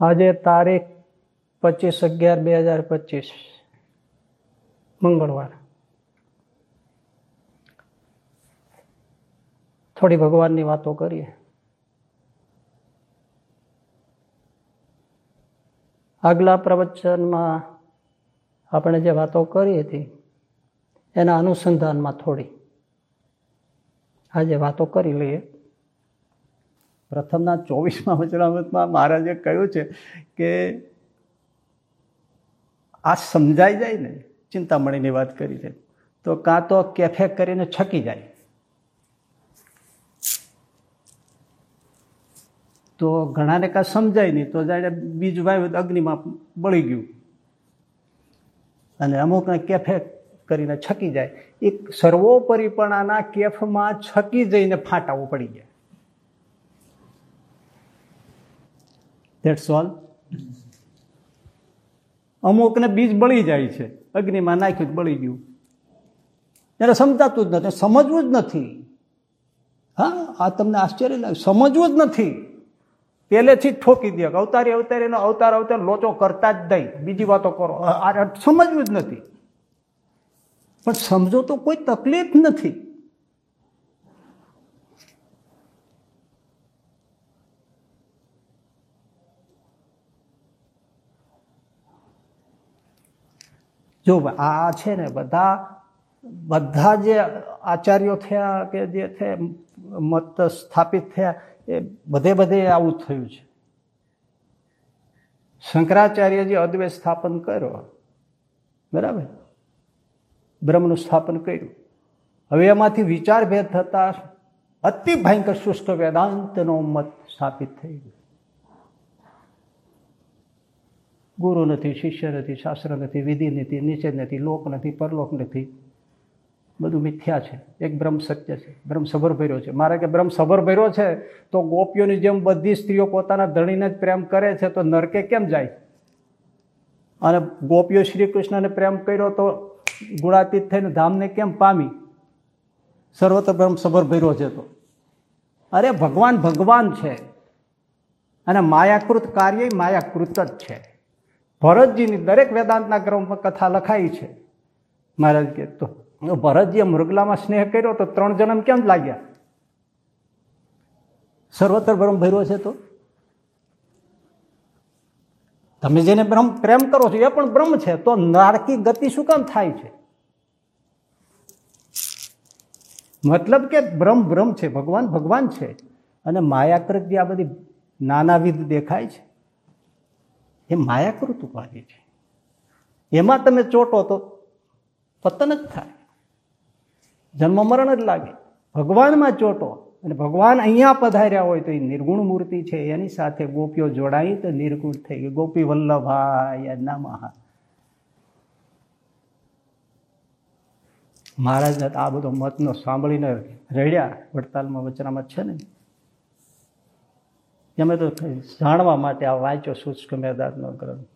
આજે તારીખ પચીસ અગિયાર બે હજાર પચીસ. મંગળવાર. થોડી ભગવાનની વાતો કરીએ. આગલા પ્રવચનમાં આપણે જે વાતો કરી હતી, એના અનુસંધાનમાં થોડી. આજે વાતો કરી લઈએ. પ્રથમના ચોવીસમાં વચનામૃતમાં મહારાજે કહ્યું છે કે આ સમજાઈ જાય ને, ચિંતામણીની વાત કરી છે, તો કાં તો કેફે કરીને છકી જાય. તો ઘણાને કાં સમજાય નહીં, તો જાણે બીજ વાવ્યું અગ્નિમાં બળી ગયું. અને અમુકને કેફે કરીને છકી જાય. એક આના કેફમાં છકી જઈને ફાટાવું પડી ગયા. ધેટ્સ ઓલ અમુકને બીજ બળી જાય છે. અગ્નિમાં નાખ્યું બળી ગયું. ત્યારે સમજાતું જ નથી, સમજવું જ નથી. હા, આ તમને આશ્ચર્ય લાગે. સમજવું જ નથી. પહેલેથી જ ઠોકી દે. અવતારી અવતારીનો અવતાર અવતાર લોચો કરતા જ નહીં. બીજી વાતો કરો. સમજવું જ નથી. પણ સમજો તો કોઈ તકલીફ નથી. જો આ છે ને બધા બધા જે આચાર્યો થયા કે જે છે, મત સ્થાપિત થયા, એ બધે બધે આવું થયું છે. શંકરાચાર્યજી અદ્વૈત સ્થાપન કર્યો. બરાબર? બ્રહ્મનું સ્થાપન કર્યું. હવે એમાંથી વિચાર ભેદ થતા અતિ ભયંકર શુષ્ક વેદાંતનો મત સ્થાપિત થઈ ગયો. ગુરુ નથી શિષ્ય નથી શાસ્ત્ર નથી વિધિ નથી નીચે નથી લોક નથી પરલોક નથી બધું મિથ્યા છે. એક બ્રહ્મ સત્ય છે. બ્રહ્મ સભર ભર્યો છે. મારે કે બ્રહ્મ સભર ભર્યો છે, તો ગોપીઓની જેમ બધી સ્ત્રીઓ પોતાના ધણીને જ પ્રેમ કરે છે, તો નરકે કેમ જાય? અને ગોપીઓ શ્રી કૃષ્ણને પ્રેમ કર્યો તો ગુણાતીત થઈને ધામને કેમ પામી? સર્વત્ર બ્રહ્મ સભર ભર્યો છે તો. અરે ભગવાન ભગવાન છે. અને માયાકૃત કાર્ય માયાકૃત જ છે. ભરતજીની દરેક વેદાંતના ગ્રંથમાં કથા લખાઈ છે. મહારાજ કે, તો ભરતજીએ મૃગલામાં સ્નેહ કર્યો તો ત્રણ જન્મ કેમ લાગ્યા? સર્વત્ર બ્રહ્મ ભર્યો છે તો. તમે જેને બ્રહ્મ પ્રેમ કરો છો એ પણ બ્રહ્મ છે, તો નારકી ગતિ શું કામ થાય છે? મતલબ કે બ્રહ્મ બ્રહ્મ છે, ભગવાન ભગવાન છે અને માયા પ્રત્યે આ બધી નાનાવિધ દેખાય છે. એ માયાકૃત ઉપાધિ છે. એમાં તમે ચોટો તો પતન જ થાય. જન્મ મરણ જ લાગે. ભગવાનમાં ચોટો અને ભગવાન અહીંયા પધાર્યા હોય તો એ નિર્ગુણ મૂર્તિ છે. એની સાથે ગોપીઓ જોડાઈ તો નિર્ગુણ થઈ ગઈ. ગોપી વલ્લભાય નમઃ. મહારાજ આ બધો મતનો સાંભળીને રડ્યા. વડતાલમાં વચનામાં છે ને? અમે તો જાણવા માટે આ વાંચ્યો શુષ્ક મેદાનનો ગ્રંથ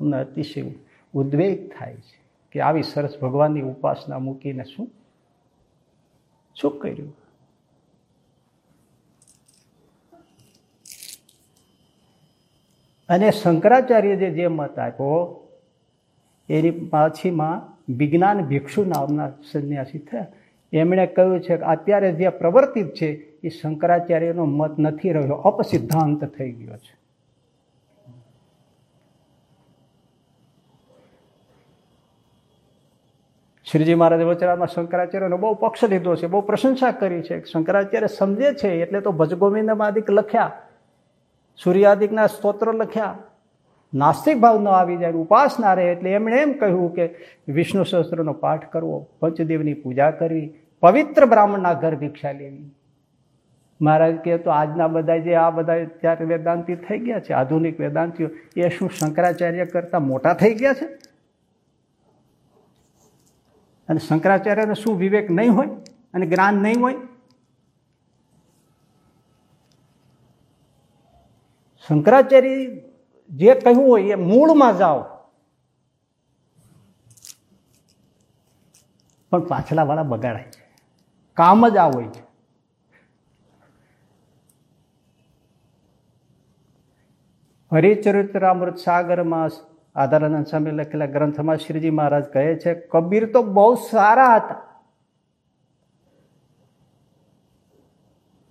અમને અતિશય ઉદ્વેગ થાય છે કે આવી સરસ ભગવાનની ઉપાસના મૂકીને શું? શું કર્યું? અને શંકરાચાર્ય જે મત આપ્યો, એની પાછીમાં વિજ્ઞાન ભિક્ષુ નામના સંન્યાસી થયા. એમણે કહ્યું છે કે અત્યારે જે પ્રવર્તિત છે, એ શંકરાચાર્યનો મત નથી રહ્યો. અપસિદ્ધાંત થઈ ગયો છે. શ્રીજી મહારાજે વચરામાં શંકરાચાર્યનો બહુ પક્ષ લીધો છે, બહુ પ્રશંસા કરી છે. શંકરાચાર્ય સમજે છે, એટલે તો ભજગોવિંદમાદિક લખ્યા, સૂર્યાદિકના સ્તોત્રો લખ્યા. નાસ્તિક ભાવ ન આવી જાય, ઉપાસના રહે, એટલે એમણે એમ કહ્યું કે વિષ્ણુ સહસ્ત્રનો પાઠ કરવો, પંચદેવની પૂજા કરવી પવિત્ર બ્રાહ્મણના ઘર ભિક્ષા લેવી. મહારાજ કહે તો આજના બધા જે આ બધા ત્યારે વેદાંતિ થઈ ગયા છે, આધુનિક વેદાંતિઓ, એ શું શંકરાચાર્ય કરતા મોટા થઈ ગયા છે? અને શંકરાચાર્યને શું વિવેક નહીં હોય અને જ્ઞાન નહીં હોય? શંકરાચાર્ય જે કહ્યું હોય એ મૂળમાં જાઓ. પણ પાછલા વાળા બગાડાય. કામ જ આ હોય છે. હરિચરિત્રામૃત સાગરમાં આધારાનંદ સ્વામી લખેલા ગ્રંથમાં શ્રીજી મહારાજ કહે છે, કબીર તો બહુ સારા હતા.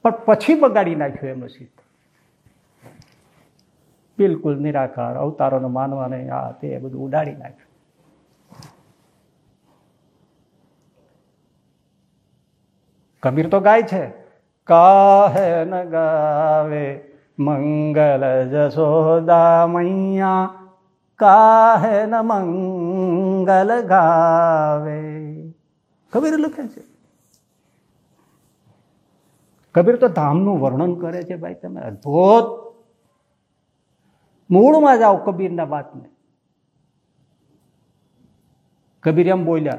પણ પછી બગાડી નાખ્યું એમનું સિદ્ધ બિલકુલ નિરાકાર, અવતારોનો માનવા નહીં આ તે બધું ઉડાડી નાખ્યું. કબીર તો ગાય છે. કાહે ન ગાવે મંગલ જશોદા મૈયા કાહે ન મંગલ ગાવે. કબીર લખે છે. કબીર તો ધામનું વર્ણન કરે છે ભાઈ તમે અદભુત. મૂળમાં જાઓ કબીરના વાતને. કબીર એમ બોલ્યા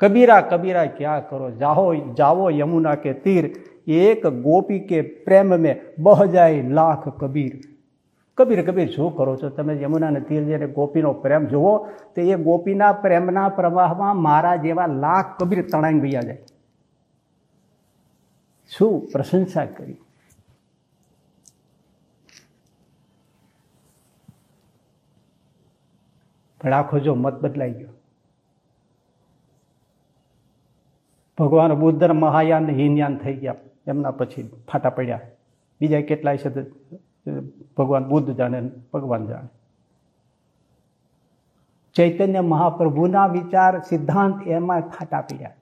કબીરા કબીરા ક્યાં કરો? જાહો, જાવો યમુના કે તીર, એક ગોપી કે પ્રેમ મેં બહ જાય લાખ કબીર. કબીર કબીર, શું કરો છો તમે યમુનાને તીર જઈને ગોપીનો પ્રેમ જુઓ, તો એ ગોપીના પ્રેમના પ્રવાહમાં મારા જેવા લાખ કબીર તણાઈ વૈયા જાય. શું પ્રશંસા કરી? પણ આખો જો મત બદલાઈ ગયો. ભગવાન બુદ્ધ મહાયાન હિનયાન થઈ ગયા. એમના પછી ફાટા પડ્યા. બીજા કેટલાય છે ભગવાન બુદ્ધ જાણે ભગવાન જાણે. ચૈતન્ય મહાપ્રભુના વિચાર, સિદ્ધાંત એમાં ફાટા પડ્યા.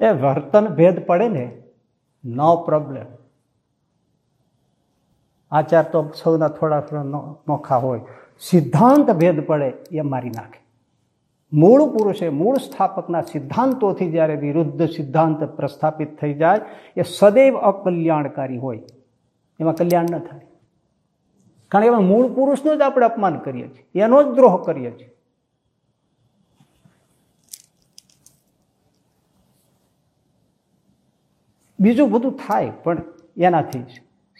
એ વર્તન ભેદ પડે ને, નો પ્રોબ્લેમ આચાર તો સૌના થોડા થોડા નોખા હોય. સિદ્ધાંત ભેદ પડે એ મારી નાખે. મૂળ પુરુષે મૂળ સ્થાપકના સિદ્ધાંતોથી જ્યારે વિરુદ્ધ સિદ્ધાંત પ્રસ્થાપિત થઈ જાય, એ સદૈવ અકલ્યાણકારી હોય. એમાં કલ્યાણ ન થાય. કારણ કે એમાં મૂળ પુરુષનું જ આપણે અપમાન કરીએ છીએ. એનો જ દ્રોહ કરીએ છીએ. બીજું બધું થાય, પણ એનાથી જ.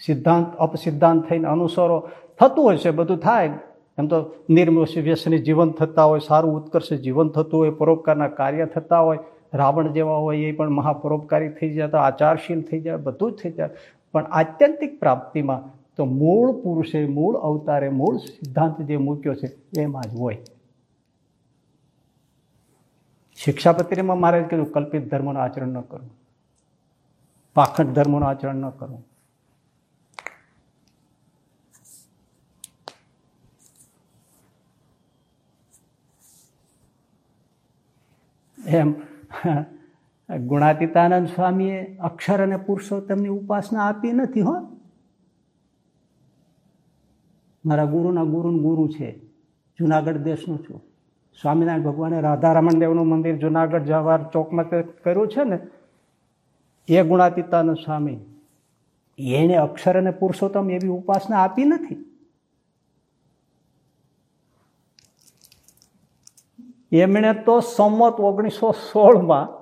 સિદ્ધાંત, અપસિદ્ધાંત થઈને અનુસરો, થતું હશે, બધું થાય. એમ તો નિર્વ્યસની જીવન થતા હોય, સારું ઉત્કર્ષ જીવન થતું હોય, પરોપકારના કાર્ય થતા હોય, રાવણ જેવા હોય એ પણ મહાપરોપકારી થઈ જતા આચારશીલ થઈ જાય, બધું જ થઈ જાય. પણ આત્યંતિક પ્રાપ્તિમાં તો મૂળ પુરુષે મૂળ અવતારે મૂળ સિદ્ધાંત જે મૂક્યો છે, એમાં જ હોય. શિક્ષાપત્રીમાં મારે કીધું, કલ્પિત ધર્મનું આચરણ ન કરવું પાખંડ ધર્મનું આચરણ ન કરવું એમ. ગુણાતીતાનંદ સ્વામીએ અક્ષર અને પુરુષોત્તમની ઉપાસના આપી નથી, હો. મારા ગુરુના ગુરુનું ગુરુ છે. જુનાગઢ દેશનું છું. સ્વામિનારાયણ ભગવાને રાધારમણ દેવનું મંદિર જુનાગઢ જવાહર ચોકમાં કર્યું છે ને, એ ગુણાતીતાનંદ સ્વામી, એને અક્ષર અને પુરુષોત્તમ એવી ઉપાસના આપી નથી. એમણે તો સંમત ઓગણીસો સોળમાં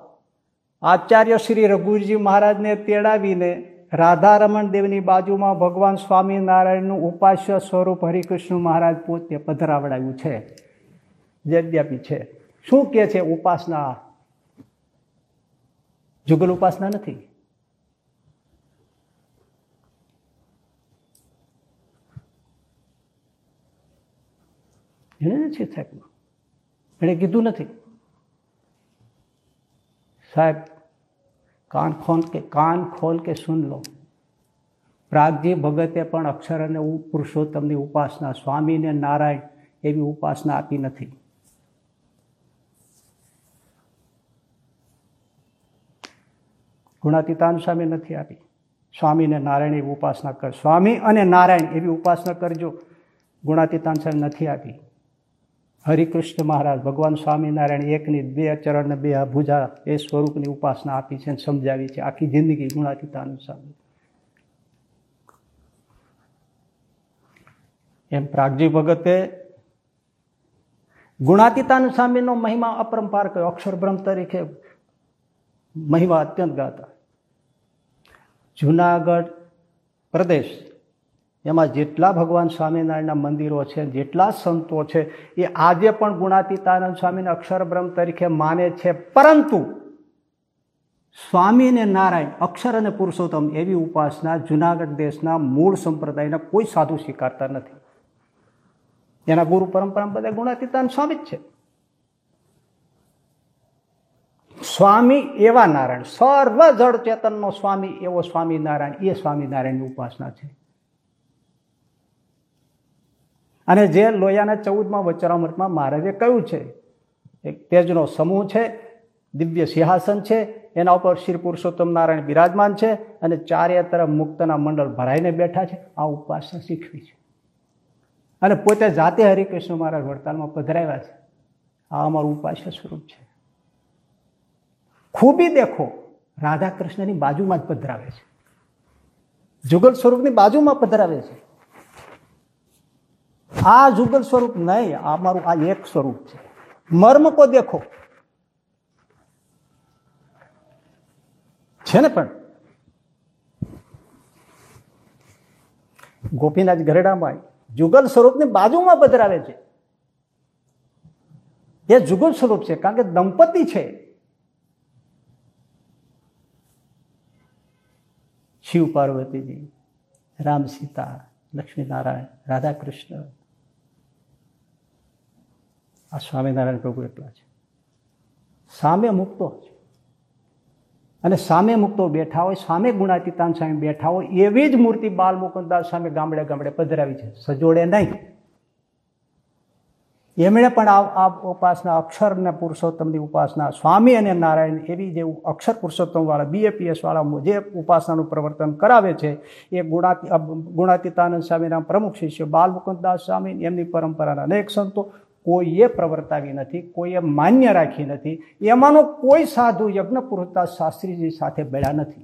આચાર્ય શ્રી રઘુજી મહારાજને તેડાવીને રાધારમણ દેવની બાજુમાં ભગવાન સ્વામિનારાયણનું ઉપાસ્ય સ્વરૂપ હરિકૃષ્ણ મહારાજ પોતે પધરાવડાવ્યું છે. જદ્યાપી છે. શું કે છે ઉપાસના? જુગલ ઉપાસના નથી. એને નથી સાહેબ એણે કીધું નથી. સાહેબ, કાન ખોલ કે, કાન ખોલ કે સુન લો. પ્રાગજી ભગતે પણ અક્ષર અને પુરુષોત્તમની ઉપાસના, સ્વામીને નારાયણ એવી ઉપાસના આપી નથી. ગુણાતીતાન સ્વામી નથી આપી. સ્વામીને નારાયણ એવી ઉપાસના કર. સ્વામી અને નારાયણ એવી ઉપાસના કરજો. ગુણાતીતાન સામે નથી આપી. હરિકૃષ્ણ મહારાજ ભગવાન સ્વામિનારાયણ એકની બે ચરણ બે ભુજા એ સ્વરૂપની ઉપાસના આપી છે સમજાવી છે. આખી જિંદગી ગુણાતીતાનંદ સામે એમ પ્રાગજી ભગતે ગુણાતીતાનુ સ્વામીનો મહિમા અપરંપાર કયો. અક્ષર તરીકે મહિમા અત્યંત ગાતા. જુનાગઢ પ્રદેશ એમાં જેટલા ભગવાન સ્વામિનારાયણના મંદિરો છે, જેટલા સંતો છે, એ આજે પણ ગુણાતીતાનંદ સ્વામીને અક્ષરબ્રહ્મ તરીકે માને છે. પરંતુ સ્વામી અને નારાયણ, અક્ષર અને પુરુષોત્તમ એવી ઉપાસના જુનાગઢ દેશના મૂળ સંપ્રદાયના કોઈ સાધુ સ્વીકારતા નથી. એના ગુરુ પરંપરા બધા ગુણાતીતાન સ્વામી જ છે. સ્વામી એવા નારાયણ સર્વ જળ ચેતનનો સ્વામી એવો સ્વામિનારાયણ, એ સ્વામિનારાયણની ઉપાસના છે. અને જે લોયાના ચૌદમાં વચરામૃતમાં મહારાજે કહ્યું છે, એક તેજનો સમૂહ છે, દિવ્ય સિંહાસન છે, એના ઉપર શ્રી પુરુષોત્તમ નારાયણ બિરાજમાન છે અને ચારે તરફ મુક્તના મંડળ ભરાઈને બેઠા છે. આ ઉપાસના શીખવી છે. અને પોતે જાતે હરિકૃષ્ણ મહારાજ વડતાલમાં પધરાવ્યા છે. આ અમારું ઉપાસ્ય સ્વરૂપ છે. ખૂબી દેખો રાધા કૃષ્ણની બાજુમાં જ પધરાવે છે. જુગલ સ્વરૂપની બાજુમાં પધરાવે છે. આ જુગલ સ્વરૂપ નહીં, આ મારું આ એક સ્વરૂપ છે. મર્મ કો દેખો. છે ને પણ? ગોપીનાથ ગરડામાં જુગલ સ્વરૂપની બાજુમાં પધરાવે છે. એ જુગલ સ્વરૂપ છે, કારણ કે દંપતી છે. શિવ પાર્વતીજી, રામ સીતા, લક્ષ્મીનારાયણ રાધા કૃષ્ણ આ સ્વામિનારાયણ પ્રભુ એટલા છે. સામે મુક્તો છે. અને સામે મુક્તો બેઠા હોય, સામે ગુણાતીતાન સામે બેઠા હોય, એવી જ મૂર્તિ બાલ મુકુદાસ સામે ગામડે ગામડે પધરાવી છે. સજોડે નહીં. એમણે પણ આ ઉપાસના અક્ષર અને પુરુષોત્તમની ઉપાસના, સ્વામી અને નારાયણ એવી જે અક્ષર પુરુષોત્તમવાળા બીએપીએસવાળા બીએપીએસ વાળા જે ઉપાસનાનું પ્રવર્તન કરાવે છે, એ ગુણાતી ગુણાતીતાનંદ સ્વામીના પ્રમુખ શિષ્ય બાલ મુકુદાસ સ્વામી એમની પરંપરાના અનેક સંતો કોઈએ પ્રવર્તાવી નથી, કોઈએ માન્ય રાખી નથી. એમાંનો કોઈ સાધુ યજ્ઞ પુરુષદાસ શાસ્ત્રીજી સાથે બેળ્યા નથી.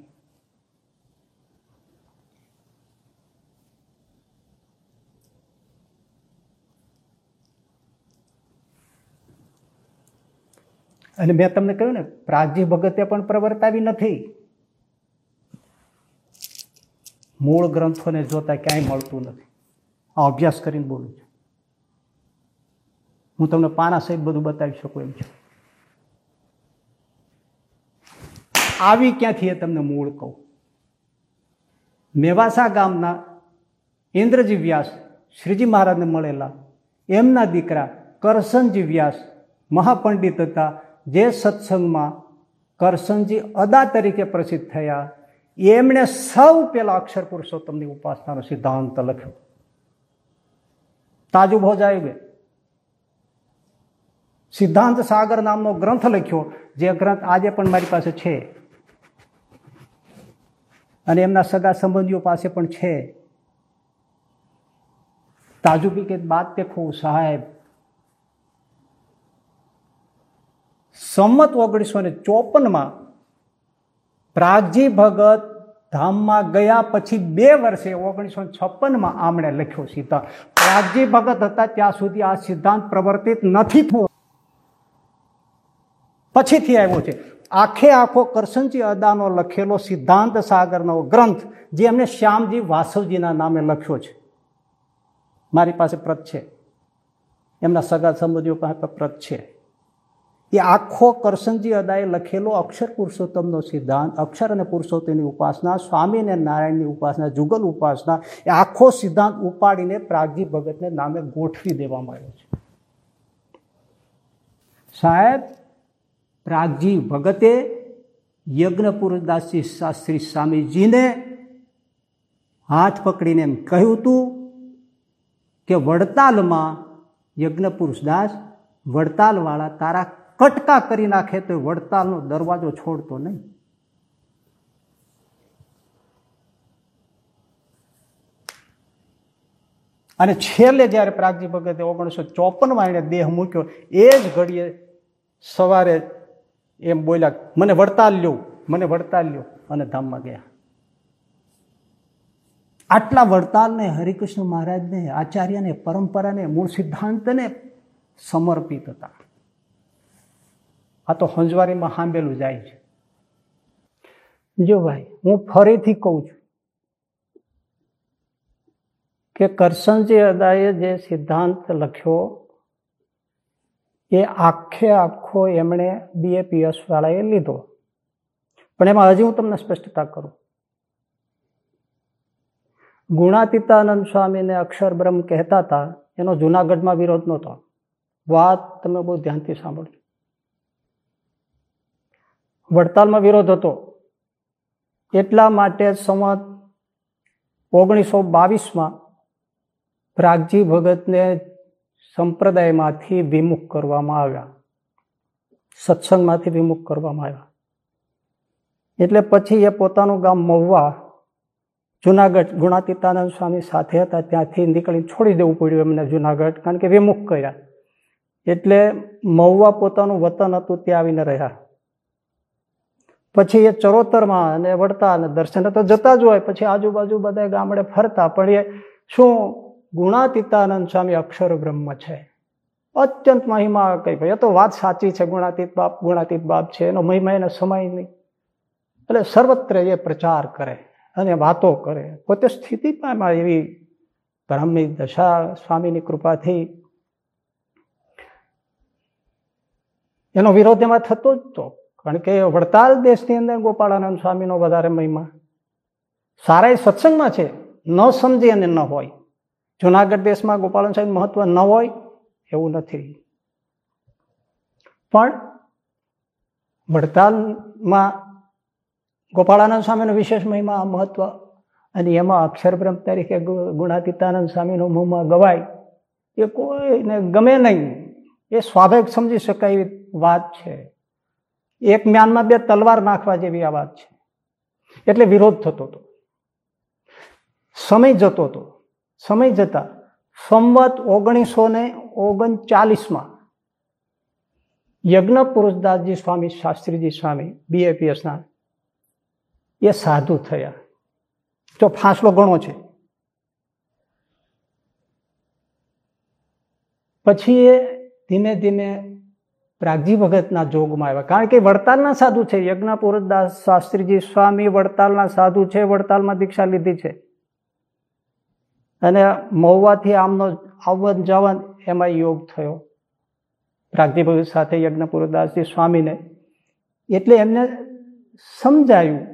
અને મેં તમને કહ્યું ને પ્રાગજી ભગતે પણ પ્રવર્તાવી નથી. મૂળ ગ્રંથોને જોતા ક્યાંય મળતું નથી. આ અભ્યાસ કરીને બોલું છું. હું તમને પાના સહિત બધું બતાવી શકું એમ છું. આવી ક્યાંથી એ તમને મૂળ કહું? મેવાસા ગામના ઇન્દ્રજી વ્યાસ, શ્રીજી મહારાજને મળેલા. એમના દીકરા કરસનજી વ્યાસ, મહાપંડિત હતા. જે સત્સંગમાં કરસનજી અદા તરીકે પ્રસિદ્ધ થયા. એમણે સૌ પેલા અક્ષર પુરુષોત્તમની ઉપાસનાનો સિદ્ધાંત લખ્યો. તાજુ ભોજાય સિદ્ધાંત સાગર નામનો ગ્રંથ લખ્યો, જે ગ્રંથ આજે પણ મારી પાસે છે. અને એમના સગા સંબંધીઓ પાસે પણ છે. તાજુબી કે બાત દેખો સાહેબ. સંમત ઓગણીસો ને ચોપનમાં પ્રાગજી ભગત ધામમાં ગયા પછી બે વર્ષે ઓગણીસો છપ્પનમાં આમણે લખ્યો સિદ્ધાંત પ્રાગજી ભગત હતા ત્યાં સુધી આ સિદ્ધાંત પ્રવર્તિત નથી થયો. પછીથી આવ્યો છે. આખે આખો કરશનજી અદાનો લખેલો સિદ્ધાંત સાગરનો ગ્રંથ, જે એમને શ્યામજી વાસવજીના નામે લખ્યો છે. મારી પાસે પ્રત છે. એમના સગા સંબંધીઓ પાસે પ્રત છે. એ આખો કરશનજી અદાએ લખેલો અક્ષર પુરુષોત્તમનો સિદ્ધાંત, અક્ષર અને પુરુષોત્તમની ઉપાસના, સ્વામી અને નારાયણની ઉપાસના, જુગલ ઉપાસના, એ આખો સિદ્ધાંત ઉપાડીને પ્રાગજી ભગતને નામે ગોઠવી દેવામાં આવ્યો છે. સાહેબ પ્રાગજી ભગતે યજ્ઞપુરદાસજી શાસ્ત્રી સ્વામીજીને હાથ પકડીને એમ કહ્યું હતું કે વડતાલમાં યજ્ઞપુરુષદાસ વડતાલવાળા તારા કટકા કરી નાખે તો વડતાલનો દરવાજો છોડતો નહીં. અને છેલ્લે જ્યારે પ્રાગજી ભગતે ઓગણીસો ચોપનમાં એણે દેહ મૂક્યો, એ જ ઘડીએ સવારે એમ બોલ્યા, મને વડતાલ લ્યો, મને વડતાલ લ્યો. અને ધામમાં ગયા. આટલા વડતાલને હરિકૃષ્ણ મહારાજને, આચાર્યને, પરંપરાને, મૂળ સિદ્ધાંતને સમર્પિત હતા. આ તો હંજવારીમાં સાંભેલું જાય છે. જો ભાઈ, હું ફરીથી કહું છું કે કરશનજી અદાએ જે સિદ્ધાંત લખ્યો એ આખે આખો એમણે બીએપીએસ પીએસવાળાએ લીધો. પણ એમાં હજી હું તમને સ્પષ્ટતા કરું. ગુણાતીતાનંદ સ્વામીને અક્ષર બ્રહ્મ કહેતા હતા. એનો જુનાગઢમાં વિરોધ નહોતો. વાત તમે બહુ ધ્યાનથી સાંભળજો. વડતાલમાં વિરોધ હતો. એટલા માટે સંવત ઓગણીસો બાવીસમાં પ્રાગજી ભગતને સંપ્રદાયમાંથી વિમુખ કરવામાં આવ્યા. સત્સંગમાંથી વિમુખ કરવામાં આવ્યા. એટલે પછી એ પોતાનું ગામ મહુવા, જુનાગઢ, ગુણાતીતાનંદ સ્વામી સાથે હતા. ત્યાંથી નીકળી છોડી દેવું પડ્યું એમને જુનાગઢ, કારણ કે વિમુખ કર્યા. એટલે મહુવા પોતાનું વતન હતું ત્યાં આવીને રહ્યા. પછી એ ચરોતરમાં અને વળતા અને દર્શને તો જતા જ હોય. પછી આજુબાજુ બધા ગામડે ફરતા. પણ એ શું ગુણાતીતાનંદ સ્વામી અક્ષર બ્રહ્મ છે. અત્યંત મહિમા કઈ ભાઈ, એ તો વાત સાચી છે, ગુણાતીત બાપ ગુણાતીત બાપ છે, એનો મહિમા, એને સમય નહીં. એટલે સર્વત્ર એ પ્રચાર કરે અને વાતો કરે. પોતે સ્થિતિમાં એવી બ્રાહ્મણી દશા સ્વામીની કૃપાથી એનો વિરોધ એમાં થતો જ તો. કારણ કે વડતાલ દેશની અંદર ગોપાળાનંદ સ્વામીનો વધારે મહિમા. સારા સત્સંગમાં છે, ન સમજી અને ન હોય. જુનાગઢ દેશમાં ગોપાલન સાહેબ મહત્વ ન હોય, એવું નથી. પણ વડતાલમાં ગોપાળાનંદ સ્વામીનો વિશેષ મહિમા મહત્વ અને એમાં અક્ષરબ્રહ્મ તરીકે ગુણાતીતાનંદ સ્વામીનો મોંમાં ગવાય, એ કોઈને ગમે નહીં, એ સ્વાભાવિક સમજી શકાય વાત છે. એક મ્યાનમાં બે તલવાર નાખવા જેવી આ વાત છે. એટલે વિરોધ થતો હતો. સમય જતો હતો. સમય જતા સંવત ઓગણીસો ને ઓગણચાલીસમાં યજ્ઞ પુરુષદાસજી સ્વામી, શાસ્ત્રીજી સ્વામી બીએપીએસના એ સાધુ થયા. તો ફાંસલો ઘણો છે. પછી એ ધીમે ધીમે પ્રાગજી ભગતના જોગમાં આવ્યા. કારણ કે વડતાલના સાધુ છે. યજ્ઞ પુરુષદાસ, શાસ્ત્રીજી સ્વામી વડતાલના સાધુ છે, વડતાલમાં દીક્ષા લીધી છે. અને મહુવાથી આમનો આવન જવન એમાં યોગ થયો. પ્રાગજી સાથે યજ્ઞ પુરદાસજી સ્વામીને એટલે એમને સમજાયું,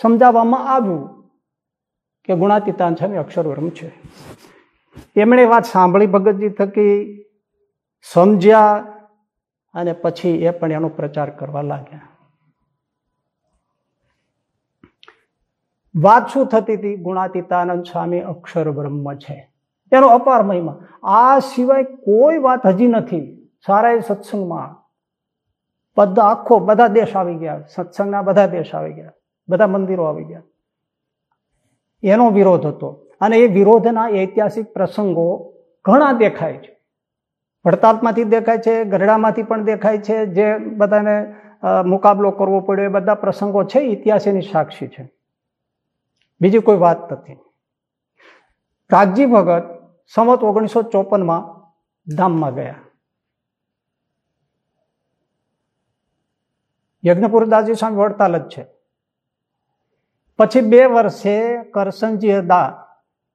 સમજાવવામાં આવ્યું કે ગુણાતીતાન સ્વામી અક્ષરવર્મ છે. એમણે વાત સાંભળી ભગતજી થકી, સમજ્યા અને પછી એ પણ એનો પ્રચાર કરવા લાગ્યા. વાત શું થતી હતી? ગુણાતીતાનંદ સ્વામી અક્ષર બ્રહ્મ છે. એનો અપાર મહિમા. આ સિવાય કોઈ વાત હજી નથી. સારા સત્સંગમાં બધા આખો, બધા દેશ આવી ગયા. સત્સંગના બધા દેશ આવી ગયા. બધા મંદિરો આવી ગયા. એનો વિરોધ હતો. અને એ વિરોધના ઐતિહાસિક પ્રસંગો ઘણા દેખાય છે. વડતાલમાંથી દેખાય છે ગરડામાંથી પણ દેખાય છે. જે બધાને મુકાબલો કરવો પડ્યો. એ બધા પ્રસંગો છે. ઇતિહાસની સાક્ષી છે. બીજી કોઈ વાત નથી. પ્રાગજી ભગત સંવત ઓગણીસો ચોપનમાં ધામમાં ગયા. યજ્ઞપુરદાસજી સ્વામી વડતાલ જ છે. પછી બે વર્ષે કરસનજી દા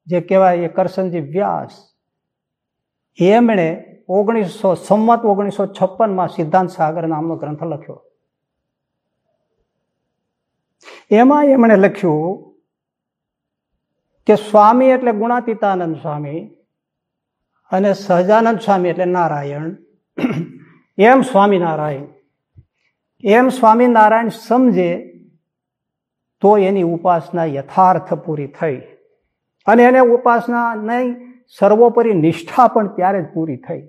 જે કહેવાય એ કરસનજી વ્યાસ, એમણે ઓગણીસો સંમત ઓગણીસો છપ્પનમાં સિદ્ધાંત સાગર નામનો ગ્રંથ લખ્યો. એમાં એમણે લખ્યું કે સ્વામી એટલે ગુણાતીતાનંદ સ્વામી અને સહજાનંદ સ્વામી એટલે નારાયણ. એમ સ્વામિનારાયણ એમ સ્વામિનારાયણ સમજે તો એની ઉપાસના યથાર્થ પૂરી થઈ. અને એને ઉપાસના નહીં, સર્વોપરી નિષ્ઠા પણ ત્યારે જ પૂરી થઈ.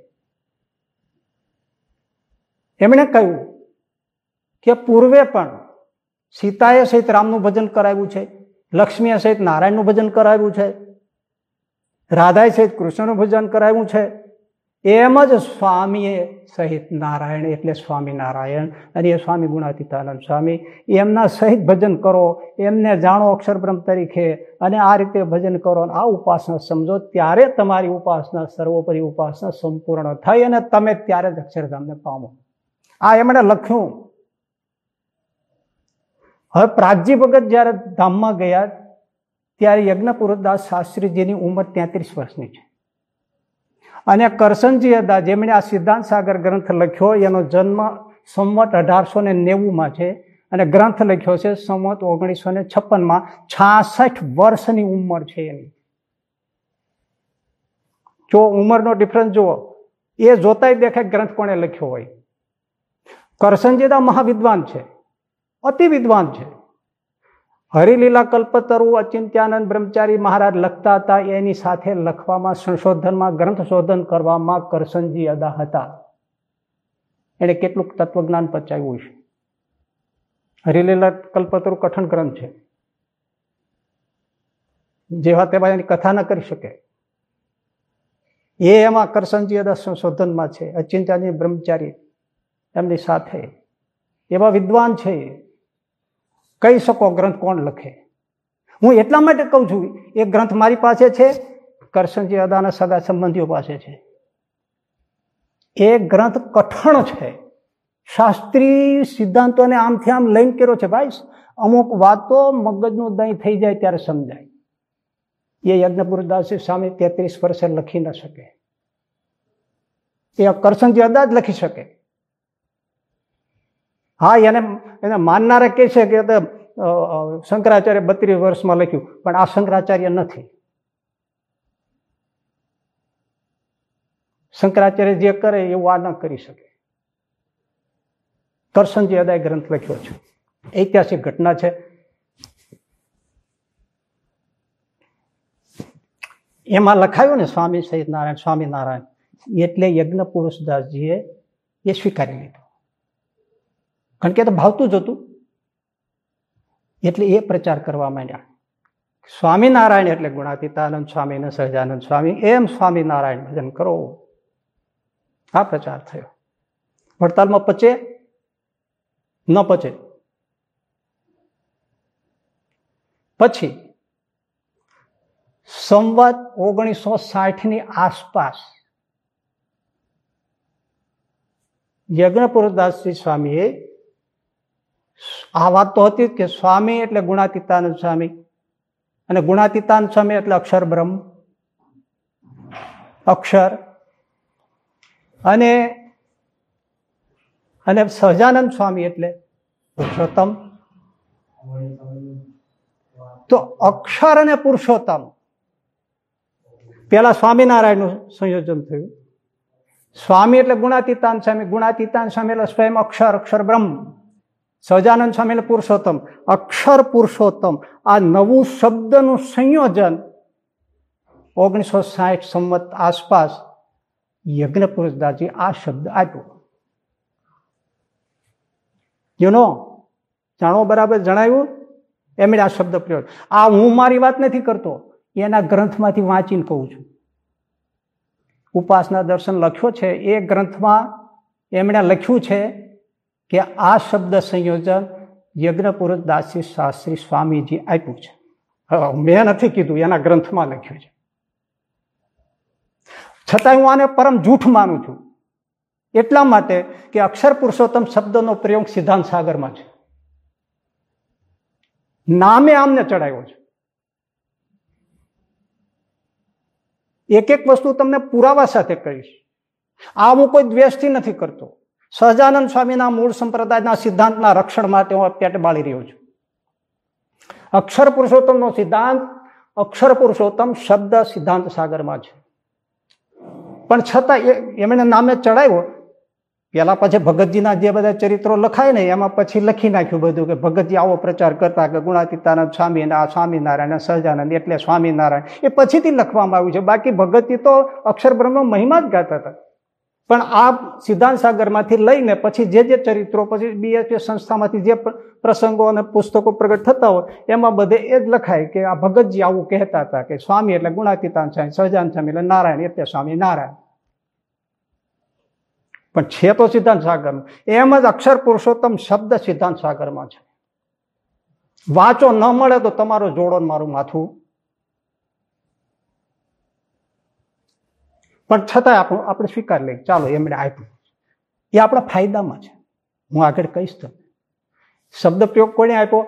એમણે કહ્યું કે પૂર્વે પણ સીતાએ સહિત રામનું ભજન કરાવ્યું છે. લક્ષ્મીએ સહિત નારાયણનું ભજન કરાવ્યું છે. રાધાએ સહિત કૃષ્ણનું ભજન કરાવ્યું છે. એમ જ સ્વામીએ સહિત નારાયણ, એટલે સ્વામિનારાયણ અને એ સ્વામી ગુણાતીતાનંદ સ્વામી, એમના સહિત ભજન કરો, એમને જાણો અક્ષરબ્રહ્મ તરીકે અને આ રીતે ભજન કરો આ ઉપાસના સમજો. ત્યારે તમારી ઉપાસના સર્વોપરી ઉપાસના સંપૂર્ણ થઈ અને તમે ત્યારે જ અક્ષરધામને પામો. આ એમણે લખ્યું. હવે પ્રાગજી ભગત જ્યારે ધામમાં ગયા, ત્યારે યજ્ઞપુરદાસ શાસ્ત્રીજીની ઉંમર તેત્રીસ વર્ષની છે. અને કરસનજી હતા, જેમણે આ સિદ્ધાંત સાગર ગ્રંથ લખ્યો, એનો જન્મ સંવત અઢારસો ને નેવુંમાં છે અને ગ્રંથ લખ્યો છે સંવત ઓગણીસો ને છપ્પનમાં, છાસઠ વર્ષની ઉંમર છે એની. જો ઉંમરનો ડિફરન્સ જુઓ, એ જોતાય દેખાય ગ્રંથ કોણે લખ્યો હોય. કરસનજીદા મહાવિદ્વાન છે. અતિ વિદ્વાન છે. હરિલીલા કલ્પતરુ, અચિંત્યાનંદ બ્રહ્મચારી મહારાજ લખતા હતા, એની સાથે લખવામાં, સંશોધનમાં, ગ્રંથ શોધન કરવામાં કરસનજી અદા હતા. એણે કેટલુંક તત્વજ્ઞાન પચાવ્યું છે. હરિલીલા કલ્પતરુ કઠણ ગ્રંથ છે. જેવા તેવા એની કથા ન કરી શકે. એ એમાં કરસનજી અદા સંશોધનમાં છે. અચિંત્યાની બ્રહ્મચારી એમની સાથે. એવા વિદ્વાન છે કહી શકો ગ્રંથ કોણ લખે? હું એટલા માટે કહું છું, એ ગ્રંથ મારી પાસે છે કરશનજી અદાના સગા સંબંધીઓ પાસે છે. એ ગ્રંથ કઠણ છે. શાસ્ત્રી સિદ્ધાંતોને આમથી આમ લઈને કર્યો છે, ભાઈ, અમુક વાતો મગજનું દહીં થઈ જાય ત્યારે સમજાય. એ યજ્ઞપુરદાસે સામે તેત્રીસ વર્ષે લખી ન શકે. એ કરશનજી અદા જ લખી શકે. હા, એને એને માનનારા કહે છે કે શંકરાચાર્ય બત્રીસ વર્ષમાં લખ્યું, પણ આ શંકરાચાર્ય નથી. શંકરાચાર્ય જે કરે એવું આ ન કરી શકે. કરસનજી અદાય ગ્રંથ લખ્યો છે. ઐતિહાસિક ઘટના છે. એમાં લખાયું ને સ્વામી સહિત નારાયણ સ્વામિનારાયણ, એટલે યજ્ઞ પુરુષદાસજીએ એ સ્વીકારી લીધું. કારણ કે તો ભાવતું જ હતું. એટલે એ પ્રચાર કરવા માંડ્યા. સ્વામિનારાયણ એટલે ગુણાતીતાનંદ સ્વામી ને સહજાનંદ સ્વામી, એમ સ્વામિનારાયણ ભજન કરો. આ પ્રચાર થયો. વડતાલમાં પચે? ન પચે. પછી સંવત ઓગણીસો સાઠની આસપાસ યજ્ઞપુરદાસજી સ્વામીએ આ વાત તો હતી કે સ્વામી એટલે ગુણાતીતાનંદ સ્વામી. અને ગુણાતીતાનંદ સ્વામી એટલે અક્ષર બ્રહ્મ. અક્ષર. અને અને સહજાનંદ સ્વામી એટલે પુરુષોત્તમ. તો અક્ષર અને પુરુષોત્તમ. પેલા સ્વામિનારાયણનું સંયોજન થયું. સ્વામી એટલે ગુણાતીતાન સ્વામી. ગુણાતીતાન સ્વામી એટલે સ્વયં અક્ષર અક્ષર બ્રહ્મ. સહજાનંદ સ્વામી પુરુષોત્તમ, અક્ષર પુરુષોત્તમ, આ નવું શબ્દનું સંયોજન ઓગણીસો સાહીઠ સંમત આસપાસ યજ્ઞ પુરુષદાસજી આ શબ્દ આપ્યો. યુનો જાણો બરાબર જણાવ્યું એમણે આ શબ્દ પ્રયોગ. આ હું મારી વાત નથી કરતો, એના ગ્રંથમાંથી વાંચીને કહું છું. ઉપાસના દર્શન લખ્યો છે, એ ગ્રંથમાં એમણે લખ્યું છે કે આ શબ્દ સંયોજન યજ્ઞપુરુષ દાસી શાસ્ત્રી સ્વામીજી આપ્યું છે. મેં નથી કીધું, એના ગ્રંથમાં લખ્યું છે. છતાં હું આને પરમ જૂઠ માનું છું. એટલા માટે કે અક્ષર પુરુષોત્તમ શબ્દનો પ્રયોગ સિદ્ધાંત સાગરમાં છે. નામે આમને ચડાયો છે. એક એક વસ્તુ તમને પુરાવા સાથે કહીશ. આ હું કોઈ દ્વેષથી નથી કરતો. સહજાનંદ સ્વામીના મૂળ સંપ્રદાયના સિદ્ધાંતના રક્ષણ માટે હું પેટ બાળી રહ્યો છું. અક્ષર પુરુષોત્તમનો સિદ્ધાંત, અક્ષર પુરુષોત્તમ શબ્દ સિદ્ધાંત સાગરમાં છે. પણ છતાં એમણે નામે ચડાવ્યો. પેલા પછી ભગતજીના જે બધા ચરિત્રો લખાય ને, એમાં પછી લખી નાખ્યું બધું કે ભગતજી આવો પ્રચાર કરતા કે ગુણાતીતાનંદ સ્વામી આ સ્વામિનારાયણ સહજાનંદ એટલે સ્વામિનારાયણ. એ પછીથી લખવામાં આવ્યું છે. બાકી ભગતજી તો અક્ષર બ્રહ્મ મહિમા જ ગાતા હતા. પણ આ સિદ્ધાંત સાગરમાંથી લઈને પછી જે જે ચરિત્રો, પછી બીએચપી સંસ્થામાંથી જે પ્રસંગો અને પુસ્તકો પ્રગટ થતા હોય, એમાં બધે એ જ લખાય કે આ ભગતજી આવું કહેતા હતા કે સ્વામી એટલે ગુણાતીતાન સ્વામી સહજાન સ્વામી એટલે નારાયણ એટલે સ્વામી નારાયણ. પણ છે તો સિદ્ધાંત સાગરનું એમ જ અક્ષર પુરુષોત્તમ શબ્દ સિદ્ધાંત સાગરમાં છે. વાંચો ન મળે તો તમારો જોડો મારું માથું પણ છતાંય આપણું આપણે સ્વીકાર લઈએ. ચાલો, એમણે આપ્યું. એ આપણા ફાયદામાં છે. હું આગળ કહીશ તો શબ્દ પ્રયોગ કોને આપ્યો?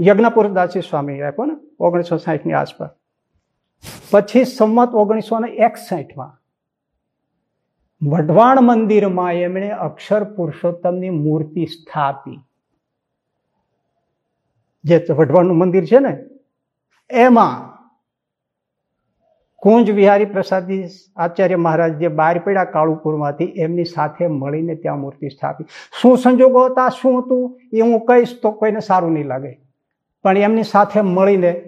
યજ્ઞપુરદાસી સ્વામી આપ્યો ને, ઓગણીસો સાહીઠની આસપાસ. પછી સંમત ઓગણીસો ને એકસાઠમાં વઢવાણ મંદિરમાં એમણે અક્ષર પુરુષોત્તમની મૂર્તિ સ્થાપી. જે વઢવાણનું મંદિર છે ને, એમાં કુંજ વિહારી પ્રસાદી આચાર્ય મહારાજ જે બહાર પડ્યા કાળુપુરમાંથી એમની સાથે મળીને ત્યાં મૂર્તિ સ્થાપી. શું સંજોગો હતા? શું હતું? એ હું કહીશ તો કોઈને સારું નહીં લાગે. પણ એમની સાથે મળીને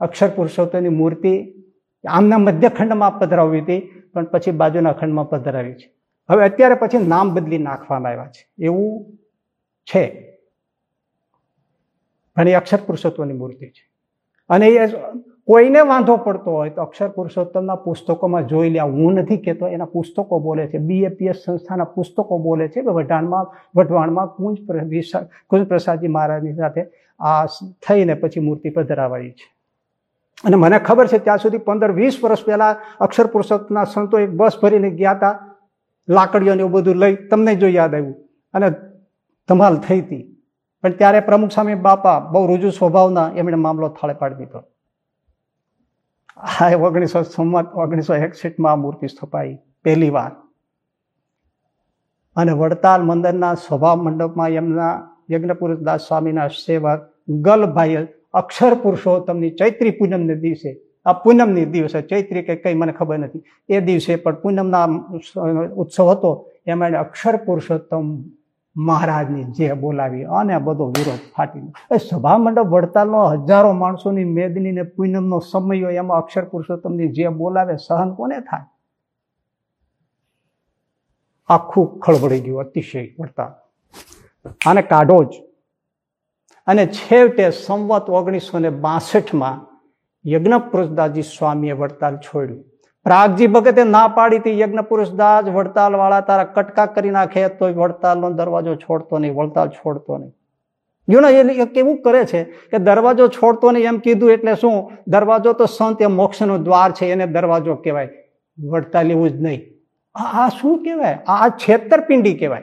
અક્ષર પુરુષોત્તમની મૂર્તિ આમના મધ્યખંડમાં પધરાવી હતી, પણ પછી બાજુના ખંડમાં પધરાવી છે. હવે અત્યારે પછી નામ બદલી નાખવામાં આવ્યા છે. એવું છે. પણ એ અક્ષર પુરુષોત્વની મૂર્તિ છે. અને એ કોઈને વાંધો પડતો હોય તો અક્ષર પુરુષોત્તમના પુસ્તકોમાં જોઈ લે. હું નથી કહેતો, એના પુસ્તકો બોલે છે. બીએપીએસ સંસ્થાના પુસ્તકો બોલે છે કે વઢાણમાં, વઢવાણમાં કુંજ કુંજ પ્રસાદજી મહારાજની સાથે આ થઈને પછી મૂર્તિ પધરાવાળી છે. અને મને ખબર છે ત્યાં સુધી પંદર, વીસ વર્ષ પહેલાં અક્ષર પુરુષોત્તમના સંતો એક બસ ભરીને ગયા હતા લાકડીઓને એવું બધું લઈ, તમને જો યાદ આવ્યું. અને ધમાલ થઈ હતી પણ ત્યારે પ્રમુખ સ્વામી બાપા બહુ રુજુ સ્વભાવના એમણે મામલો થાળે પાડી દીધો. હા ઓગણીસો સંમત ઓગણીસો એકસઠમાં આ મૂર્તિ સ્થપાઈ, પહેલી વાર. અને વડતાલ મંદિરના સભા મંડપમાં એમના યજ્ઞપુરુષ દાસ સ્વામીના સેવક ગલભાઈ અક્ષર પુરુષોત્તમની ચૈત્રી પૂનમને દિવસે, આ પૂનમની દિવસે, ચૈત્રી કે કંઈ મને ખબર નથી, એ દિવસે પણ પૂનમના ઉત્સવ હતો, એમાં અક્ષર પુરુષોત્તમ મહારાજની જે બોલાવી અને બધો વિરોધ ફાટી એ સભા મંડપ વડતાલનો હજારો માણસોની મેદની ને પૂનમનો સમય હોય એમાં અક્ષર પુરુષોત્તમની જે બોલાવે સહન કોને થાય? આખું ખળબળી ગયું અતિશય વડતાલ. આને કાઢો જ. અને છેવટે સંવત ઓગણીસો ને બાસઠમાં યજ્ઞ સ્વામીએ વડતાલ છોડ્યું. પ્રાગજી ભગતે ના પાડી હતી યજ્ઞ પુરુષદાસ વડતાલ વાળા તારા કટકા કરી નાખે તો વડતાલનો દરવાજો છોડતો નહીં, વડતાલ છોડતો નહીં. જો ને એ કેવું કરે છે કે દરવાજો છોડતો નહીં એમ કીધું એટલે શું? દરવાજો તો સંત એ મોક્ષનો દ્વાર છે, એને દરવાજો કહેવાય. વડતાલ એવું જ નહીં. આ શું કહેવાય? આ છેતરપિંડી કહેવાય.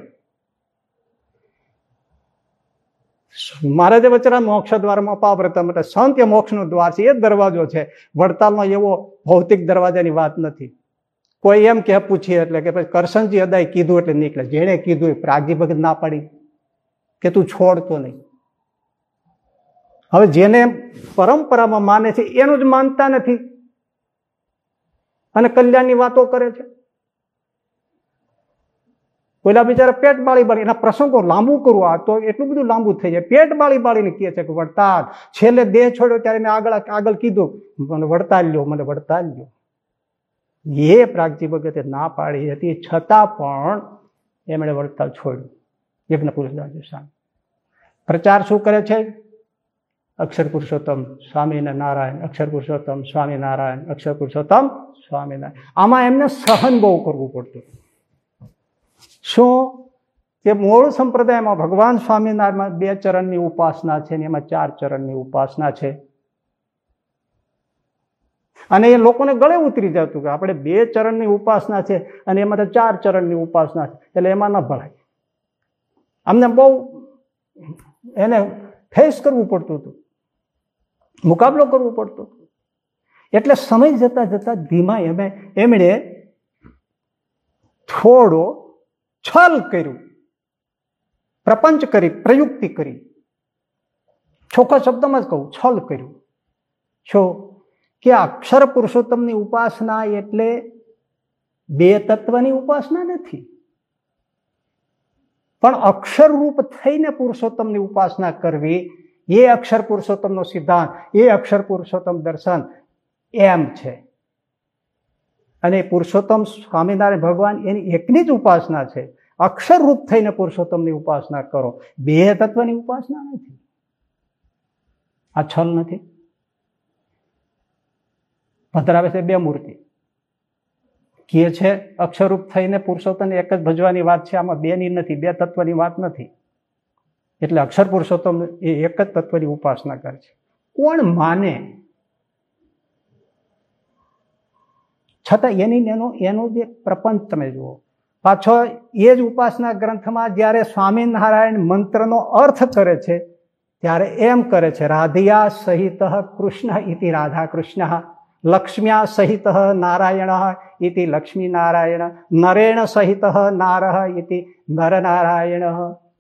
મહારાજે વચરા મોક્ષ દ્વારમાં પાવ્રતમ એટલે સંત એ મોક્ષનો દ્વાર છે, એ દરવાજો છે. વડતાલમાં એવો ભૌતિક દરવાજાની વાત નથી. કોઈ એમ કે પૂછીએ એટલે કે પછી કરશનજી અદાય કીધું એટલે નીકળે. જેણે કીધું એ ભગત ના પાડી કે તું છોડતો નહીં. હવે જેને પરંપરામાં માને છે, એનું જ માનતા નથી. અને કલ્યાણની વાતો કરે છે. પેલા બિચારા પેટ બાળી બાળી એના પ્રસંગો લાંબુ કરવું આ તો એટલું બધું લાંબુ થઈ જાય. પેટ બાળી બાળીને કહે છે કે વડતાલ છેલ્લે દેહ છોડ્યો ત્યારે મેં આગળ આગળ કીધું. મને વડતાલ લ્યો, મને વડતાલ લ્યો. એ પ્રાગજી ભગતે ના પાડી હતી, છતાં પણ એમણે વડતાલ છોડ્યું. યજ્ઞ પુરુષદાસજી સામે પ્રચાર શું કરે છે? અક્ષર પુરુષોત્તમ સ્વામીને નારાયણ, અક્ષર પુરુષોત્તમ સ્વામિનારાયણ, અક્ષર પુરુષોત્તમ સ્વામિનારાયણ. આમાં એમને સહન બહુ કરવું પડતું. શું? કે મૂળ સંપ્રદાયમાં ભગવાન સ્વામિનારાયણમાં બે ચરણની ઉપાસના છે ને એમાં ચાર ચરણની ઉપાસના છે. અને એ લોકોને ગળે ઉતરી જતું કે આપણે બે ચરણની ઉપાસના છે અને એમાં ચાર ચરણની ઉપાસના છે. એટલે એમાં ન ભળાય. અમને બહુ એને ફેસ કરવું પડતું હતું. મુકાબલો કરવો પડતો એટલે સમય જતા જતા ધીમા એમે એમણે થોડો છલ કર્યું. પ્રપંચ કરી, પ્રયુક્તિ કરી. ચોખ્ખા શબ્દમાં જ કહું, છલ કર્યું. છો કે અક્ષર પુરુષોત્તમની ઉપાસના એટલે બે તત્વની ઉપાસના નથી. પણ અક્ષર રૂપ થઈને પુરુષોત્તમની ઉપાસના કરવી, એ અક્ષર પુરુષોત્તમનો સિદ્ધાંત, એ અક્ષર પુરુષોત્તમ દર્શન એમ છે. અને પુરુષોત્તમ સ્વામિનારાયણ ભગવાન એની એકની જ ઉપાસના છે. અક્ષર રૂપ થઈને પુરુષોત્તમની ઉપાસના કરો. બે તત્વની ઉપાસના નથી. આ છલ નથી. ભદ્રાવે છે બે મૂર્તિ. કે છે અક્ષરરૂપ થઈને પુરુષોત્તમ એક જ ભજવાની વાત છે, આમાં બેની નથી, બે તત્વની વાત નથી. એટલે અક્ષર પુરુષોત્તમ એ એક જ તત્વની ઉપાસના કરે છે. કોણ માને? છતાં એની એનો એનો જે પ્રપંચ તમે જુઓ પાછો એ જ ઉપાસના ગ્રંથમાં જ્યારે સ્વામિનારાયણ મંત્રનો અર્થ કરે છે, ત્યારે એમ કરે છે, રાધિયા સહિત કૃષ્ણ ઇતિ રાધા કૃષ્ણ લક્ષ્મ્યા સહિત નારાયણ ઇતિ લક્ષ્મીનારાયણ, નરેણ સહિત નાર ઇતિ નરનારાયણ.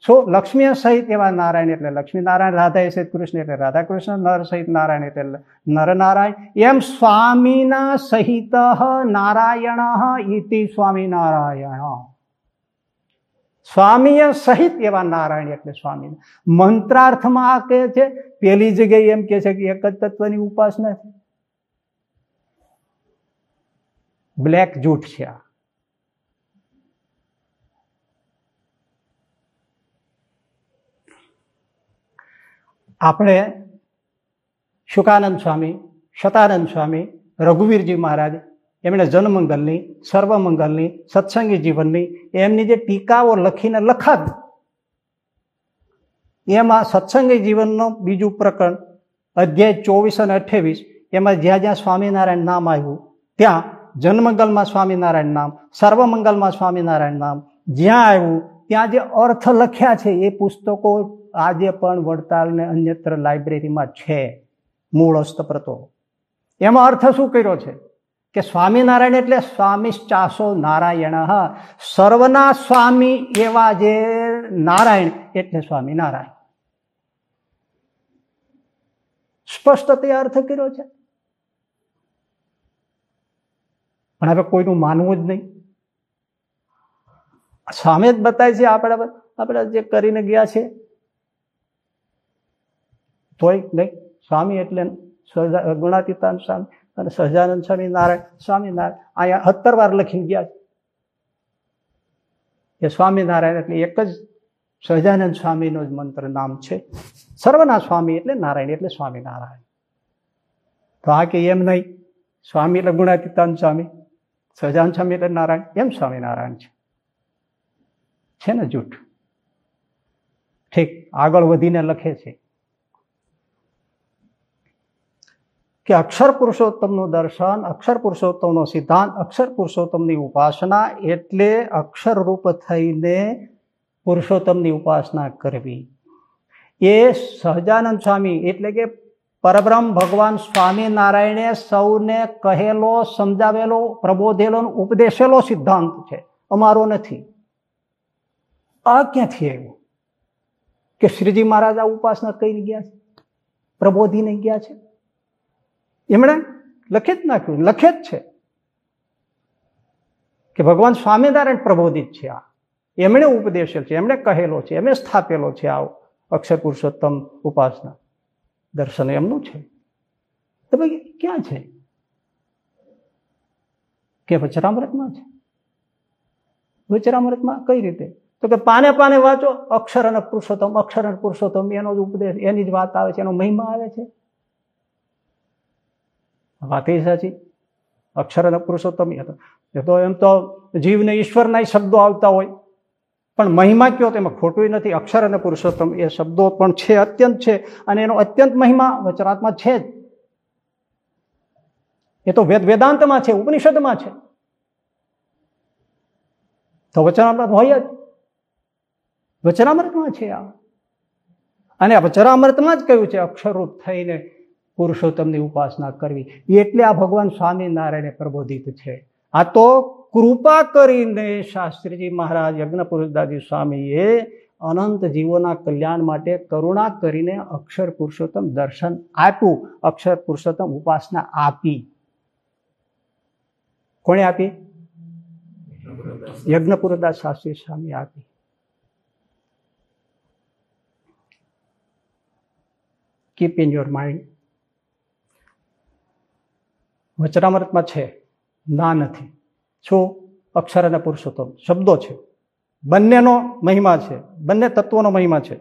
શું લક્ષ્મી સહિત એવા નારાયણ એટલે લક્ષ્મીનારાયણ રાધા સહિત કૃષ્ણ એટલે રાધા કૃષ્ણ નર સહિત નારાયણ એટલે નરનારાયણ. એમ સ્વામીના સહિત નારાયણ ઇતિ સ્વામિનારાયણ. સ્વામીય સહિત એવા નારાયણ એટલે સ્વામી મંત્રાર્થમાં આ કહે છે, પેલી જગ્યાએ એમ કે છે કે એક જ તત્વની ઉપાસના છે. બ્લેક જૂઠ છે આ. આપણે શુકાનંદ સ્વામી, શતાનંદ સ્વામી, રઘુવીરજી મહારાજ, એમણે જનમંગલની, સર્વમંગલની, સત્સંગી જીવનની એમની જે ટીકાઓ લખીને લખાદ એમાં સત્સંગી જીવનનો બીજું પ્રકરણ, અધ્યાય ચોવીસ અને અઠ્યાવીસ, એમાં જ્યાં જ્યાં સ્વામિનારાયણ નામ આવ્યું, ત્યાં જન્મંગલમાં સ્વામિનારાયણ નામ, સર્વમંગલમાં સ્વામિનારાયણ નામ, જ્યાં આવ્યું, ત્યાં જે અર્થ લખ્યા છે એ પુસ્તકો આજે પણ વડતાલ ને અન્યત્ર લાઇબ્રેરીમાં છે મૂળ અસ્તપ્રતો એમાં અર્થ શું કર્યો છે? કે સ્વામિનારાયણ એટલે સ્વામી ચાસો નારાયણ. સર્વના સ્વામી એવા જે નારાયણ એટલે સ્વામિનારાયણ. સ્પષ્ટ તે અર્થ કર્યો છે. પણ હવે કોઈનું માનવું જ નહીં. સામે જ બતાય છે આપણે આપણે જે કરીને ગયા છે તોય નહીં. સ્વામી એટલે ગુણાતીતાન સ્વામી અને સહજાનંદ સ્વામી નારાયણ સ્વામિનારાયણ અહીંયા સત્તર વાર લખીને ગયા છે. એ સ્વામિનારાયણ એટલે એક જ સહજાનંદ સ્વામીનો જ મંત્ર નામ છે. સર્વના સ્વામી એટલે નારાયણ, એટલે સ્વામિનારાયણ તો આ કે એમ નહીં. સ્વામી એટલે ગુણાતીતાન સ્વામી, સહજાનંદ સ્વામી એટલે નારાયણ, એમ સ્વામિનારાયણ છે. છે ને જૂઠ? ઠીક, આગળ વધીને લખે છે. કે અક્ષર પુરુષોત્તમનું દર્શન, અક્ષર પુરુષોત્તમનો સિદ્ધાંત, અક્ષર પુરુષોત્તમની ઉપાસના એટલે અક્ષરરૂપ થઈને પુરુષોત્તમની ઉપાસના કરવી. એ સહજાનંદ સ્વામી એટલે કે પરબ્રહ્મ ભગવાન સ્વામિનારાયણે સૌને કહેલો, સમજાવેલો, પ્રબોધેલો ઉપદેશેલો સિદ્ધાંત છે. અમારો નથી. આ ક્યાંથી આવ્યું? કે શ્રીજી મહારાજ આ ઉપાસના કઈ ગયા છે? પ્રબોધીને ગયા છે? એમણે લખી જ નાખ્યું. લખે જ છે કે ભગવાન સ્વામિનારાયણ પ્રબોધિત છે આ. એમણે ઉપદેશેલ છે, એમણે કહેલો છે, એમણે સ્થાપેલો છે આ અક્ષર પુરુષોત્તમ ઉપાસના. દર્શન એમનું છે. તો ભાઈ, ક્યાં છે? કે વચરામૃતમાં છે? વચરામૃતમાં કઈ રીતે? તો કે પાને પાને વાંચો, અક્ષર અને પુરુષોત્તમ, અક્ષર અને પુરુષોત્તમ એનો જ ઉપદેશ, એની જ વાત આવે છે, એનો મહિમા આવે છે. વાત એ સાચી. અક્ષર અને પુરુષોત્તમ એ તો એમ તો જીવને ઈશ્વરના શબ્દો આવતા હોય. પણ મહિમા કયો તેમાં ખોટું નથી. અક્ષર અને પુરુષોત્તમ એ શબ્દો પણ છે, અત્યંત છે. અને એનો અત્યંત મહિમા વચરાતમાં છે જ. એ તો વેદ વેદાંતમાં છે, ઉપનિષદમાં છે. તો વચનામૃત હોય જ. વચનામૃતમાં છે આ. અને વચરામૃતમાં જ કહ્યું છે અક્ષરરૂપ થઈને પુરુષોત્તમની ઉપાસના કરવી. એટલે આ ભગવાન સ્વામિનારાયણે પ્રબોધિત છે. આ તો કૃપા કરીને શાસ્ત્રીજી મહારાજ યજ્ઞપુરુષદાદી સ્વામીએ અનંત જીવોના કલ્યાણ માટે કરુણા કરીને અક્ષર પુરુષોત્તમ દર્શન આપ્યું. અક્ષર પુરુષોત્તમ ઉપાસના આપી. કોણે આપી? યજ્ઞપુરદાસ શાસ્ત્રી સ્વામી આપી. કીપ ઇન યોર માઇન્ડ વચરામૃતમાં છે? ના નથી. શું અક્ષર અને પુરુષોત્તમ? શબ્દો છે. બંનેનો મહિમા છે. બંને તત્વોનો મહિમા છે.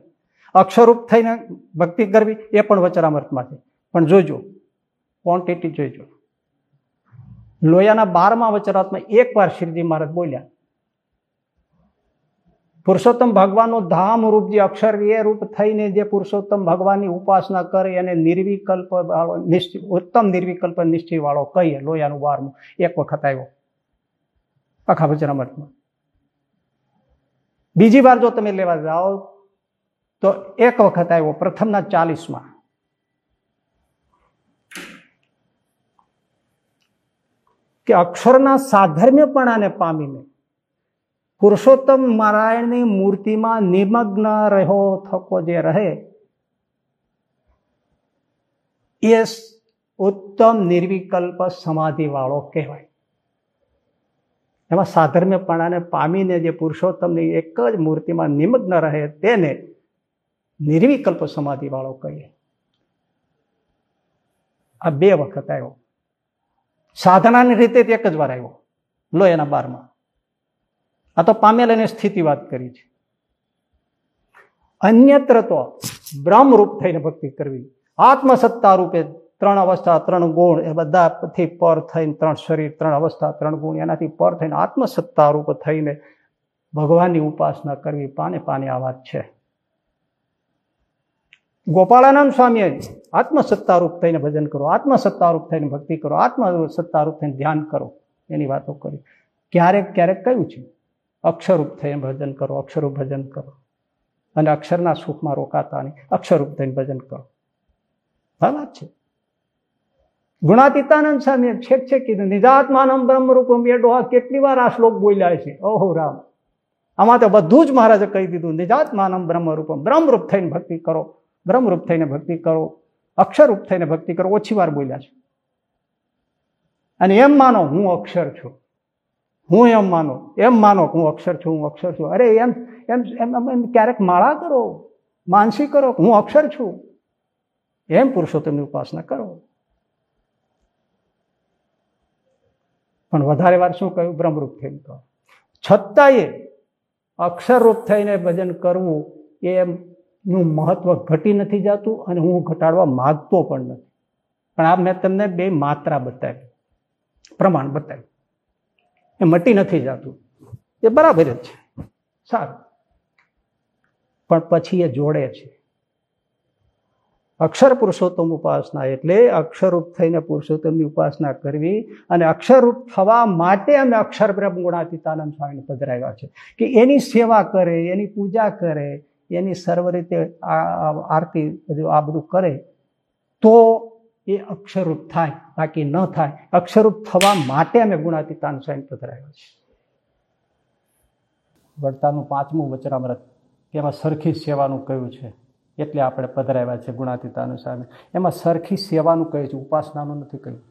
અક્ષરરૂપ થઈને ભક્તિ કરવી એ પણ વચરામૃતમાં છે. પણ જોજો ક્વોન્ટિટી જોઈજો લોયાના બારમા વચરાતમાં એક વાર શ્રીજી મહારાજ બોલ્યા પુરુષોત્તમ ભગવાનનું ધામ રૂપ જે અક્ષર એ રૂપ થઈને જે પુરુષોત્તમ ભગવાનની ઉપાસના કરે અને નિર્વિકલ્પ વાળો નિશ્ચિત ઉત્તમ નિર્વિકલ્પ નિશ્ચય વાળો કહીએ, લોયાનું બારમું. એક વખત આવ્યો. આખા વચનામૃતમાં. બીજી વાર જો તમે લેવા જાઓ, તો એક વખત આવ્યો પ્રથમના ચાલીસમાં. કે અક્ષરના સાધર્મ્યપણાને પામીને પુરુષોત્તમ નારાયણની મૂર્તિમાં નિમગ્ન રહ્યો થકો જે રહે, એ ઉત્તમ નિર્વિકલ્પ સમાધિ વાળો કહેવાય. એમાં સાધર્મ્યપણાને પામીને જે પુરુષોત્તમની એક જ મૂર્તિમાં નિમગ્ન રહે તેને નિર્વિકલ્પ સમાધિ વાળો કહીએ. આ બે વખત આવ્યો. સાધનાની રીતે એક જ વાર આવ્યો, લો એના બારમાં. આ તો પામેલ અને સ્થિતિ વાત કરી છે. અન્યત્ર તો બ્રહ્મરૂપ થઈને ભક્તિ કરવી. આત્મસત્તા રૂપે ત્રણ અવસ્થા, ત્રણ ગુણ એ બધાથી પર થઈને ત્રણ શરીર, ત્રણ અવસ્થા, ત્રણ ગુણ એનાથી પર થઈને આત્મસત્તા રૂપ થઈને ભગવાનની ઉપાસના કરવી પાને પાને આ વાત છે. ગોપાળાનંદ સ્વામીએ આત્મસત્તારૂપ થઈને ભજન કરો આત્મસત્તારૂપ થઈને ભક્તિ કરો આત્મસત્તારૂપ થઈને ધ્યાન કરો એની વાતો કરી. ક્યારેક ક્યારેક કયું છે? અક્ષરરૂપ થઈને ભજન કરો અક્ષરરૂપ ભજન કરો. અને અક્ષરના સુખમાં રોકાતા નહીં અક્ષરરૂપ થઈને ભજન કરો. આ વાત છે. ગુણાતીતાનંદ સ્વામી છેક છે કીધું, નિજાત્માનમ બ્રહ્મરૂપમ એ ડોહા કેટલી વાર આ શ્લોક બોલ્યા છે? ઓહો, રામ. આમાં તો બધું જ મહારાજે કહી દીધું, નિજાત્માનમ બ્રહ્મરૂપમ. બ્રહ્મરૂપ થઈને ભક્તિ કરો, બ્રહ્મરૂપ થઈને ભક્તિ કરો અક્ષરરૂપ થઈને ભક્તિ કરો, ઓછી વાર બોલ્યા છે. અને એમ માનો, હું અક્ષર છું. હું એમ માનો એમ માનો હું અક્ષર છું, હું અક્ષર છું. અરે, એમ એમ એમ ક્યારેક માળા કરો, માનસી કરો હું અક્ષર છું. એમ પુરુષોત્તમની ઉપાસના કરો. પણ વધારે વાર શું કહ્યું? બ્રહ્મરૂપ થઈને કહો. છતાંય અક્ષરરૂપ થઈને ભજન કરવું એમનું મહત્વ ઘટી નથી જતું અને હું ઘટાડવા માગતો પણ નથી. પણ આ મેં તમને બે માત્રા બતાવી. પ્રમાણ બતાવ્યું એ મટી નથી જતું. એ બરાબર જ છે. સારું. પણ પછી એ જોડે છે. અક્ષર પુરુષોત્તમ ઉપાસના એટલે અક્ષરરૂપ થઈને પુરુષોત્તમની ઉપાસના કરવી અને અક્ષરરૂપ થવા માટે અમે અક્ષર બ્રહ્મ ગુણાતીતાનંદ સ્વામીને પધરાવ્યા છે કે એની સેવા કરે, એની પૂજા કરે, એની સર્વ રીતે આરતી આ બધું કરે તો એ અક્ષરરૂપ થાય, બાકી ન થાય. અક્ષરૂપ થવા માટે અમે ગુણાતીતાનું સ્વામી પધરાવ્યો છે વડતાનું પાંચમું વચરામૃત એમાં સરખી સેવાનું કયું છે, એટલે આપણે પધરાવ્યા છે ગુણાતીતાનું સામે. એમાં સરખી સેવાનું કહ્યું છે, ઉપાસનાનું નથી કહ્યું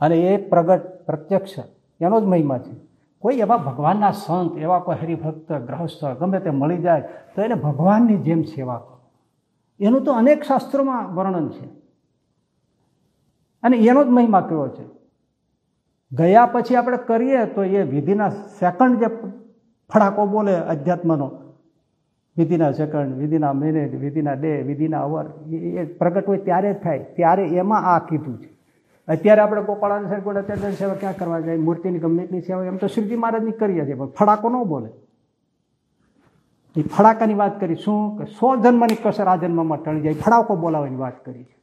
અને એ પ્રગટ, પ્રત્યક્ષ, એનો જ મહિમા છે. કોઈ એવા ભગવાનના સંત, એવા કોઈ હરિભક્ત, ગ્રહસ્થ, ગમે તે મળી જાય, તો એને ભગવાનની જેમ સેવા કરો. એનું તો અનેક શાસ્ત્રોમાં વર્ણન છે. અને એનો જ મહિમા કેવો છે? ગયા પછી આપણે કરીએ તો એ વિધિના સેકન્ડ જે ફડાકો બોલે અધ્યાત્મનો, વિધિના સેકન્ડ, વિધિના મિનિટ, વિધિના ડે, વિધિના અવર, એ પ્રગટ હોય ત્યારે જ થાય. ત્યારે એમાં આ કીધું છે. અત્યારે આપણે ગોપાળાની સાહેબ અત્યારે સેવા ક્યાં કરવા જાય? મૂર્તિની ગમે એટલી સેવા એમ તો શ્રીજી મહારાજની કરીએ છીએ, પણ ફડાકો ન બોલે. એ ફડાકાની વાત કરી, શું? કે સો જન્મની કસર આ જન્મમાં ટળી જાય. ફડાકો બોલાવવાની વાત કરી છે.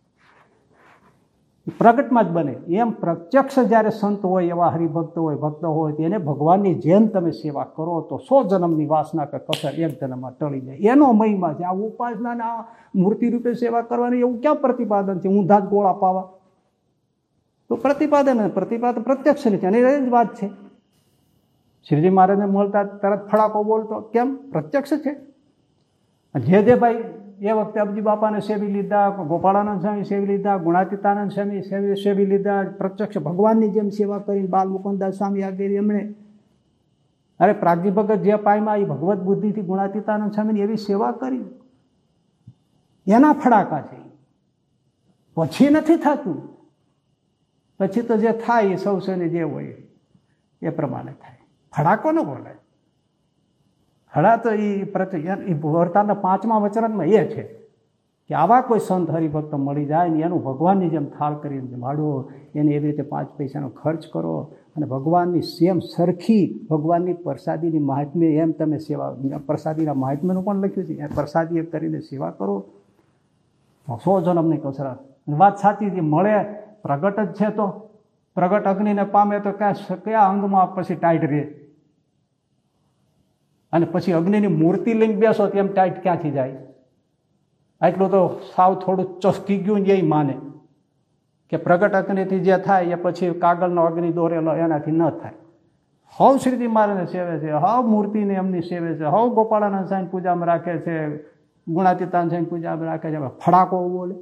પ્રગટમાં જ બને. એમ પ્રત્યક્ષ જ્યારે સંત હોય, એવા હરિભક્ત હોય, ભક્ત હોય તેને ભગવાનની જેમ તમે સેવા કરો, તો સો જન્મની વાસના કે કસર એક જન્મમાં ટળી જાય. એનો મહિમા છે. આ ઉપાસના આ મૂર્તિ રૂપે સેવા કરવાની એવું ક્યાં પ્રતિપાદન છે? ઊંધા ગોળા પાવા. તો પ્રતિપાદન પ્રતિપાદન પ્રત્યક્ષ નથી અને એ જ વાત છે. શ્રીજી મહારાજને મળતા તરત ફડાકો બોલતો, કેમ? પ્રત્યક્ષ છે? જે જે ભાઈ એ વખતે અબજી બાપાને સેવી લીધા, ગોપાળાનંદ સ્વામી સેવી લીધા, ગુણાતીતાનંદ સ્વામી સેવી સેવી લીધા, પ્રત્યક્ષ ભગવાનની જેમ સેવા કરી બાલ મુકુદાસ સ્વામી આગળ એમણે. અરે પ્રાગજી ભગત જે પાયમાં એ ભગવત બુદ્ધિથી ગુણાતીતાનંદ સ્વામીની એવી સેવા કરી. એના ફડાકા છે. પછી નથી થતું. પછી તો જે થાય એ સૌસેને જે હોય એ પ્રમાણે થાય. ફડાકો ન બોલાય. હળા તો એ પ્રતિ એ વર્તાના પાંચમા વચનમાં એ છે કે આવા કોઈ સંત હરિભક્ત મળી જાય ને એનું ભગવાનની જેમ થાળ કરીને જમાડો એને એવી રીતે પાંચ પૈસાનો ખર્ચ કરો અને ભગવાનની સેમ સરખી ભગવાનની પ્રસાદીની મહાત્મ્ય એમ તમે સેવા પ્રસાદીના મહાત્મ્યનું પણ લખ્યું છે? એ પ્રસાદી કરીને સેવા કરો. સો જન્મની કસરત. વાત સાચી છે, મળે, પ્રગટ જ છે તો. પ્રગટ અગ્નિને પામે તો ક્યાં કયા અંગમાં પછી ટાઈટ રહે? અને પછી અગ્નિની મૂર્તિ લઈને બેસો તેમ ટાઈટ ક્યાંથી જાય? આટલું તો સાવ થોડું ચસકી ગયું એ માને કે પ્રગટ અગ્નિથી જે થાય એ પછી કાગળનો અગ્નિ દોરેલો એનાથી ન થાય. હવ શ્રીજી મહારાજને સેવે છે, હવ મૂર્તિને એમની સેવે છે, હવ ગોપાળાનંદ સાંઈ પૂજામાં રાખે છે ગુણાતીતાન સાંઈ પૂજામાં રાખે છે ફડાકો બોલે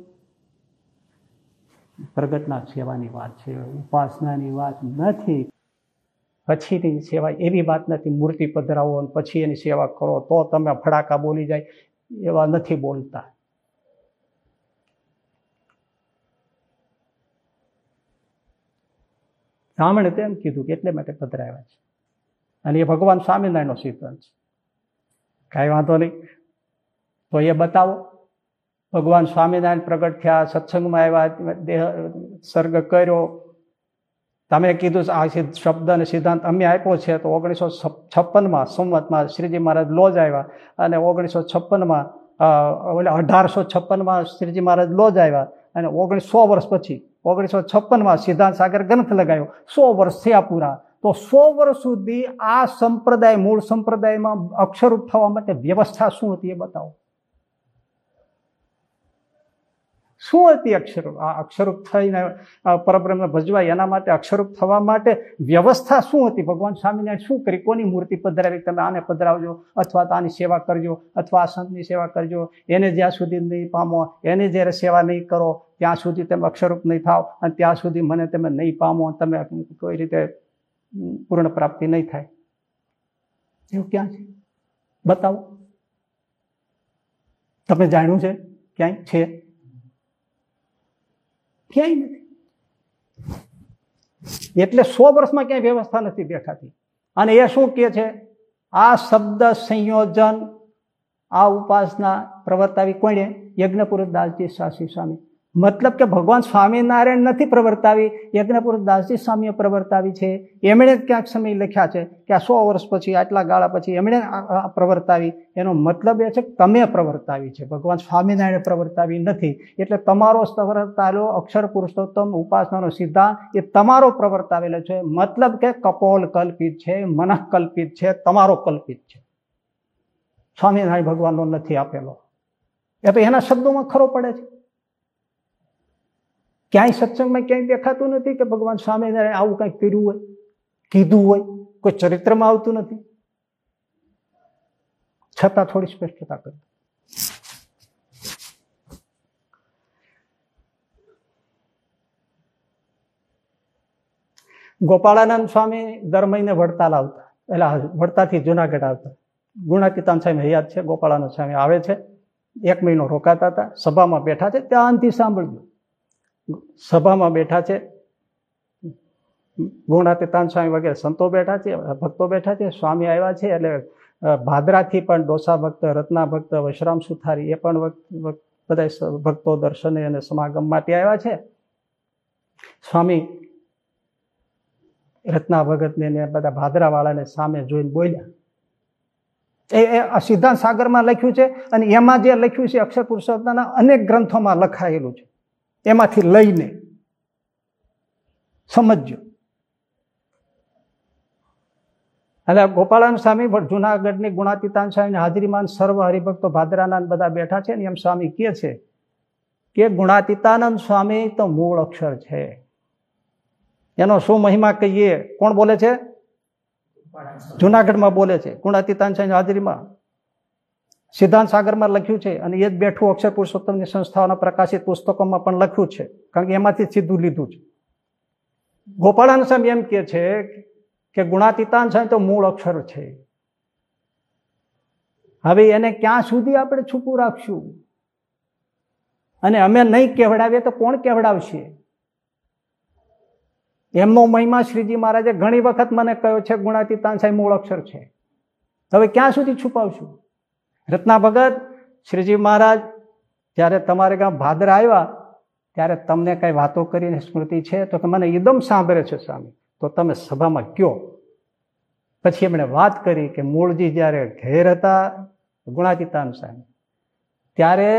પ્રગટના સેવાની વાત છે, ઉપાસનાની વાત નથી. પછીની સેવા એવી વાત નથી, મૂર્તિ પધરાવો અને પછી એની સેવા કરો, તો તમે ફડાકા બોલી જાય એવા નથી બોલતા. બ્રાહ્મણે તેમ કીધું કે એટલે માટે પધરાવ્યા છે. અને એ ભગવાન સ્વામિનારાયણનો સિદ્ધાંત છે. કાંઈ વાંધો નહીં. તો એ બતાવો. ભગવાન સ્વામિનારાયણ પ્રગટ થયા, સત્સંગમાં આવ્યા, દેહ સર્ગ કર્યો. તમે કીધું આ શબ્દ અને સિદ્ધાંત અમે આપ્યો છે, તો ઓગણીસો છપ્પનમાં સંવતમાં શ્રીજી મહારાજ લોજ આવ્યા અને ઓગણીસો છપ્પનમાં એટલે અઢારસો છપ્પનમાં શ્રીજી મહારાજ લોજ આવ્યા અને ઓગણીસો વર્ષ પછી ઓગણીસો છપ્પનમાં સિદ્ધાંત સાગર ગ્રંથ લગાવ્યો સો વર્ષ થયા પૂરા. તો સો વર્ષ સુધી આ સંપ્રદાય, મૂળ સંપ્રદાયમાં અક્ષરરૂપ થવા માટે વ્યવસ્થા શું હતી એ બતાવો. શું હતી અક્ષરરૂપ આ અક્ષરરૂપ થઈને પરબ્રહ્મને ભજવાય એના માટે અક્ષરરૂપ થવા માટે વ્યવસ્થા શું હતી? ભગવાન સ્વામિનારાયણ શું કરી? કોની મૂર્તિ પધરાવી? તમે આને પધરાવજો, અથવા તો આની સેવા કરજો, અથવા આ સંતની સેવા કરજો. એને જ્યાં સુધી નહીં પામો, એને જ્યારે સેવા નહીં કરો, ત્યાં સુધી તમે અક્ષરરૂપ નહીં થાવ, અને ત્યાં સુધી મને તમે નહીં પામો તમે કોઈ રીતે પૂર્ણ પ્રાપ્તિ નહીં થાય. એવું ક્યાં છે? બતાવો. તમે જાણ્યું છે? ક્યાંય છે? ક્યાંય નથી. એટલે સો વર્ષમાં ક્યાંય વ્યવસ્થા નથી દેખાતી. અને એ શું કે છે? આ શબ્દ સંયોજન આ ઉપાસના પ્રવર્તાવી કોણે? યજ્ઞપુરુષ દાસજી સાસી સ્વામી. મતલબ કે ભગવાન સ્વામિનારાયણ નથી પ્રવર્તાવી, યજ્ઞપુરુષ દાસજી સ્વામીએ પ્રવર્તાવી છે. એમણે ક્યાંક સમય લખ્યા છે કે આ સો વર્ષ પછી, આટલા ગાળા પછી એમણે પ્રવર્તાવી. એનો મતલબ એ છે તમે પ્રવર્તાવી છે. ભગવાન સ્વામિનારાયણ પ્રવર્તાવી નથી. એટલે તમારો પ્રવર્તાવેલો અક્ષર, પુરુષોત્તમ, ઉપાસનાનો સિદ્ધાંત એ તમારો પ્રવર્તાવેલો છે. મતલબ કે કપોલ કલ્પિત છે, મનઃ કલ્પિત છે, તમારો કલ્પિત છે. સ્વામિનારાયણ ભગવાનનો નથી આપેલો. એ તો એના શબ્દોમાં ખરો પડે છે. ક્યાંય સત્સંગમાં ક્યાંય દેખાતું નથી કે ભગવાન સ્વામિનારાયણ આવું કંઈક કર્યું હોય, કીધું હોય, કોઈ ચરિત્રમાં આવતું નથી. છતાં થોડી સ્પષ્ટતા કરી. ગોપાળાનંદ સ્વામી દર મહિને વડતાલ આવતા, એટલે વડતાથી જુનાગઢ આવતા. ગુણાતીતાન સ્વામી હયાત છે, ગોપાળાનંદ સ્વામી આવે છે, એક મહિનો રોકાતા હતા, સભામાં બેઠા છે, ત્યાંથી સાંભળ્યું સભામાં બેઠા છે. ગુણાતીતાન સ્વામી વગેરે સંતો બેઠા છે, ભક્તો બેઠા છે, સ્વામી આવ્યા છે. એટલે ભાદરાથી પણ ડોસા ભક્ત, રત્ના ભક્ત, વશરામ સુથારી એ પણ બધા ભક્તો દર્શને અને સમાગમ માટે આવ્યા છે. સ્વામી રત્ના ભગતને ને બધા ભાદરાવાળાને સામે જોઈને બોલ્યા. એ સિદ્ધાંત સાગરમાં લખ્યું છે અને એમાં જે લખ્યું છે અક્ષર પુરુષોત્તમના અનેક ગ્રંથોમાં લખાયેલું છે. એમાંથી લઈને સમજજો. અને ગોપાળાન સ્વામી પણ જુનાગઢની ગુણાતીતાન સ્વામીની હાજરીમાં સર્વ હરિભક્તો ભાદરાનંદ બધા બેઠા છે ને એમ સ્વામી કહે છે કે ગુણાતીતાનંદ સ્વામી તો મૂળ અક્ષર છે. એનો શું મહિમા કહીએ? કોણ બોલે છે? જુનાગઢમાં બોલે છે. ગુણાતીતાન સ્વામી હાજરીમાં. સિદ્ધાંત સાગરમાં લખ્યું છે અને એ જ બેઠું અક્ષર પુરુષોત્તમની સંસ્થાઓના પ્રકાશિત પુસ્તકોમાં પણ લખ્યું છે. કારણ કે એમાંથી સીધું લીધું છે. ગોપાળાન સ્વામી એમ કે છે કે ગુણાતીતાન સ્વામી તો મૂળ અક્ષર છે. હવે એને ક્યાં સુધી આપણે છૂપું રાખશું? અને અમે નહીં કહેવડાવીએ તો કોણ કહેવડાવશે? એમનો મહિમા શ્રીજી મહારાજે ઘણી વખત મને કહ્યો છે, ગુણાતીતાન સાહેબ મૂળ અક્ષર છે. હવે ક્યાં સુધી છુપાવશું? રત્ના ભગત, શ્રીજી મહારાજ, જ્યારે તમારે ગામ ભાદર આવ્યા, ત્યારે તમને કઈ વાતો કરીને સ્મૃતિ છે? તો મને એકદમ સાંભળે છે સ્વામી. તો તમે સભામાં કયો પછી એમણે વાત કરી કે મૂળજી જ્યારે ઘેર હતા, ગુણાતીતાન સ્વામી ત્યારે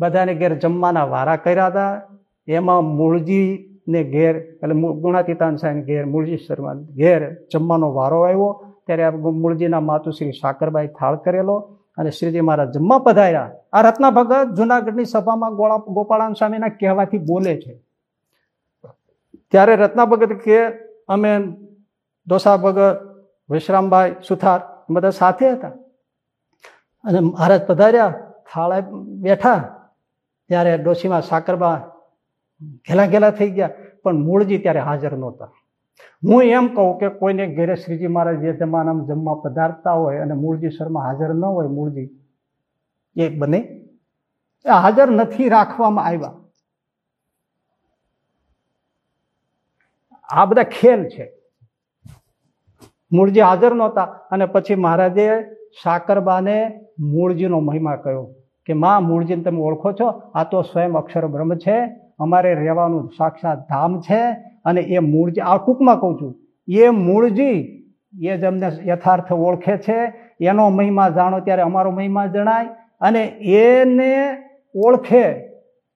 બધાને ઘેર જમવાના વારા કર્યા હતા. એમાં મૂળજીને ઘેર, એટલે ગુણાતીતાન સાહેબ ઘેર, મૂળજી શર્મા ઘેર જમવાનો વારો આવ્યો. ત્યારે મૂળજીના માતુશ્રી સાકરબાઈ થાળ કરેલો. અને શ્રીજી મહારાજ જમવા પધાર્યા. આ રત્ના ભગત જુનાગઢની સભામાં ગોળા ગોપાળાન સ્વામીના કહેવાથી બોલે છે. ત્યારે રત્ના ભગત કે અમે ડોસા ભગત, વિશ્રામભાઈ, સુથાર બધા સાથે હતા. અને મહારાજ પધાર્યા, થાળે બેઠા. ત્યારે ડોશીમાં સાકરબા ઘેલા ઘેલા થઈ ગયા, પણ મૂળજી ત્યારે હાજર નહોતા. હું એમ કહું કે કોઈને ઘેરે શ્રીજી મહારાજ જે જમવા પધારતા હોય અને મૂળજી શર્મા હાજર ન હોય, મૂળજી એ બને હાજર નથી રાખવામાં આવ્યા. આ બધા ખેલ છે. મૂળજી હાજર નહોતા અને પછી મહારાજે સાકરબાને મૂળજીનો મહિમા કહ્યો કે, માં, મૂળજીને તમે ઓળખો છો? આ તો સ્વયં અક્ષર બ્રહ્મ છે. અમારે રહેવાનું સાક્ષાત ધામ છે. અને એ મૂળજી, આ ટૂંકમાં કહું છું, એ મૂળજી એ જ અમને યથાર્થ ઓળખે છે, એનો મહિમા જાણો ત્યારે અમારો મહિમા જણાય અને એને ઓળખે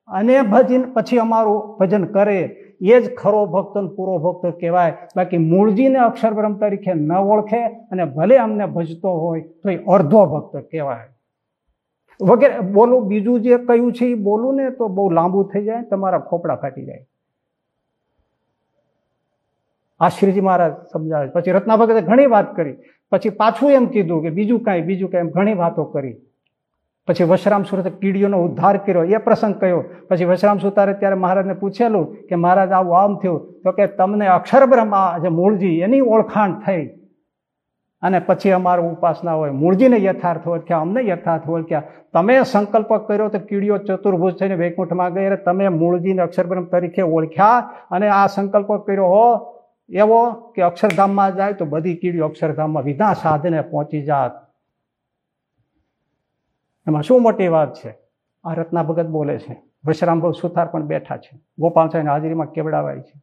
અને ભજન, પછી અમારું ભજન કરે. એ જ ખરો ભક્ત પૂરો ભક્ત કહેવાય. બાકી મૂળજીને અક્ષર બ્રહ્મ તરીકે ન ઓળખે અને ભલે અમને ભજતો હોય તો એ અર્ધો ભક્ત કહેવાય. વગેરે, બોલું, બીજું જે કહ્યું છે એ બોલું ને તો બહુ લાંબુ થઈ જાય, તમારા ખોપડા ફાટી જાય. આ શ્રીજી મહારાજ સમજાવે પછી રત્ના ઘણી વાત કરી. પછી પાછું એમ કીધું કે બીજું કાંઈ બીજું કાંઈ એમ ઘણી વાતો કરી. પછી વશરામ સુરતે કીડીઓનો ઉદ્ધાર કર્યો. એ પ્રસંગ કયો? પછી વશરામ સુતારે ત્યારે મહારાજને પૂછેલું કે મહારાજ, આવું આમ થયું? તો કે તમને અક્ષર બ્રહ્મ જે મૂળજી, એની ઓળખાણ થઈ. અને પછી અમારું ઉપાસના હોય. મૂળજીને યથાર્થ ઓળખ્યા અમને યથાર્થ ઓળખ્યા તમે સંકલ્પ કર્યો તો કીડીઓ ચતુર્ભુજ થઈને વૈકુંઠમાં ગઈ. તમે મૂળજીને અક્ષરબ્રહ્મ તરીકે ઓળખ્યા અને આ સંકલ્પ કર્યો હો. એવો કે અક્ષરધામમાં જાય તો બધી કીડીઓ અક્ષરધામમાં વિના સાધને પહોંચી જાત. એમાં શું મોટી વાત છે? આ રત્ના ભગત બોલે છે વશરામભાઈ સુથાર પણ બેઠા છે. ગોપાલ સાહેબ હાજરીમાં કેવડાવાય છે?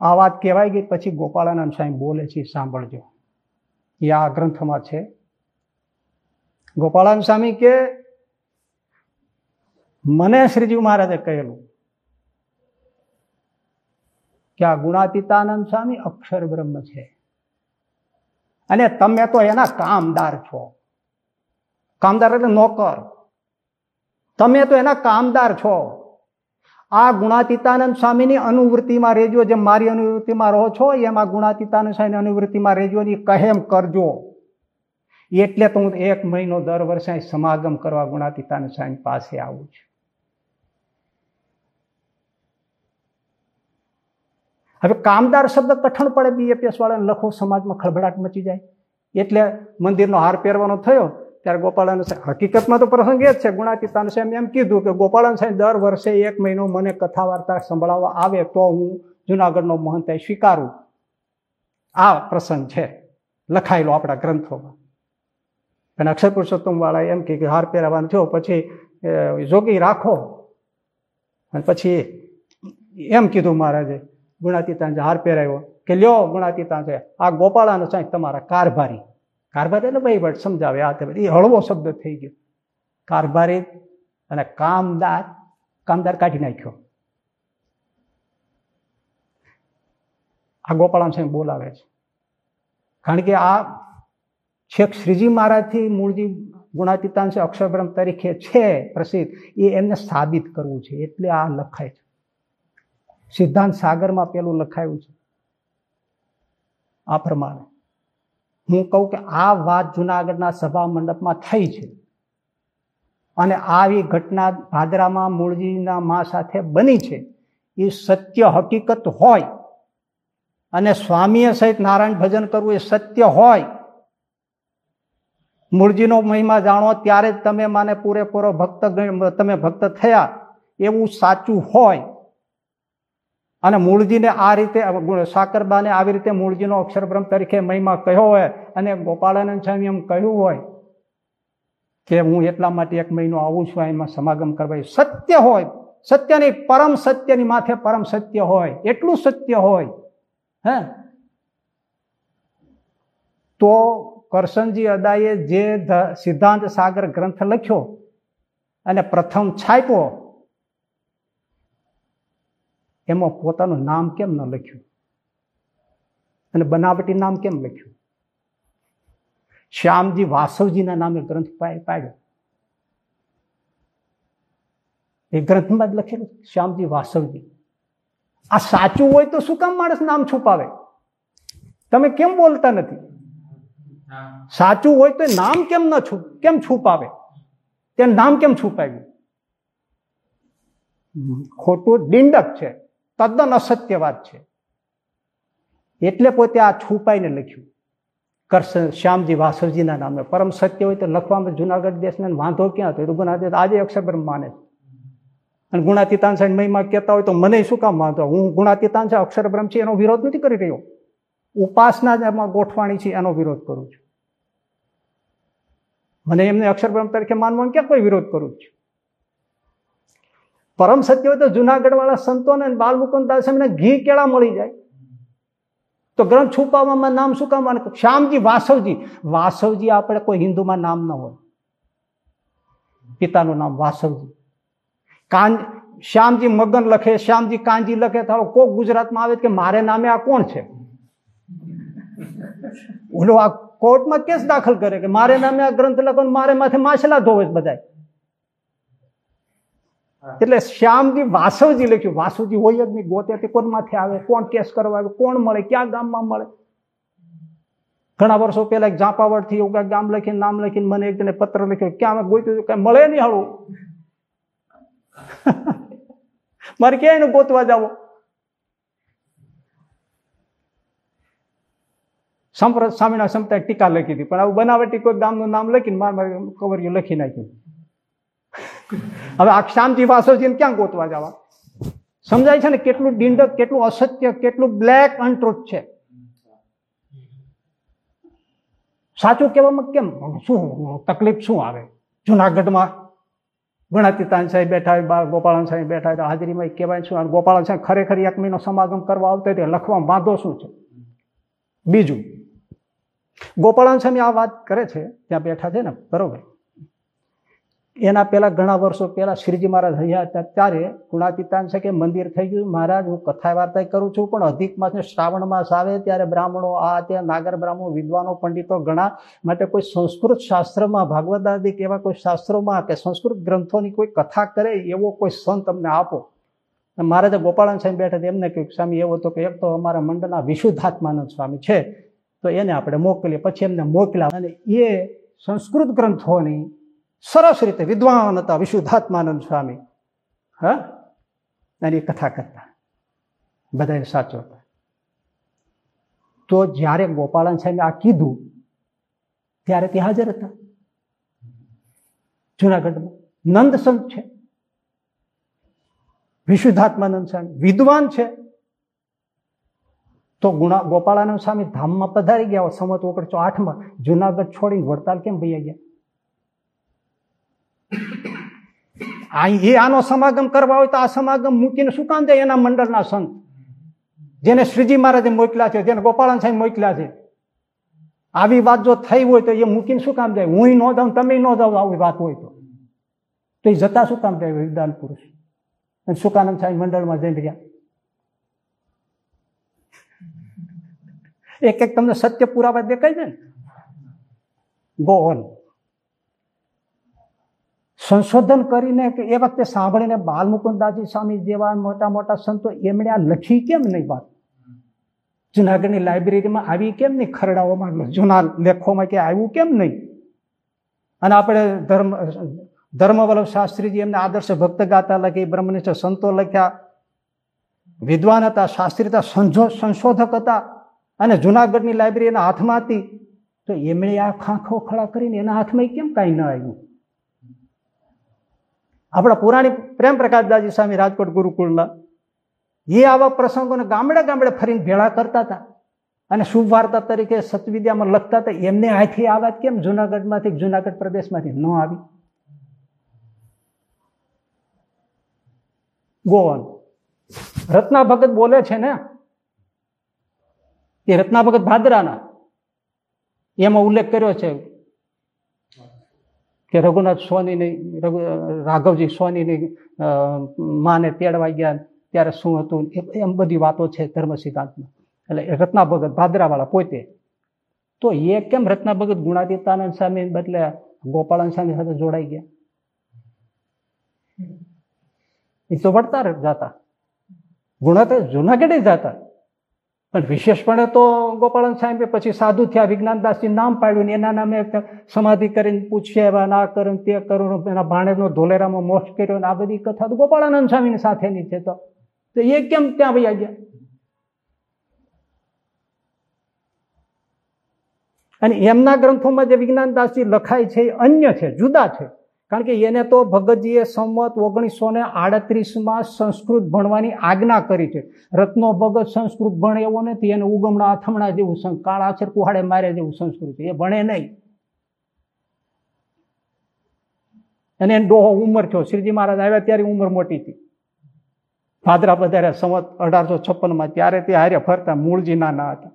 આ વાત કહેવાય ગઈ, પછી ગોપાળાનંદ સાહેબ બોલે છે, સાંભળજો. એ આ ગ્રંથમાં છે. ગોપાળાનંદ સ્વામી કે, મને શ્રીજી મહારાજે કહેલું કે આ ગુણાતીતાનંદ સ્વામી અક્ષર બ્રહ્મ છે. અને તમે તો એના કામદાર છો. કામદાર એટલે નોકર. તમે તો એના કામદાર છો. આ ગુણાતીતાનંદ સ્વામીની અનુવૃત્તિમાં રહેજો, જેમ મારી અનુવૃત્તિમાં રહો છો, એમાં ગુણાતીતાનંદ સ્વામીની અનુવૃત્તિમાં રહેજો ની કહેમ કરજો. એટલે તો હું એક મહિનો દર વર્ષે સમાગમ કરવા ગુણાતીતાનંદ સ્વામી પાસે આવું છું. હવે કામદાર શબ્દ કઠણ પડે બીએપીએસ વાળાને લખો, સમાજમાં ખળભળાટ મચી જાય. એટલે મંદિરનો હાર પહેરવાનો થયો, ત્યારે ગોપાળાન હકીકતમાં તો પ્રસંગ એ જ છે, ગુણાતીતાન સાહેબ એમ કીધું કે ગોપાળાન સાહેબ દર વર્ષે એક મહિનો મને કથા વાર્તા સંભળાવવા આવે તો હું જુનાગઢનો મહંત સ્વીકારું. આ પ્રસંગ છે, લખાયેલો આપણા ગ્રંથોમાં. અને અક્ષર પુરુષોત્તમ વાળા એમ કે હાર પહેરાવાનો થયો, પછી જોગી રાખો. અને પછી એમ કીધું મહારાજે ગુણાતીતાન હાર પહેરાવ્યો કે લ્યો ગુણાતીતાન છે આ ગોપાળાનો સાહેબ તમારા કારભારી. કારભારી એટલે ભાઈ ભટ્ટ સમજાવે, આ તે એ હળવો શબ્દ થઈ ગયો. કારભારી અને કામદાર કામદાર કાઢી નાખ્યો. આ ગોપાળામ સાહેબ બોલાવે છે. કારણ કે આ છેક શ્રીજી મહારાજથી મૂળજી ગુણાતીતાંશ અક્ષરબ્રહ્મ તરીકે છે પ્રસિદ્ધ, એ એમને સાબિત કરવું છે, એટલે આ લખાય છે. સિદ્ધાંત સાગરમાં પેલું લખાયું છે. આ પ્રમાણે. હું કહું કે આ વાત જુનાગઢના સભા મંડપમાં થઈ છે. અને આવી ઘટના ભાદરામાં મૂળજીના મા સાથે બની છે. એ સત્ય હકીકત હોય અને સ્વામીએ સહિત નારાયણ ભજન કરવું એ સત્ય હોય. મૂળજીનો મહિમા જાણો ત્યારે જ તમે માને પૂરેપૂરો ભક્ત તમે ભક્ત થયા એવું સાચું હોય. અને મૂળજીને આ રીતે, સાકરબાને આવી રીતે મૂળજીનો અક્ષરબ્રહ્મ તરીકે મહિમા કહ્યો હોય અને ગોપાળાનંદ સ્વામી એમ કહ્યું હોય કે હું એટલા માટે એક મહિનો આવું છું, એમાં સમાગમ કરવા. સત્ય હોય. સત્યની પરમ સત્યની માથે પરમ સત્ય હોય. એટલું સત્ય હોય. હે? તો કરશનજી અદાએ જે સિદ્ધાંત સાગર ગ્રંથ લખ્યો અને પ્રથમ છાપ્યો એમાં પોતાનું નામ કેમ ન લખ્યું? અને બનાવટી નામ કેમ લખ્યું? શ્યામજી વાસવજીના નામે ગ્રંથ પાડ્યો. એ ગ્રંથમાં જ લખેલું શ્યામજી વાસવજી. આ સાચું હોય તો શું કામ માણસ નામ છુપાવે? તમે કેમ બોલતા નથી? સાચું હોય તો નામ કેમ ન છુપ કેમ છુપાવે? તે નામ કેમ છુપાવ્યું? ખોટું દિંડક છે. તદ્દન અસત્ય વાત છે. એટલે પોતે આ છુપાઈને લખ્યું. કરશન શ્યામજી વાસવજીના નામે. પરમ સત્ય હોય તો લખવામાં જુનાગઢ દેશને વાંધો ક્યાં હતો? ગુણાતીત આજે અક્ષરભ્રમ માને અને ગુણાતીતાંશ મહિમા કહેતા હોય તો મને શું કામ વાંધો? હું ગુણાતીતાંશ અક્ષરબ્રહ્મ છે એનો વિરોધ નથી કરી રહ્યો. ઉપાસના એમાં ગોઠવાણી છે એનો વિરોધ કરું છું. મને એમને અક્ષરબ્રહ્મ તરીકે માનવાનું ક્યાં કોઈ વિરોધ કરું છું? પરમ સત્ય હોય તો જુનાગઢ વાળા સંતોને બાલમુકુંદ દાસ એમને ઘી કેળા મળી જાય. તો ગ્રંથ છુપાવવામાં નામ શું કામ શ્યામજી, વાસવજી. વાસવજી આપણે કોઈ હિન્દુમાં નામ ન હોય. પિતાનું નામ વાસવજી. કાન શ્યામજી મગન લખે, શ્યામજી કાંજી લખે, તો કોક ગુજરાતમાં આવે કે મારે નામે આ કોણ છે? ઓલો આ કોર્ટમાં કેસ દાખલ કરે કે મારે નામે આ ગ્રંથ લખો મારે માથે માછલા ધોવે બધા એટલે શ્યામજી વાસવજી લખ્યું, વાસુજી હોય જ નહીં ગોત્યાથી તે કોણ માથે આવે, કોણ કેસ કરવા આવે, કોણ મળે, ક્યાં ગામમાં મળે? ઘણા વર્ષો પહેલા એક જાપાવડથી કાંઈક ગામ લખીને, નામ લખીને મને એક પત્ર લખ્યો, ક્યાં ગોત્યું કઈ મળે નહીં હળવું મારે ક્યાંય ગોતવા જાવ? સંપ્રત સ્વામીના સમતા ટીકા લખી હતી, પણ આવું બનાવટી કોઈ ગામનું નામ લખીને મારે કવરિયું લખી નાખ્યું હવે આ વાસો વાસોજીને ક્યાં ગોતવા જવા? સમજાય છે ને કેટલું ડિંડક કેટલું અસત્ય, કેટલું બ્લેક અનટ્રુથ છે? સાચું કહેવામાં કેમ? શું તકલીફ શું આવે? જુનાગઢમાં ગણાતીતાન સાહેબ બેઠા હોય બાર સાહેબ બેઠા હોય હાજરીમાં કહેવાય શું? અને ગોપાળન સાહેબ ખરેખર એક મહિનો સમાગમ કરવા આવતો હોય લખવામાં વાંધો શું છે? બીજું ગોપાળન સ્વામી આ વાત કરે છે, ત્યાં બેઠા છે ને, બરોબર. એના પહેલા ઘણા વર્ષો પહેલા શ્રીજી મહારાજ રહ્યા હતા, ત્યારે ગુણાતીતાન છે કે મંદિર થઈ ગયું. મહારાજ, હું કથા વાર્તા કરું છું, પણ અધિક માસ શ્રાવણ માસ આવે ત્યારે બ્રાહ્મણો આ ત્યાં નાગર બ્રાહ્મણો, વિદ્વાનો, પંડિતો ઘણા માટે કોઈ સંસ્કૃત શાસ્ત્રમાં ભાગવદાદિક એવા કોઈ શાસ્ત્રોમાં કે સંસ્કૃત ગ્રંથોની કોઈ કથા કરે એવો કોઈ સંત અમને આપો. મહારાજે ગોપાળન સાહેબ બેઠા એમને કહ્યું, સ્વામી, એવો તો કે એક તો અમારા મંડળના વિશુદ્ધાત્માનંદ સ્વામી છે. તો એને આપણે મોકલીએ. પછી એમને મોકલ્યા અને એ સંસ્કૃત ગ્રંથોની સરસ રીતે વિદ્વાન હતા, વિશુદ્ધાત્માનંદ સ્વામી. હા? એની કથા કરતા. બધા સાચો હતા તો જ્યારે ગોપાળન સાહેબે આ કીધું, ત્યારે તે હાજર હતા. જુનાગઢમાં નંદ સંત છે. વિશુદ્ધાત્માનંદ સ્વામી વિદ્વાન છે. તો ગુણા ગોપાળાનંદ સ્વામી ધામમાં પધારી ગયા સમત ઓગણીસો આઠમાં. જુનાગઢ છોડીને વડતાલ કેમ ભાઈ ગયા આ એ આનો સમાગમ કરવા હોય તો આ સમાગમ મૂકીને શું કામ જાય એના મંડળના સંત. જેને શ્રીજી મહારાજે મોકલ્યા છે, જેને ગોપાળન સાહેબ મોકલ્યા છે. આવી વાત જો થઈ હોય તો એ મૂકીને શું કામ જાય? હું ન જાઉં, તમે ન જાઉં આવી વાત હોય તો. તો એ જતા શું કામ જાય? વિદ્વાન પુરુષ. અને સુકાનંદ સાહેબ મંડળમાં જઈને રહ્યા. એક એક તમને સત્ય પુરાવા દેખાય છે ને? ગો ઓન સંશોધન કરીને કે એ વખતે સાંભળીને બાલમુકુદાસજી સ્વામી જેવા મોટા મોટા સંતો એમણે આ લખી કેમ નહીં વાત? જુનાગઢની લાઇબ્રેરીમાં આવી કેમ નહીં? ખરડાઓમાં, જૂના લેખોમાં કે આવ્યું કેમ નહીં? અને આપણે ધર્મ, ધર્મવલ્લભ શાસ્ત્રીજી એમને આદર્શ ભક્ત ગાતા લખી, બ્રહ્મનિષ્ઠ સંતો લખ્યા, વિદ્વાન હતા, શાસ્ત્રી સંશોધક હતા અને જુનાગઢની લાઇબ્રેરી એના હાથમાં હતી તો એમણે આ ખાંખો ખડા કરીને એના હાથમાં કેમ કાંઈ ન આવ્યું? આપણા પુરાણી પ્રેમ પ્રકાશદાસજી સ્વામી રાજકોટ ગુરુકુળના એ આવા પ્રસંગોને ગામડે ગામડે ફરીને ભેળા કરતા હતા. અને શુભ વાર્તા તરીકે સતવિદ્યામાં લખતા હતા, એમને આથી આ વાત કેમ જુનાગઢમાંથી, જુનાગઢ પ્રદેશમાંથી ન આવી? ગોવન રત્ના ભગત બોલે છે ને, એ રત્ના ભગત ભાદરાના, એમાં ઉલ્લેખ કર્યો છે કે રઘુનાથ સોનીની રાઘવજી સોનીની માને તેડવા ગયા ત્યારે શું હતું એમ બધી વાતો છે ધર્મ સિદ્ધાંતમાં એટલે રત્ના ભગત ભાદરાવાળા પોતે. તો એ કેમ રત્ના ભગત ગુણાતીતાનંદ સ્વામી બદલે ગોપાલન સ્વામી સાથે જોડાઈ ગયા? એ તો વળતા જતા. ગુણા તો જુનાગઢે જ હતા પણ વિશેષપણે તો ગોપાલન સાહેબે પછી સાધુ થયા, વિજ્ઞાનદાસજી નામ પાડ્યું એના નામે સમાધિ કરીને પૂછ્યા એવા, ના કરું તે કરું એના ભાણેરનો ધોલેરામાં મોક્ષ કર્યો આ બધી કથા તો ગોપાળાનંદ સ્વામીની સાથેની છે તો. તો એ કેમ ત્યાં ભાઈ ગયા? અને એમના ગ્રંથોમાં જે વિજ્ઞાનદાસજી લખાય છે એ અન્ય છે, જુદા છે. કારણ કે એને તો ભગતજીએ સંમત ઓગણીસો ને આડત્રીસમાં સંસ્કૃત ભણવાની આજ્ઞા કરી છે. રત્નો ભગત સંસ્કૃત ભણે એવો નથી, એને ઉગમણા અથમણા જેવું કાળા અક્ષર કુહાડે મારે જેવું સંસ્કૃત એ ભણે નહીં. અને એને ડોહો ઉંમર થયો. શ્રીજી મહારાજ આવ્યા ત્યારે ઉંમર મોટી હતી. ભાદરા પધાર્યા, સંવત અઢારસો છપ્પનમાં. ત્યારે તે હારે ફરતા, મૂળજી નાના હતા.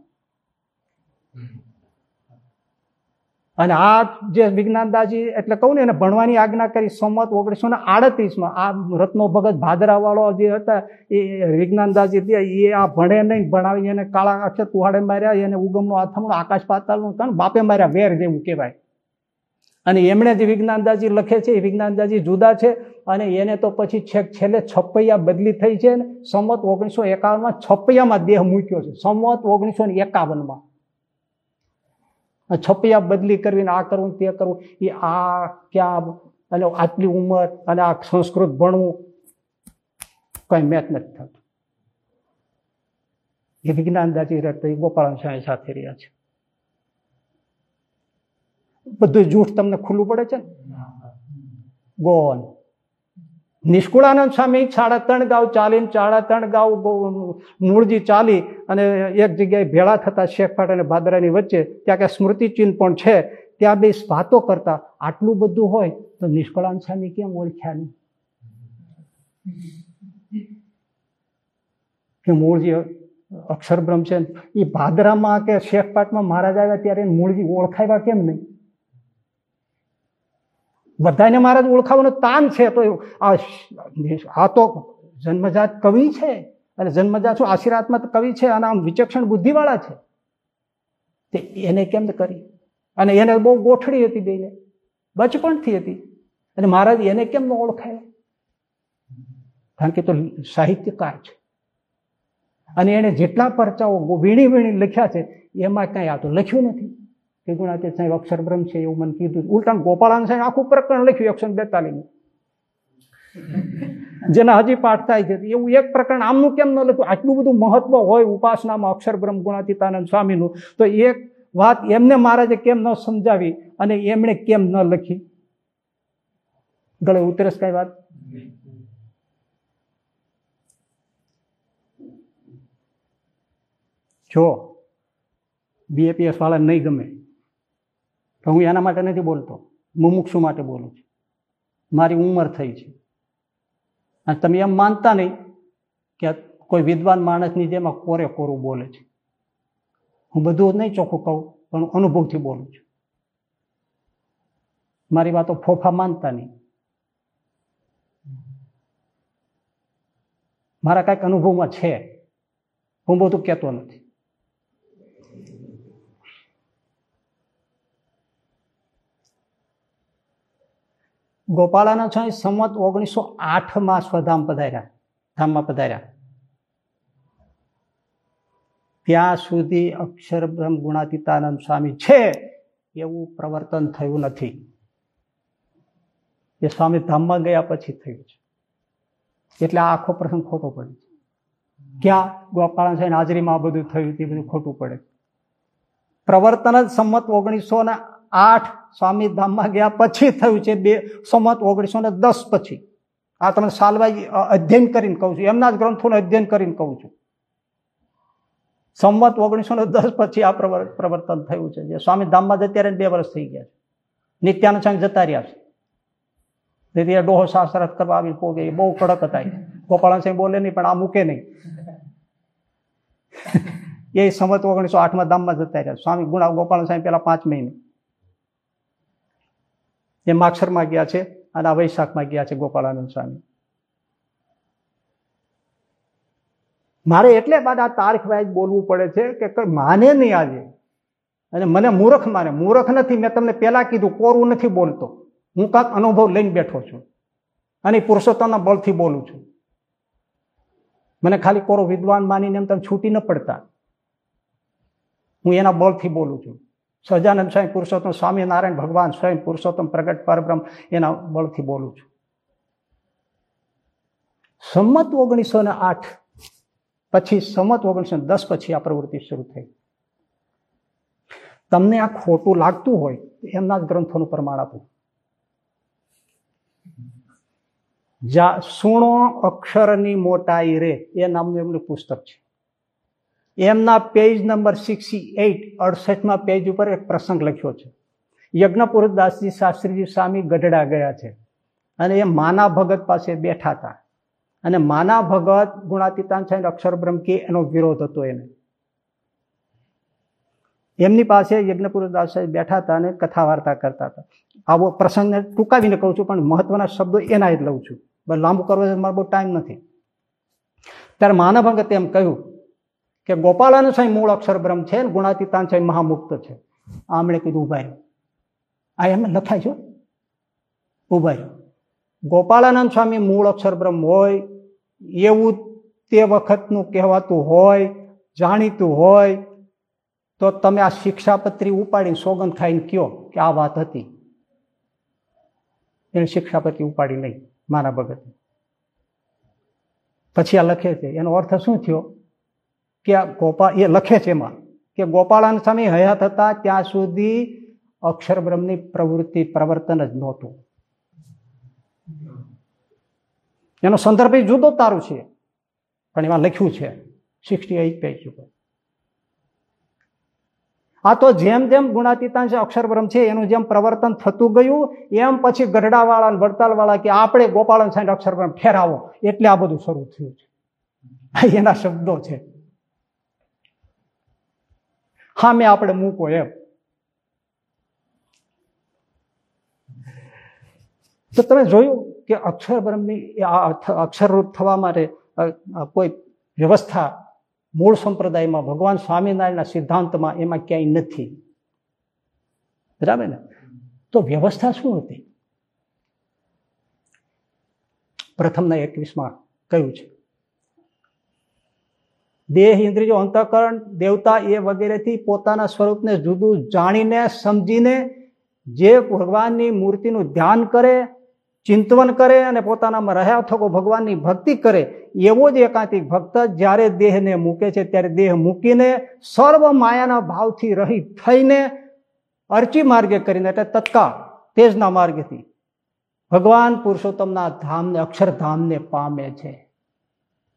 અને આ જે વિજ્ઞાનદાજી એટલે કહું ને, એને ભણવાની આજ્ઞા કરી સંમત ઓગણીસો ને આડત્રીસમાં આ રત્નો ભગત ભાદરાવાળો જે હતા, એ વિજ્ઞાનદાજી થયા એ આ ભણે નહીં ભણાવી એને કાળા અક્ષર કુહાડે માર્યા, એને ઉગમનો આથમણો આકાશ પાતાળનું કારણ બાપે માર્યા, વેર જેવું કહેવાય. અને એમણે જે વિજ્ઞાનદાજી લખે છે, એ વિજ્ઞાનદાજી જુદા છે, અને એને તો પછી છેક છેલ્લે છપૈયા બદલી થઈ છે ને સંમત ઓગણીસો એકાવનમાં છપૈયામાં દેહ મૂક્યો છે સંમત ઓગણીસો ને એકાવનમાં. છપૈયા બદલી કરવીને આ કરવું તે કરવું એ આ ક્યાં અને આટલી ઉંમર અને આ સંસ્કૃત ભણવું કઈ મેચ નથી થતું. એ વિજ્ઞાનદાસજી રહેતો એ ગોપાલન સ્વામી સાથે રહ્યા છે. બધું જૂઠ તમને ખુલ્લું પડે છે ને. ગોન. નિષ્કુળાનંદ સ્વામી સાડા ત્રણ ગાઉ ચાલીને સાડા ત્રણ ગાઉ મૂળજી ચાલી અને એક જગ્યાએ ભેળા થતા શેખપાટ અને ભાદરાની વચ્ચે, ત્યાં કે સ્મૃતિ પણ છે, ત્યાં બે વાતો કરતા, આટલું બધું હોય તો નિષ્કુળાનંદ સ્વામી કેમ ઓળખ્યા નહીં? કે મૂળજી અક્ષરબ્રહ્મ છે એ ભાદરામાં કે શેખપાટમાં મહારાજ આવ્યા ત્યારે મૂળજી ઓળખાવ્યા કેમ નહીં? બધાને મારા ઓળખાવાનું તાન છે તો આ તો જન્મજાત કવિ છે. અને જન્મજાત શું આશીર્વાદમાં કવિ છે અને આમ વિચક્ષણ બુદ્ધિવાળા છે. તે એને કેમ કરી? અને એને બહુ ગોઠડી હતી બેને. બચપણથી હતી. અને મહારાજ એને કેમ ન ઓળખાય? કારણ કે તો સાહિત્યકાર છે. અને એને જેટલા પરચાઓ વીણી વીણી લખ્યા છે, એમાં કાંઈ આ તો લખ્યું નથી. કે સાહેબ અક્ષરબ્રહ્મ છે એવું મને કીધું. ઉલટા ગોપાળાન સાહેબ આખું પ્રકરણ લખ્યું એકસો બેતાલીસ જેના હજી પાઠ થાય છે. એવું એક પ્રકરણ આમનું કેમ ન લખ્યું? આટલું બધું મહત્વ હોય ઉપાસનામાં અક્ષરબ્રહ્મ ગુણાતીતાનંદ સ્વામીનું, તો એક વાત એમને મહારાજે કેમ ન સમજાવી અને એમણે કેમ ન લખી? ગળે ઉતરસ કઈ વાત? જો બીએપીએસ વાળા નહીં ગમે. તો હું એના માટે નથી બોલતો. મુમુક્ષુ માટે બોલું છું. મારી ઉંમર થઈ છે. અને તમે એમ માનતા નહીં કે કોઈ વિદ્વાન માણસની જેમ કોરે કોરું બોલે છે. હું બધું નહીં ચોખ્ખું કહું, પણ અનુભવથી બોલું છું. મારી વાતો ફોફા માનતા નહીં. મારા કાંઈક અનુભવમાં છે. હું બધું કહેતો નથી. ગોપાળાના સ્વામી સંમત ઓગણીસો આઠમાં સ્વધામ પધાર્યા. ધામમાં પધાર્યા. ત્યાં સુધી અક્ષર બ્રહ્મ ગુણાતીતાનંદ સ્વામી છે એવું પ્રવર્તન થયું નથી. એ સ્વામી ધામમાં ગયા પછી થયું છે. એટલે આખો પ્રસંગ ખોટો પડે છે. ક્યાં? ગોપાળા સાહેબ હાજરીમાં બધું થયું તે બધું ખોટું પડે પ્રવર્તન જ સંમત ઓગણીસો ને આઠ સ્વામીધામમાં ગયા પછી થયું છે બે સંમત ઓગણીસો ને દસ પછી. આ તમે સાલવાઈ અધ્યયન કરીને કહું છું. એમના જ ગ્રંથોનું અધ્યયન કરીને કહું છું. સંમત ઓગણીસો ને દસ પછી આ પ્રવર્તન થયું છે. જે સ્વામી જ અત્યારે બે વર્ષ થઈ ગયા છે. નિત્યાનંદ સંઘ જતા રહ્યા છે. તેથી ડોહો શાસ્ત્રાર્થ કરવા આવી પોગે એ બહુ કડક હતા ગોપાલ સિંહ બોલે નહીં પણ આ મૂકે નહીં. એ સંમત ઓગણીસો આઠમાં ધામમાં જતા રહ્યા સ્વામી ગુણા ગોપાલ સાહેબ પેલા પાંચ મહિને. એ માક્ષરમાં ગયા છે અને આ વૈશાખમાં ગયા છે ગોપાળાનંદ સ્વામી. મારે એટલે બાદ આ તારીખ વાઇઝ બોલવું પડે છે કે માને નહીં આજે. અને મને મૂર્ખ માને. મૂર્ખ નથી. મેં તમને પહેલા કીધું, કોરું નથી બોલતો. હું કાંક અનુભવ લઈને બેઠો છું અને પુરુષોત્તમના બળથી બોલું છું. મને ખાલી કોરો વિદ્વાન માનીને એમ તમે છૂટી ન પડતા. હું એના બળથી બોલું છું. સહજાનંદ સ્વામી પુરુષોત્તમ, સ્વામિનારાયણ ભગવાન સ્વયં પુરુષોત્તમ, પ્રગટ પરબ્રહ્મ એના બળથી બોલું છું. સંમત ઓગણીસો ને આઠ પછી સંમત ઓગણીસો દસ પછી આ પ્રવૃત્તિ શરૂ થઈ. તમને આ ખોટું લાગતું હોય એમના જ ગ્રંથોનું પ્રમાણ આપું. જા, સુણો અક્ષરની મોટાઈ રે, એ નામનું એમનું પુસ્તક છે. એમના પેજ નંબર સિક્સટી એઇટ અડસઠમાં પેજ ઉપર એક પ્રસંગ લખ્યો છે. યજ્ઞપુરુષ દાસજી શાસ્ત્રીજી સ્વામી ગઢડા ગયા છે અને એ માના ભગત પાસે બેઠા હતા. અને માના ભગત ગુણાતીતાન સાહેબ અક્ષર બ્રહ્મકી એનો વિરોધ હતો એને. એમની પાસે યજ્ઞપુરુષ દાસ સાહેબ બેઠા હતા અને કથા વાર્તા કરતા હતા. આવો પ્રસંગને ટૂંકાવીને કહું છું, પણ મહત્વના શબ્દો એના જ લઉં છું. લાંબુ કરવો મારો બહુ ટાઈમ નથી. ત્યારે માના ભગતે એમ કહ્યું કે ગોપાલાનંદ સ્વામી મૂળ અક્ષર બ્રહ્મ છે ગુણાતીતાન સ્વામી મહામુક્ત છે. આમણે કીધું, ઊભા આ એમ લખાય છે? ઊભા રહ્યો સ્વામી મૂળ અક્ષર બ્રહ્મ હોય, એવું તે વખતનું કહેવાતું હોય, જાણીતું હોય, તો તમે આ શિક્ષાપત્રી ઉપાડીને સોગંદ ખાઈને કયો કે આ વાત હતી? એને શિક્ષાપત્રી ઉપાડી નહીં, મારા ભગત. પછી આ લખે છે, એનો અર્થ શું થયો? કે ગોપાલ એ લખે છે એમાં કે ગોપાળાન સ્વામી હયાત હતા ત્યાં સુધી અક્ષર બ્રહ્મની પ્રવૃત્તિ પ્રવર્તન જ નહોતું. એનો સંદર્ભ જુદો તારું છે. પણ એમાં લખ્યું છે સિક્સટી એઇટ પેજ ઉપર. આ તો જેમ જેમ ગુણાતીતાંશ અક્ષરબ્રહ્મ છે, એનું જેમ પ્રવર્તન થતું ગયું, એમ પછી ગઢડાવાળા વડતાલવાળા કે આપણે ગોપાલન સાહેબ અક્ષરબ્રહ્મ ઠેરાવો, એટલે આ બધું શરૂ થયું છે. એના શબ્દો છે. હા મેં આપણે મૂકો એમ. તો તમે જોયું કે અક્ષર બ્રહ્મની અક્ષરરૂપ થવા માટે કોઈ વ્યવસ્થા મૂળ સંપ્રદાયમાં ભગવાન સ્વામિનારાયણના સિદ્ધાંતમાં એમાં ક્યાંય નથી. બરાબર ને? તો વ્યવસ્થા શું હતી? પ્રથમના એકવીસમાં કહ્યું છે. દેહ ઇન્દ્રિયો અંતઃકરણ, દેવતા એ વગેરેથી પોતાના સ્વરૂપને જુદું જાણીને, સમજીને જે ભગવાનની મૂર્તિનું ધ્યાન કરે, ચિંતવન કરે અને પોતાનામાં રહ્યા થકો ભગવાનની ભક્તિ કરે, એવો જ એકાંતિક ભક્ત જ્યારે દેહને મૂકે છે, ત્યારે દેહ મૂકીને સર્વ માયાના ભાવથી રહિત થઈને અર્ચી માર્ગે કરીને, એટલે તત્કાળ તેજના માર્ગથી, ભગવાન પુરુષોત્તમના ધામને, અક્ષરધામને પામે છે.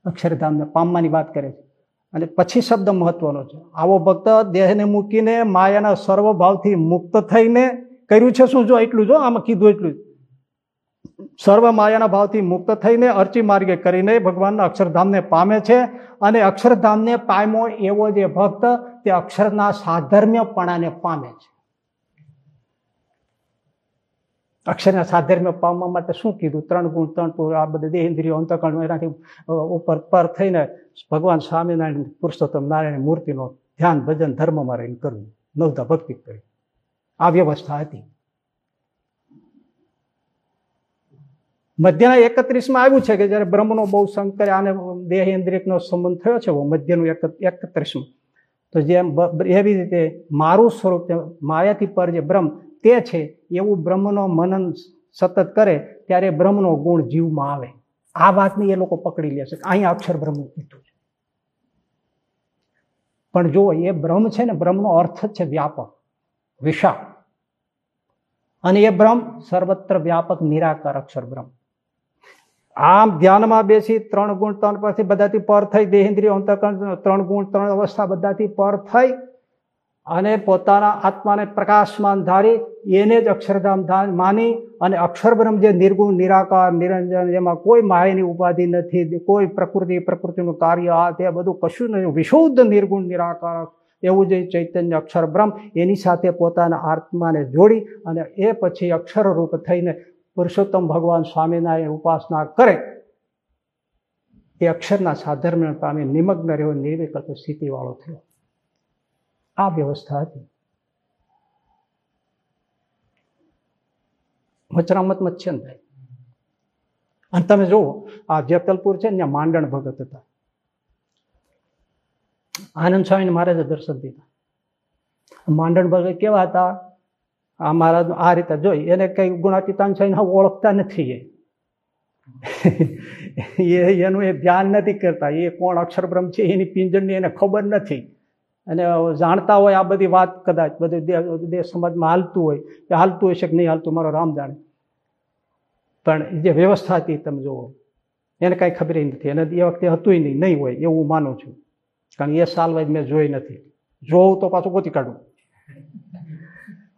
અક્ષરધામને પામવાની વાત કરે છે. અને પછી શબ્દ મહત્વનો છે. આવો ભક્ત દેહને મૂકીને માયાના સર્વ ભાવથી મુક્ત થઈને કર્યું છે શું? જો એટલું જો આમાં કીધું એટલું સર્વ માયાના ભાવથી મુક્ત થઈને અર્ચી માર્ગે કરીને ભગવાનના અક્ષરધામને પામે છે અને અક્ષરધામને પામ્યો એવો જે ભક્ત તે અક્ષરના સાધર્મ્યપણાને પામે છે. અક્ષરના સાધર્મ્ય પામવા માટે શું કીધું? ત્રણ ગુણ, ત્રણ આ બધા દેહ ઇન્દ્રિયો, અંતકરણ, એનાથી ઉપર પર થઈને ભગવાન સ્વામિનારાયણ પુરુષોત્તમ નારાયણ મૂર્તિનો ધ્યાન, ભજન, ધર્મમાં રહીને કરવું. નવતા ભક્તિ કરી. આ વ્યવસ્થા હતી. મધ્યના એકત્રીસમાં આવ્યું છે કે જયારે બ્રહ્મનો બહુ સંકર આને દેહ ઇન્દ્રિયનો સંબંધ થયો છે મધ્યનું એકત્રીસમાં. તો જેમ એવી રીતે મારું સ્વરૂપ, માયાથી પર જે બ્રહ્મ તે છે એવું બ્રહ્મનો મનન સતત કરે ત્યારે બ્રહ્મનો ગુણ જીવમાં આવે. આ વાતને એ લોકો પકડી લે છે. અહીંયા અક્ષર બ્રહ્મ કીધું છે. પણ જો એ બ્રહ્મ છે ને, બ્રહ્મનો અર્થ જ છે વ્યાપક, વિશાળ. અને એ બ્રહ્મ સર્વત્ર વ્યાપક, નિરાકાર અક્ષર બ્રહ્મ. આમ ધ્યાનમાં બેસી ત્રણ ગુણ ત્રણ પરથી બધાથી પર થઈ, દેહેન્દ્રિય અંતકરણ ત્રણ ગુણ ત્રણ અવસ્થા બધાથી પર થઈ અને પોતાના આત્માને પ્રકાશમાન ધારી, એને જ અક્ષરધામ માની અને અક્ષરબ્રહ્મ જે નિર્ગુણ, નિરાકાર, નિરંજન જેમાં કોઈ માયાની ઉપાધિ નથી કોઈ પ્રકૃતિ, પ્રકૃતિનું કાર્ય આ તે બધું કશું નહીં, વિશુદ્ધ, નિર્ગુણ, નિરાકાર એવું જે ચૈતન્ય અક્ષર બ્રહ્મ એની સાથે પોતાના આત્માને જોડી અને એ પછી અક્ષર રૂપ થઈને પુરુષોત્તમ ભગવાન સ્વામિનારાયણ ઉપાસના કરે. એ અક્ષરના સાધર્મ પામી નિમગ્ન રહ્યો, નિર્વિકલ્પ સ્થિતિવાળો થયો. આ વ્યવસ્થા હતી. મચરામત છે ને ભાઈ અને તમે જુઓ, આ જેતલપુર છે ત્યાં માંડણ ભગત હતા. આનંદ સ્વામીને મહારાજે દર્શન દીધા. માંડણ ભગત કેવા હતા? આ મહારાજ આ રીતે જોઈ, એને કઈ ગુણાતીતાન સ્વામીને ઓળખતા નથી એ. એનું એ ધ્યાન નથી કરતા. એ કોણ અક્ષરબ્રહ્મ છે, એની પિંજણની એને ખબર નથી. અને જાણતા હોય આ બધી વાત કદાચ, બધું દેશ સમાજમાં હાલતું હોય, કે હાલતું હશે કે નહીં હાલતું, મારો રામ જાણે. પણ જે વ્યવસ્થા હતી તમે જુઓ, એને કાંઈ ખબર નથી. એને એ વખતે હતું નહીં નહીં હોય, એવું હું માનું છું. કારણ એ સાલ વાજ મેં જોઈ નથી. જોઉં તો પાછું ગોતી કાઢું.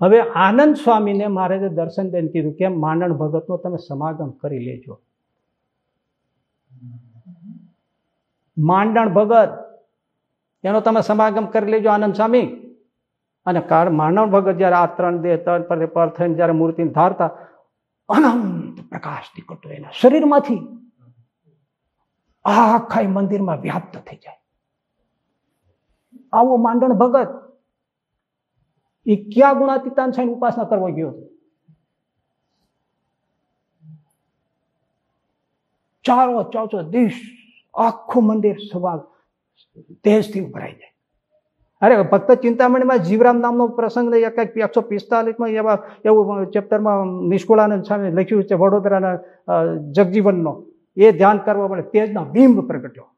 હવે આનંદ સ્વામીને મારે જે દર્શન દઈને કીધું કેમ માંડણ ભગતનો તમે સમાગમ કરી લેજો. માંડણ ભગત એનો તમે સમાગમ કરી લેજો, આનંદ સ્વામી. અને કાર માંડણ ભગત જ્યારે આ ત્રણ દેહ ત્રણ પર પર થઈને જ્યારે મૂર્તિને ધારતા, અનંત પ્રકાશ નીકળતો એના શરીરમાંથી. આખા મંદિરમાં વ્યાપ્ત થઈ જાય. આવો માંડણ ભગત, એ ક્યાં ગુણાતીતાન છે ઉપાસના કરવા ગયો? ચારો ચોચો દિશ આખું મંદિર સવાલ તેજથી ઉભરાઈ જાય. અરે, ભક્ત ચિંતામણીમાં જીવરામ નામનો પ્રસંગ કંઈક એકસો પિસ્તાલીસમાં એવા એવું ચેપ્ટરમાં નિષ્કુળાનંદ સ્વામી લખ્યું છે, વડોદરાના જગજીવનનો. એ ધ્યાન કરવા પડે તેજના બિંબ પ્રગટ્યો.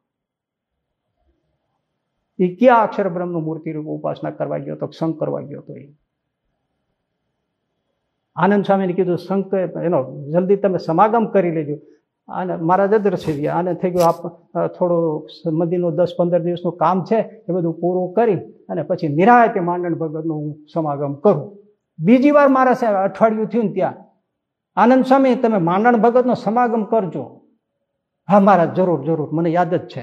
એ ક્યાં અક્ષર બ્રહ્મનું મૂર્તિ રૂપ ઉપાસના કરવા ગયો તો સંગ કરવા ગયો હતો એ. આનંદ સ્વામીને કીધું સંઘ એનો જલ્દી તમે સમાગમ કરી લેજો. અને મારા જદર છે આને થઈ ગયું આપ થોડું મંદિરનું દસ પંદર દિવસનું કામ છે, એ બધું પૂરું કરી અને પછી નિરાયતે માંડણ ભગતનું હું સમાગમ કરું. બીજી વાર મારા સાહેબ અઠવાડિયું થયું ને ત્યાં. આનંદ સ્વામી, તમે માંડણ ભગતનો સમાગમ કરજો. હા મારા જરૂર જરૂર. મને યાદ જ છે.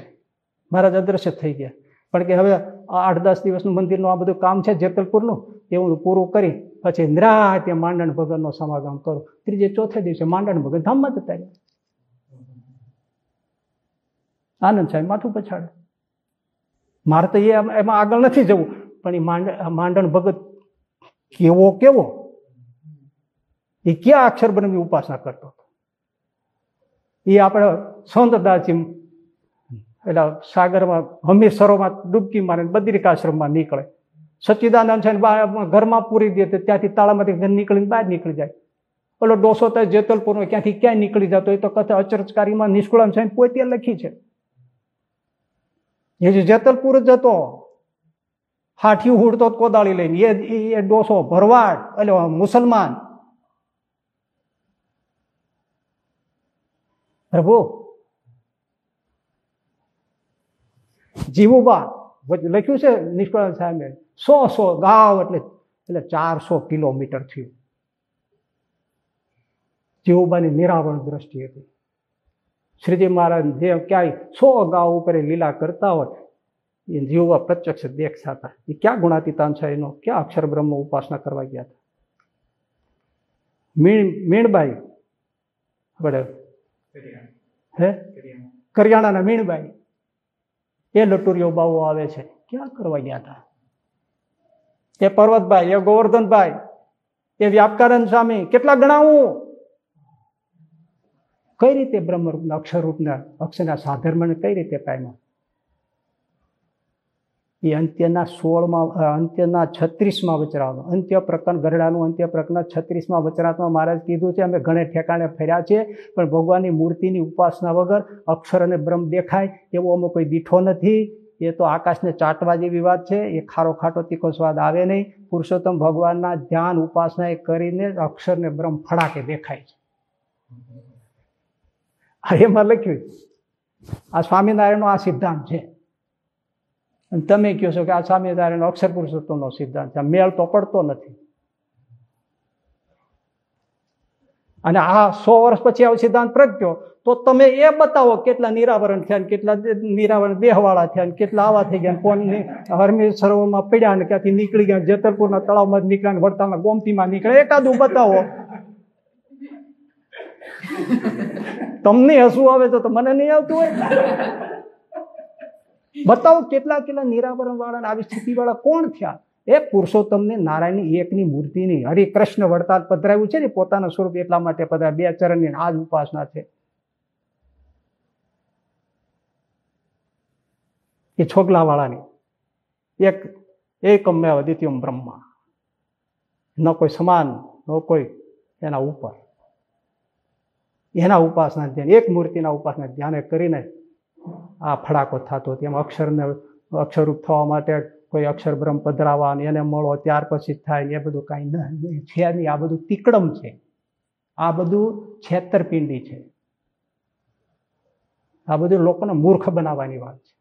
મારા જ અદ્રશ્ય થઈ ગયા. પણ કે હવે આઠ દસ દિવસનું મંદિરનું આ બધું કામ છે જેતલપુરનું એ હું પૂરું કરી પછી નિરાતે માંડણ ભગતનો સમાગમ કરું. ત્રીજે ચોથે દિવસે માંડણ ભગત ધામમાં જતા રહ્યા. આનંદ સાહેબ માથું પછાડે. મારે તો એ એમાં આગળ નથી જવું, પણ એ માંડ માંડણ ભગત કેવો કેવો? એ ક્યાં અક્ષર બ્રહ્મની ઉપાસના કરતો એ આપણે સૌંદરદાસજી એટલે સાગરમાં હમીરસરોમાં ડૂબકી મારે બદ્રિકાશ્રમમાં નીકળે. સચ્ચિદાનંદ છે ઘરમાં પૂરી દે ત્યાંથી તાળામાંથી નીકળીને બહાર નીકળી જાય. ઓલો ડોસો તો જેતલપુરનો ક્યાંથી ક્યાંય નીકળી જતો એ તો કથા અચરજકારીમાં નિષ્કુળાન છે પોતે લખી છે. એ જે જેતલપુર જ હતો હાઠી હુડતો કોદાળી લઈને એ એ ડોસો ભરવાડ એટલે મુસલમાન પ્રભુ જીવુબા લખ્યું છે નિષ્કળ સાહેબે સો સો ગાવ એટલે એટલે ચારસો કિલોમીટર થયું જીવુબાની નિરાવરણ દ્રષ્ટિ હતી શ્રીજી મહારાજ જે ક્યાંય સો અગાઉ ઉપર લીલા કરતા હોય, એ જીવવા પ્રત્યક્ષ દેખતા એ ક્યાં ગુણાતીતાન છે એનો? ક્યાં અક્ષર બ્રહ્મ ઉપાસના કરવા ગયા હતા? મીણ, મીણબાઈ. આપણે હે? કરિયાણાના મીણબાઈ. એ લટુરીઓ બાવો આવે છે. ક્યાં કરવા ગયા હતા? એ પર્વતભાઈ, એ ગોવર્ધનભાઈ, એ વ્યાપકાનંદ સ્વામી, કેટલા ગણાવું? કઈ રીતે બ્રહ્મરૂપના અક્ષરરૂપના અક્ષરના સાધર્મને કઈ રીતે પામ્યા? એ અંત્યના સોળમાં અંત્યના છત્રીસમાં વચરાનો અંત્ય પ્રકરણ ગરડાનું અંત્ય પ્રકરણ છત્રીસમાં વચરાતમાં મહારાજ કીધું છે, અમે ઘણે ઠેકાણે ફર્યા છે પણ ભગવાનની મૂર્તિની ઉપાસના વગર અક્ષર અને બ્રહ્મ દેખાય એવો અમે કોઈ દીઠો નથી. એ તો આકાશને ચાટવા જેવી વાત છે, એ ખારો ખાટો તીખો સ્વાદ આવે નહીં. પુરુષોત્તમ ભગવાનના ધ્યાન ઉપાસના એ કરીને અક્ષરને બ્રહ્મ ફડાકે દેખાય છે. એમાં લખ્યું આ સ્વામિનારાયણનો આ સિદ્ધાંત છે. તમે કહો છો કે આ સ્વામિનારાયણ અક્ષર પુરુષોત્તમનો સિદ્ધાંત છે. મેળ તો પડતો નથી. અને આ સો વર્ષ પછી આવો સિદ્ધાંત પ્રગટ્યો, તો તમે એ બતાવો કેટલા નિરાવરણ થયા ને કેટલા નિરાવરણ દેહવાળા થયા ને કેટલા આવા થઈ ગયા કોણ હરમી સરોવરમાં પડ્યા ને ક્યાંથી નીકળી ગયા જેતલપુરના તળાવમાં નીકળ્યા ને વડતાલના ગોમતીમાં નીકળ્યા. એકાદું બતાવો. તમને હસવું આવે તો મને નહીં આવતું હોય બતાવો કેટલા કેટલા નિરાવરણ વાળા આવી સ્થિતિ વાળા કોણ થયા? એ પુરુષોત્તમને નારાયણની એકની મૂર્તિની હરિકૃષ્ણ વડતાલ પધરાવ્યું છે ને પોતાના સ્વરૂપ એટલા માટે પધરાય બે ચરણની આ જ ઉપાસના છે. એ છોગલા વાળાની એક એકમેવ અદિત્યમ બ્રહ્મા. ન કોઈ સમાન ન કોઈ એના ઉપર. એના ઉપાસના ધ્યાન, એક મૂર્તિના ઉપાસના ધ્યાને કરીને આ ફડાકો થતો હતો. એમાં અક્ષરને, અક્ષરરૂપ થવા માટે કોઈ અક્ષર બ્રહ્મ પધરાવા ને એને મળો ત્યાર પછી થાય એ બધું કાંઈ છે નહીં. આ બધું તિકડમ છે. આ બધું છેતરપિંડી છે. આ બધું લોકોને મૂર્ખ બનાવવાની વાત છે.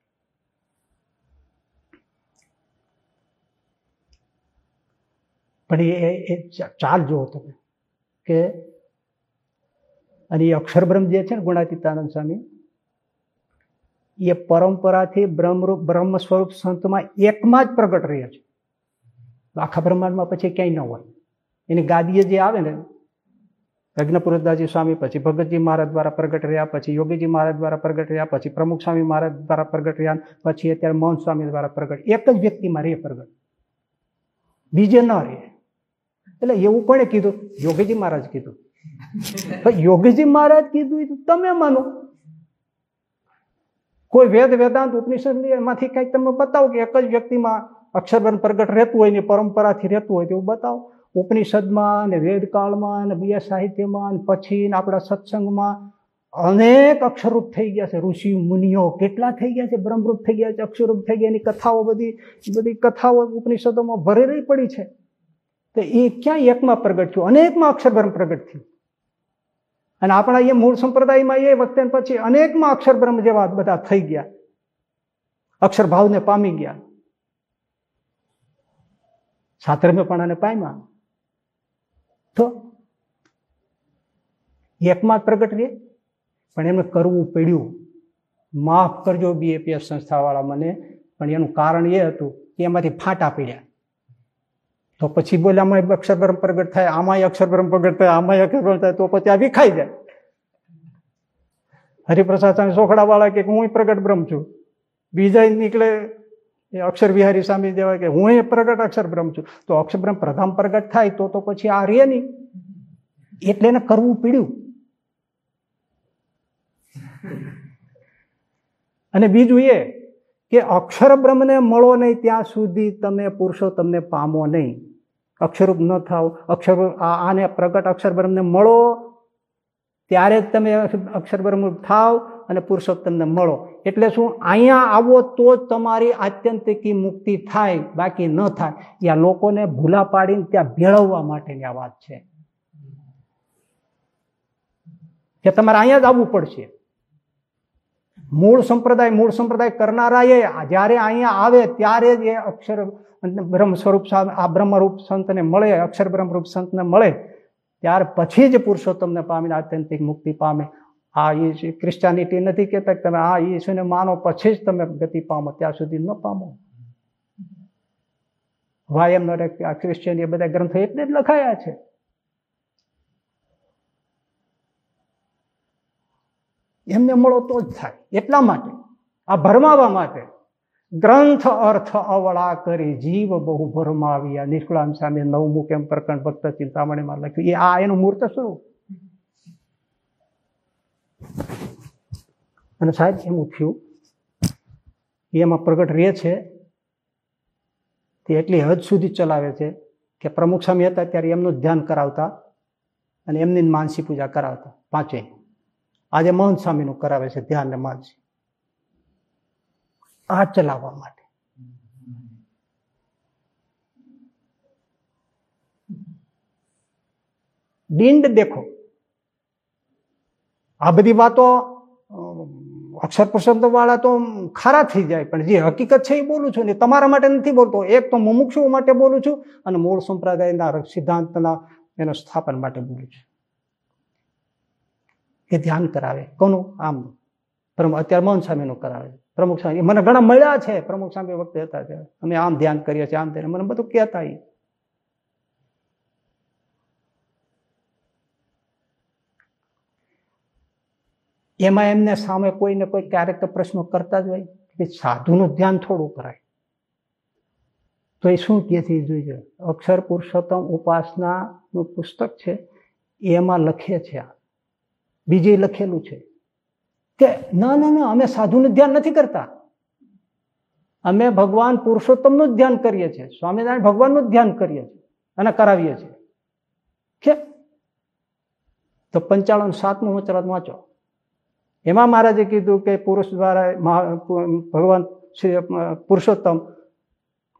પણ એ ચાલ જુઓ તમે કે અને એ અક્ષરબ્રહ્મ જે છે ને ગુણાતીતાનંદ સ્વામી, એ પરંપરાથી બ્રહ્મરૂપ બ્રહ્મ સ્વરૂપ સંતમાં એકમાં જ પ્રગટ રહે છે. આખા બ્રહ્માંડમાં પછી ક્યાંય ન હોય. એની ગાદીએ જે આવે ને યજ્ઞપુરદાસજી સ્વામી, પછી ભગતજી મહારાજ દ્વારા પ્રગટ રહ્યા, પછી યોગીજી મહારાજ દ્વારા પ્રગટ રહ્યા, પછી પ્રમુખ સ્વામી મહારાજ દ્વારા પ્રગટ રહ્યા, પછી અત્યારે મોહન સ્વામી દ્વારા પ્રગટ. એક જ વ્યક્તિમાં રહે પ્રગટ. બીજે ન રહે. એટલે એવું કોણે કીધું? યોગીજી મહારાજ કીધું. યોગીજી મહારાજ કીધું તમે માનો. કોઈ વેદ વેદાંત ઉપનિષદ એમાંથી કંઈક તમે બતાવો કે એક જ વ્યક્તિમાં અક્ષરબન પ્રગટ રહેતું હોય ને પરંપરાથી રહેતું હોય તેવું બતાવો. ઉપનિષદમાં ને વેદકાળમાં ને બીજા સાહિત્યમાં પછી આપણા સત્સંગમાં અનેક અક્ષરરૂપ થઈ ગયા છે. ઋષિ, મુનિઓ કેટલા થઈ ગયા છે? બ્રહ્મરૂપ થઈ ગયા છે, અક્ષરરૂપ થઈ ગયા એની કથાઓ બધી બધી કથાઓ ઉપનિષદોમાં ભરેલી પડી છે. તો એ ક્યાં એકમાં પ્રગટ થયું? અનેકમાં અક્ષરબ્રહ્મ પ્રગટ થયું. અને આપણા એ મૂળ સંપ્રદાયમાં એ વખતે પછી અનેકમાં અક્ષરબ્રહ્મ જેવા બધા થઈ ગયા. અક્ષર ભાવને પામી ગયા. સાતરમેપણાને પામ્યા. તો એકમાં પ્રગટ રહે પણ એમને કરવું પડ્યું. માફ કરજો બીએપીએસ સંસ્થાવાળા મને. પણ એનું કારણ એ હતું કે એમાંથી ફાટા પડ્યા. તો પછી બોલે, આમાં અક્ષરબ્રહ્મ પ્રગટ થાય, આમાં અક્ષરબ્રહ્મ પ્રગટ થાય, આમાં અક્ષરબ્રહ્મ થાય, તો પછી આ વિખાઈ જાય. હરિપ્રસાદ સ્વામી સોખડા વાળા કે હું પ્રગટ બ્રહ્મ છું. બીજા નીકળે એ અક્ષર વિહારી સ્વામી દેવાય કે હું એ પ્રગટ અક્ષર બ્રહ્મ છું. તો અક્ષર બ્રહ્મ પ્રથમ પ્રગટ થાય તો તો પછી આ રે નહીં. એટલે એને કરવું પીડ્યું. અને બીજું એ કે અક્ષર બ્રહ્મને મળો નહીં ત્યાં સુધી તમે પુરુષો તમને પામો નહીં. અક્ષરૂપ ન થાવ અક્ષર આને પ્રગટ અક્ષર બ્રહ્મને મળો, ત્યારે જ તમે અક્ષર બ્રહ્મરૂપ થાવ અને પુરુષોત્તમને મળો. એટલે શું? અહીંયા આવો તો જ તમારી આત્યંતિકી મુક્તિ થાય, બાકી ન થાય. ત્યાં લોકોને ભૂલા પાડીને ત્યાં ભેળવવા માટેની આ વાત છે. કે તમારે અહીંયા જ આવવું પડશે. મૂળ સંપ્રદાય મૂળ સંપ્રદાય કરનારાએ જ્યારે અહીંયા આવે ત્યારે જ એ અક્ષર બ્રહ્મ સ્વરૂપ આ બ્રહ્મરૂપ સંતને મળે, અક્ષર બ્રહ્મરૂપ સંતને મળે. ત્યાર પછી જ પુરુષોત્તમને પામીને આત્યંતિક મુક્તિ પામે. આ એ ક્રિશ્ચાનિટી નથી કહેતા તમે આ ઈશુને માનો પછી જ તમે ગતિ પામો, ત્યાં સુધી ન પામો. વાય એમ આ ક્રિશ્ચિયન એ બધા ગ્રંથો એટલે જ લખાયા છે. એમને મળો તો જ થાય. એટલા માટે, આ ભરમાવા માટે ગ્રંથ અર્થ અવળા કરી જીવ બહુ ભરમાવ્યા. નિષ્કુળામ સામે નવમુખ એમ પ્રકરણ ભક્ત ચિંતામણીમાં લખ્યું. એ આ એનું મૂર્ત સ્વરૂપ. અને સાહેબ, એમ થયું એમાં પ્રગટ રહે છે. તે એટલી હદ સુધી ચલાવે છે કે પ્રમુખ સ્વામી હતા ત્યારે એમનું ધ્યાન કરાવતા અને એમની માનસી પૂજા કરાવતા પાંચે આજે મહંત સ્વામીનું કરાવે છે, ધ્યાન ને માનસી. આ ચલાવવા માટે. ડિંડ દેખો. આ બધી વાતો અક્ષર પ્રસંગ વાળા તો ખારા થઈ જાય, પણ જે હકીકત છે એ બોલું છું ને તમારા માટે નથી બોલતો. એક તો મુમુક્ષુ માટે બોલું છું અને મૂળ સંપ્રદાયના સિદ્ધાંતના એના સ્થાપન માટે બોલું છું. એ ધ્યાન કરાવે. કોનું? આમ અત્યારે મૌન સ્વામીનું કરાવે પ્રમુખ સ્વામી, મને ઘણા મળ્યા છે. પ્રમુખ સ્વામી વખતે હતા અમે આમ ધ્યાન કરીએ છીએ, આમ ધ્યાન મને બધું કહેતા એમાં એમને સામે કોઈને કોઈ ક્યારેક તો પ્રશ્નો કરતા જ હોય કે સાધુનું ધ્યાન થોડું કરાય. તો એ શું કે છે જોઈએ અક્ષર પુરુષોત્તમ ઉપાસનાનું પુસ્તક છે. એમાં લખે છે આ. બીજે લખેલું છે કે ના ના ના, અમે સાધુનું ધ્યાન નથી કરતા. અમે ભગવાન પુરુષોત્તમનું જ ધ્યાન કરીએ છીએ. સ્વામિનારાયણ ભગવાનનું જ ધ્યાન કરીએ છીએ અને કરાવીએ છીએ. કે તો પંચાણું સાતમું વચરાત વાંચો. એમાં મહારાજે કીધું કે પુરુષ દ્વારા ભગવાન શ્રી પુરુષોત્તમ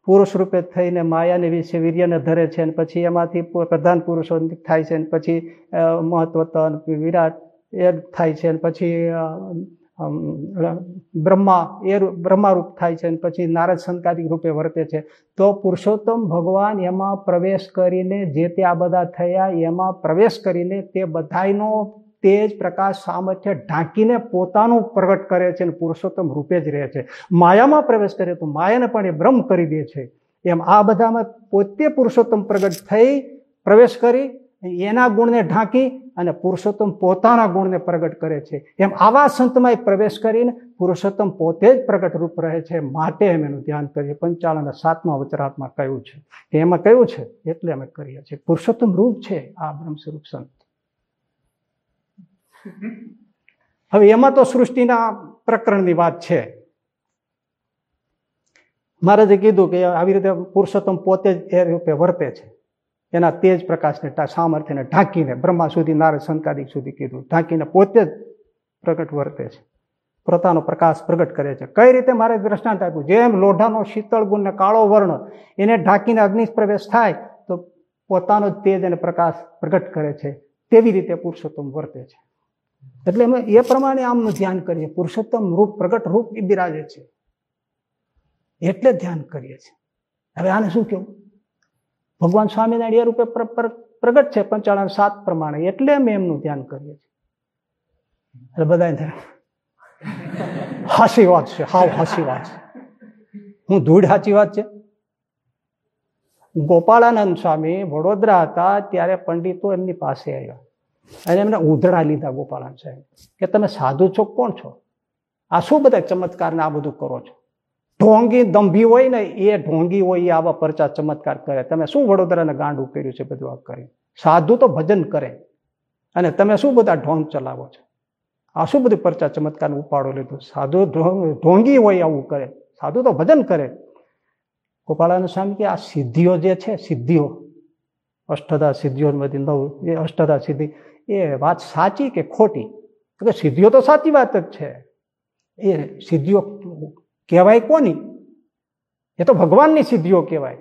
પુરુષ રૂપે થઈને માયાને વિશે વીર્યને ધરે છે અને પછી એમાંથી પ્રધાન પુરુષો થાય છે અને પછી મહત્વ મહત્વતન વિરાટ એ થાય છે પછી બ્રહ્મા, એ બ્રહ્મારૂપ થાય છે અને પછી નારદ સંકાદિક રૂપે વર્તે છે. તો પુરુષોત્તમ ભગવાન એમાં પ્રવેશ કરીને જે તે આ બધા થયા, એમાં પ્રવેશ કરીને તે બધાયનો તેજ પ્રકાશ સામર્થ્ય ઢાંકીને પોતાનું પ્રગટ કરે છે અને પુરુષોત્તમ રૂપે જ રહે છે. માયામાં પ્રવેશ કરે તો માયાને પણ એ બ્રહ્મ કરી દે છે. એમ આ બધામાં પોતે પુરુષોત્તમ પ્રગટ થઈ પ્રવેશ કરી, એના ગુણને ઢાંકી અને પુરુષોત્તમ પોતાના ગુણને પ્રગટ કરે છે. એમ આવા સંતમાં પ્રવેશ કરીને પુરુષોત્તમ પોતે જ પ્રગટ રૂપ રહે છે. માટે અમે એનું ધ્યાન કરીએ. પંચાળના સાતમા વચરાતમાં કહ્યું છે? એમાં કયું છે? એટલે અમે કરીએ છીએ. પુરુષોત્તમ રૂપ છે આ બ્રહ્મસ્વરૂપ સંત. હવે એમાં તો સૃષ્ટિના પ્રકરણની વાત છે. મહારાજે કીધું કે આવી રીતે પુરુષોત્તમ પોતે જ એ રૂપે વર્તે છે. એના તેજ પ્રકાશને સામર્થ્યને ઢાંકીને બ્રહ્મા સુધી, નારદ સંકાદિક સુધી કીધું. ઢાંકીને પોતે જ પ્રગટ વર્તે છે. પોતાનો પ્રકાશ પ્રગટ કરે છે. કઈ રીતે? મારે દ્રષ્ટાંત આપ્યું. જેમ લોઢાનો શીતળ ગુણ ને કાળો વર્ણ, એને ઢાંકીને અગ્નિ પ્રવેશ થાય, તો પોતાનો જ તેજ અને પ્રકાશ પ્રગટ કરે છે. તેવી રીતે પુરુષોત્તમ વર્તે છે. એટલે અમે એ પ્રમાણે આમનું ધ્યાન કરીએ. પુરુષોત્તમ રૂપ, પ્રગટ રૂપ બિરાજે છે. એટલે ધ્યાન કરીએ છીએ. હવે આને શું કેવું? ભગવાન સ્વામિનારાયણ એ રૂપે પ્ર- પ્ર- પ્રગટ છે પંચાળન સાત પ્રમાણે. એટલે અમે એમનું ધ્યાન કરીએ છીએ. એટલે બધા હાસી વાત છે, હાવ હાસી વાત છે. હું ધૂળ હાચી વાત છે? ગોપાળાનંદ સ્વામી વડોદરા હતા, ત્યારે પંડિતો એમની પાસે આવ્યા. અને એમને ઉધડા લીધા ગોપાળાનંદ સાહેબ. કે તમે સાધુ છો, કોણ છો? આ શું બધા ચમત્કારને આ બધું કરો છો? ઢોંગી દંભી હોય ને એ ઢોંગી હોય, એ આવા પરચા ચમત્કાર કરે. તમે શું વડોદરાને ગાંડું કર્યું છે બધું આ કરી સાધુ તો ભજન કરે. અને તમે શું બધા ઢોંગ ચલાવો છો? આ શું બધું પરચા ચમત્કાર ઉપાડો લીધું? સાધુ ઢોંગ- હોય આવું કરે. સાધુ તો ભજન કરે. ગોપાળાનું સ્વામી કે આ સિદ્ધિઓ જે છે, સિદ્ધિઓ, અષ્ટદા સિદ્ધિઓમાંથી નવ, એ અષ્ટદા સિદ્ધિ, એ વાત સાચી કે ખોટી? સિદ્ધિઓ તો સાચી વાત જ છે. એ સિદ્ધિઓ કહેવાય કોની? એ તો ભગવાનની સિદ્ધિઓ કહેવાય.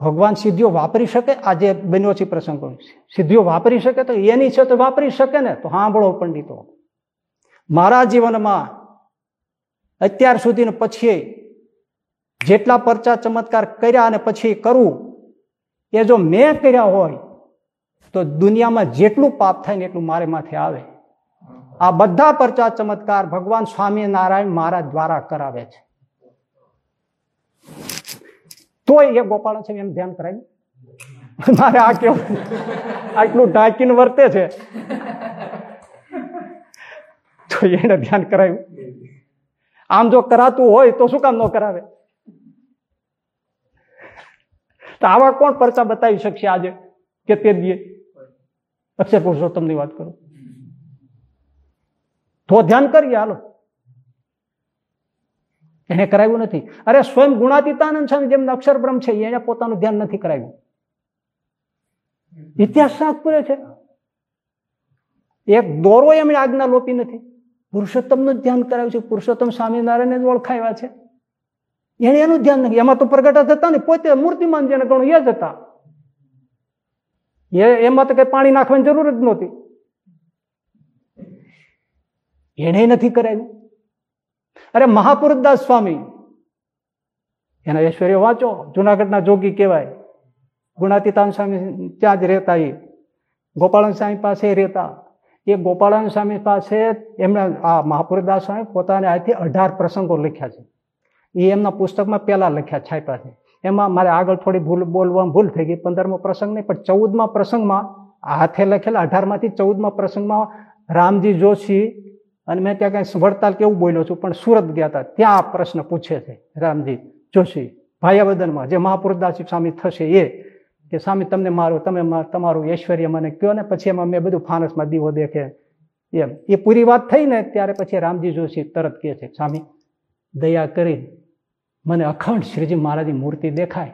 ભગવાન સિદ્ધિઓ વાપરી શકે? આજે બન્યો છે પ્રસંગો સિદ્ધિઓ વાપરી શકે તો એની છે તો વાપરી શકે ને? તો સાંભળો પંડિતો. મારા જીવનમાં અત્યાર સુધી પછી જેટલા પરચા ચમત્કાર કર્યા અને પછી કરવું એ જો મેં કર્યા હોય, તો દુનિયામાં જેટલું પાપ થાય ને એટલું મારે માથે આવે. આ બધા પરચા ચમત્કાર ભગવાન સ્વામિનારાયણ મારા દ્વારા કરાવે છે. તોય એ ગોપાલ છે એમ ધ્યાન કરાય. મારે આ કેવું? આટલું ઢાંકીને વર્તે છે. તો એને ધ્યાન કરાયું. આમ જો કરાતું હોય તો શું કામ ન કરાવે? તો આવા કોણ પરચા બતાવી શકશે આજે? કે તે દીએ અક્ષર પુરુષોત્તમની વાત કરું. તો ધ્યાન કરીએ, હાલો. એને કરાવ્યું નથી. અરે, સ્વયં ગુણાતીતાનંદ સ્વામી જેમ અક્ષર બ્રહ્મ છે, એને પોતાનું ધ્યાન નથી કરાવ્યું. ઇતિહાસ સાથ પૂરે છે. એક દોરો એમણે આજ્ઞા લોપી નથી. પુરુષોત્તમનું જ ધ્યાન કરાવ્યું છે. પુરુષોત્તમ સ્વામિનારાયણ જ ઓળખાવ્યા છે. એને એનું ધ્યાન નથી. એમાં તો પ્રગટ થતા ને પોતે મૂર્તિમાન જેને ગણું, એ જ હતા. એમાં તો કઈ પાણી નાખવાની જરૂર જ નહોતી. એને નથી કરાવ્યું. અરે મહાપુરદાસ સ્વામી, એના ઐશ્વર્ય વાંચો, જુનાગઢના જોગી કહેવાય. ગુણાતીતાન સ્વામી ત્યાં જ રહેતા એ. ગોપાળન સ્વામી પાસે રહેતા. એ ગોપાળન સ્વામી પાસે એમણે આ મહાપુરદાસ સ્વામી પોતાને આથી અઢાર પ્રસંગો લખ્યા છે. એ એમના પુસ્તકમાં પહેલા લખ્યા, છાપ્યા છે. એમાં મારે આગળ થોડી ભૂલ, બોલવામાં ભૂલ થઈ ગઈ, પંદરમો પ્રસંગ નહીં, પણ ચૌદમા પ્રસંગમાં હાથે લખેલા, અઢારમાંથી ચૌદમા પ્રસંગમાં રામજી જોશી અને મેં ત્યાં કઈ વડતાલ કેવું બોલ્યો છું, પણ સુરત ગયા હતા, ત્યાં આ પ્રશ્ન પૂછે છે રામજી, જોશી, ભાયાવદનમાં જે મહાપુરદાસી સ્વામી થશે એ, કે સ્વામી તમને મારો, તમે તમારું ઐશ્વર્ય મને કયો ને પછી એમાં મેં બધું ફાનસમાં દીવો દેખે. એમ. એ પૂરી વાત થઈ ને ત્યારે પછી રામજી જોશી તરત કહે છે, સ્વામી, દયા કરી, મને અખંડ શ્રીજી મહારાજની મૂર્તિ દેખાય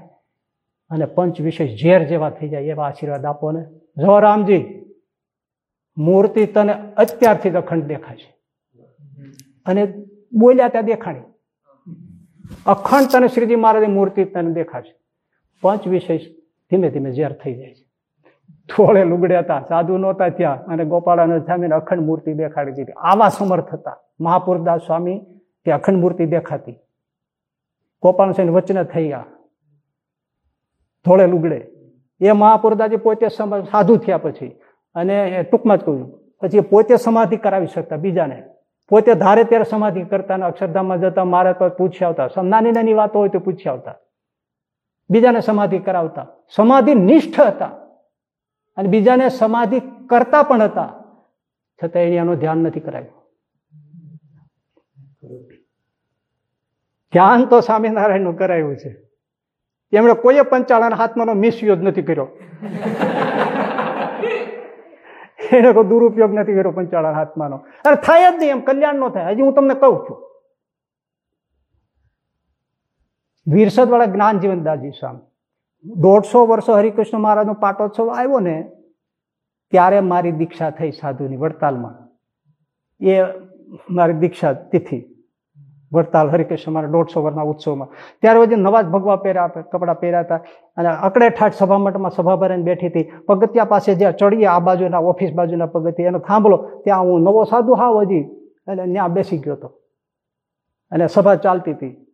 અને પંચ વિશેષ ઝેર જેવા થઈ જાય એવા આશીર્વાદ આપો ને. જો રામજી, મૂર્તિ તને અત્યારથી જ અખંડ દેખાય છે. અને બોલ્યા ત્યાં દેખાણી અખંડ તને શ્રીજી મહારાજની મૂર્તિ તને દેખાશે. પંચ વિશેષ ધીમે ધીમે ઝેર થઈ જાય છે. થોડે લુગડે હતા, સાધુ નહોતા ત્યાં, અને ગોપાળાનંદ સ્વામીને અખંડ મૂર્તિ દેખાડી દીધી. આવા સમર્થ હતા. મહાપુરદાસ સ્વામી તે અખંડ મૂર્તિ દેખાતી. ગોપાલ સ્વામી વચને થઈ ગયા થોડે લુગડે. એ મહાપુરદાજી પોતે સાધુ થયા પછી. અને ટૂંકમાં જ કહ્યું પછી પોતે સમાધિ કરાવી શકતા બીજાને. પોતે ધારે ત્યારે સમાધિ કરતા અક્ષરધામમાં જતા, મારે કોઈ પૂછી આવતા. નાની નાની વાતો હોય તો પૂછી આવતા. બીજાને સમાધિ કરાવતા. સમાધિ નિષ્ઠ હતા. અને બીજાને સમાધિ કરતા પણ હતા. છતાં એને એનું ધ્યાન નથી કરાયું ધ્યાન તો સ્વામિનારાયણનું કરાયું છે. એમણે કોઈએ પંચાળાના હાથમાંનો મિસયુઝ નથી કર્યો. એને કોઈ દુરુપયોગ નથી કર્યો પંચાળા હાથમાંનો. અરે થાય જ નહીં એમ, કલ્યાણ નો થાય. હજી હું તમને કહું છું. વીરસદ વાળા જ્ઞાન જીવનદાસજી સ્વામી, દોઢસો વર્ષો હરિકૃષ્ણ મહારાજનો પાટોત્સવ આવ્યો ને, ત્યારે મારી દીક્ષા થઈ સાધુની વડતાલમાં. એ મારી દીક્ષા તિથિ. વડતાલ મારા દોઢસો વર્ષના ઉત્સવમાં. ત્યારે પછી નવા જ ભગવા પહેર્યા કપડાં પહેર્યા હતા. અને અકડે ઠાઠ સભા મઠમાં સભા ભરાઈને બેઠી હતી. પગથિયા પાસે જ્યાં ચડીએ, આ બાજુના ઓફિસ બાજુના પગથિયા. એનો થાંભલો, ત્યાં હું નવો સાધુ હાવ હજી. એટલે ત્યાં બેસી ગયો હતો. અને સભા ચાલતી હતી.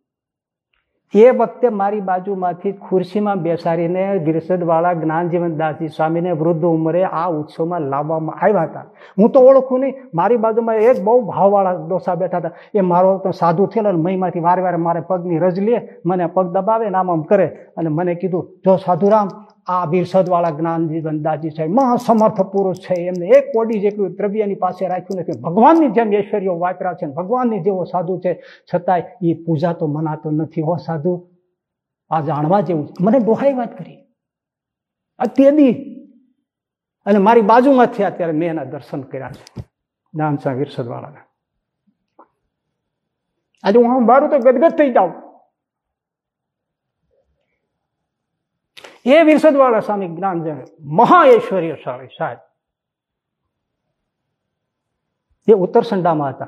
એ વખતે મારી બાજુમાંથી ખુરશીમાં બેસાડીને ગિરસદવાળા જ્ઞાનજીવનદાસજી સ્વામીને વૃદ્ધ ઉંમરે આ ઉત્સવમાં લાવવામાં આવ્યા હતા. હું તો ઓળખું નહીં. મારી બાજુમાં એક બહુ ભાવવાળા ડોસા બેઠા હતા. એ મારો તો સાધુ થયેલો ને મહીમાંથી વારે વારે મારે પગની રજ લે, મને પગ દબાવે ને આમ આમ કરે. અને મને કીધું, જો સાધુરામ આ વિરસદવાળા જ્ઞાનજીવન દાસજી છે મહાસમર્થ પુરુષ છે. એમને એક કોડી જેટલું દ્રવ્યની પાસે રાખ્યું નથી ભગવાનની જેમ ઐશ્વર્યો વાપરા છે ભગવાનની જેવો સાધુ છે. છતાંય એ પૂજા તો મનાતો નથી હો સાધુ. આ જાણવા જેવું મને ડોહાઈ વાત કરી. અત્યદી અને મારી બાજુમાં થયા ત્યારે મેં એના દર્શન કર્યા છે. નામસા વિરસદવાળાના આજે હું મારું તો ગદગદ થઈ જાઉં. એ વિરસદવાળા સ્વામી જ્ઞાન જાણે. મહા ઐશ્વર્યશાળી સાહેબ. એ ઉત્તરસંડામાં હતા.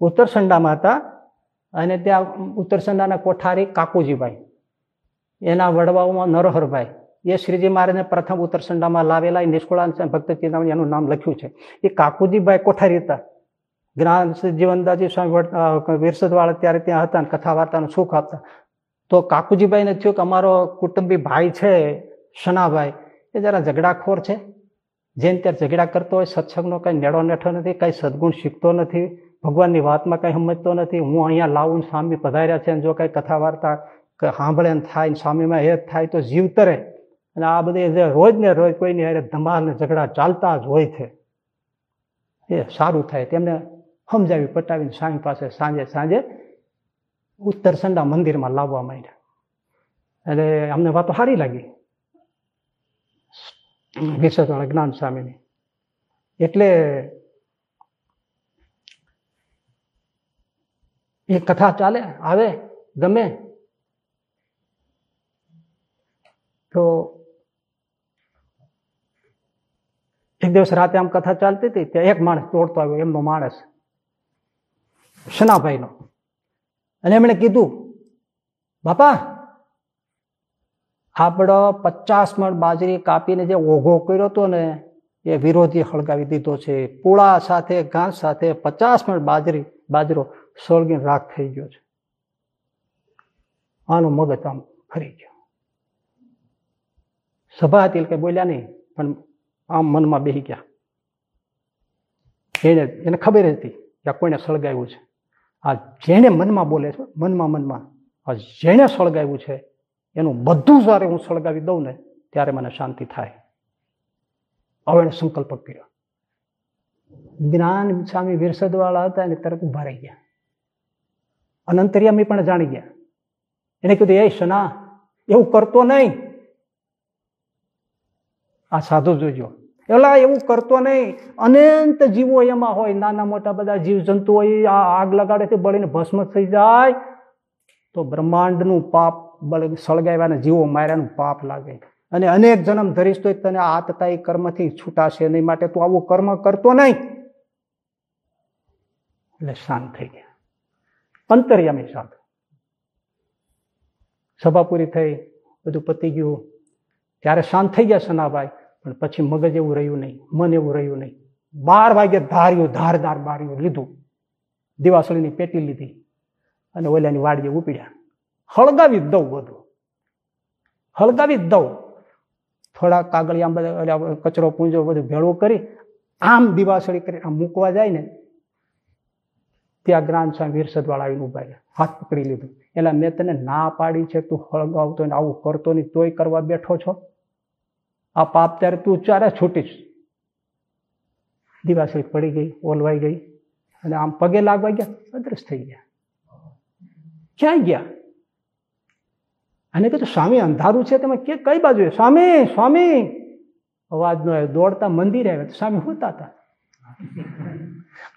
ઉત્તરસંડામાં હતા અને ત્યાં ઉત્તરસંડાના કોઠારી કાકુજીભાઈ, એના વડવાઓમાં નરહરભાઈ, એ શ્રીજી મહારાજને પ્રથમ ઉત્તરસંડામાં લાવેલા નિષ્કુળાન ભક્ત ચિંતામણી, એનું નામ લખ્યું છે. એ કાકુજીભાઈ કોઠારી હતા. જ્ઞાન જીવનદાસજી સ્વામી વિરસદવાળા ત્યારે ત્યાં હતા અને કથા વાર્તાનું સુખ આપતા. તો કાકુજીભાઈને થયું કે અમારો કુટુંબી ભાઈ છે, શનાભાઈ, એ જરા ઝઘડાખોર છે. જેમ ત્યારે ઝઘડા કરતો હોય, સત્સંગનો કંઈ નેડો નેઠો નથી, કંઈ સદગુણ શીખતો નથી, ભગવાનની વાતમાં કંઈ સમજતો નથી. હું અહીંયા લાવું, સ્વામી પધાર્યા છે અને જો કંઈ કથા વાર્તા સાંભળે ને થાય ને સ્વામીમાં એ થાય તો જીવ તરે અને આ બધી જે રોજ ને રોજ કોઈની અરે ધમાલ ને ઝઘડા ચાલતા જ હોય છે. એ સારું થાય, તેમને સમજાવી પટાવીને સ્વામી પાસે સાંજે સાંજે ઉત્તર સંડા મંદિરમાં લાવવા માંડ્યા. એટલે અમને વાતો સારી લાગી. વિશ્વવાળા જ્ઞાન સ્વામીની. એટલે એ કથા ચાલે, આવે, ગમે. તો એક દિવસ રાતે આમ કથા ચાલતી હતી, ત્યાં એક માણસ તોડતો આવ્યો, એમનો માણસ, શનાભાઈનો. અને એમણે કીધું, બાપા આપણો પચાસ મણ બાજરી કાપીને જે ઓઘો કર્યો હતો ને, એ વિરોધી હળગાવી દીધો છે. પૂળા સાથે, ઘાસ સાથે પચાસ મણ બાજરી, બાજરો સળગીને રાખ થઈ ગયો છે. આનો મગજ આમ ફરી ગયો. સભા હતી કઈ બોલ્યા નહીં, પણ આમ મનમાં બેસી ગયા. એને એને ખબર હતી કે કોઈને સળગાવ્યું છે. આ જેને મનમાં બોલે છે, મનમાં મનમાં, આ જેણે સળગાવ્યું છે, એનું બધું જ્યારે હું સળગાવી દઉં ને, ત્યારે મને શાંતિ થાય. એને સંકલ્પ કર્યો. જ્ઞાન સ્વામી વિરસદવાળા હતા, એને તરત ઊભા રહી ગયા. અનંતરિયામી પણ જાણી ગયા. એને કીધું, એ શના એવું કરતો નહીં. આ સાધુ જોજો એલા એવું કરતો નહીં. અનંત જીવો એમાં હોય. નાના મોટા બધા જીવ જંતુ હોય આ આગ લગાડેથી બળીને ભસ્મ થઈ જાય. તો બ્રહ્માંડનું પાપ સળગાવ્યા સળગાવ્યાના જીવો માર્યાનું પાપ લાગે. અને અનેક જન્મ ધરીશ તો તને આતતાઈ કર્મથી છૂટાશે નહીં. માટે તું આવું કર્મ કરતો નહીં. એટલે શાંત થઈ ગયા. અંતર્યામી શાંત. સભા પૂરી થઈ, બધું પતી ગયું. ત્યારે શાંત થઈ ગયા સનાભાઈ. પણ પછી મગજ એવું રહ્યું નહીં, મન એવું રહ્યું નહીં. બાર વાગે ધાર્યું ધારદાર બાર્યું, લીધું. દિવાસળીની પેટી લીધી અને ઓલાની વાડીએ ઉપડ્યા. હળગાવી દઉં બધું. હળગાવી દઉં. થોડા કાગળિયા બધા કચરો, પૂંજો બધું ભેળો કરી આમ દિવાસળી કરી આમ મૂકવા જાય ને, ત્યાં જ્ઞાન સ્વામી વીરસદવાળા આવીને ઊભા રહ્યા. હાથ પકડી લીધું. એટલે મેં તને ના પાડી છે, તું હળગાવતો ને આવું કરતો નહીં, તોય કરવા બેઠો છો? આ પાપ ત્યારે તું ચારે છૂટીશ દિવાસળી પડી ગઈ, ઓલવાઈ ગઈ, અને આમ પગે લાગવા ગયા અદ્રશ થઈ ગયા. ક્યાં ગયા? અને કીધું સ્વામી, અંધારું છે, તમે કે, કઈ બાજુ સ્વામી સ્વામી. અવાજ નો દોડતા મંદિરે આવ્યા. સ્વામી હોતા હતા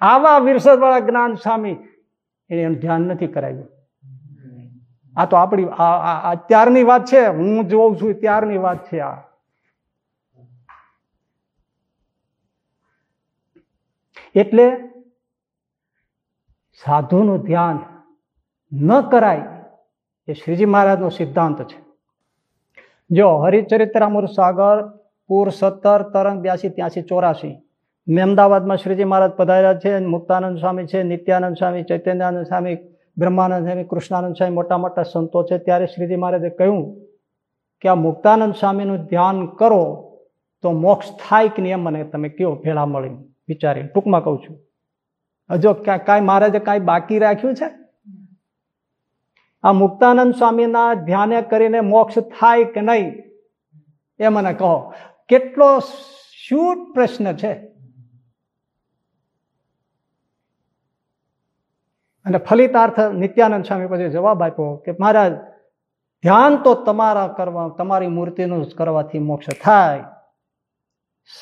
આવા વિરસદ વાળા જ્ઞાન સ્વામી એને એનું ધ્યાન નથી કરાવ્યું. આ તો આપણી અત્યારની વાત છે. હું જોઉં છું, ત્યારની વાત છે આ. એટલે સાધુનું ધ્યાન ન કરાય એ શ્રીજી મહારાજનો સિદ્ધાંત છે. જો હરિચરિત્રામૃત સાગર, પૂર સત્તર, તરંગ બ્યાસી, ત્યાસી, ચોરાસી અમદાવાદમાં શ્રીજી મહારાજ પધાર્યા છે, મુક્તાનંદ સ્વામી છે, નિત્યાનંદ સ્વામી, ચૈતન્યાનંદ સ્વામી, બ્રહ્માનંદ સ્વામી, કૃષ્ણાનંદ સ્વામી મોટા મોટા સંતો છે, ત્યારે શ્રીજી મહારાજે કહ્યું કે આ મુક્તાનંદ સ્વામીનું ધ્યાન કરો તો મોક્ષ થાય કે નહીં મને તમે કયો ભેળા મળી વિચારી ટૂંકમાં કહું છું. હજો કાંઈ મહારાજે કાંઈ બાકી રાખ્યું છે? આ મુક્તાનંદ સ્વામીના ધ્યાને કરીને મોક્ષ થાય કે નહીં? એ મને કહો. કેટલો શું પ્રશ્ન છે? અને ફલિતાર્થ નિત્યાનંદ સ્વામી પછી જવાબ આપ્યો કે, મહારાજ, ધ્યાન તો તમારા કરવા, તમારી મૂર્તિનું કરવાથી મોક્ષ થાય.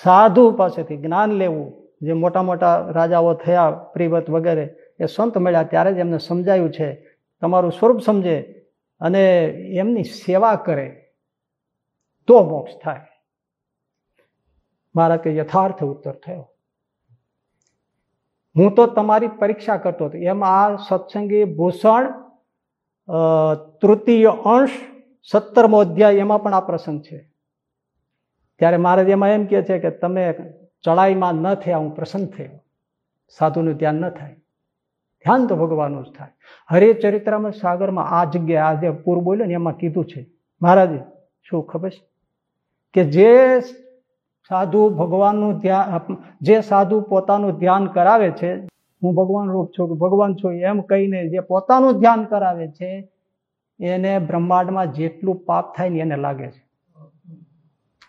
સાધુ પાસેથી જ્ઞાન લેવું જે મોટા મોટા રાજાઓ થયા, પ્રિવત વગેરે, એ સંત મળ્યા ત્યારે જ એમને સમજાયું છે. તમારું સ્વરૂપ સમજે અને એમની સેવા કરે. તો મોક્ષ થાય. મારા કે યથાર્થ ઉત્તર થયો. હું તો તમારી પરીક્ષા કરતો હતો. એમ આ સત્સંગી ભૂષણ તૃતીય અંશ, સત્તરમો અધ્યાય એમાં પણ આ પ્રસંગ છે. ત્યારે મહારાજ એમાં એમ કે છે કે તમે ચડાઈમાં ન થયા, હું પ્રસન્ન થયો. સાધુનું ધ્યાન ન થાય. ધ્યાન તો ભગવાનનું જ થાય. હરિચરિત્રામાં સાગરમાં આ જગ્યાએ, આ જે પૂર બોલ્યો ને, એમાં કીધું છે. મહારાજે, શું ખબર છે? કે જે સાધુ ભગવાનનું ધ્યાન, જે સાધુ પોતાનું ધ્યાન કરાવે છે, હું ભગવાન રૂપ છું કે ભગવાન છું, એમ કહીને જે પોતાનું ધ્યાન કરાવે છે, એને બ્રહ્માંડમાં જેટલું પાપ થાય ને એને લાગે છે.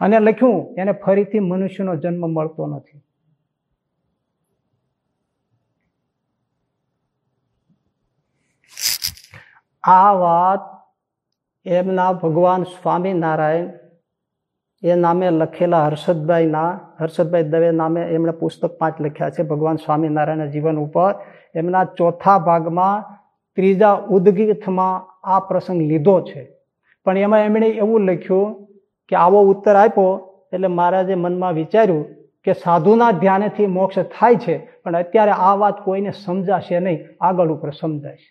અને લખ્યું, એને ફરીથી મનુષ્યનો જન્મ મળતો નથી. આ વાત એમના ભગવાન સ્વામિનારાયણ, એ નામે લખેલા હર્ષદભાઈના, હર્ષદભાઈ દવે નામે એમણે પુસ્તક પાંચ લખ્યા છે ભગવાન સ્વામિનારાયણના જીવન ઉપર. એમના ચોથા ભાગમાં ત્રીજા ઉદગીથમાં આ પ્રસંગ લીધો છે. પણ એમાં એમણે એવું લખ્યું કે આવો ઉત્તર આપ્યો એટલે મહારાજે મનમાં વિચાર્યું કે સાધુના ધ્યાનેથી મોક્ષ થાય છે, પણ અત્યારે આ વાત કોઈને સમજાશે નહીં. આગળ ઉપર સમજાશે.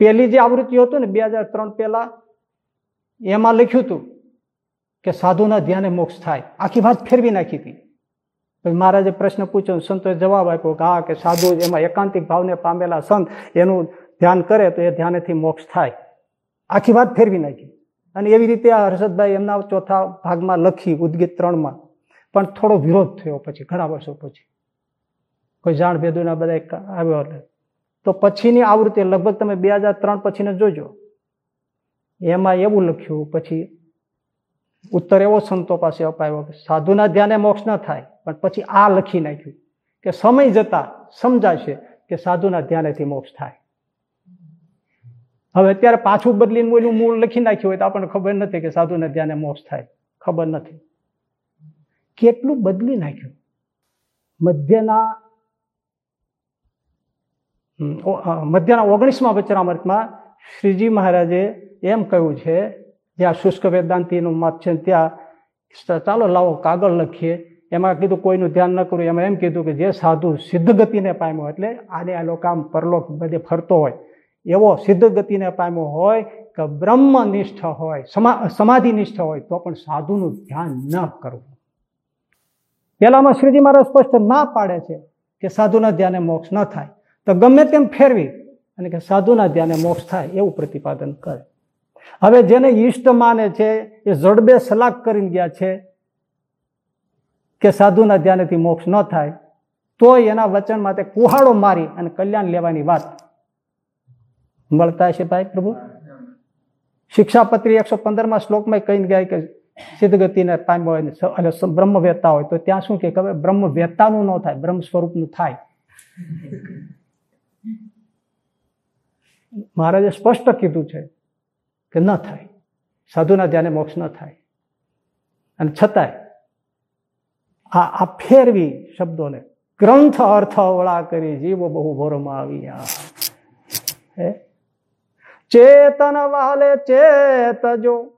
પેલી જે આવૃત્તિ હતું ને, બે હજાર ત્રણ પેલા એમાં લખ્યું હતું કે સાધુના ધ્યાને મોક્ષ થાય. આખી વાત ફેરવી નાખી હતી. મહારાજે પ્રશ્ન પૂછ્યો, સંતોએ જવાબ આપ્યો કે હા, કે સાધુ એમાં એકાંતિક ભાવને પામેલા સંત, એનું ધ્યાન કરે તો એ ધ્યાનેથી મોક્ષ થાય. આખી વાત ફેરવી નાખી. અને એવી રીતે આ હર્ષદભાઈ એમના ચોથા ભાગમાં લખી ઉદગીત ત્રણમાં. પણ થોડો વિરોધ થયો પછી, ઘણા વર્ષો પછી. કોઈ જાણ ભેદુના બધા આવ્યો એટલે. તો પછીની આવૃત્તિ લગભગ તમે બે હજાર ત્રણ પછીને જોજો. એમાં એવું લખ્યું, પછી ઉત્તર એવો સંતો પાસે અપાયો કે સાધુના ધ્યાને મોક્ષ ન થાય, પણ પછી આ લખી નાખ્યું કે સમય જતા સમજાશે કે સાધુના ધ્યાનેથી મોક્ષ થાય. હવે અત્યારે પાછું બદલીને બોલ્યું મૂળ લખી નાખ્યું હોય તો આપણને ખબર નથી કે સાધુના ધ્યાને મોક્ષ થાય. ખબર નથી. કેટલું બદલી નાખ્યું? મધ્યના મધ્યના ઓગણીસમાં વચનામૃતમાં શ્રીજી મહારાજે એમ કહ્યું છે જ્યાં શુષ્ક વેદાંતિનું મત છે ત્યાં ચાલો લાવો, કાગળ લખીએ. એમાં કીધું, કોઈનું ધ્યાન ન કરવું એમાં એમ કીધું કે જે સાધુ સિદ્ધ ગતિને પામ્યો એટલે આને આ લોકો આમ પરલોક બધે ફરતો હોય. એવો સિદ્ધ ગતિને પામ્યો હોય કે બ્રહ્મનિષ્ઠ હોય સમાધિનિષ્ઠ હોય, તો પણ સાધુનું ધ્યાન ન કરવું. પેલામાં શ્રીજી મહારાજ સ્પષ્ટ ના પાડે છે કે સાધુના ધ્યાને મોક્ષ ન થાય. તો ગમે તેમ ફેરવી અને કે સાધુના ધ્યાને મોક્ષ થાય એવું પ્રતિપાદન કરે. હવે જેને ઈષ્ટ માને છે, એ જડબે સલાક કરીને ગયા છે કે સાધુના ધ્યાનેથી મોક્ષ ન થાય તો એના વચન માટે કુહાડો મારી અને કલ્યાણ લેવાની વાત મળતા છે ભાઈ પ્રભુ? શિક્ષાપત્રી એકસો પંદરમાં શ્લોકમાં કહીને ગયા કે સિદ્ધગતિને પામ્યો હોય એટલે બ્રહ્મ વેતા હોય, તો ત્યાં શું કે ખબર બ્રહ્મવેતાનું ન થાય બ્રહ્મ સ્વરૂપનું થાય. મહારાજે સ્પષ્ટ કીધું છે કે ન થાય. સાધુના ધ્યાને મોક્ષ ન થાય. અને છતાંય આ આ ફેરવી શબ્દોને ગ્રંથ અર્થ વળા કરી જીવો બહુ ભોરમાં આવ્યા ચેતન વાલે ચેતજો.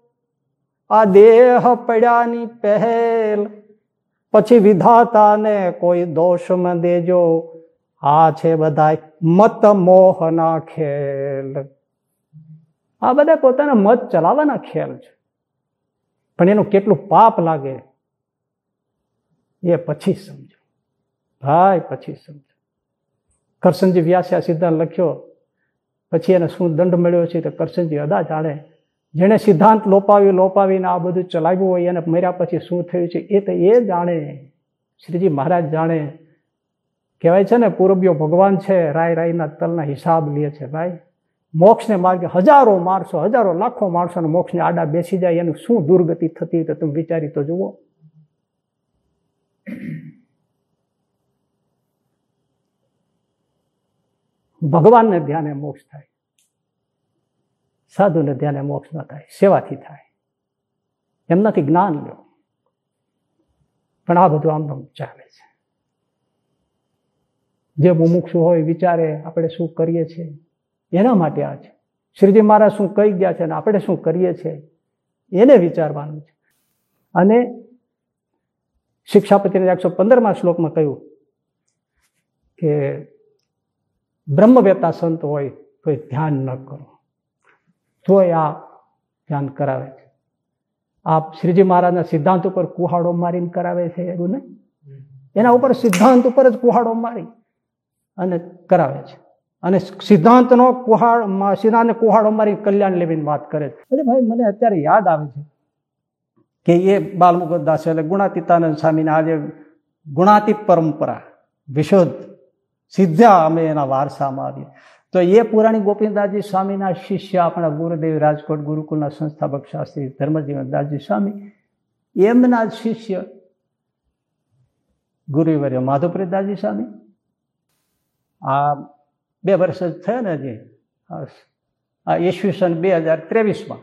આ દેહ પડ્યાની પહેલ. પછી વિધાતાને કોઈ દોષમાં દેજો. આ છે બધા મત મોહના ખેલ. આ બધા પોતાના મત ચલાવવાના ખેલ છે. પણ એનું કેટલું પાપ લાગે એ પછી સમજો. ભાઈ, પછી સમજો. કરશનજી વ્યાસે સિદ્ધાંત લખ્યો. પછી એને શું દંડ મળ્યો છે તો કરશનજી અદા જાણે. જેણે સિદ્ધાંત લોપાવી લોપાવીને આ બધું ચલાવ્યું હોય એને મર્યા પછી શું થયું છે એ તો એ જાણે. શ્રીજી મહારાજ જાણે. કહેવાય છે ને પૂર્વ્યો ભગવાન છે, રાય રાયના તલના હિસાબ લે છે ભાઈ. મોક્ષને માર્ગે હજારો માણસો, હજારો લાખો માણસોને મોક્ષને આડા બેસી જાય, એનું શું દુર્ગતિ થતી તો તમે વિચારી તો જુઓ. ભગવાનને ધ્યાને મોક્ષ થાય. સાધુને ધ્યાને મોક્ષ ન થાય, સેવાથી થાય. એમનાથી જ્ઞાન લો. પણ આ બધું આમ ચાલે છે. જે મુમુક્ષુ હોય વિચારે આપણે શું કરીએ છીએ? એના માટે આ છે. શ્રીજી મહારાજ શું કહી ગયા છે અને આપણે શું કરીએ છીએ એને વિચારવાનું છે. અને શિક્ષાપતિને એકસો પંદરમાં શ્લોકમાં કહ્યું કે બ્રહ્મવેતા સંત હોય તો ધ્યાન ન કરો. તોય આ ધ્યાન કરાવે છે. આપ શ્રીજી મહારાજના સિદ્ધાંત ઉપર કુહાડો મારીને કરાવે છે એવું ને એના ઉપર સિદ્ધાંત ઉપર જ કુહાડો મારી અને કરાવે છે. અને સિદ્ધાંતનો કુહાડ સિદ્ધાંતને કુહાડો મારી કલ્યાણ લેવીને વાત કરે એટલે ભાઈ, મને અત્યારે યાદ આવે છે કે એ બાલમુકદાસ એટલે ગુણાતીતાનંદ સ્વામીના આજે ગુણાતીત પરંપરા, વિશુદ્ધ સીધા અમે એના વારસામાં આવીએ. તો એ પુરાણી ગોપીદાસજી સ્વામીના શિષ્ય આપણા ગુરુદેવ રાજકોટ ગુરુકુલના સંસ્થાપક શાસ્ત્રી ધર્મજીવન દાસજી સ્વામી, એમના શિષ્ય ગુરુવર્ય માધવપ્રદાસજી સ્વામી, આ બે વર્ષ જ થયા ને હજી. આ ઈસવીસન બે હજાર ત્રેવીસમાં.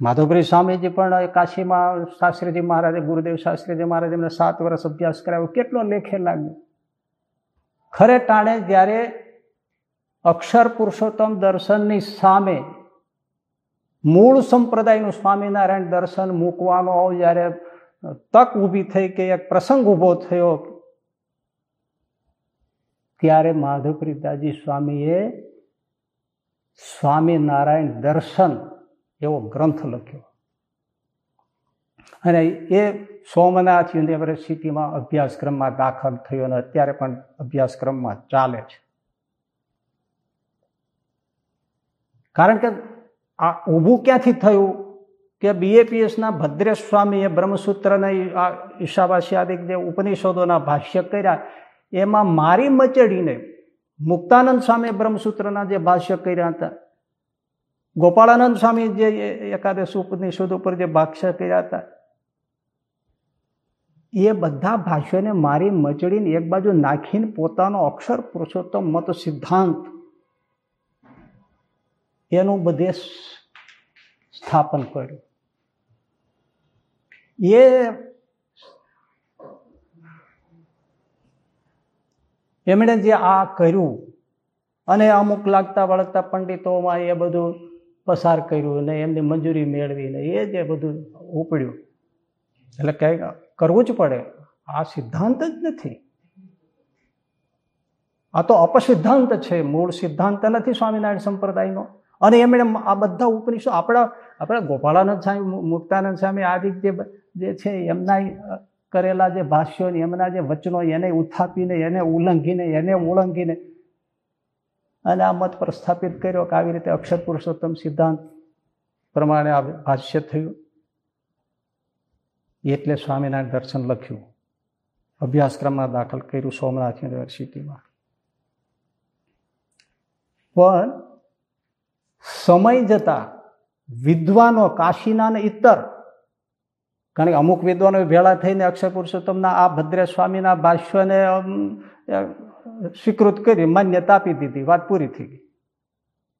માધવભાઈ સ્વામીજી પણ કાશીમાં શાસ્ત્રીજી મહારાજે, ગુરુદેવ શાસ્ત્રીજી મહારાજ એમને સાત વર્ષ અભ્યાસ કરાવ્યો. કેટલો લેખે લાગ્યો? ખરે ટાણે જ્યારે અક્ષર પુરુષોત્તમ દર્શનની સામે મૂળ સંપ્રદાયનું સ્વામિનારાયણ દર્શન મૂકવાનો જ્યારે તક ઊભી થઈ કે એક પ્રસંગ ઊભો થયો ત્યારે માધવપ્રીદાજી સ્વામીએ સ્વામિનારાયણ દર્શન એવો ગ્રંથ લખ્યો. અને એ સોમનાથ યુનિવર્સિટીમાં અભ્યાસક્રમમાં દાખલ થયો અને અત્યારે પણ અભ્યાસક્રમમાં ચાલે છે. કારણ કે આ ઊભું ક્યાંથી થયું કે બીએપીએસના ભદ્રેશ સ્વામીએ બ્રહ્મસૂત્રના ઈશાવાસ્યાદિક જે ઉપનિષદોના ભાષ્ય કર્યા એમાં મારી મચડીને મુક્તાનંદ સ્વામી બ્રહ્મસૂત્રના જે ભાષ્ય કર્યા હતા, ગોપાળાનંદ સ્વામી જે એકાદશ ઉપનિષદ ઉપર જે ભાષ્ય કર્યા હતા, એ બધા ભાષ્યોને મારી મચડીને એક બાજુ નાખીને પોતાનો અક્ષર પુરુષોત્તમ મત સિદ્ધાંત એનું બધે સ્થાપન કર્યું. એ એમણે જે આ કર્યું અને અમુક લાગતા વળગતા પંડિતોમાં એ બધું પસાર કર્યું ને એમની મંજૂરી મેળવીને એ જે બધું ઉપડ્યું. એટલે કંઈક કરવું જ પડે. આ સિદ્ધાંત જ નથી. આ તો અપસિદ્ધાંત છે. મૂળ સિદ્ધાંત નથી સ્વામિનારાયણ સંપ્રદાયનો. અને એમણે આ બધા ઉપનિષદ આપણા આપણા ગોપાળાનંદ સ્વામી, મુક્તાનંદ સ્વામી આદિ જે છે એમના કરેલા જે ભાષ્યો ને એમના જે વચનો, એને ઉત્થાપીને, એને ઉલ્લંઘીને, એને ઓળંગીને અને આ મત પ્રસ્થાપિત કર્યો કે આવી રીતે અક્ષર પુરુષોત્તમ સિદ્ધાંત પ્રમાણે આ ભાષ્ય થયું. એટલે સ્વામિનારાયણ દર્શન લખ્યું. અભ્યાસક્રમમાં દાખલ કર્યું સોમનાથ યુનિવર્સિટીમાં પણ સમય જતા વિદ્વાનો કાશીના ને ઇતર કારણ કે અમુક વિદ્વાનો ભેળા થઈને અક્ષર પુરુષોત્તમના આ ભદ્રે સ્વામીના ભાષ્યને સ્વીકૃત કરી, માન્યતા આપી દીધી, વાત પૂરી થઈ ગઈ.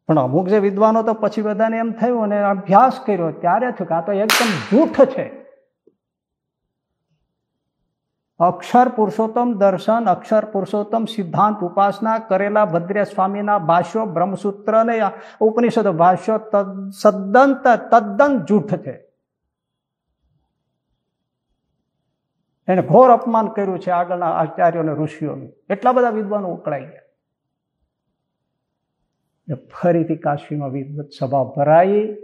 પણ અમુક જે વિદ્વાનો તો પછી બધાને એમ થયું અને અભ્યાસ કર્યો, ત્યારે થયું કે આ તો એકદમ જૂઠ છે. અક્ષર પુરુષોત્તમ દર્શન, અક્ષર પુરુષોત્તમ સિદ્ધાંત ઉપાસના કરેલા ભદ્રે સ્વામીના ભાષ્યો બ્રહ્મસૂત્ર ને ઉપનિષદ, ભાષ્યો તદ્દન તદ્દન જૂઠ છે. એને ઘોર અપમાન કર્યું છે આગળના આચાર્યો અને ઋષિઓનું. એટલા બધા વિદ્વાનો ઉકળાઈ ગયા. ફરીથી કાશીમાં વિદ્વત સભા ભરાઈ.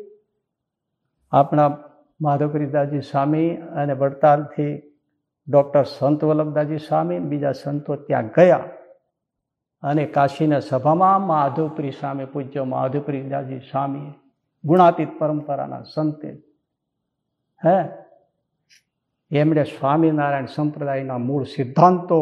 આપણા માધવપ્રીદાજી સ્વામી અને વડતાલથી ડૉક્ટર સંત વલ્લભદાજી સ્વામી બીજા સંતો ત્યાં ગયા. અને કાશીના સભામાં માધુપ્રી સ્વામી પૂજ્ય માધવપ્રીદાજી સ્વામી ગુણાતીત પરંપરાના સંતે. હે? એમણે સ્વામિનારાયણ સંપ્રદાયના મૂળ સિદ્ધાંતો,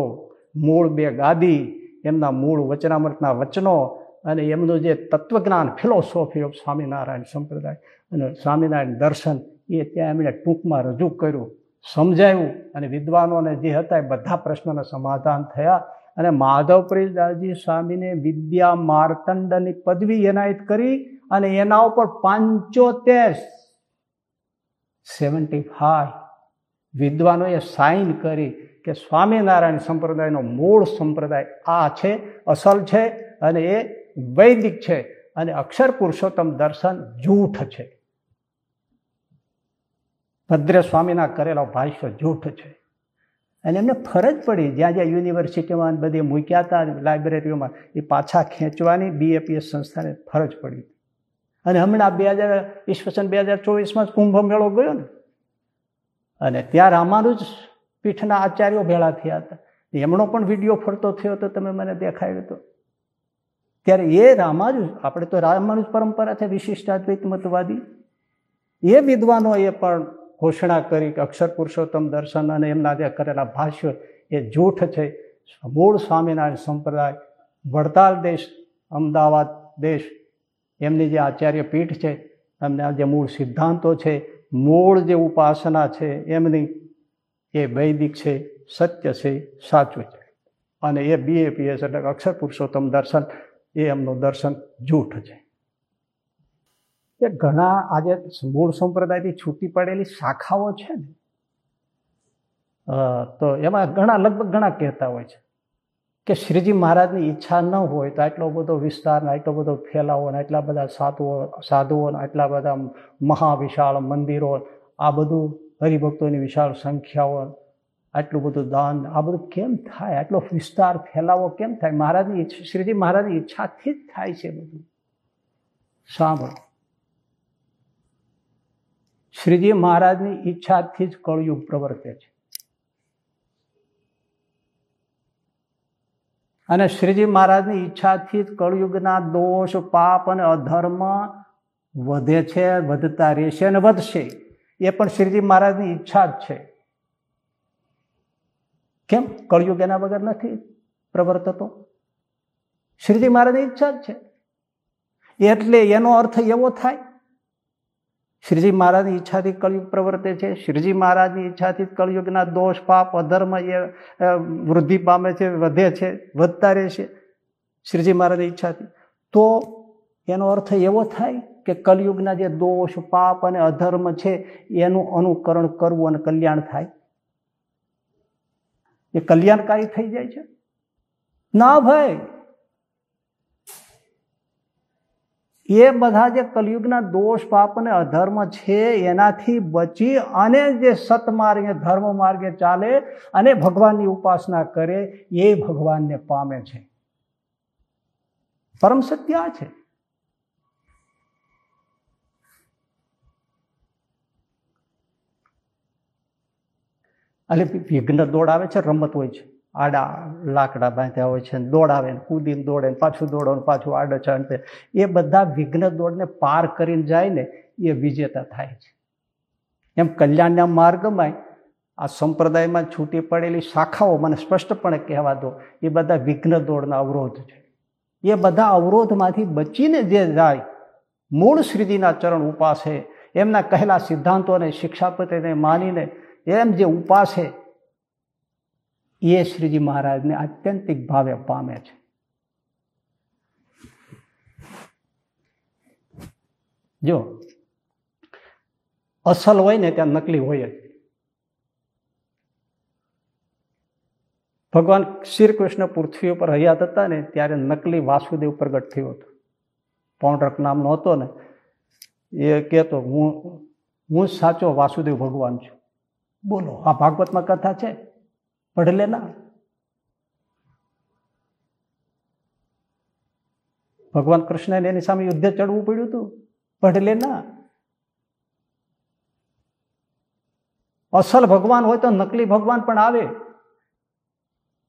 મૂળ બે ગાદી, એમના મૂળ વચનામૃતના વચનો અને એમનું જે તત્વજ્ઞાન ફિલોસોફી ઓફ સ્વામિનારાયણ સંપ્રદાય અને સ્વામિનારાયણ દર્શન, એ ત્યાં એમણે ટૂંકમાં રજૂ કર્યું, સમજાયું અને વિદ્વાનોને જે હતા એ બધા પ્રશ્નોના સમાધાન થયા અને માધવપ્રિયદાસજી સ્વામીને વિદ્યા માર્તંડની પદવી એનાયત કરી અને એના ઉપર પાંચોતેર સેવન્ટી ફાઈવ વિદ્વાનોએ સાઇન કરી કે સ્વામિનારાયણ સંપ્રદાયનો મૂળ સંપ્રદાય આ છે, અસલ છે અને એ વૈદિક છે અને અક્ષર પુરુષોત્તમ દર્શન જૂઠ છે. ભદ્ર સ્વામીના કરેલો ભાષ્ય જૂઠ છે. અને એમને ફરજ પડી જ્યાં જ્યાં યુનિવર્સિટીમાં બધી મૂક્યા હતા, લાઇબ્રેરીઓમાં, એ પાછા ખેંચવાની બીએપીએસ સંસ્થાને ફરજ પડી. અને હમણાં બે હજાર ઈસવીસન, બે હજાર ચોવીસમાં કુંભ મેળો ગયો ને. અને ત્યાં રામાનુજ પીઠના આચાર્યો ભેળા થયા હતા. એમનો પણ વીડિયો ફરતો થયો તો તમે મને દેખાડ્યો હતો ત્યારે એ રામાનુજ, આપણે તો રામાનુજ પરંપરા છે વિશિષ્ટ અદ્વૈત મતવાદી એ વિદ્વાનોએ પણ ઘોષણા કરી કે અક્ષર પુરુષોત્તમ દર્શન અને એમના જે કરેલા ભાષ્યો, એ જૂઠ છે. મૂળ સ્વામિનારાયણ સંપ્રદાય, વડતાલ દેશ, અમદાવાદ દેશ, એમની જે આચાર્ય પીઠ છે, એમના જે મૂળ સિદ્ધાંતો છે મૂળ જે ઉપાસના છે એમની એ વૈદિક છે, સત્ય છે, સાચું છે. અને એ બીએપીએસ એટલે અક્ષર પુરુષોત્તમ દર્શન, એ એમનું દર્શન જૂઠ છે. કે ઘણા આજે મૂળ સંપ્રદાયથી છૂટી પડેલી શાખાઓ છે ને તો એમાં ઘણા, લગભગ ઘણા કહેતા હોય છે. કે શ્રીજી મહારાજની ઈચ્છા ન હોય તો આટલો બધો વિસ્તાર ને આટલો બધો ફેલાવો ને આટલા બધા સાધુઓ સાધુઓ ને આટલા બધા મહાવિશાળ મંદિરો, આ બધું હરિભક્તોની વિશાળ સંખ્યાઓ, આટલું બધું દાન, આ બધું કેમ થાય? આટલો વિસ્તાર ફેલાવો કેમ થાય? મહારાજની શ્રીજી મહારાજની ઈચ્છાથી જ થાય છે બધું. સાંભળો. શ્રીજી મહારાજની ઈચ્છાથી જ કળયુગ પ્રવર્તે છે. અને શ્રીજી મહારાજની ઈચ્છાથી જ કળયુગના દોષ, પાપ અને અધર્મ વધે છે, વધતા રહેશે અને વધશે. એ પણ શ્રીજી મહારાજની ઈચ્છા જ છે. કેમ? કળયુગ એના વગર નથી પ્રવર્તતો. શ્રીજી મહારાજની ઈચ્છા જ છે. એટલે એનો અર્થ એવો થાય શ્રીજી મહારાજની ઈચ્છાથી કળયુગ પ્રવર્તે છે. શ્રીજી મહારાજની ઈચ્છાથી કળયુગના દોષ, પાપ, અધર્મ એ વૃદ્ધિ પામે છે, વધે છે, વધતા રહે છે શ્રીજી મહારાજની ઈચ્છાથી. તો એનો અર્થ એવો થાય કે કલયુગના જે દોષ, પાપ અને અધર્મ છે એનું અનુકરણ કરવું અને કલ્યાણ થાય. એ કલ્યાણકારી થઈ જાય છે. ના ભાઈ એ બધા જે કલયુગના દોષ, પાપ અને અધર્મ છે, એનાથી બચી અને જે સતમાર્ગે ધર્મ માર્ગે ચાલે અને ભગવાનની ઉપાસના કરે, એ ભગવાનને પામે છે. પરમ સત્ય આ છે. એટલે વિઘ્ન દોડાવે છે, રમત હોય છે. આડા લાકડા બાંધ્યા હોય છે દોડાવે ને કૂદીને દોડે ને પાછું દોડો પાછું આડો ચણતે એ બધા વિઘ્ન દોડને પાર કરીને જાય ને એ વિજેતા થાય છે. એમ કલ્યાણના માર્ગમાં આ સંપ્રદાયમાં છૂટી પડેલી શાખાઓ મને સ્પષ્ટપણે કહેવા દો, એ બધા વિઘ્ન દોડના અવરોધ છે. એ બધા અવરોધમાંથી બચીને જે જાય, મૂળ શ્રીજીના ચરણ ઉપાસે, એમના કહેલા સિદ્ધાંતોને શિક્ષાપતિને માનીને, એમ જે ઉપાસે એ શ્રીજી મહારાજને આત્યંતિક ભાવે પામે છે. જો, અસલ હોય ને ત્યાં નકલી હોય જ. ભગવાન શ્રી કૃષ્ણ પૃથ્વી ઉપર હયાત હતા ને ત્યારે નકલી વાસુદેવ પ્રગટ થયો હતો. પૌંડરક નામનો હતો ને, એ કહેતો, હું હું સાચો વાસુદેવ ભગવાન છું. બોલો, આ ભાગવતમાં કથા છે? પઢ લેના ભગવાન કૃષ્ણને એની સામે યુદ્ધ ચડવું પડ્યું હતું. પઢ લેના। અસલ ભગવાન હોય તો નકલી ભગવાન પણ આવે.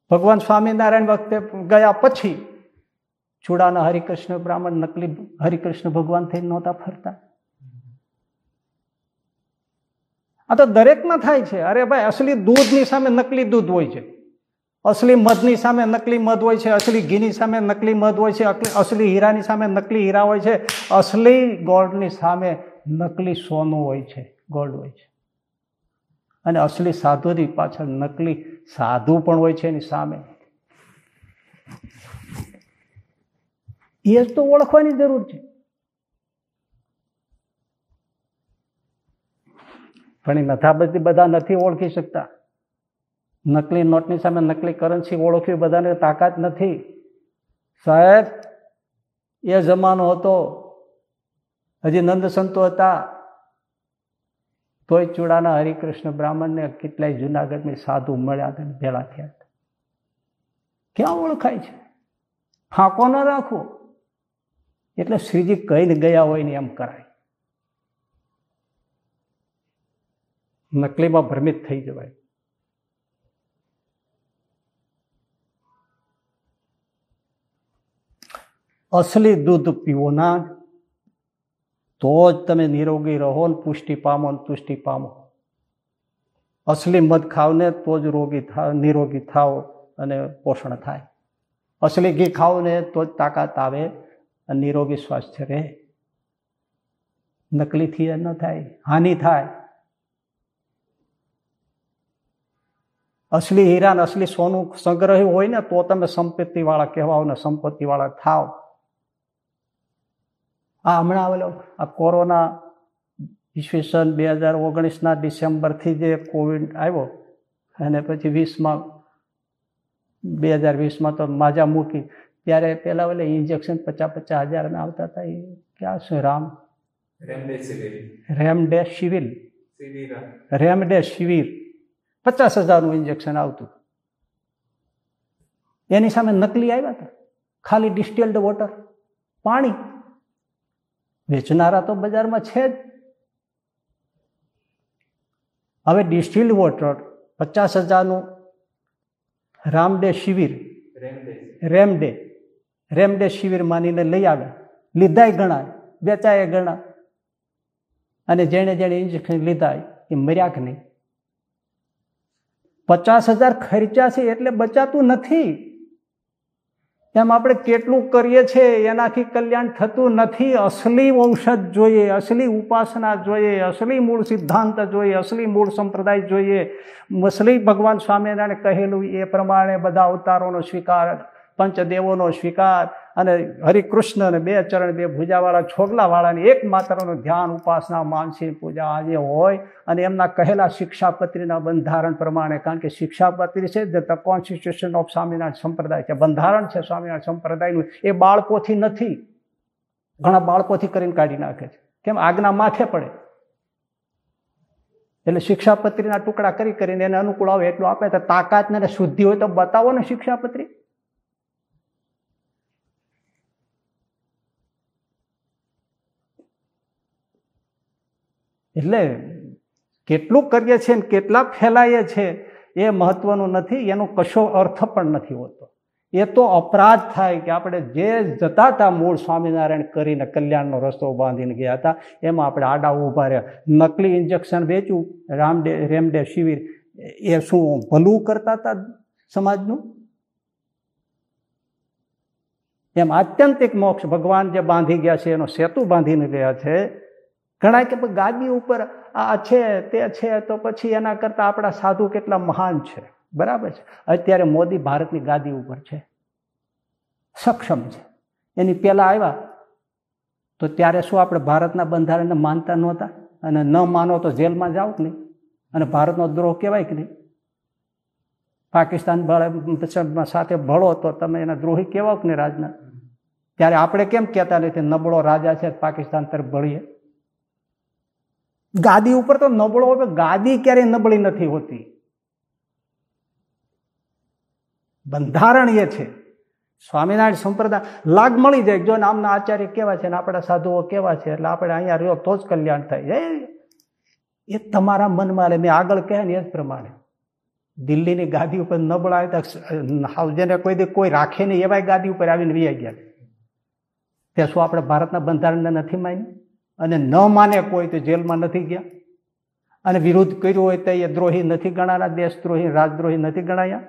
ભગવાન સ્વામિનારાયણ વખતે ગયા પછી ચૂડાના હરિકૃષ્ણ બ્રાહ્મણ નકલી હરિકૃષ્ણ ભગવાન થઈ નહોતા ફરતા. આ તો દરેકમાં થાય છે. અરે ભાઈ, અસલી દૂધની સામે નકલી દૂધ હોય છે. અસલી મધની સામે નકલી મધ હોય છે, અસલી ઘીની સામે નકલી મધ હોય છે અસલી હીરાની સામે નકલી હીરા હોય છે, અસલી ગોલ્ડની સામે નકલી સોનું હોય છે ગોલ્ડ હોય છે. અને અસલી સાધુની પાછળ નકલી સાધુ પણ હોય છે એની સામે. એ જ તો ઓળખવાની જરૂર છે. પણ એ નથાબતી બધા નથી ઓળખી શકતા. નકલી નોટની સામે નકલી કરન્સી ઓળખવી બધાને તાકાત નથી. સાહેબ, એ જમાનો હતો. હજી નંદ સંતો હતા. તોય ચૂડાના હરિકૃષ્ણ બ્રાહ્મણને કેટલાય જુનાગઢની સાધુ મળ્યા હતા ભેળા થયા હતા. ક્યાં ઓળખાય છે? ફાંકો ન રાખો. એટલે શ્રીજી કહીને ગયા હોય ને એમ કરાય. નકલીમાં ભ્રમિત થઈ જવાય. અસલી દૂધ પીવો ના તો જ તમે નિરોગી રહો ને પુષ્ટિ પામો ને તુષ્ટિ પામો. અસલી મધ ખાવ ને તો જ રોગી થાવ નિરોગી થાવ અને પોષણ થાય. અસલી ઘી ખાવ ને તો જ તાકાત આવે અને નિરોગી સ્વાસ્થ્ય રહે. નકલીથી ન થાય, હાનિ થાય. અસલી હીરા ને અસલી સોનું સંગ્રહ હોય ને તો તમે સંપત્તિ વાળા કહેવાઓ ને સંપત્તિ વાળા થાવ. આ હમણાં આવેલો આ કોરોના ઈસવીસન બે હજાર ઓગણીસના ડિસેમ્બરથી જે કોવિડ આવ્યો અને પછી વીસમાં બે હજાર વીસમાં તો માજા મૂકી. ત્યારે પેલા વેલા ઇન્જેક્શન પચાસ પચાસ હજારના આવતા હતા એ ક્યાં છે રામ? રેમડેસિવિર. શિવિલ રેમડે શિવિર પચાસ હજારનું ઇન્જેક્શન આવતું. એની સામે નકલી આવ્યા હતા. ખાલી ડિસ્ટિલ્ડ વોટર પાણી. વેચનારા તો બજારમાં છે જ. હવે ડિસ્ટિલ્ડ વોટર પચાસ હજારનું રામડે શિવિર. રેમડે. રેમડે શિવિર માનીને લઈ આવે લીધાય ગણા વેચાય ગણા અને જેણે જેણે ઇન્જેક્શન લીધા એ મર્યા કે નહીં? પચાસ હજાર ખર્ચા છે એટલે બચાતું નથી. એમ આપણે કેટલું કરીએ છીએ એનાથી કલ્યાણ થતું નથી. અસલી ઔષધ જોઈએ, અસલી ઉપાસના જોઈએ, અસલી મૂળ સિદ્ધાંત જોઈએ, અસલી મૂળ સંપ્રદાય જોઈએ. અસલી ભગવાન સ્વામિનારાયણ કહેલું એ પ્રમાણે બધા અવતારોનો સ્વીકાર, પંચદેવોનો સ્વીકાર અને હરિકૃષ્ણ અને બે ચરણ, બે ભુજાવાળા છોગલાવાળાને એક માત્રનું ધ્યાન, ઉપાસના, માનસી પૂજા આજે હોય અને એમના કહેલા શિક્ષાપત્રીના બંધારણ પ્રમાણે. કારણ કે શિક્ષાપત્રી છે ધ કોન્સ્ટિટ્યુશન ઓફ સ્વામિનારાયણ સંપ્રદાય છે. બંધારણ છે સ્વામિનારાયણ સંપ્રદાયનું. એ બાળકોથી નથી. ઘણા બાળકોથી કરીને કાઢી નાખે છે. કેમ? આજ્ઞા માથે પડે. એટલે શિક્ષાપત્રીના ટુકડા કરી કરીને એને અનુકૂળ આવે એટલું આપે. તો તાકાત ને શુદ્ધિ હોય તો બતાવો ને શિક્ષાપત્રી. એટલે કેટલું કરીએ છીએ ને કેટલા ફેલાઈએ છે એ મહત્વનું નથી, એનો કશો અર્થ પણ નથી હોતો. એ તો અપરાધ થાય કે આપણે જે જતા હતા મૂળ સ્વામિનારાયણ કરીને કલ્યાણનો રસ્તો બાંધીને ગયા હતા, એમાં આપણે આડા ઊભા રહ્યા. નકલી ઇન્જેક્શન વેચ્યું, રામડે, રેમડે શિવિર, એ શું ભલું કરતા હતા સમાજનું? એમ આત્યંતિક મોક્ષ ભગવાન જે બાંધી ગયા છે, એનો સેતુ બાંધીને ગયા છે ઘણા કે ગાદી ઉપર આ છે, તે છે, તો પછી એના કરતાં આપણા સાધુ કેટલા મહાન છે. બરાબર છે? અત્યારે મોદી ભારતની ગાદી ઉપર છે. સક્ષમ છે. એની પહેલા આવ્યા. તો ત્યારે શું આપણે ભારતના બંધારણને માનતા નહોતા? અને ન માનો તો જેલમાં જાઓ કે નહીં? અને ભારતનો દ્રોહ કહેવાય કે નહીં? પાકિસ્તાન સાથે ભળો તો તમે એના દ્રોહી કહેવાઓ કે નહીં રાજના? ત્યારે આપણે કેમ કહેતા નથી નબળો રાજા છે, પાકિસ્તાન તરફ ભળીએ? ગાદી ઉપર તો નબળો હોય ગાદી ક્યારેય નબળી નથી હોતી. બંધારણ એ છે. સ્વામિનારાયણ સંપ્રદાય, લાગ મળી જાય જો નામના આચાર્ય કેવા છે ને આપણા સાધુઓ કેવા છે, એટલે આપણે અહીંયા રહ્યો તો જ કલ્યાણ થાય. એ તમારા મનમાં મેં આગળ કહે ને એ જ પ્રમાણે. દિલ્હીની ગાદી ઉપર નબળા જેને કોઈ દે કોઈ રાખે નહીં, એવાય ગાદી ઉપર આવીને વી ગયા. ત્યાં શું આપણે ભારતના બંધારણને નથી માન્યું? અને ન માને કોઈ તો જેલમાં નથી ગયા. અને વિરોધ કર્યો હોય તો એ દ્રોહી નથી ગણાયા દેશદ્રોહી, રાજદ્રોહી નથી ગણાયા.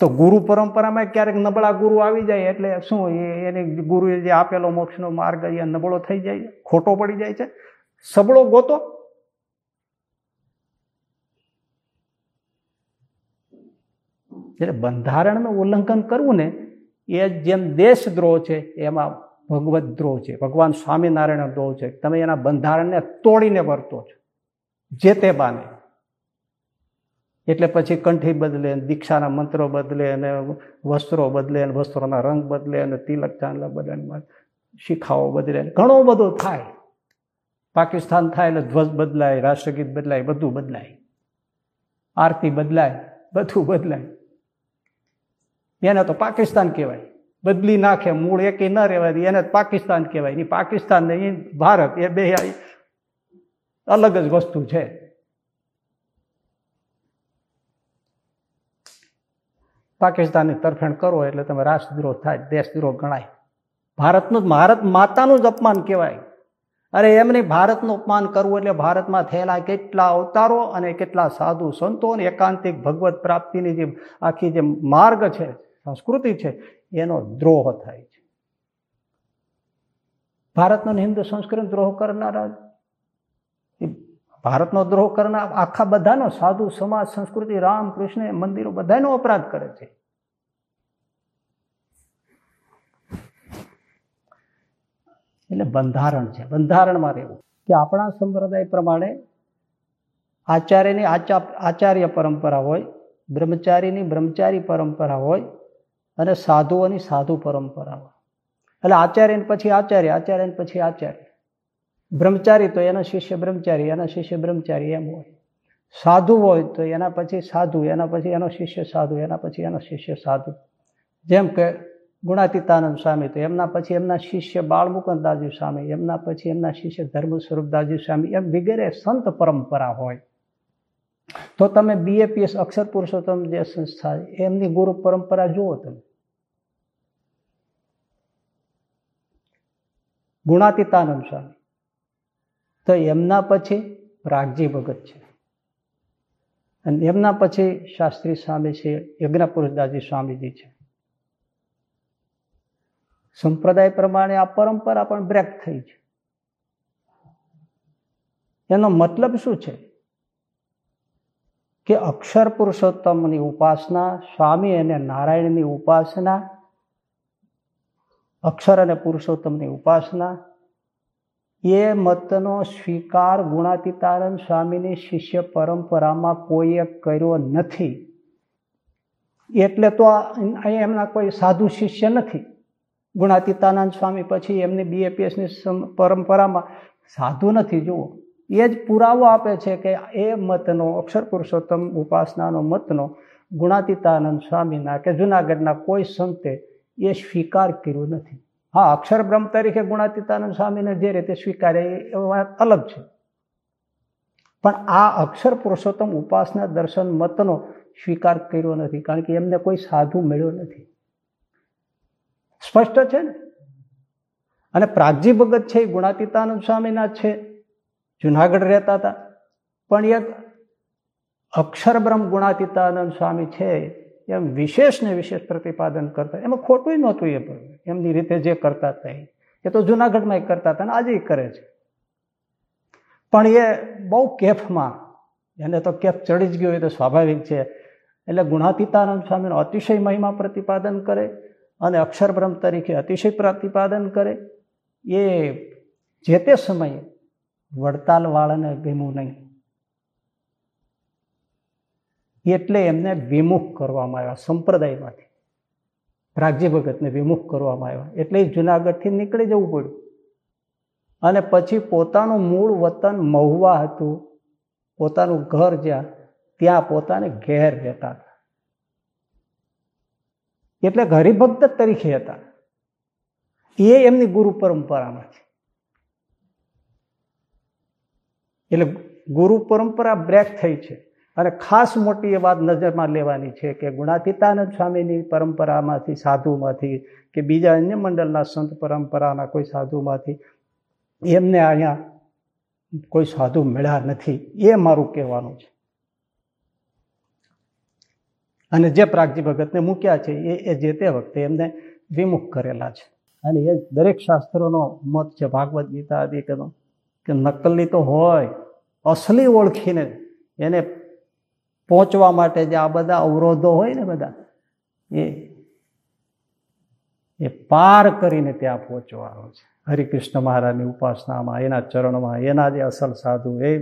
તો ગુરુ પરંપરામાં ક્યારેક નબળા ગુરુ આવી જાય એટલે શું એને ગુરુએ જે આપેલો મોક્ષનો માર્ગ એ નબળો થઈ જાય, ખોટો પડી જાય છે. સબળો ગોતો. એટલે બંધારણનું ઉલ્લંઘન કરવું ને એ જેમ દેશદ્રોહ છે, એમાં ભગવત દ્રોહ છે, ભગવાન સ્વામિનારાયણ દ્રોહ છે, તમે એના બંધારણને તોડીને વર્તો છો, જે તે બાને. એટલે પછી કંઠી બદલે દીક્ષાના મંત્રો બદલે અને વસ્ત્રો બદલે અને વસ્ત્રોના રંગ બદલે અને તિલક ચાંદલા બદલે શિખાઓ બદલે ઘણો બધો થાય. પાકિસ્તાન થાય એટલે ધ્વજ બદલાય, રાષ્ટ્રગીત બદલાય, બધું બદલાય. આરતી બદલાય, બધું બદલાય. એને તો પાકિસ્તાન કહેવાય. બદલી નાખે, મૂળ એકે ન રહેવાય, એને પાકિસ્તાન કહેવાય. ની પાકિસ્તાન ને ભારત, એ બે અલગ જ વસ્તુ છે. પાકિસ્તાનની તરફેણ કરો એટલે તમે રાષ્ટ્રદ્રોહ થાય, દેશદ્રોહ ગણાય. ભારતનું ભારત માતાનું જ અપમાન કહેવાય. અરે એમની ભારતનું અપમાન કરવું એટલે ભારતમાં થયેલા કેટલા અવતારો અને કેટલા સાધુ સંતો અને એકાંતિક ભગવત પ્રાપ્તિની જે આખી જે માર્ગ છે, સંસ્કૃતિ છે એનો દ્રોહ થાય છે. ભારતનો હિન્દુ સંસ્કૃતિ દ્રોહ કરનારા ભારતનો દ્રોહ કરનાર આખા બધાનો સાધુ સમાજ સંસ્કૃતિ રામ કૃષ્ણ મંદિરો બધાનો અપરાધ કરે છે. એટલે બંધારણ છે. બંધારણમાં રહેવું. કે આપણા સંપ્રદાય પ્રમાણે આચાર્યની આચાર્ય પરંપરા હોય, બ્રહ્મચારીની બ્રહ્મચારી પરંપરા હોય અને સાધુઓની સાધુ પરંપરા હોય એટલે આચાર્ય પછી આચાર્ય આચાર્ય પછી આચાર્ય. બ્રહ્મચારી તો એના શિષ્ય બ્રહ્મચારી, એના શિષ્ય બ્રહ્મચારી એમ હોય. સાધુ હોય તો એના પછી સાધુ, એના પછી એનો શિષ્ય સાધુ, એના પછી એનો શિષ્ય સાધુ. જેમ કે ગુણાતીતાનંદ સ્વામી તો એમના પછી એમના શિષ્ય બાળમુકંદાજી સ્વામી, એમના પછી એમના શિષ્ય ધર્મ સ્વરૂપદાસજી સ્વામી એમ વગેરે સંત પરંપરા હોય. તો તમે બીએપીએસ અક્ષર પુરુષોત્તમ જે સંસ્થા એમની ગુરુ પરંપરા જુઓ તમે. ગુણાતીતાનંદ સ્વામી. તો એમના પછી રાગજી ભગત છે. અને એમના પછી શાસ્ત્રી સ્વામી છે યજ્ઞપુરુષદાસજી સ્વામીજી છે. સંપ્રદાય પ્રમાણે આ પરંપરા પણ બ્રેક થઈ છે. એનો મતલબ શું છે? કે અક્ષર પુરુષોત્તમની ઉપાસના, સ્વામી અને નારાયણની ઉપાસના અક્ષર અને પુરુષોત્તમની ઉપાસના. એ મતનો સ્વીકાર ગુણાતીતાનંદ સ્વામીની શિષ્ય પરંપરામાં કોઈએ કર્યો નથી. એટલે તો એમના કોઈ સાધુ શિષ્ય નથી. ગુણાતીતાનંદ સ્વામી પછી એમની બીએપીએસની પરંપરામાં સાધુ નથી. જુઓ, એ જ પુરાવો આપે છે કે એ મતનો અક્ષર પુરુષોત્તમ ઉપાસનાનો મતનો ગુણાતીતાનંદ સ્વામીના કે જુનાગઢના કોઈ સંતે એ સ્વીકાર કર્યો નથી. હા, અક્ષર તરીકે ગુણાતીતાનંદ સ્વામીને જે રીતે સ્વીકારે એ વાત અલગ છે. પણ આ અક્ષર પુરુષોત્તમ ઉપાસના દર્શન મતનો સ્વીકાર કર્યો નથી, કારણ કે એમને કોઈ સાધુ મળ્યો નથી. સ્પષ્ટ છે ને? અને પ્રાગજી ભગત છે એ ગુણાતીતાનંદ સ્વામીના છે. જુનાગઢ રહેતા હતા. પણ એક અક્ષરબ્રહ્મ ગુણાતીતાનંદ સ્વામી છે એમ વિશેષ ને વિશેષ પ્રતિપાદન કરતા એમાં ખોટું નહોતું એ એમની રીતે જે કરતા હતા એ. તો જુનાગઢમાં કરતા હતા ને આજે કરે છે. પણ એ બહુ કેફમાં. એને તો કેફ ચડી જ ગયો, એ તો સ્વાભાવિક છે. એટલે ગુણાતીતાનંદ સ્વામીનો અતિશય મહિમા પ્રતિપાદન કરે અને અક્ષર તરીકે અતિશય પ્રતિપાદન કરે. એ જે તે સમયે વડતાલવાળાને ગમ્યું નહીં. એટલે એમને વિમુખ કરવામાં આવ્યા, સંપ્રદાયમાંથી. રાગજી ભગતને વિમુખ કરવામાં આવ્યા. એટલે જુનાગઢથી નીકળી જવું પડ્યું. અને પછી પોતાનું મૂળ વતન મહુવા હતું. પોતાનું ઘર જ્યાં, ત્યાં પોતાને ઘેર રહેતા હતા. એટલે હરિભક્ત તરીકે હતા. એ એમની ગુરુ પરંપરામાં છે. એટલે ગુરુ પરંપરા બ્રેક થઈ છે. અને ખાસ મોટી એ વાત નજરમાં લેવાની છે કે ગુણાતીતાનંદ સ્વામીની પરંપરામાંથી, સાધુમાંથી કે બીજા અન્ય મંડળના સંત પરંપરાના કોઈ સાધુમાંથી એમને અહીંયા કોઈ સાધુ મળ્યા નથી. એ મારું કહેવાનું છે. અને જે પ્રાગજી ભગતને મૂક્યા છે, એ એ જે તે વખતે એમને વિમુખ કરેલા છે. અને એ દરેક શાસ્ત્રોનો મત છે, ભાગવત ગીતા આદિ કે નકલી તો હોય, અસલી ઓળખીને એને પહોંચવા માટે જે આ બધા અવરોધો હોય ને બધા, એ એ પાર કરીને ત્યાં પહોંચવાનો છે. હરિકૃષ્ણ મહારાજની ઉપાસનામાં, એના ચરણમાં, એના જે અસલ સાધુ, એ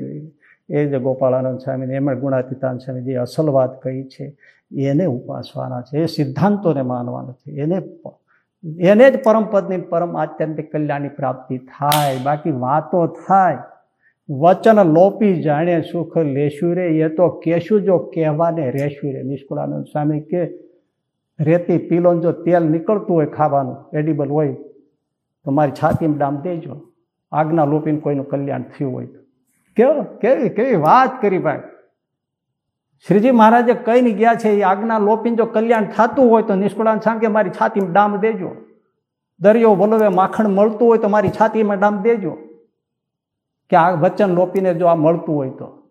એ જે ગોપાળાનંદ સ્વામીને, એમણે ગુણાતીતાન સ્વામી જે અસલ વાત કહી છે, એને ઉપાસવાના છે, એ સિદ્ધાંતોને માનવાના છે. એને એને જ પરમપદની પરમ આત્યંતિક કલ્યાણની પ્રાપ્તિ થાય, બાકી વાતો થાય. વચન લોપી જાણે સુખ લેશું રે, એ તો કેશું જો કહેવાને રહેશું રે. નિષ્કુળાનંદ સ્વામી કે, રેતી પીલો જો તેલ નીકળતું હોય ખાવાનું એડિબલ હોય, તો મારી છાતીમાં ડામ દેજો. આજ્ઞા લોપીને કોઈનું કલ્યાણ થયું હોય કેવો, કેવી કેવી વાત કરી ભાઈ. શ્રીજી મહારાજે કહીને ગયા છે, એ આજ્ઞા લોપીને જો કલ્યાણ થતું હોય તો નિષ્કુળાન સાંગ કે, મારી છાતીમાં ડામ દેજો. દરિયો વલોવે માખણ મળતું હોય તો મારી છાતીમાં ડામ દેજો. કે આ વચન લોપીને જો આ મળતું હોય તો.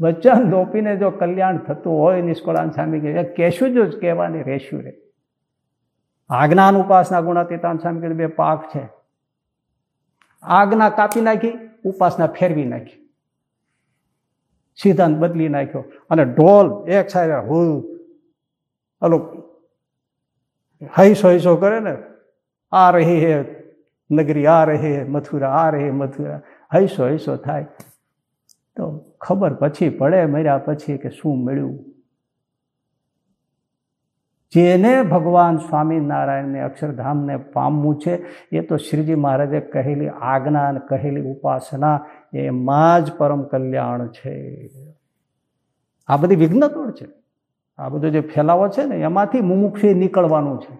વચન લોપીને જો કલ્યાણ થતું હોય, નિષ્કળાન સ્વામી કે કહેશું જ કહેવાની રહેશું રે. આજ્ઞાન ઉપાસના ગુણાતીતાન સ્વામી કે બે પાક છે. આજ્ઞા કાપી નાખી, ઉપાસના ફેરવી નાખી. સિદ્ધાંત બદલી નાખ્યો. અને ઢોલ, એક સાઈડ હું હલો હૈસો હૈસો કરે ને, આ રહી હે નગરી, આ રહે મથુરા, આ રહે મથુરા. હૈસો હૈસો થાય. તો ખબર પછી પડે મર્યા પછી કે શું મળ્યું. જેને ભગવાન સ્વામિનારાયણને અક્ષરધામને પામવું છે, એ તો શ્રીજી મહારાજે કહેલી આજ્ઞા અને કહેલી ઉપાસના એમાં જ પરમ કલ્યાણ છે. આ બધી વિઘ્નતોડ છે. આ બધો જે ફેલાવો છે ને, એમાંથી મુમુક્ષી નીકળવાનું છે.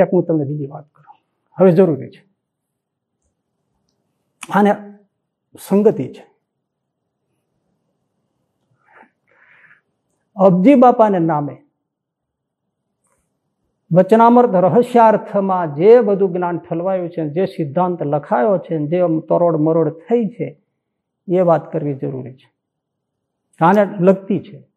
એક હું તમને બીજી વાત કરું. હવે જરૂરી છે. આને સંગતિ છે. અબજી બાપાને નામે વચનામૃત રહસ્યાર્થમાં જે બધું જ્ઞાન ઠલવાયું છે, જે સિદ્ધાંત લખાયો છે, જે તરોડ મરોડ થઈ છે, એ વાત કરવી જરૂરી છે. આને લગતી છે.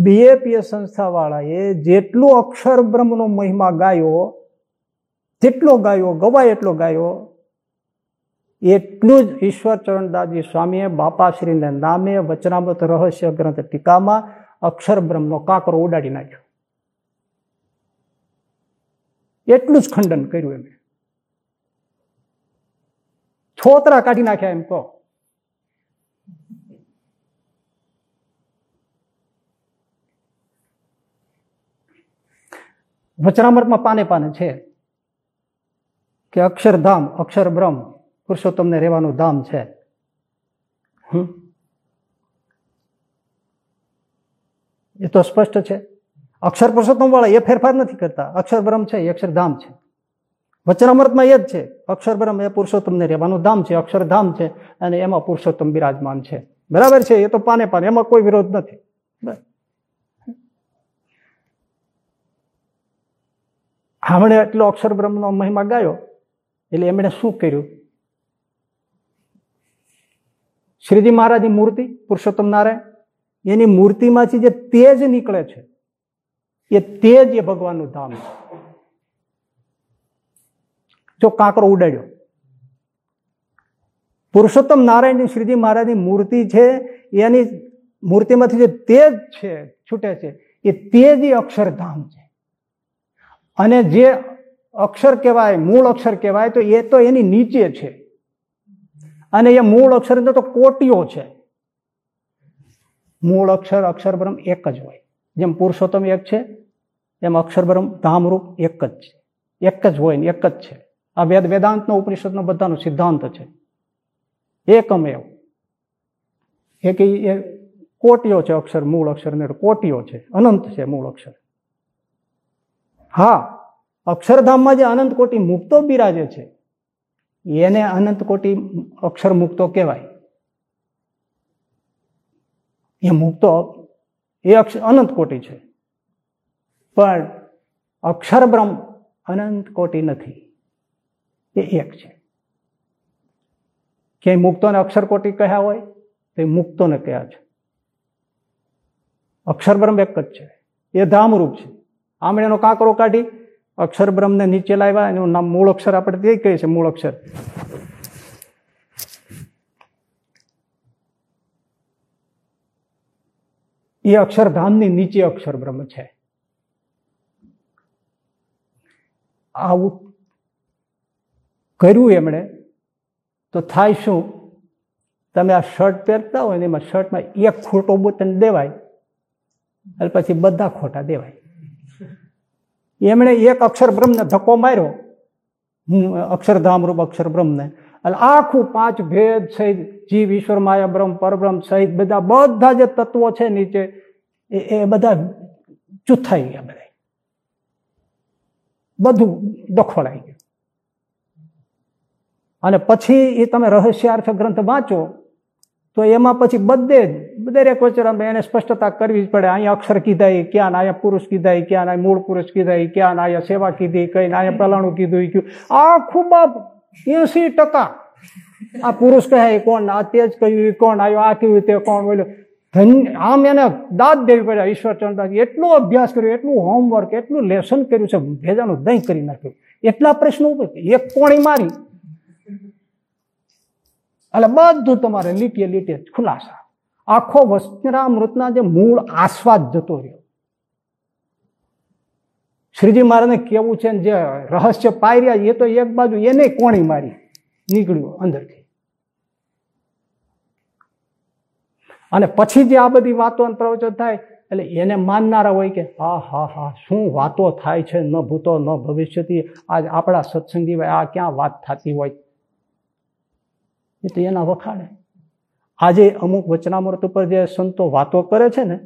બીએપીએ સંસ્થાવાળાએ જેટલું અક્ષર બ્રહ્મનો મહિમા ગાયો, જેટલો ગાયો, ગવાય એટલો ગાયો એટલું જ ઈશ્વરચરણ ચરણદાસજી સ્વામીએ બાપાશ્રીને નામે વચનામૃત રહસ્ય ગ્રંથ ટીકામાં અક્ષર બ્રહ્મનો કાંકરો ઉડાડી નાખ્યો. એટલું જ ખંડન કર્યું એમણે. છોતરા કાઢી નાખ્યા એમ કહો. વચનામૃતમાં પાને પાને છે કે અક્ષરધામ અક્ષર બ્રહ્મ પુરુષોત્તમને રહેવાનું ધામ છે. એ તો સ્પષ્ટ છે. અક્ષર પુરુષોત્તમ વાળા એ ફેરફાર નથી કરતા. અક્ષર છે, એ અક્ષરધામ છે. વચનામૃતમાં એ જ છે. અક્ષર એ પુરુષોત્તમને રહેવાનું ધામ છે અક્ષરધામ છે, અને એમાં પુરુષોત્તમ બિરાજમાન છે. બરાબર છે? એ તો પાને પાને. એમાં કોઈ વિરોધ નથી. હમણે એટલો અક્ષર બ્રહ્મનો મહિમા ગાયો? એટલે એમણે શું કર્યું? શ્રીજી મહારાજની મૂર્તિ, પુરુષોત્તમ નારાયણ, એની મૂર્તિમાંથી જે તેજ નીકળે છે, એ તેજ એ ભગવાનનું ધામ છે. જો કાંકરો ઉડાડ્યો. પુરુષોત્તમ નારાયણની શ્રીજી મહારાજની મૂર્તિ છે, એની મૂર્તિમાંથી જે તેજ છે, છૂટે છે, એ તેજ એ અક્ષરધામ છે. અને જે અક્ષર કહેવાય, મૂળ અક્ષર કહેવાય, તો એ તો એની નીચે છે. અને એ મૂળ અક્ષર તો કોટીઓ છે. મૂળ અક્ષર અક્ષર બ્રહ્મ એક જ હોય. જેમ પુરુષોત્તમ એક છે, એમ અક્ષર ધામરૂપ એક જ છે. એક જ હોય ને એક જ છે. આ વેદ વેદાંતનો ઉપનિષદનો બધાનો સિદ્ધાંત છે. એકમેવ. એક એ કોટીઓ છે અક્ષર, મૂળ અક્ષર ને કોટીઓ છે. અનંત છે મૂળ અક્ષર. હા, અક્ષરધામમાં જે અનંત કોટી મુક્તો બિરાજે છે એને અનંત કોટી અક્ષર મુક્તો કહેવાય. એ મુક્તો એ અનંત કોટી છે. પણ અક્ષર બ્રહ્મ અનંત કોટી નથી. એ એક છે. ક્યાંય મુક્તોને અક્ષર કોટી કહ્યા હોય, તો એ મુક્તોને કહ્યા છે. અક્ષર બ્રહ્મ એક જ છે. એ ધામરૂપ છે. આમણે એનો કાંકરો કાઢી અક્ષર બ્રહ્મને નીચે લાવ્યા, એનું નામ મૂળ અક્ષર આપણે તે કહીએ છીએ મૂળ અક્ષર. એ અક્ષરધામની નીચે અક્ષર બ્રહ્મ છે. આવું કર્યું એમણે, તો થાય શું? તમે આ શર્ટ પહેરતા હોય ને એમાં શર્ટમાં એક ખોટો બોતન દેવાય, અને પછી બધા ખોટા દેવાય. એમણે એક અક્ષર બ્રહ્મને ધક્કો માર્યો. અક્ષરધામ રૂપ અક્ષર બ્રહ્મને. એટલે આખું પાંચ ભેદ સહિત જીવ, ઈશ્વર, માયા, બ્રહ્મ, પરબ્રહ્મ સહિત બધા બધા જે તત્વો છે નીચે, એ એ બધા ચૂથાઈ ગયા બધા. બધું દખોડાઈ ગયું. અને પછી એ તમે રહસ્યાર્થ ગ્રંથ વાંચો તો એમાં પછી બધે દરેક વચરામાં એને સ્પષ્ટતા કરવી જ પડે. અહીંયા અક્ષર કીધા એ ક્યાં અહીંયા પુરુષ કીધા એ ક્યાં અહીંયા મૂળ પુરુષ કીધા એ ક્યાં અહીંયા સેવા કીધી કઈ અહીંયા પલાણું કીધું એ કયું. આ ખૂબ એસી ટકા આ પુરુષ કહે કોણ, આ તેજ કહ્યું કોણ આવ્યો આ કહ્યું તે કોણ બોલ્યો. ધન્ય આમ એને દાદ દેવી પડે. ઈશ્વરચંદ્ર એટલો અભ્યાસ કર્યો, એટલું હોમવર્ક એટલું લેસન કર્યું છે. ભેજાનું દહીં કરી નાખ્યું. એટલા પ્રશ્નો ઉપર એક કોણી મારી. એટલે બધું તમારે લીટીએ લીટીએ ખુલાસા. આખો વસ્ત્રામૃતના જે મૂળ આસ્વાદ જતો રહ્યો. શ્રીજી મહારાજને કેવું છે જે રહસ્ય પાઈ રહ્યા એ તો એક બાજુ એને કોણી મારી નીકળ્યું અંદરથી. અને પછી જે આ બધી વાતો પ્રવચન થાય, એટલે એને માનનારા હોય કે, હા હા હા, શું વાતો થાય છે? ન ભૂતો, ન ભવિષ્યથી આજ આપણા સત્સંગી આ ક્યાં વાત થતી હોય? એ તો એના વખાણે. આજે અમુક વચનામૃત ઉપર જે સંતો વાતો કરે છે ને,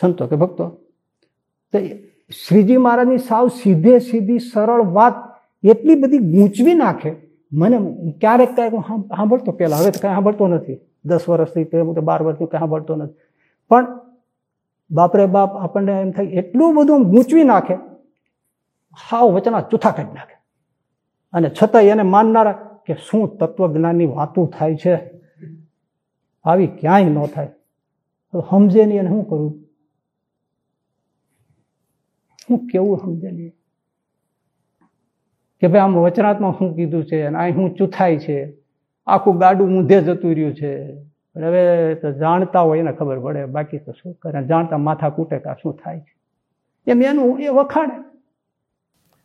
સંતો કે ભક્તો, તો શ્રીજી મહારાજની સાવ સીધે સીધી સરળ વાત એટલી બધી ગૂંચવી નાખે. મને ક્યારેક ક્યારેક હું સાંભળતો પહેલાં, હવે તો કાંઈ સાંભળતો નથી. દસ વર્ષથી કે હું બાર વર્ષથી કાંઈ સાંભળતો નથી. પણ બાપરે બાપ આપણને એમ થાય એટલું બધું ગૂંચવી નાખે. હાવ વચના ચૂથા કાઢી નાખે. અને છતાંય એને માનનારા કે શું તત્વજ્ઞાનની વાતો થાય છે? આવી ક્યાંય ન થાય. સમજે નહીં અને શું કરું? હું કેવું સમજે નહીં? કે ભાઈ આમ વચનાત્મા શું કીધું છે અને અહીં શું ચૂથાય છે. આખું ગાડું ઊંધે જતું રહ્યું છે. હવે તો જાણતા હોય એને ખબર પડે. બાકી તો શું કરે? જાણતા માથા કૂટે કે શું થાય છે? એમ એનું એ વખાણે.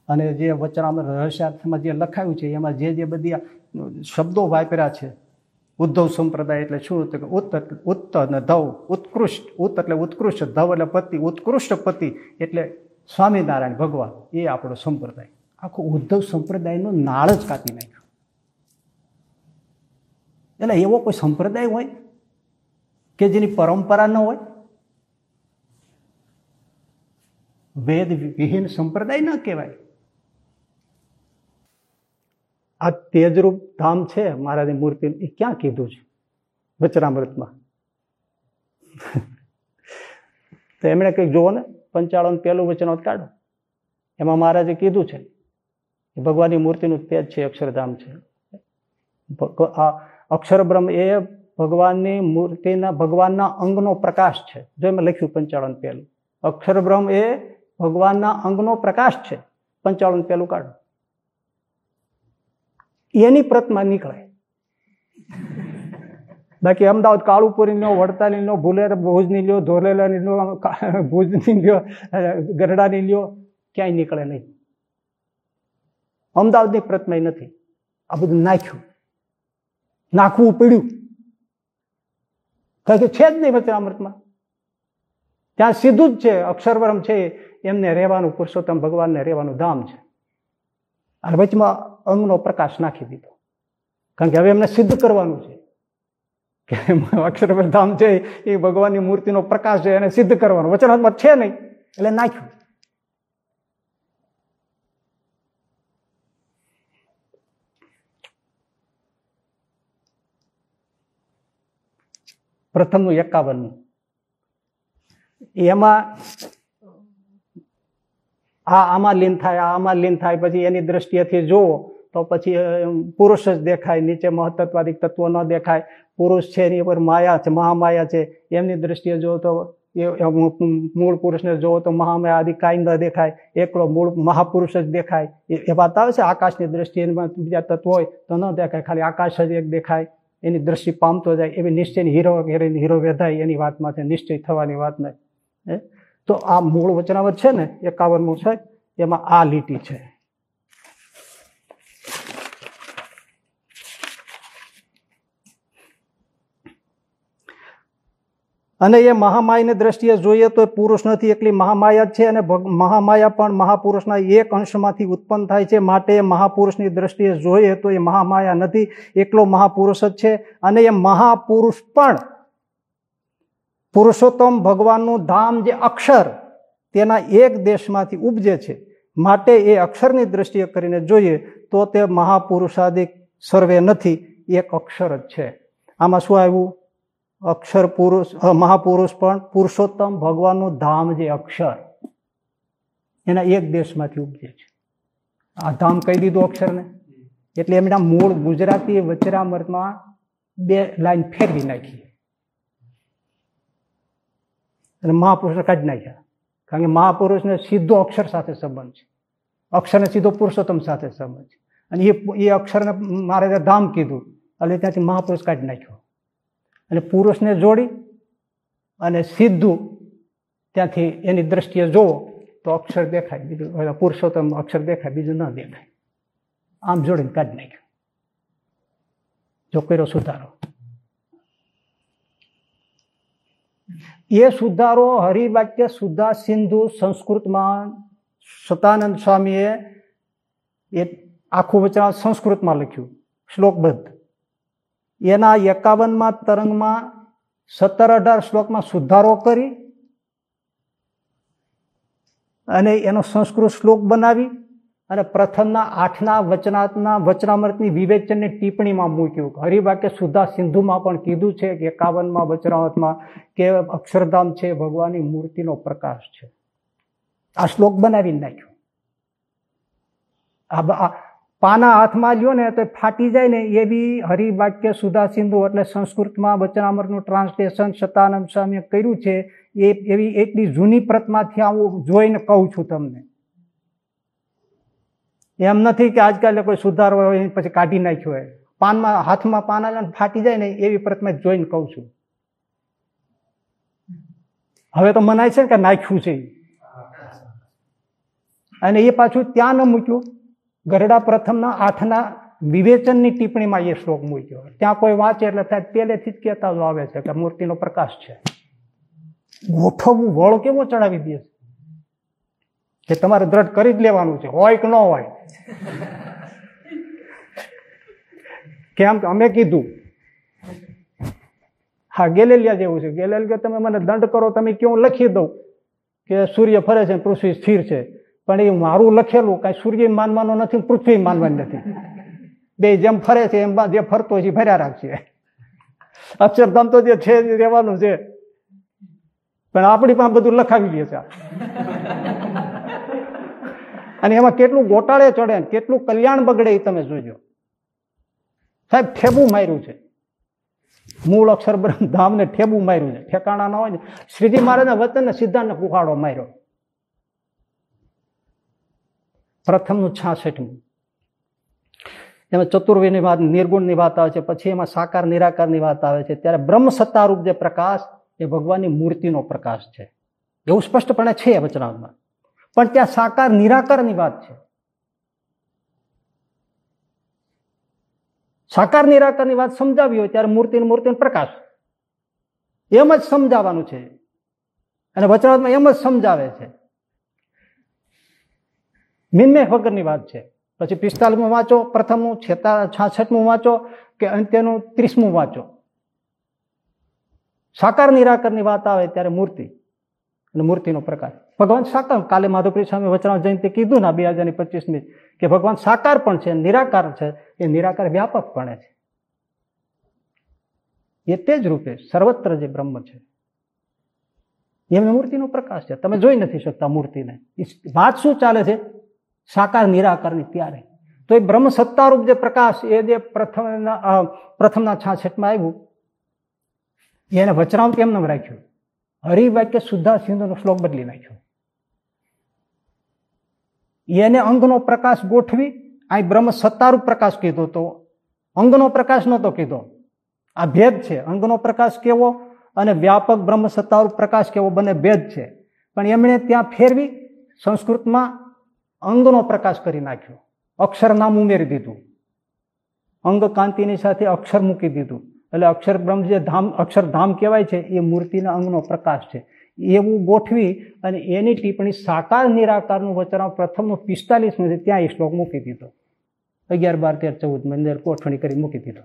અને જે વચનામૃત રહસ્યાર્થમાં જે લખાયું છે, એમાં જે જે બધી શબ્દો વાપર્યા છે, ઉદ્ધવ સંપ્રદાય એટલે શું? તો કે ઉત્ત ઉત્ત અને ધવ, ઉત્કૃષ્ટ, ઉત્ત એટલે ઉત્કૃષ્ટ, ધવ એટલે પતિ, ઉત્કૃષ્ટ પતિ એટલે સ્વામિનારાયણ ભગવાન, એ આપણો સંપ્રદાય. આખો ઉદ્ધવ સંપ્રદાયનો નાળ જ કાપી નાખ્યો. એટલે એવો કોઈ સંપ્રદાય હોય કે જેની પરંપરા ન હોય? વેદ વિહીન સંપ્રદાય ન કહેવાય. આ તેજરૂપ ધામ છે મહારાજની મૂર્તિ. એ ક્યાં કીધું છે? વચનામૃતમાં. તો એમણે કંઈક જુઓ ને, પંચાળન પહેલું વચનામૃત કાઢો. એમાં મહારાજે કીધું છે ભગવાનની મૂર્તિનું તેજ છે, અક્ષરધામ છે. આ અક્ષરબ્રહ્મ એ ભગવાનની મૂર્તિના, ભગવાનના અંગનો પ્રકાશ છે. જો એમાં લખ્યું પંચાળન પહેલું. અક્ષરબ્રહ્મ એ ભગવાનના અંગનો પ્રકાશ છે. પંચાળન પહેલું કાઢો. એની પ્રતમાં નીકળે. બાકી અમદાવાદ કાળુપુરી લો વડતાલી લો ભૂલેર ભુજની લ્યો, ધોલેલાની લો ભુજની લ્યો ગરડાની લ્યો, ક્યાંય નીકળે નહીં. અમદાવાદની પ્રતમય નથી. આ બધું નાખ્યું. નાખવું પડ્યું. કારણ કે છે જ નહીં વચનામૃતમાં ત્યાં સીધું જ છે, અક્ષરવરમ છે, એમને રહેવાનું પુરુષોત્તમ ભગવાનને રહેવાનું ધામ છે. અને વચમાં અંગનો પ્રકાશ નાખી દીધો. કારણ કે હવે એમને સિદ્ધ કરવાનું છે. કે અક્ષરવર ધામ છે, એ ભગવાનની મૂર્તિનો પ્રકાશ છે, એને સિદ્ધ કરવાનો. વચનાત્મક છે નહીં, એટલે નાખ્યું. પ્રથમનું એકાવનનું એમાં આ આમાં લીન થાય, આ આમાં લીન થાય, પછી એની દ્રષ્ટિએથી જુઓ. તો પછી પુરુષ જ દેખાય, નીચે મહત્વવાદી તત્વો ન દેખાય. પુરુષ છે એની ઉપર માયા છે, મહામાયા છે. એમની દ્રષ્ટિએ જુઓ તો એ મૂળ પુરુષને જુઓ તો મહામાયા આદિ કાંઈ ન દેખાય. એકલો મૂળ મહાપુરુષ જ દેખાય. એ વાત આવે છે આકાશની દ્રષ્ટિએ બીજા તત્વો હોય તો ન દેખાય, ખાલી આકાશ જ એક દેખાય. એની દ્રષ્ટિ પામતો જાય. એવી નિશ્ચયની હીરો હીરો વેધાય એની વાતમાં છે. નિશ્ચય થવાની વાત નહીં. તો આ મૂળ વચનાવત છે ને, એકાવનમું છે, એમાં આ લીટી છે. અને એ મહામાયાની દ્રષ્ટિએ જોઈએ તો પુરુષ નથી, એકલી મહામાયા જ છે અને મહામાયા પણ મહાપુરુષના એક અંશમાંથી ઉત્પન્ન થાય છે. માટે મહાપુરુષની દ્રષ્ટિએ જોઈએ તો એ મહામાયા નથી, એકલો મહાપુરુષ જ છે. અને એ મહાપુરુષ પણ પુરુષોત્તમ ભગવાનનું ધામ જે અક્ષર તેના એક દેશમાંથી ઉપજે છે. માટે એ અક્ષરની દ્રષ્ટિએ કરીને જોઈએ તો તે મહાપુરુષાદિક સર્વે નથી, એક અક્ષર જ છે. આમાં શું આવ્યું? અક્ષર પુરુષ મહાપુરુષ પણ પુરુષોત્તમ ભગવાનનું ધામ જે અક્ષર, એના એક દેશમાંથી ઉપજે છે. આ ધામ કહી દીધું અક્ષરને? એટલે એમના મૂળ ગુજરાતી વચરામૃતમાં બે લાઈન ફેરવી નાખી. અને મહાપુરુષને કાઢી નાખ્યા. કારણ કે મહાપુરુષને સીધો અક્ષર સાથે સંબંધ છે. અક્ષરને સીધો પુરુષોત્તમ સાથે સંબંધ છે. અને એ એ અક્ષરને મારે ધામ કીધું. એટલે ત્યાંથી મહાપુરુષ કાઢી નાખ્યો. અને પુરુષને જોડી અને સીધું ત્યાંથી એની દ્રષ્ટિએ જોવો તો અક્ષર દેખાય. બીજું પુરુષોત્તમ અક્ષર દેખાય, બીજું ન દેખાય. આમ જોડીને કાઢી નાખ્યું. જો કર્યો સુધારો. એ સુધારો હરિવાક્ય સુધા સિંધુ સંસ્કૃતમાં સતાનંદ સ્વામીએ એ આખું વચન સંસ્કૃતમાં લખ્યું. શ્લોકબદ્ધ. એના એકાવનમાં તરંગમાં સત્તર અઢાર શ્લોકમાં સુધારો કરી અને એનો સંસ્કૃત શ્લોક બનાવી અને પ્રથમના આઠના વચનાત્મના વચનામૃતની વિવેચનની ટિપ્પણીમાં મૂક્યું હરિવાક્ય સુધા સિંધુમાં પણ કીધું છે કે એકાવનમાં વચનાવતમાં કે અક્ષરધામ છે ભગવાનની મૂર્તિનો પ્રકાશ છે. આ શ્લોક બનાવી નાખ્યો. આ પાના હાથમાં લ્યો ને તો ફાટી જાય ને એવી હરિવાક્ય સુધા સિંધુ એટલે સંસ્કૃતમાં વચનામરનું ટ્રાન્સલેશન સતાનંદ સ્વામીએ કર્યું છે. એ એવી એટલી જૂની પ્રતમાંથી હું જોઈને કહું છું તમને. એમ નથી કે આજકાલ કોઈ સુધારો હોય પછી કાઢી નાખ્યો હોય. પાનમાં હાથમાં પાના લે ફાટી જાય ને એવી પ્રતમાં જોઈને કહું છું. હવે તો મનાય છે કે નાખ્યું છે. અને એ પાછું ત્યાં ન મૂક્યું. ગરડા પ્રથમના આઠના વિવેચનની ટિપ્પણીમાં એ શ્લોક મૂક્યો ત્યાં કોઈ વાંચે એટલે થાય પહેલેથી જ કહેતા આવે છે કે મૂર્તિનો પ્રકાશ છે. ગોઠવવું વળ કેવો ચડાવી દે છે? કે તમારે દ્રઢ કરી જ લેવાનું છે, હોય કે ન હોય? કેમ અમે કીધું. હા, ગેલેલિયા જેવું છે. ગેલેલ કે તમે મને દંડ કરો તમે કેવું લખી દઉં? કે સૂર્ય ફરે છે પૃથ્વી સ્થિર છે. પણ એ મારું લખેલું કાંઈ સૂર્ય માનવાનું નથી પૃથ્વી માનવાની નથી. બે જેમ ફરે છે, એમ જે ફરતો છે ફર્યા રાખશે અક્ષરધામ તો જે છે રહેવાનું છે. પણ આપણી પાસે બધું લખાવી દે છે. અને એમાં કેટલું ગોટાળે ચડે કેટલું કલ્યાણ બગડે એ તમે જોજો. સાહેબ, ઠેબું માર્યું છે. મૂળ અક્ષર બ્રહ્મ ધામને ઠેબું માર્યું છે. ઠેકાણા ના હોય ને. શ્રીજી મહારાજના વચનને સિદ્ધાંત કુહાડો માર્યો. પ્રથમનું છાસઠમું એમાં ચતુર્વીની વાત નિર્ગુણની વાત આવે છે, પછી એમાં સાકાર નિરાકારની વાત આવે છે. ત્યારે બ્રહ્મ સત્તારૂપ જે પ્રકાશ, એ ભગવાનની મૂર્તિનો પ્રકાશ છે. એવું સ્પષ્ટપણે છે વચનામાં પણ ત્યાં સાકાર નિરાકારની વાત છે. સાકાર નિરાકારની વાત સમજાવી હોય ત્યારે મૂર્તિને મૂર્તિનો પ્રકાશ. એમ જ સમજાવવાનું છે. અને વચનાત્મા એમ જ સમજાવે છે. મિનમેખ વગરની વાત છે. પછી પિસ્તાલીમું વાંચો, પ્રથમું, છેતા, છાસઠમું વાંચો કે અંત્યનું ત્રીસમું વાંચો. સાકાર નિરાકારની વાત આવે ત્યારે મૂર્તિ. અને મૂર્તિનો પ્રકાર. ભગવાન સાકાર, કાલે માધુપ્રી સ્વામી વચરાવ જયંતિ કીધું ના બે હજારની પચીસમી, કે ભગવાન સાકાર પણ છે, નિરાકાર છે, એ નિરાકાર વ્યાપકપણે છે. એ તે જ રૂપે સર્વત્ર જે બ્રહ્મ છે, એમની મૂર્તિનો પ્રકાશ છે. તમે જોઈ નથી શકતા મૂર્તિને. વાત શું ચાલે છે? સાકાર નિરાકારની ત્યારે. તો એ બ્રહ્મ સત્તારૂપ જે પ્રકાશ, એ જે પ્રથમના પ્રથમના છાછઠમાં આવ્યું, એને વચરામ કેમ નામ રાખ્યું. હરિવાક્ય સુદ્ધા સિંધુનો શ્લોક બદલી નાખ્યો. એને અંગનો પ્રકાશ ગોઠવી, આ બ્રહ્મ સત્તારૂપ પ્રકાશ કીધો તો, અંગનો પ્રકાશ નહોતો કીધો. આ ભેદ છે. અંગનો પ્રકાશ કેવો અને વ્યાપક બ્રહ્મ સત્તારૂપ પ્રકાશ કેવો બંને ભેદ છે. પણ એમણે ત્યાં ફેરવી, સંસ્કૃતમાં અંગનો પ્રકાશ કરી નાખ્યો. અક્ષર નામ ઉમેરી દીધું. અંગ કાંતિની સાથે અક્ષર મૂકી દીધું. એટલે અક્ષર બ્રહ્મ જે ધામ અક્ષરધામ કહેવાય છે, એ મૂર્તિના અંગનો પ્રકાશ છે. એવું ગોઠવી અને એની ટિપ્પણી સાકાર નિરાકારનું વચન પ્રથમનું પિસ્તાલીસમાં છે, ત્યાં એ શ્લોક મૂકી દીધો. અગિયાર, બાર, તેર, ચૌદ મંદિર ગોઠવણી કરી મૂકી દીધો.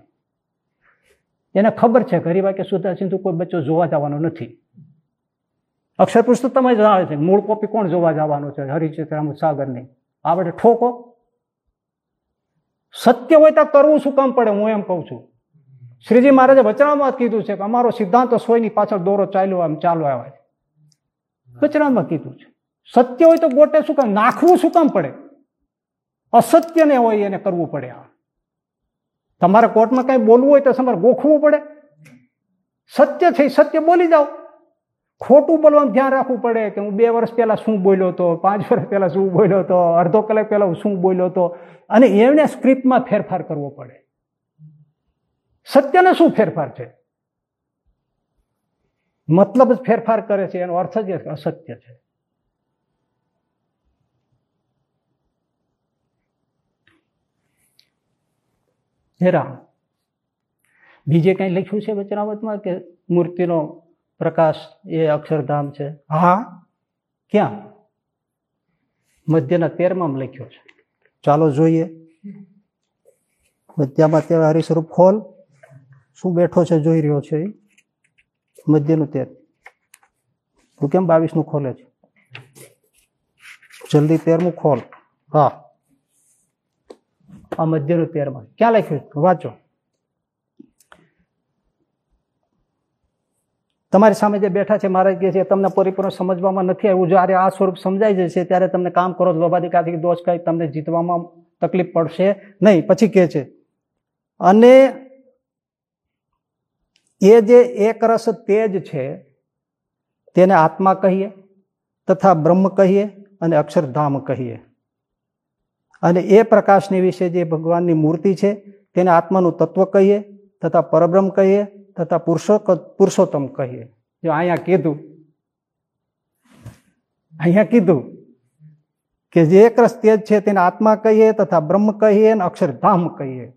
એને ખબર છે, ગરીબા કે સુધા સિંધુ કોઈ બચ્ચો જોવા જવાનો નથી. અક્ષર પુસ્તક તમે જ આવે છે. મૂળ કોપી કોણ જોવા જવાનું છે? હરિચિત્રામૃત સાગરની આપણે ઠોકો. સત્ય હોય તો કરવું શું કામ પડે? હું એમ કહું છું. શ્રીજી મહારાજે વચનામાં કીધું છે કે અમારો સિદ્ધાંત સોયની પાછળ દોરો ચાલ્યો આમ ચાલુ આવે વચનામાં કીધું છે. સત્ય હોય તો ગોટે શું કામ? નાખવું શું કામ પડે? અસત્ય ને હોય એને કરવું પડે આ. તમારે કોર્ટમાં કઈ બોલવું હોય તો તમારે ગોખવું પડે. સત્ય છે, સત્ય બોલી જાઓ. ખોટું બોલવાનું ધ્યાન રાખવું પડે કે હું બે વર્ષ પહેલાં શું બોલ્યો હતો, પાંચ વર્ષ પહેલાં શું બોલ્યો હતો, અડધો કલાક પહેલાં શું બોલ્યો હતો, અને એને સ્ક્રિપ્ટમાં ફેરફાર કરવો પડે. સત્યને શું ફેરફાર છે? મતલબ જ ફેરફાર કરે છે, એનો અર્થ જ અસત્ય છે. હેરા બીજે કઈ લખ્યું છે વચનાવતમાં કે મૂર્તિનો પ્રકાશ એ અક્ષરધામ છે. હા. ક્યાં? મધ્યના તેરમાં લખ્યો છે. ચાલો જોઈએ. મધ્યમાં તે હરિસ્વરૂપ ખોલ શું બેઠો છે? જોઈ રહ્યો છે મધ્યનું તેર. તું કેમ બાવીસનું ખોલે છે? જલ્દી તેરમું ખોલ. હા. આ મધ્યનું તેરમાં. ક્યાં લખ્યું? વાંચો. તમારી સામે જે બેઠા છે મહારાજ કહે છે, તમને પરિપૂર્ણ સમજવામાં નથી આવ્યું. જ્યારે આ સ્વરૂપ સમજાઈ જશે, ત્યારે તમને કામ કરો લોભાધિકારથી દોષ કઈ તમને જીતવામાં તકલીફ પડશે નહીં. પછી કહે છે, અને એ જે એક રસ તેજ છે, તેને આત્મા કહીએ તથા બ્રહ્મ કહીએ અને અક્ષરધામ કહીએ. અને એ પ્રકાશની વિશે જે ભગવાનની મૂર્તિ છે, તેને આત્માનું તત્વ કહીએ તથા પરબ્રહ્મ કહીએ તથા પુરુષો પુરુષોત્તમ કહીએ. જો અહીંયા કીધું અહીંયા કીધું કે જે એક રસ તેજ છે તેને આત્મા કહીએ તથા બ્રહ્મ કહીએ અને અક્ષરધામ કહીએ.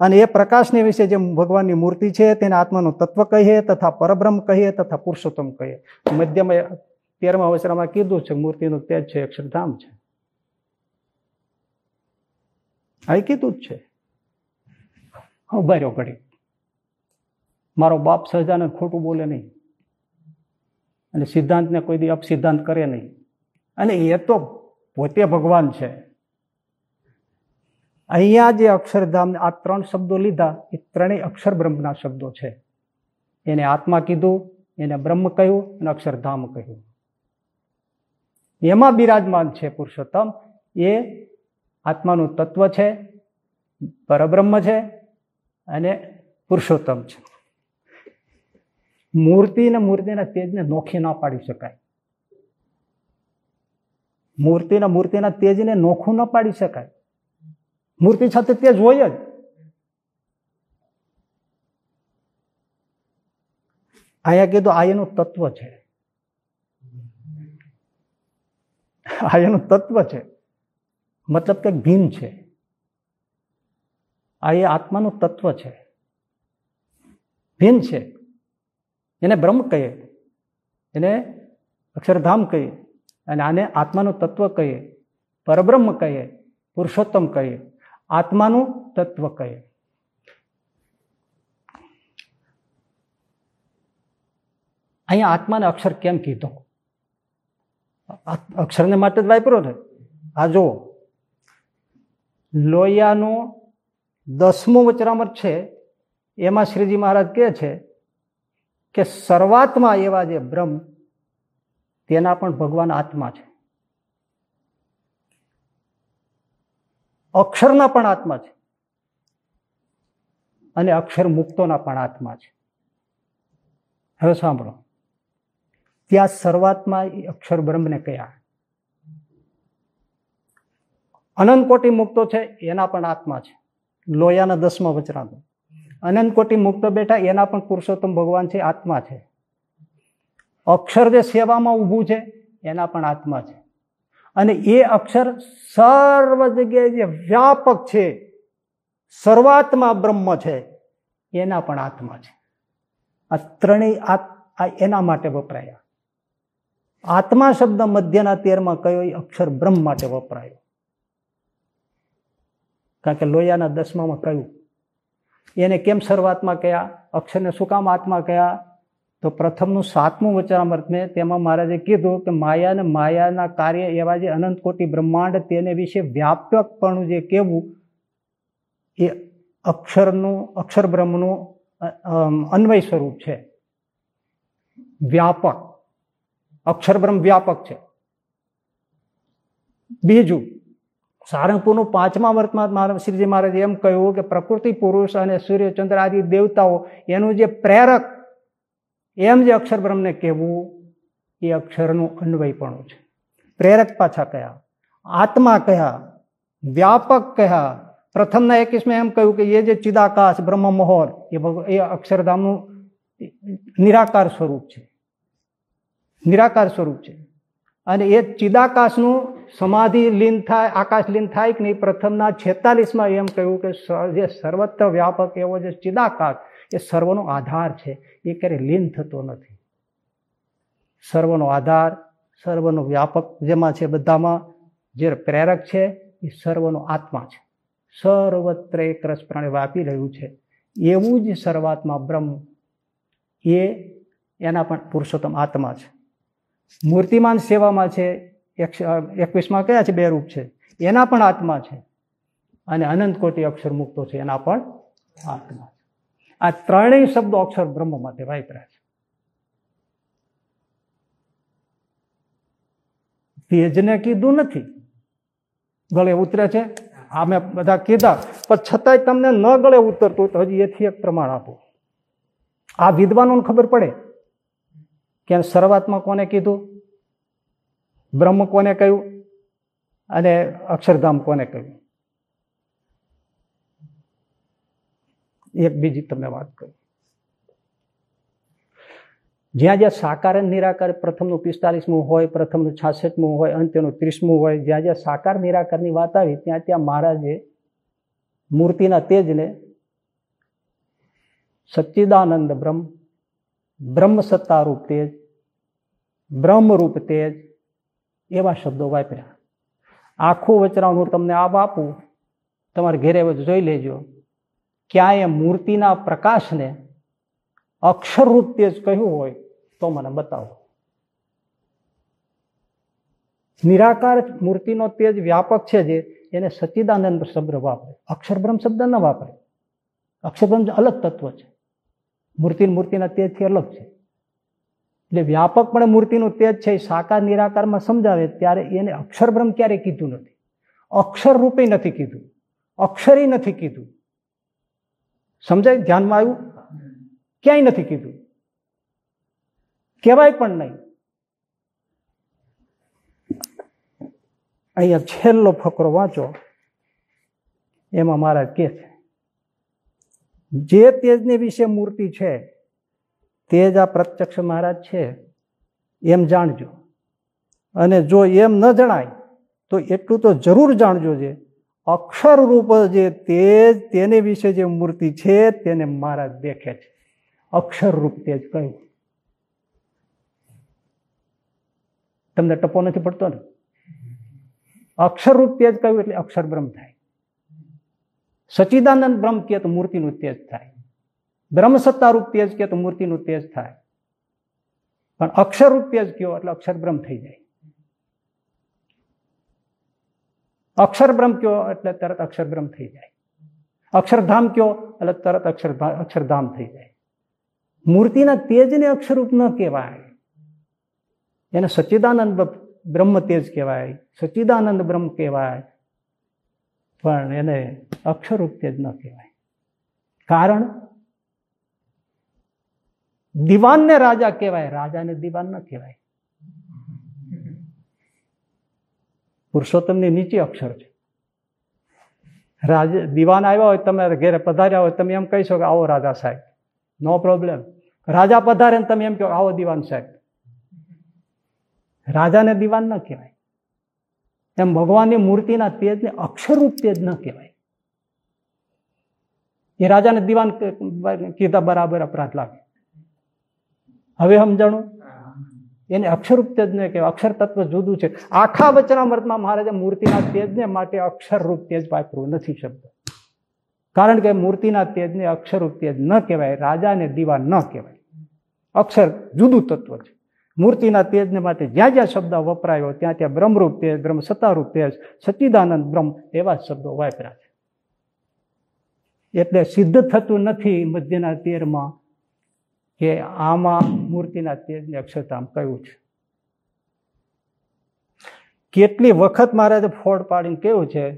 અને એ પ્રકાશની વિશે જે ભગવાનની મૂર્તિ છે તેને આત્માનું તત્વ કહીએ તથા પરબ્રહ્મ કહીએ તથા પુરુષોત્તમ કહીએ. મધ્યમાં તેરમા અવસરમાં કીધું છે મૂર્તિનું તેજ છે, અક્ષરધામ છે. અહીં કીધું જ છે. ઉભાર્યો ઘડી મારો બાપ સહજાનંદ ખોટું બોલે નહીં. અને સિદ્ધાંતને કોઈ દી અપસિદ્ધાંત કરે નહીં. અને એ તો પોતે ભગવાન છે. અહીંયા જે અક્ષરધામ આ ત્રણ શબ્દો લીધા, એ ત્રણેય અક્ષર બ્રહ્મના શબ્દો છે. એને આત્મા કીધું, એને બ્રહ્મ કહ્યું, અને અક્ષરધામ કહ્યું. એમાં બિરાજમાન છે પુરુષોત્તમ. એ આત્માનું તત્વ છે, પરબ્રહ્મ છે, અને પુરુષોત્તમ છે. મૂર્તિ ને મૂર્તિના તેજને નોખી ના પાડી શકાય. મૂર્તિના મૂર્તિના તેજને નોખું ન પાડી શકાય. મૂર્તિ સાથે તેજ હોય જ. અહીંયા કીધું આ એનું તત્વ છે. આ એનું તત્વ છે. મતલબ કે ભીન છે. આ એ આત્માનું તત્વ છે. ભીન છે. એને બ્રહ્મ કહીએ. એને અક્ષરધામ કહીએ. અને આને આત્માનું તત્વ કહીએ. પરબ્રહ્મ કહીએ. પુરુષોત્તમ કહીએ. આત્માનું તત્વ કહીએ. અહીંયા આત્માને અક્ષર કેમ કીધો? અક્ષરને માટે જ વાપરો ને આ જો લોહિયાનું દસમું વચરામત છે. એમાં શ્રીજી મહારાજ કહે છે કે શરૂઆતમાં એવા જે બ્રહ્મ, તેના પણ ભગવાન આત્મા છે. અક્ષરના પણ આત્મા છે અને અક્ષર મુક્તોના પણ આત્મા છે. હવે સાંભળો. ત્યાં શરૂઆતમાં અક્ષર બ્રહ્મને કયા? અનંત કોટી મુક્તો છે, એના પણ આત્મા છે. લોયાના દસમા વચરાનો અનંત કોટી મુક્ત બેઠા એના પણ પુરુષોત્તમ ભગવાન છે, આત્મા છે. અક્ષર જે સેવામાં ઊભું છે, એના પણ આત્મા છે. અને એ અક્ષર સર્વ જગ્યાએ જે વ્યાપક છે, સર્વાત્મા બ્રહ્મ છે, એના પણ આત્મા છે. આ ત્રણેય એના માટે વપરાયા. આત્મા શબ્દ મધ્યના તેરમાં કયો એ અક્ષર બ્રહ્મ માટે વપરાયો? કારણ કે લોયાના દસમામાં કહ્યું એને કેમ શરૂઆતમાં કયા? અક્ષરને શું કામ આત્મા કયા? તો પ્રથમનું સાતમું વચનામૃત મેં તેમાં મહારાજે કીધું કે માયા અને માયાના કાર્ય એવા જે અનંત કોટી બ્રહ્માંડ તેને વિશે વ્યાપકપણું જે કહેવું, એ અક્ષરનું, અક્ષર બ્રહ્મનું અન્વય સ્વરૂપ છે. વ્યાપક. અક્ષરબ્રહ્મ વ્યાપક છે. બીજું સારંગપુરનું પાંચમા વર્તમાં શ્રીજી મહારાજે એમ કહ્યું કે પ્રકૃતિ, પુરુષ અને સૂર્યચંદ્ર આદિ દેવતાઓ એનું જે પ્રેરક, એમ જે અક્ષર બ્રહ્મને કહેવું, એ અક્ષરનું અન્વયપણું છે. પ્રેરક પાછા કયા? આત્મા કયા? વ્યાપક કયા? પ્રથમના એકવીસમાં એમ કહ્યું કે એ જે ચિદાકાશ બ્રહ્મ મહોર એ એ અક્ષરધામનું નિરાકાર સ્વરૂપ છે. નિરાકાર સ્વરૂપ છે. અને એ ચિદાકાશનું સમાધિ લીન થાય, આકાશ લીન થાય કે નહીં? પ્રથમના છેતાલીસમાં એમ કહ્યું કે જે સર્વત્ર વ્યાપક એવો જે ચિદાકાશ, એ સર્વનો આધાર છે. એ ક્યારે લીન થતો નથી. સર્વનો આધાર, સર્વનો વ્યાપક જેમાં છે બધામાં, જે પ્રેરક છે, એ સર્વનો આત્મા છે. સર્વત્ર એક રસપ્રાણે વ્યાપી રહ્યું છે. એવું જ સર્વાત્મા બ્રહ્મ, એ એના પણ પુરુષોત્તમ આત્મા છે. મૂર્તિમાન સેવામાં છે એકવીસમાં કયા છે? બે રૂપ છે. એના પણ આત્મા છે. અને અનંત કોટી અક્ષર મુક્તો છે. એના પણ આત્મા છે. આ ત્રણેય શબ્દો અક્ષર બ્રહ્મ માટે વાપર્યા છે. તેજને કીધું નથી. ગળે ઉતરે છે. આ મેં બધા કીધા. પણ છતાંય તમને ન ગળે ઉતરતું તો હજી એથી એક પ્રમાણ આપો. આ વિદ્વાનોને ખબર પડે. કે શરૂઆતમાં કોને કીધું? બ્રહ્મ કોને કહ્યું? અને અક્ષરધામ કોને કહ્યું? એક બીજી તમે વાત કરી. જ્યાં જ્યાં સાકાર નિરાકાર પ્રથમનું પિસ્તાલીસમું હોય, પ્રથમનું છાસઠમું હોય અંત્યનું ત્રીસમું હોય, જ્યાં જ્યાં સાકાર નિરાકારની વાત આવી, ત્યાં ત્યાં મહારાજે મૂર્તિના તેજને સચ્ચિદાનંદ બ્રહ્મ બ્રહ્મ સત્તારૂપ તેજ, બ્રહ્મરૂપ તેજ એવા શબ્દો વાપર્યા. આખું વચરાણ હું તમને આપ આપું, તમારે ઘેરે જોઈ લેજો. ક્યાંય મૂર્તિના પ્રકાશને અક્ષરરૂપ તેજ કહ્યું હોય તો મને બતાવો. નિરાકાર મૂર્તિનો તેજ વ્યાપક છે જે એને સચિદાનંદ શબ્દ વાપરે. અક્ષરબ્રહ્મ શબ્દ ન વાપરે. અક્ષરબ્રહ્મ અલગ તત્વ છે. મૂર્તિ મૂર્તિના તેજથી અલગ છે. એટલે વ્યાપકપણે મૂર્તિનું તેજ છે સાકાર નિરાકારમાં સમજાવે ત્યારે એને અક્ષરબ્રહ્મ ક્યારેય કીધું નથી. અક્ષર રૂપે નથી કીધું. અક્ષરી નથી કીધું. સમજાય? ધ્યાનમાં આવ્યું? ક્યાંય નથી કીધું. કહેવાય પણ નહીં. અહીંયા છેલ્લો ફકરો વાંચો. એમાં મારા કે છે, જે તેજની વિશે મૂર્તિ છે તેજ આ પ્રત્યક્ષ મહારાજ છે, એમ જાણજો. અને જો એમ ન જણાય, તો એટલું તો જરૂર જાણજો જે, અક્ષર રૂપ જે જ તેને વિશે જે મૂર્તિ છે, તેને મહારાજ દેખે છે. અક્ષર રૂપ તેજ કહ્યું તમને ટપો નથી પડતો ને? અક્ષર રૂપ તેજ કહ્યું એટલે અક્ષર બ્રહ્મ થાય. સચિદાનંદ બ્રહ્મ કહે તો મૂર્તિનું તેજ થાય. બ્રહ્મ સત્તારૂપ તેજ કે તો મૂર્તિનું તેજ થાય. પણ અક્ષરરૂપ તેજ કયો એટલે અક્ષર બ્રહ્મ થઈ જાય. અક્ષર બ્રહ્મ કયો એટલે તરત અક્ષર થઈ જાય. અક્ષરધામ કયો એટલે તરત અક્ષર અક્ષરધામ થઈ જાય. મૂર્તિના તેજને અક્ષરરૂપ ન કહેવાય. એને સચ્ચિદાનંદ બ્રહ્મ તેજ કહેવાય. સચ્ચિદાનંદ બ્રહ્મ કહેવાય. પણ એને અક્ષરરૂપ તેજ ન કહેવાય. કારણ દિવાનને રાજા કહેવાય, રાજાને દિવાન ન કહેવાય. પુરુષોત્તમની નીચે અક્ષર છે. રાજ, દિવાન આવ્યા હોય, તમે ઘેરે પધાર્યા હોય, તમે એમ કહી શકો આવો રાજા સાહેબ. નો પ્રોબ્લેમ રાજા પધારે તમે એમ કહો આવો દિવાન સાહેબ. રાજાને દિવાન ન કહેવાય. એમ ભગવાનની મૂર્તિના તેજને અક્ષરરૂપ તેજ ન કહેવાય. એ રાજાને દિવાન કીધા બરાબર અપરાધ લાગે. હવે સમજાણું? એને અક્ષરરૂપ તેજને કહેવાય અક્ષર તત્વ જુદું છે. આખા વચનામૃતમાં મહારાજે મૂર્તિના તેજને માટે અક્ષરરૂપ તેજ વાપરવું નથી શબ્દ. કારણ કે મૂર્તિના તેજને અક્ષરરૂપ તેજ ન કહેવાય રાજાને દીવા ન કહેવાય. અક્ષર જુદું તત્વ છે. મૂર્તિના તેજને માટે જ્યાં જ્યાં શબ્દ વપરાયો ત્યાં ત્યાં બ્રહ્મરૂપ તેજ બ્રહ્મ સત્તારૂપ તેજ સચ્ચિદાનંદ બ્રહ્મ એવા શબ્દો વાપર્યા છે. એટલે સિદ્ધ થતું નથી મધ્યના તેરમાં કે આમાં મૂર્તિના તેજને અક્ષરધામ કયું છે? કેટલી વખત મહારાજે ફોડ પાડીને કેવું છે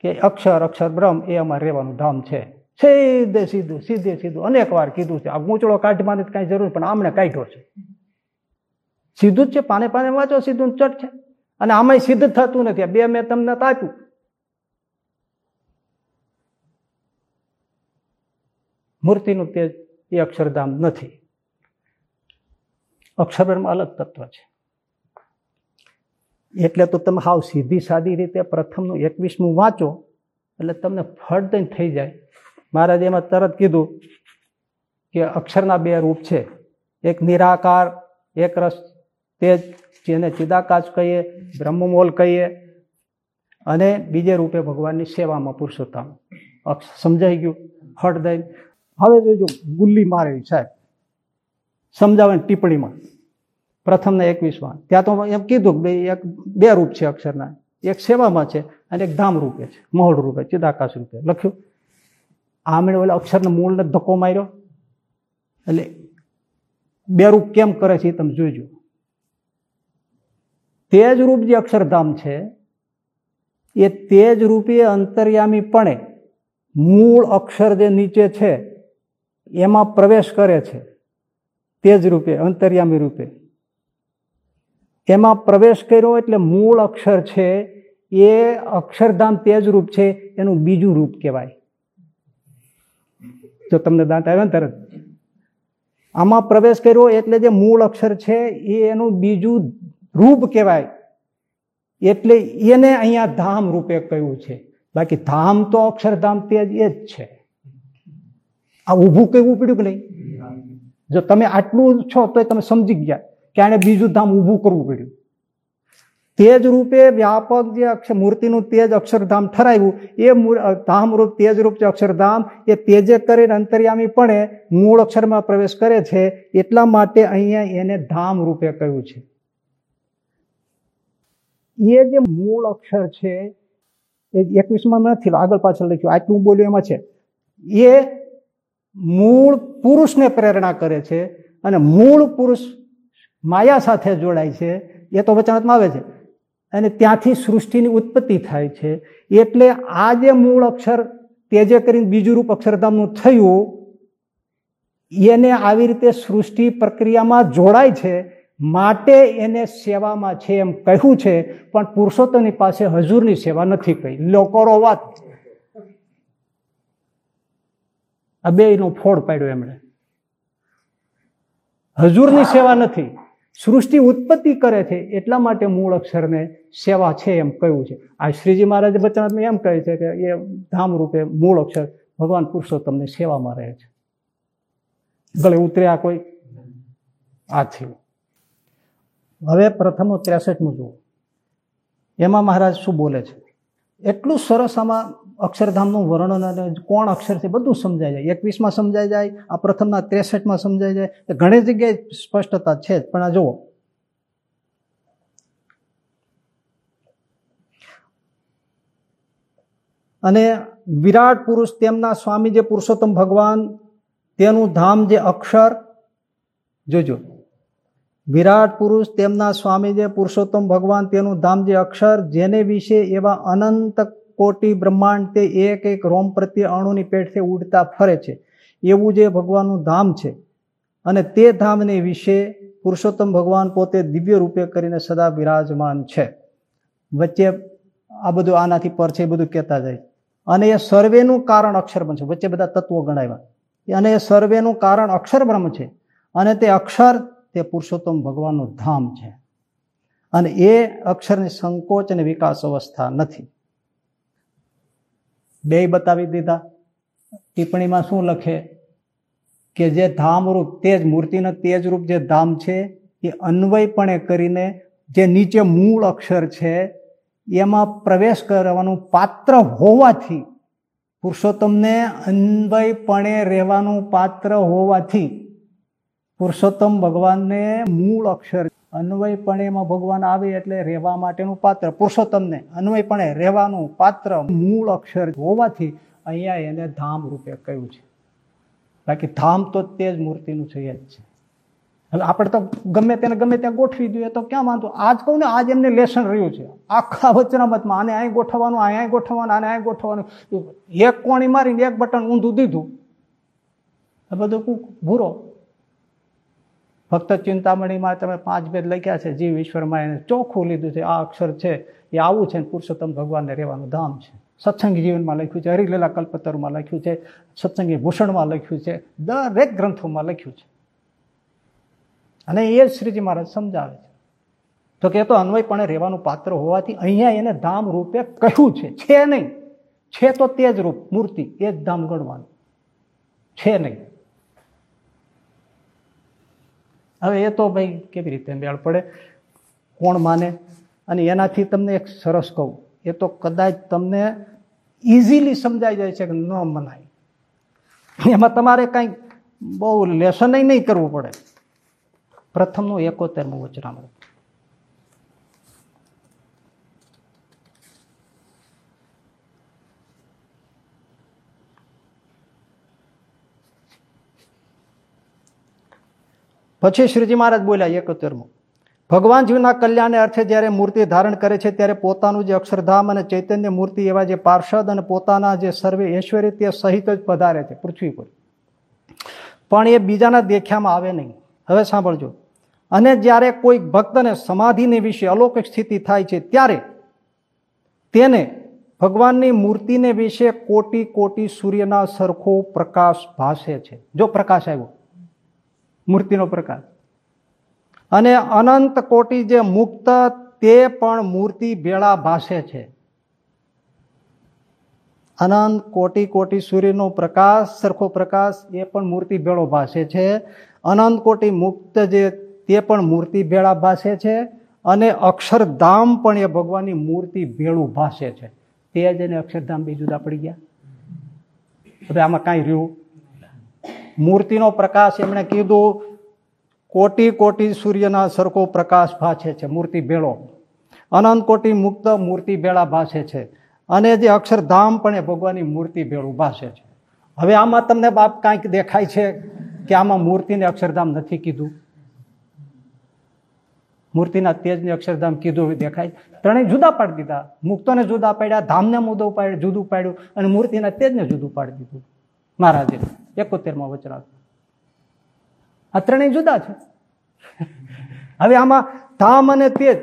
કે અક્ષર અક્ષર બ્રહ્મ એ અમારે રહેવાનું ધામ છે. સીધે સીધું સીધે સીધું અનેક વાર કીધું છે. આ ગૂંચળો કાઢવાની કાંઈ જરૂર, પણ આમને કાઢ્યો છે. સીધું જ છે, પાને પાને વાંચો, સીધું ચટ છે. અને આમાંય સિદ્ધ થતું નથી. બે મેં તમને તાપ્યું મૂર્તિનું તેજ એ અક્ષરધામ નથી. અક્ષરધામ અલગ તત્વ છે. એટલે તો તમે હાવ સીધી સાદી રીતે પ્રથમનું એકવીસમું વાંચો, એટલે તમને ફળ દઈને થઈ જાય. મહારાજે એમાં તરત કીધું કે અક્ષરના બે રૂપ છે. એક નિરાકાર, એક રસ તેજ, જેને ચિદાકાશ કહીએ, બ્રહ્મમોલ કહીએ, અને બીજે રૂપે ભગવાનની સેવામાં પુરુષોત્તમ. સમજાઈ ગયું. દઈ હવે જોજો ગુલ્લી મારેલી સાહેબ સમજાવે ટિપ્પણીમાં. પ્રથમના એકવીસમાં. ત્યાં તો એમ કીધું કે એક, બે રૂપ છે અક્ષરના. એક સેવામાં છે અને એક ધામ રૂપે છે મહોળ રૂપે, ચિદાકાશ રૂપે. લખ્યું? આમણે ઓલા અક્ષરના મૂળને ધક્કો માર્યો. એટલે બે રૂપ કેમ કરે છે એ તમે જોઈજો તે જ રૂપ જે અક્ષરધામ છે, એ તેજ રૂપે અંતર્યામીપણે મૂળ અક્ષર જે નીચે છે એમાં પ્રવેશ કરે છે. તેજ રૂપે, અંતર્યામી રૂપે. એમાં પ્રવેશ કર્યો એટલે મૂળ અક્ષર છે, એ અક્ષરધામ તેજ રૂપ છે, એનું બીજું રૂપ કહેવાય. જો તમને દાંત આવ્યો ને તરત. આમાં પ્રવેશ કર્યો એટલે જે મૂળ અક્ષર છે, એ એનું બીજું રૂપ કહેવાય. એટલે એને અહીંયા ધામ રૂપે કહ્યું છે. બાકી ધામ તો અક્ષરધામ તેજ એ જ છે. આ ઊભું કહેવું પડ્યું કે નહીં? જો તમે આટલું છો તો તમે સમજી ગયા કે આને બીજું ધામ ઊભું કરવું પડ્યું. તેજ રૂપે વ્યાપક જે અક્ષર મૂર્તિનું તેજ અક્ષરધામ ઠરાવ્યું. એ ધામ રૂપ, તેજ રૂપ છે અક્ષરધામ એ તેજે કરીને અંતર્યામી પણ મૂળ અક્ષરમાં પ્રવેશ કરે છે. એટલા માટે અહીંયા એને ધામ રૂપે કહ્યું છે. એ જે મૂળ અક્ષર છે, એ એકવીસમાં નથી, આગળ પાછળ લખ્યું. આટલું બોલ્યું એમાં છે. એ મૂળ પુરુષને પ્રેરણા કરે છે અને મૂળ પુરુષ માયા સાથે જોડાય છે, એ તો વચનાત્મા આવે છે. અને ત્યાંથી સૃષ્ટિની ઉત્પત્તિ થાય છે. એટલે આ જે મૂળ અક્ષર તેજે કરીને બીજું રૂપ અક્ષરધામનું થયું, એને આવી રીતે સૃષ્ટિ પ્રક્રિયામાં જોડાય છે, માટે એને સેવામાં છે એમ કહ્યું છે, પણ પુરુષોત્તમની પાસે હજુરની સેવા નથી કહી. લોકોરો વાત આ બે નો ફોડ પાડ્યો એમણે. હજુરની સેવા નથી. સૃષ્ટિ ઉત્પત્તિ કરે છે એટલા માટે મૂળ અક્ષરને સેવા છે એમ કહ્યું છે. આ શ્રીજી મહારાજ બચનાથમાં એમ કહે છે કે એ ધામ રૂપે મૂળ અક્ષર ભગવાન પુરુષોત્તમને સેવામાં રહે છે. ઉતર્યા કોઈ? આ થયું. હવે પ્રથમ ત્રેસઠમું જુઓ. એમાં મહારાજ શું બોલે છે? એટલું સરસ આમાં અક્ષરધામનું વર્ણન અને કોણ અક્ષર છે બધું સમજાય જાય. એકવીસમાં સમજાઈ જાય, આ પ્રથમના ત્રેસઠમાં સમજાઈ જાય. ઘણી જગ્યાએ સ્પષ્ટતા છે જ. પણ આ જુઓ. અને વિરાટ પુરુષ તેમના સ્વામી જે પુરુષોત્તમ ભગવાન, તેનું ધામ જે અક્ષર, જોજો. વિરાટ પુરુષ તેમના સ્વામી જે પુરુષોત્તમ ભગવાન, તેનું ધામ જે અક્ષર, જેને વિશે એવા અનંત કોટી, બ્રહ્માંડ તે એક એક રોમ પ્રત્યે અણુની પેટથી ઉડતા ફરે છે. એવું જે ભગવાનનું ધામ છે. અને તે ધામને વિશે પુરુષોત્તમ ભગવાન પોતે દિવ્ય રૂપે કરીને સદા બિરાજમાન છે. વચ્ચે આ બધું આનાથી પર છે એ બધું કહેતા જાય. અને એ સર્વેનું કારણ અક્ષર છે વચ્ચે બધા તત્વો ગણાવ્યા. અને એ સર્વેનું કારણ અક્ષર બ્રહ્મ છે. અને તે અક્ષર તે પુરુષોત્તમ ભગવાનનું ધામ છે. અને એ અક્ષરની સંકોચ અને વિકાસ અવસ્થા નથી. બે બતાવી દીધા. ટિપ્પણીમાં શું લખે? કે જે ધામરૂપ તેજ મૂર્તિનો તેજ રૂપ જે ધામ છે, એ અન્વયપણે કરીને જે નીચે મૂળ અક્ષર છે, એમાં પ્રવેશ કરવાનું પાત્ર હોવાથી, પુરુષોત્તમને અન્વયપણે રહેવાનું પાત્ર હોવાથી, પુરુષોત્તમ ભગવાનને મૂળ અક્ષર અન્વયપણે એમાં ભગવાન આવે એટલે રહેવા માટેનું પાત્ર. પુરુષોત્તમને અન્વયપણે રહેવાનું પાત્ર મૂળ અક્ષર હોવાથી અહીંયા એને ધામ રૂપે કહ્યું છે. બાકી ધામ તો તે જ મૂર્તિનું છે, એ જ છે. હવે આપણે તો ગમે તેને ગમે ત્યાં ગોઠવી દઈએ તો ક્યાં માનતું આજ કહું ને, આજ એમને લેસન રહ્યું છે. આખા વચનામતમાં આને અહીં ગોઠવવાનું અહીંયા ગોઠવવાનું, આને અહીં ગોઠવવાનું. એક કોણી મારીને એક બટન ઊંધું દીધું. બધું ભૂરો. ફક્ત ચિંતામણીમાં તમે પાંચ ભેદ લખ્યા છે, જીવ ઈશ્વરમાં એને ચોખ્ખું લીધું છે, આ અક્ષર છે, એ આવું છે પુરુષોત્તમ ભગવાનને રહેવાનું ધામ છે. સત્સંગી જીવનમાં લખ્યું છે, હરિલીલા કલ્પતરુમાં લખ્યું છે, સત્સંગી ભૂષણમાં લખ્યું છે, દરેક ગ્રંથોમાં લખ્યું છે. અને એ જ શ્રીજી મહારાજ સમજાવે છે. તો કે તો અન્વયપણે રહેવાનું પાત્ર હોવાથી અહીંયા એને ધામ રૂપે કહ્યું છે. છે નહીં. છે તો તે જ રૂપ, મૂર્તિ, એ જ ધામ ગણવાનું. છે નહીં. હવે એ તો ભાઈ કેવી રીતે મેળ પડે? કોણ માને? અને એનાથી તમને એક સરસ કહું, એ તો કદાચ તમને ઇઝીલી સમજાઈ જાય છે કે ન મનાય. એમાં તમારે કાંઈક બહુ લેસન નહીં કરવું પડે. પ્રથમનું એકોતેરમું વચનામૃત. પછી શ્રીજી મહારાજ બોલ્યા એકોતેરમું ભગવાન જીવના કલ્યાણને અર્થે જ્યારે મૂર્તિ ધારણ કરે છે ત્યારે પોતાનું જે અક્ષરધામ અને ચૈતન્ય મૂર્તિ એવા જે પાર્ષદ અને પોતાના જે સર્વે ઐશ્વર્ય તે સહિત જ પધારે છે પૃથ્વી પર. પણ એ બીજાના દેખ્યામાં આવે નહીં. હવે સાંભળજો. અને જ્યારે કોઈ ભક્તને સમાધિને વિશે અલૌકિક સ્થિતિ થાય છે ત્યારે તેને ભગવાનની મૂર્તિને વિશે કોટી કોટી સૂર્યના સરખો પ્રકાશ ભાસે છે. જો પ્રકાશ આવ્યો. મૂર્તિનો પ્રકાશ અને અનંત કોટી જે મુક્ત તે પણ મૂર્તિ ભેળા ભાસે છે. અનંત કોટી કોટી સૂર્યનો પ્રકાશ, સરખો પ્રકાશ, એ પણ મૂર્તિ ભેળો ભાસે છે. અનંત કોટી મુક્ત જે તે પણ મૂર્તિ ભેળા ભાસે છે. અને અક્ષરધામ પણ એ ભગવાનની મૂર્તિ ભેળું ભાસે છે. તે જ એને અક્ષરધામ બે જુદા પડી ગયા. હવે આમાં કાંઈ રહ્યું મૂર્તિનો પ્રકાશ એમણે કીધું, કોટી કોટી સૂર્યના સરખો પ્રકાશ ભાસે છે, મૂર્તિ ભેળો. અનંત કોટી મુક્ત મૂર્તિ ભેળા ભાસે છે. અને જે અક્ષરધામ પણ એ ભગવાનની મૂર્તિ ભેળું ભાસે છે. હવે આમાં તમને બાપ કાંઈક દેખાય છે કે આમાં મૂર્તિને અક્ષરધામ નથી કીધું? મૂર્તિના તેજને અક્ષરધામ કીધું દેખાય. ત્રણેય જુદા પાડી દીધા. મુક્તોને જુદા પાડ્યા, ધામને મુદ્દો પાડ્યું જુદું પાડ્યું અને મૂર્તિના તેજને જુદું પાડી દીધું. મહારાજે. એકોતેરમાં વચરાત આ ત્રણેય જુદા છે. હવે આમાં ધામ અને તેજ,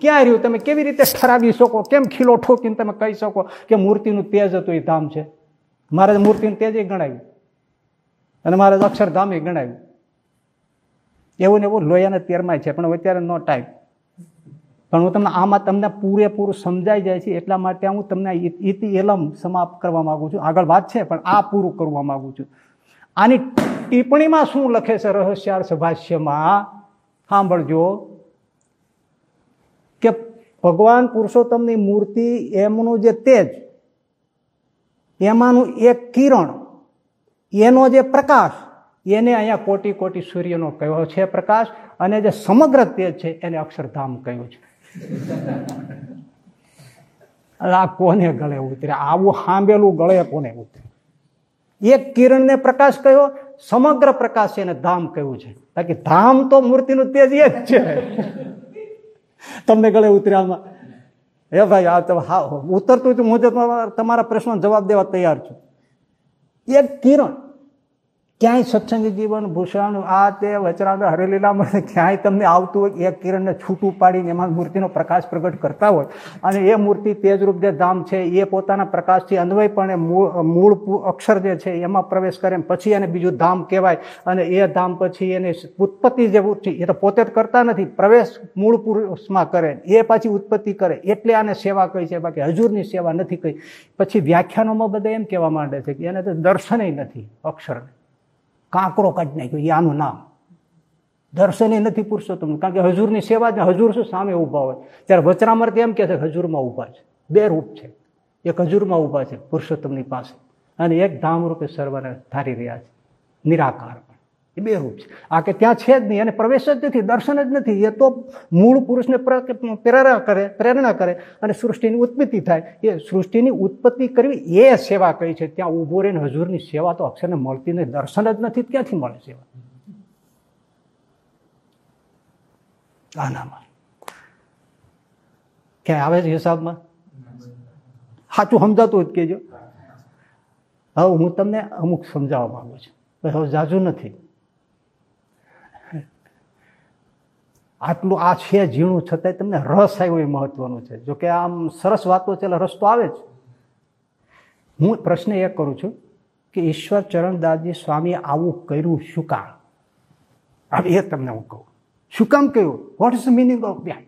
ક્યાં રહ્યું? તમે કેવી રીતે ઠરાવી શકો? કેમ ખીલો ઠોકીને તમે કહી શકો કે મૂર્તિનું તેજ હતું, એ ધામ છે? મારે મૂર્તિનું તેજ ગણાવ્યું. અને મારે અક્ષરધામ એ ગણાવ્યું. એવું ને એવું લોહીયાના તેરમાં છે, પણ અત્યારે નો ટાઈમ. પણ હું તમને આમાં તમને પૂરેપૂરું સમજાઈ જાય છે, એટલા માટે હું તમને ઇતિ એલમ સમાપ્ત કરવા માંગુ છું. આગળ વાત છે, પણ આ પૂરું કરવા માંગુ છું. આની ટિપ્પણીમાં શું લખે છે રહસ્યાર સભાષ્યમાં? સાંભળજો. કે ભગવાન પુરુષોત્તમની મૂર્તિ એમનું જે તેજ, એમાંનું એક કિરણ, એનો જે પ્રકાશ, એને અહીંયા કોટી કોટી સૂર્યનો કયો છે પ્રકાશ? અને જે સમગ્ર તેજ છે, એને અક્ષરધામ કહ્યું છે? આ કોને ગળે ઉતરે આવું સાંભેલું ગળે કોને ઉતરે એક કિરણને પ્રકાશ કયો, સમગ્ર પ્રકાશ એને ધામ કહ્યું છે? બાકી ધામ તો મૂર્તિનું તેજ એ જ છે. તમને ગળે ઉતર્યામાં એ ભાઈ, આ હા, ઉતરતું હું તમારા પ્રશ્નો જવાબ દેવા તૈયાર છું. એક કિરણ ક્યાંય સત્સંગી જીવન, ભૂષણ, આ તે વચરાંગ હરેલીલામાં ક્યાંય તમને આવતું હોય, એક કિરણને છૂટું પાડીને એમાં મૂર્તિનો પ્રકાશ પ્રગટ કરતા હોય. અને એ મૂર્તિ તેજરૂપ જે ધામ છે, એ પોતાના પ્રકાશથી અન્વયપણે મૂળ મૂળ અક્ષર જે છે, એમાં પ્રવેશ કરે પછી એને બીજું ધામ કહેવાય. અને એ ધામ પછી એને ઉત્પત્તિ જે એ તો પોતે જ કરતા નથી, પ્રવેશ મૂળ પુરુષમાં કરે એ પાછી ઉત્પત્તિ કરે. એટલે આને સેવા કહી છે, બાકી હજુરની સેવા નથી કહી. પછી વ્યાખ્યાનોમાં બધા એમ કહેવા માંડે છે કે એને તો દર્શનય નથી, અક્ષરને. કાંકરો કાઢી નાખ્યો એ આનું નામ. દર્શને નથી પુરુષોત્તમ કારણ કે હજુરની સેવા જ, હજુર શું સામે ઊભા હોય? ત્યારે વચરામર્ત એમ કે છે હજુરમાં ઊભા છે. બે રૂપ છે. એક હજુરમાં ઊભા છે પુરુષોત્તમની પાસે અને એક ધામ રૂપે સર્વને ધારી રહ્યા છે. નિરાકાર. એ બે રૂપ છે. આ કે ત્યાં છે જ નહીં અને પ્રવેશ જ નથી, દર્શન જ નથી, એ તો મૂળ પુરુષને પ્રેરણા કરે પ્રેરણા કરે અને સૃષ્ટિની ઉત્પત્તિ થાય. એ સૃષ્ટિની ઉત્પત્તિ કરવી એ સેવા કહી છે? ત્યાં ઊભો રહીને હજુરની સેવા તો અક્ષરને મળતી નથી, દર્શન જ નથી ક્યાંથી મળે સેવા. આનામાં. ક્યાંય આવે છે હિસાબમાં? સાચું સમજાતું જ કેજો હવે હું તમને અમુક સમજાવવા માંગુ છું. હવે જાજુ નથી. આટલું આ છે ઝીણું છતાંય તમને રસ આવ્યો એ મહત્વનું છે. જો કે આમ સરસ વાતો છે એટલે રસ તો આવે જ. હું પ્રશ્ન એ કરું છું કે ઈશ્વર ચરણદાસજી સ્વામીએ આવું કર્યું શું કામ એ તમને હું કહું. શું કામ કહ્યું વોટ ઇઝ મિનિંગ ઓફ ધ્યાન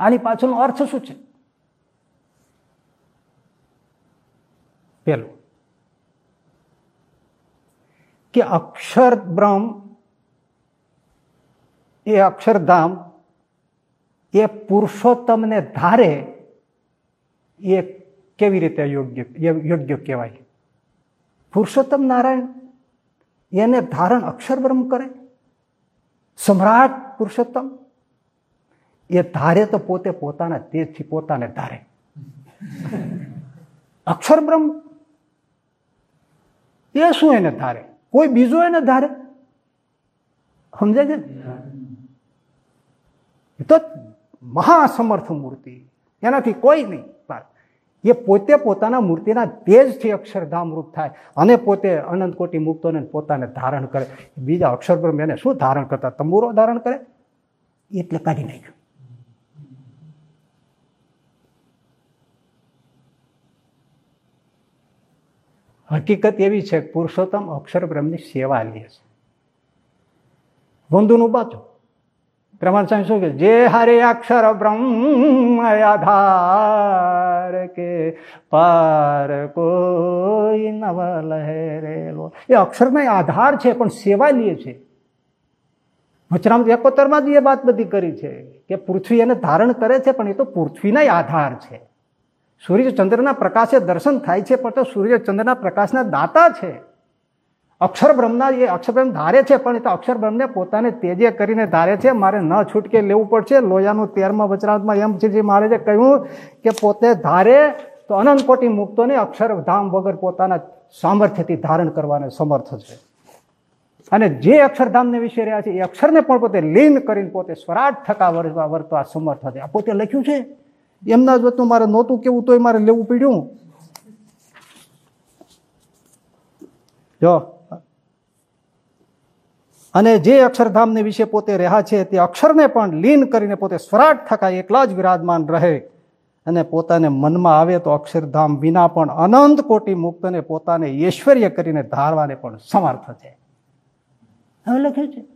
આની પાછળનો અર્થ શું છે? પેલું. કે અક્ષર બ્રહ્મ એ અક્ષરધામ, એ પુરુષોત્તમને ધારે એ કેવી રીતે યોગ્ય યોગ્ય કહેવાય? પુરુષોત્તમ નારાયણ એને ધારણ અક્ષર બ્રહ્મ કરે. સમ્રાટ પુરુષોત્તમ એ ધારે તો પોતે પોતાના તેજથી પોતાને ધારે. અક્ષર બ્રહ્મ એ શું એને ધારે? કોઈ બીજો એને ધારે? સમજાય છે? એ તો મહાસમર્થ મૂર્તિ. એનાથી કોઈ નહીં. એ પોતે પોતાના મૂર્તિના તેજથી અક્ષરધામ રૂપ થાય અને પોતે અનંત કોટી મુક્તોને પોતાને ધારણ કરે. બીજા અક્ષરબ્રહ્મ એને શું ધારણ કરતા? તંબુરો ધારણ કરે? એટલે કાઢી નાખ્યું. હકીકત એવી છે પુરુષોત્તમ અક્ષરબ્રહ્મની સેવા લે છે. વંદુનું બાચો. પ્રમાણ સ્વામી શું કે, જે હરે અક્ષર બ્રહ્મ આધાર કે પાર કોઈ નવ લહેરેલો એ અક્ષરનો આધાર છે, પણ સેવા લે છે. વચરામ એકોતરમાં જ એ વાત બધી કરી છે કે પૃથ્વી એને ધારણ કરે છે, પણ એ તો પૃથ્વીના આધાર છે. સૂર્યચંદ્રના પ્રકાશે દર્શન થાય છે, પણ તો સૂર્યચંદ્રના પ્રકાશના દાતા છે. અક્ષર બ્રહ્મના એ અક્ષર ધારે છે, પણ એ તો અક્ષર પોતાને તેજે કરીને ધારે છે. મારે ન છૂટકે લેવું પડશે. લોયાનું તેરમાં વચરાંતમાં એમ છે મારે કહ્યું કે પોતે ધારે તો અનંત કોટી મુક્તોને અક્ષરધામ વગર પોતાના સામર્થ્યથી ધારણ કરવાને સમર્થ છે. અને જે અક્ષરધામને વિશે રહ્યા છે, એ અક્ષરને પણ પોતે લીન કરીને પોતે સ્વરાટ થકા વર્તવા વર્તવા સમર્થ છે. પોતે લખ્યું છે? એમના જ વતનું મારે નહોતું કેવું, તોય મારે લેવું પડ્યું. જો અને જે અક્ષરધામને વિશે પોતે રહ્યા છે તે અક્ષરને પણ લીન કરીને પોતે સ્વરાટ થકા એકલા જ વિરાજમાન રહે. અને પોતાને મનમાં આવે તો અક્ષરધામ વિના પણ અનંત કોટી મુક્તને પોતાને ઐશ્વર્ય કરીને ધારવાને પણ સમર્થ છે. હવે લખ્યું છે.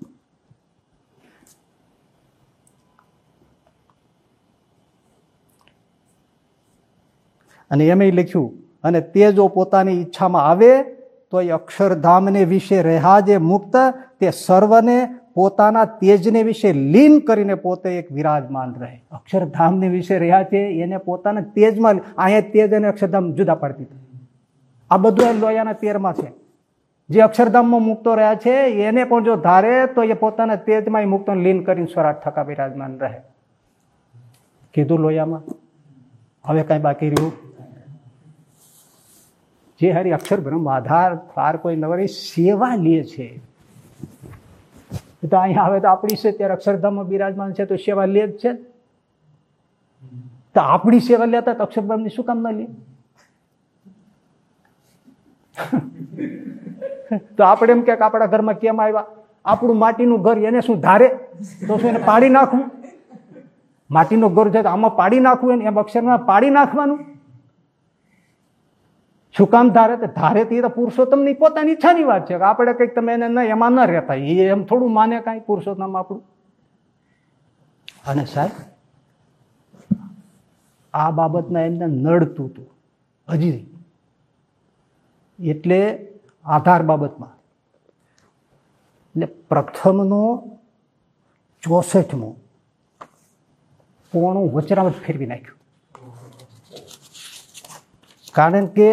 અને એમ લખ્યું, અને તે જો પોતાની ઈચ્છામાં આવે, તો એ અક્ષરધામને વિશે રહ્યા જે મુક્ત તે સર્વને પોતાના તેજને વિશે લીન કરીને પોતે એક વિરાજમાન રહે. અક્ષરધામને વિશે રહ્યા છે, એને પોતાના તેજમાં અહીંયા તેજ અને અક્ષરધામ જુદા પાડતી આ બધું લોયાના તેરમાં છે. જે અક્ષરધામમાં મુક્તો રહ્યા છે, એને પણ જો ધારે, તો એ પોતાના તેજમાં મુક્તો લીન કરીને સ્વરાટ થકા વિરાજમાન રહે. કીધું લોયામાં. હવે કઈ બાકી રહ્યું? જે હરી અક્ષર બ્રહ્મ આધાર ફાર કોઈ નવરી સેવા લે છે. તો અહીંયા આવે તો આપણી છે ત્યારે અક્ષરધામમાં બિરાજમાન છે તો સેવા લે જ છે. તો આપણી સેવા લેતા તો અક્ષરધામની શું કામ ન લે? તો આપણે એમ કે આપણા ઘરમાં કેમ આવ્યા? આપણું માટીનું ઘર એને શું ધારે? તો શું એને પાડી નાખવું? માટીનું ઘર છે તો આમાં પાડી નાખવું એને? એમ અક્ષરમાં પાડી નાખવાનું? શું કામ ધારે? તો ધારે તો પુરુષોત્તમની પોતાની ઈચ્છાની વાત છે કે આપણે કંઈક તમે એને ન એમાં ન રહેતા. એ એમ થોડું માને કાંઈ પુરુષોત્તમ આપણું. અને સાહેબ, આ બાબતમાં એમને નડતું હતું હજી એટલે આધાર બાબતમાં. એટલે પ્રથમનો ચોસઠમો પોણું વચરામાં ફેરવી નાખ્યું. કારણ કે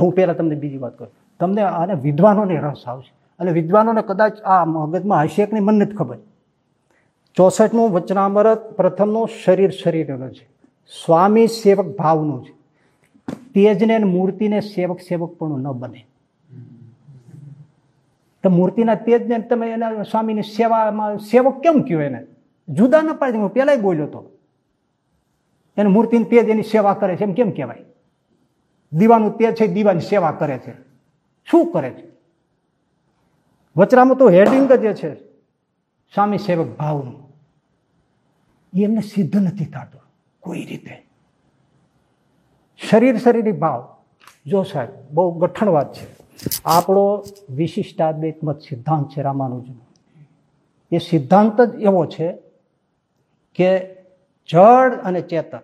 હું પહેલા તમને બીજી વાત કરું. તમને આને વિદ્વાનોને રસ આવશે. અને વિદ્વાનોને કદાચ આ મગજમાં હશે કે મને નથી ખબર. ચોસઠમું વચનામૃત પ્રથમનું શરીર શરીરનું છે. સ્વામી સેવક ભાવનું છે. તેજને મૂર્તિને સેવક સેવક પણ ન બને. તો મૂર્તિના તેજને તમે એના સ્વામીની સેવામાં સેવક કેમ કયો એને? જુદા ન પાડે હું પહેલાંય બોલ્યો હતો એને મૂર્તિની તેજ એની સેવા કરે છે એમ કેમ કહેવાય? દીવાનું તે છે, દીવાની સેવા કરે છે. શું કરે છે? વચરામાં તો હેડિંગ જ છે, સ્વામી સેવક ભાવનું. એમને સિદ્ધ નથી થતું, કોઈ રીતે. શરીર શરીરી ભાવ. જો સાહેબ, બહુ ગઠણ વાત છે. આપણો વિશિષ્ટાદ્વૈત મત સિદ્ધાંત છે રામાનુજનો. એ સિદ્ધાંત જ એવો છે કે જળ અને ચેતન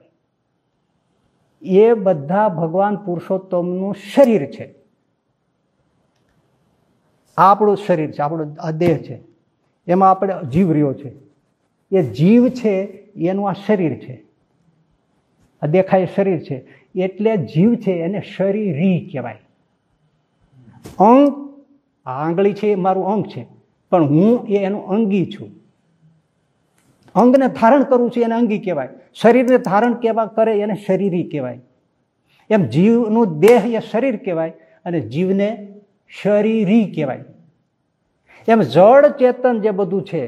એ બધા ભગવાન પુરુષોત્તમનું શરીર છે. આપણું શરીર છે, આપણો આ દેહ છે. એમાં આપણે જીવ રહ્યો છે. એ જીવ છે, એનું આ શરીર છે. આ દેખાય શરીર છે. એટલે જીવ છે, એને શરીરી કહેવાય. અંગ આંગળી છે, એ મારું અંગ છે. પણ હું એ એનું અંગી છું. અંગને ધારણ કરવું છે એને અંગી કહેવાય. શરીરને ધારણ કેવા કરે એને શરીરી કહેવાય. એમ જીવનું દેહ એ શરીર કહેવાય અને જીવને શરીરી કહેવાય. એમ જળ ચેતન જે બધું છે,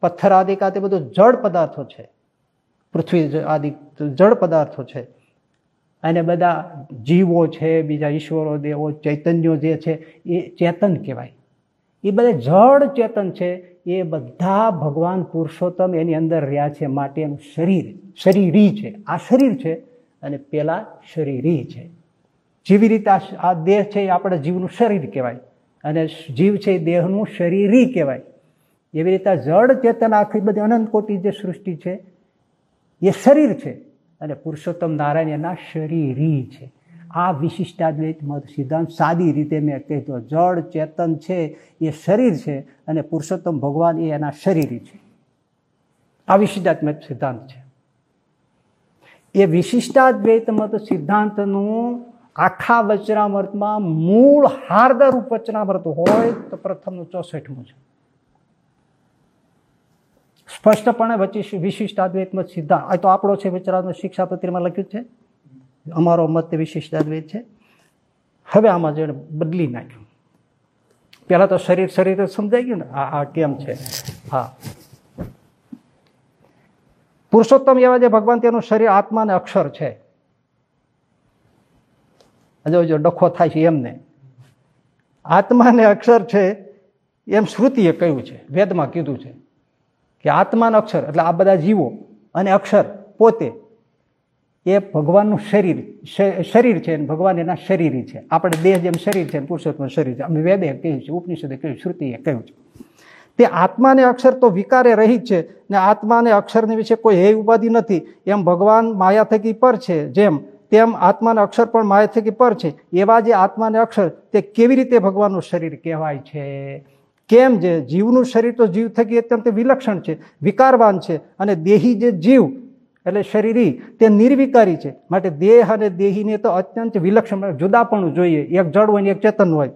પથ્થર આદિ કાતે બધું જળ પદાર્થો છે, પૃથ્વી આદિ જળ પદાર્થો છે. અને બધા જીવો છે, બીજા ઈશ્વરો, દેવો, ચૈતન્યો જે છે, એ ચેતન કહેવાય. એ બધા જળ ચેતન છે, એ બધા ભગવાન પુરુષોત્તમ એની અંદર રહ્યા છે માટે એનું શરીર, શરીરી છે, આ શરીર છે અને પેલા શરીરી છે. જેવી રીતે આ દેહ છે એ આપણા જીવનું શરીર કહેવાય અને જીવ છે એ દેહનું શરીરી કહેવાય. એવી રીતે જળ ચેતન આખી બધી અનંત કોટી જે સૃષ્ટિ છે, એ શરીર છે અને પુરુષોત્તમ નારાયણ એના શરીરી છે. આ વિશિષ્ટાદ્વૈત મત સિદ્ધાંત સાદી રીતે મેં કીધું જળ ચેતન છે, એ શરીર છે અને પુરુષોત્તમ ભગવાન એ એના શરીર છે. આ વિશિષ્ટાત્મક સિદ્ધાંત છે. એ વિશિષ્ટાદ્વૈત મત સિદ્ધાંતનું આખા વચનામૃતમાં મૂળ હાર્દરૂપ વચનામૃત હોય તો પ્રથમનું ચોસઠમું છે. સ્પષ્ટપણે વચ્ચે વિશિષ્ટાદ્વૈત મત સિદ્ધાંત, આ તો આપણો છે વિચારાત્મક શિક્ષાપત્રીમાં લખ્યું છે. અમારો મત વિશિષ્ટાદ્વૈત છે. હવે આમાં જેને બદલી નાખ્યું. પહેલાં તો શરીર શરીર સમજાઈ ગયું ને? આ કેમ છે? હા. પુરુષોત્તમ એવા જે ભગવાન તેનું શરીર આત્મા અને અક્ષર છે. જો ડખો થાય છે એમને. આત્મા અને અક્ષર છે એમ શ્રુતિએ કહ્યું છે. વેદમાં કીધું છે કે આત્માને અક્ષર, એટલે આ બધા જીવો અને અક્ષર પોતે એ ભગવાનનું શરીર શરીર છે અને ભગવાન એના શરીર છે. આપણે દેહ જેમ શરીર છે પુરુષોત્તમ શરીર છે. અમે વેદે કહ્યું છે ઉપનિષદે કહ્યું શ્રુતિએ કહ્યું છે. તે આત્માને અક્ષર તો વિકારે રહિત છે ને આત્માને અક્ષરને વિશે કોઈ હે ઉપાધિ નથી. એમ ભગવાન માયા થકી પર છે, જેમ તેમ આત્માને અક્ષર પણ માયા થકી પર છે. એવા જે આત્માને અક્ષર તે કેવી રીતે ભગવાનનું શરીર કહેવાય છે? કેમ જે જીવનું શરીર તો જીવ થકી અત્યંત વિલક્ષણ છે, વિકારવાન છે અને દેહી જે જીવ એટલે શરીરી તે નિર્વિકારી છે. માટે દેહ અને દેહીને તો અત્યંત વિલક્ષણ જુદાપણું જોઈએ. એક જળ હોય ને એક ચેતન હોય.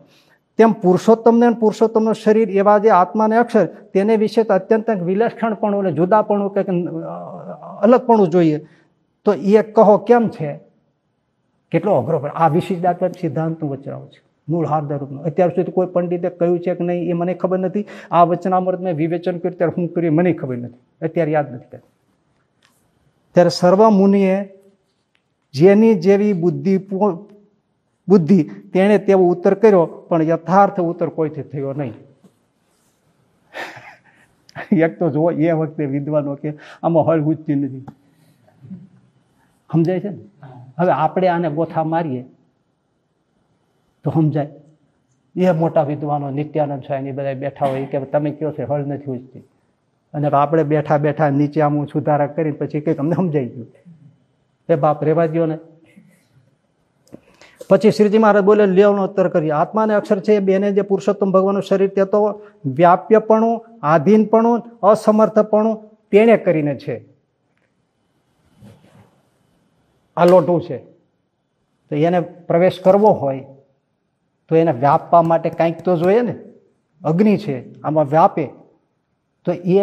તેમ પુરુષોત્તમને અને પુરુષોત્તમનું શરીર એવા જે આત્માને અક્ષર, તેને વિશે તો અત્યંત વિલક્ષણપણું અને જુદાપણું કંઈક અલગપણું જોઈએ. તો એ કહો કેમ છે? કેટલો અઘરો પણ. આ વિશિષ્ટાત્મક સિદ્ધાંતનું વચરાવું છે. મૂળ હાર્દરૂપનું. અત્યાર સુધી કોઈ પંડિતે કહ્યું છે કે નહીં એ મને ખબર નથી. આ વચનામૃત મેં વિવેચન કર્યું, ત્યારે હું કર્યું મને ખબર નથી. અત્યારે યાદ નથી કરતી. ત્યારે સર્વ મુનિએ જેની જેવી બુદ્ધિ બુદ્ધિ તેણે તેવો ઉત્તર કર્યો, પણ યથાર્થ ઉત્તર કોઈથી થયો નહીં. એક તો જુઓ, એ વખતે વિદ્વાનો કે આમાં હળ ગુજતી નથી. સમજાય છે ને? હવે આપણે આને ગોથા મારીએ તો સમજાય. એ મોટા વિદ્વાનો નિત્યાનંદ સ્વામી બધા બેઠા હોય કે તમે કયો છે, હળ નથી ઉજતી અને આપણે બેઠા બેઠા નીચે આમ સુધારા કરીને પછી કંઈક અમને સમજાઈ ગયું. એ બાપ રેવા દ્યો ને. પછી શ્રીજી મહારાજ બોલે લેવાનો ઉત્તર કરીએ. આત્માને અક્ષર છે એ બેને જે પુરુષોત્તમ ભગવાનનું શરીર તે તો વ્યાપ્યપણું, આધીનપણું, અસમર્થપણું તેણે કરીને છે. આ લોટું છે. તો એને પ્રવેશ કરવો હોય, તો એને વ્યાપવા માટે કાંઈક તો જોઈએ ને. અગ્નિ છે, આમાં વ્યાપે. તો એ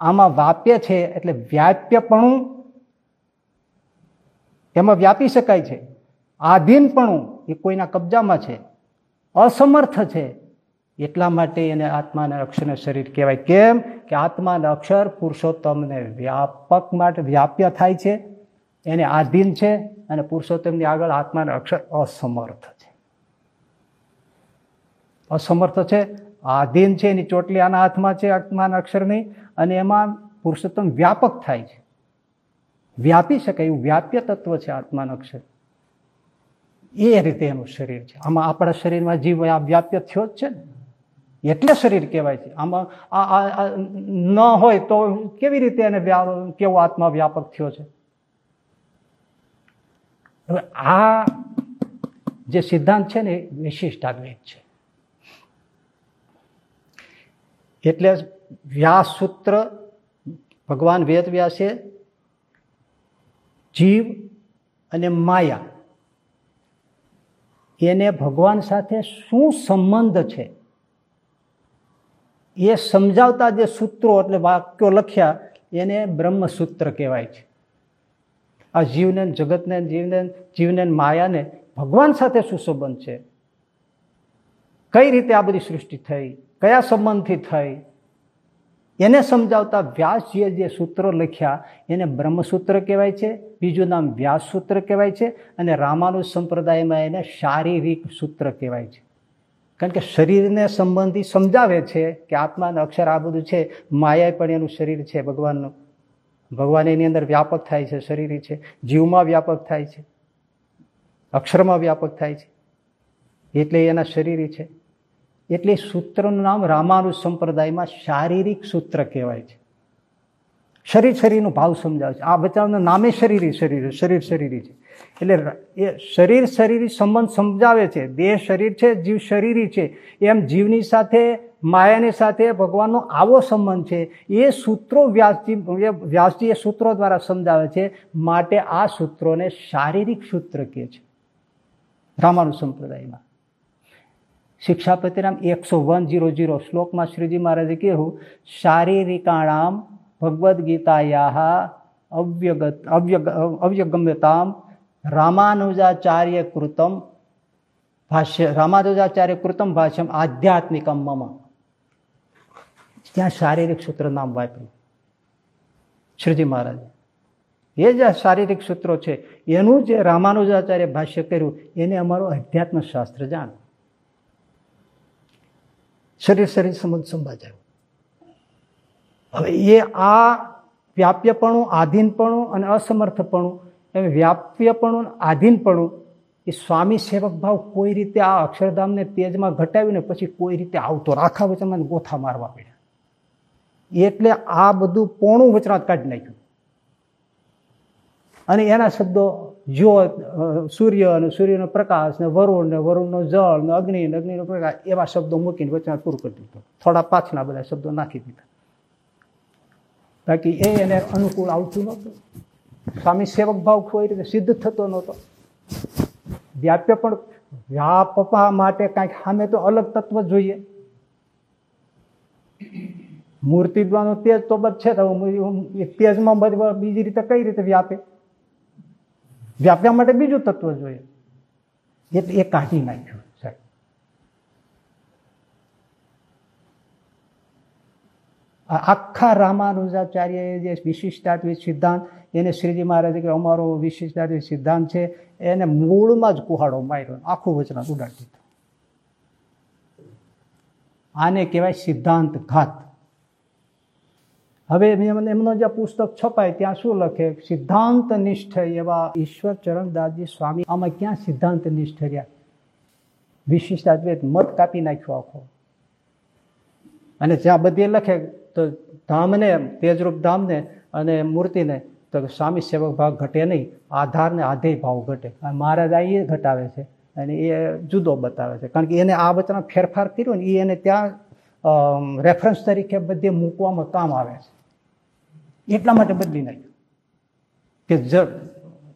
આમાં વ્યાપ્ય છે એટલે વ્યાપ્યપણું એમાં વ્યાપી શકાય છે. આધીનપણું એ કોઈના કબજામાં છે. અસમર્થ છે. એટલા માટે એને આત્માના અક્ષરને શરીર કહેવાય. કેમ? કે આત્માના અક્ષર પુરુષોત્તમને વ્યાપક માટે વ્યાપ્ય થાય છે. એને આધીન છે અને પુરુષોત્તમની આગળ આત્માના અક્ષર અસમર્થ છે. અસમર્થ છે. આધીન છે, એની ચોટલી આના હાથમાં છે, આત્માના અક્ષરની અને એમાં પુરુષોત્તમ વ્યાપક થાય છે. વ્યાપી શકાય, એવું વ્યાપ્ય તત્વ છે આત્માનું અક્ષર. એ રીતે એનું શરીર છે. આમાં આપણા શરીરમાં જીવ આ વ્યાપ્ય થયો જ છે ને. એટલે શરીર કહેવાય છે. આમાં આ ન હોય તો કેવી રીતે એને કેવો આત્મા વ્યાપક થયો છે? હવે આ જે સિદ્ધાંત છે ને એ વિશિષ્ટાદ્વૈત છે. એટલે વ્યાસ સૂત્ર ભગવાન વેદ વ્યાસે જીવ અને માયા. એને ભગવાન સાથે શું સંબંધ છે? એ સમજાવતા જે સૂત્રો એટલે વાક્યો લખ્યા, એને બ્રહ્મસૂત્ર કહેવાય છે. આ જીવને જગતને જીવને જીવને માયાને ભગવાન સાથે શું સંબંધ છે? કઈ રીતે આ બધી સૃષ્ટિ થઈ? કયા સંબંધથી થઈ? એને સમજાવતા વ્યાસજીએ જે સૂત્રો લખ્યા, એને બ્રહ્મસૂત્ર કહેવાય છે, બીજું નામ વ્યાસ સૂત્ર કહેવાય છે, અને રામાનુજ સંપ્રદાયમાં એને શારીરિક સૂત્ર કહેવાય છે. કારણ કે શરીરને સંબંધી સમજાવે છે કે આત્માને અક્ષર આ બધું છે માયા પણ એનું શરીર છે, ભગવાનનું. ભગવાન એની અંદર વ્યાપક થાય છે, શરીર છે, જીવમાં વ્યાપક થાય છે, અક્ષરમાં વ્યાપક થાય છે, એટલે એના શરીર છે. એટલે સૂત્રનું નામ રામાનુજ સંપ્રદાયમાં શારીરિક સૂત્ર કહેવાય છે. શરીર શરીરનો ભાવ સમજાવે છે. આ બચાવના નામે શરીરી શરીર શરીર શરીરી છે. એટલે એ શરીર શરીરી સંબંધ સમજાવે છે. દેહ શરીર છે, જીવ શરીરી છે. એમ જીવની સાથે, માયાની સાથે ભગવાનનો આવો સંબંધ છે. એ સૂત્રો વ્યાસજી વ્યાસજી એ સૂત્રો દ્વારા સમજાવે છે. માટે આ સૂત્રોને શારીરિક સૂત્ર કહે છે. રામાનુ સંપ્રદાયમાં. શિક્ષાપતિનામ એકસો વન જીરો જીરો શ્લોકમાં શ્રીજી મહારાજે કહ્યું શારીરિકાણામ ભગવદ્ ગીતાયા અવ્યગત, અવ્યગ, અવ્યગમ્યતામ રામાનુજાચાર્ય કૃતમ ભાષ્ય, રામાનુજાચાર્ય કૃતમ ભાષ્યમ આધ્યાત્મિકમ મમ. ત્યાં શારીરિક સૂત્ર નામ વાપર્યું શ્રીજી મહારાજે. એ જે શારીરિક સૂત્રો છે. એનું જે રામાનુજાચાર્ય ભાષ્ય કર્યું, એને અમારું અધ્યાત્મ શાસ્ત્ર જાણ શરીર શરીર સંબંધ સંભાજાયો હવે એ આ વ્યાપ્યપણું, આધીનપણું અને અસમર્થપણું, એમ વ્યાપ્યપણું આધીનપણું, એ સ્વામી સેવક ભાવ કોઈ રીતે આ અક્ષરધામને તેજમાં ઘટાવીને પછી કોઈ રીતે આવતો રાખા વચનમાં ગોથા મારવા પડ્યા. એટલે આ બધું પોણું વચરાત કાઢી નાખ્યું. અને એના શબ્દો જ્યોત સૂર્ય અને સૂર્યનો પ્રકાશ ને વરુણ ને વરુણનો જળ ને અગ્નિ ને અગ્નિનો પ્રકાશ, એવા શબ્દો મૂકીને વચનાત પૂરું કરી દીધું. થોડા પાછલા બધા શબ્દો નાખી દીધા. બાકી એ એને અનુકૂળ આવતું નહોતું. સ્વામી સેવક ભાવ કોઈ રીતે સિદ્ધ થતો નહોતો. વ્યાપ્ય પણ વ્યાપવા માટે કાંઈક સામે તો અલગ તત્વ જોઈએ. મૂર્તિ દ્વારા તેજ તો બધ છે તેજમાં બીજી રીતે કઈ રીતે વ્યાપે? વ્યાપ્યા માટે બીજું તત્વ જોઈએ. એ એ કાઢી નાખ્યું સાહેબ આખા રામાનુજાચાર્ય જે વિશિષ્ટાદ્વૈત સિદ્ધાંત, એને શ્રીજી મહારાજે કે અમારો વિશિષ્ટાદ્વૈત સિદ્ધાંત છે, એને મૂળમાં જ કુહાડો માર્યો, આખું વચન ઉડાડી દીધું આને કહેવાય સિદ્ધાંત ઘાત હવે એમનો જે પુસ્તક છપાય, ત્યાં શું લખે? સિદ્ધાંત નિષ્ઠ એવા ઈશ્વર ચરણદાસજી સ્વામી આમાં ક્યાં સિદ્ધાંત નિષ્ઠ રહ્યા? વિશિષ્ટાદ્વૈત મત કાપી નાખ્યો આખો. અને જ્યાં બધે લખે, તો ધામને, તેજરૂપ ધામને અને મૂર્તિને, તો સ્વામી સેવક ભાવ ઘટે નહીં, આધારને આધેય ભાવ ઘટે. મહારાજ આ એ ઘટાવે છે અને એ જુદો બતાવે છે. કારણ કે એને આ વચના ફેરફાર કર્યો ને એને ત્યાં રેફરન્સ તરીકે બધે મૂકવામાં કામ આવે છે. એટલા માટે બદલી નાખ્યું. કે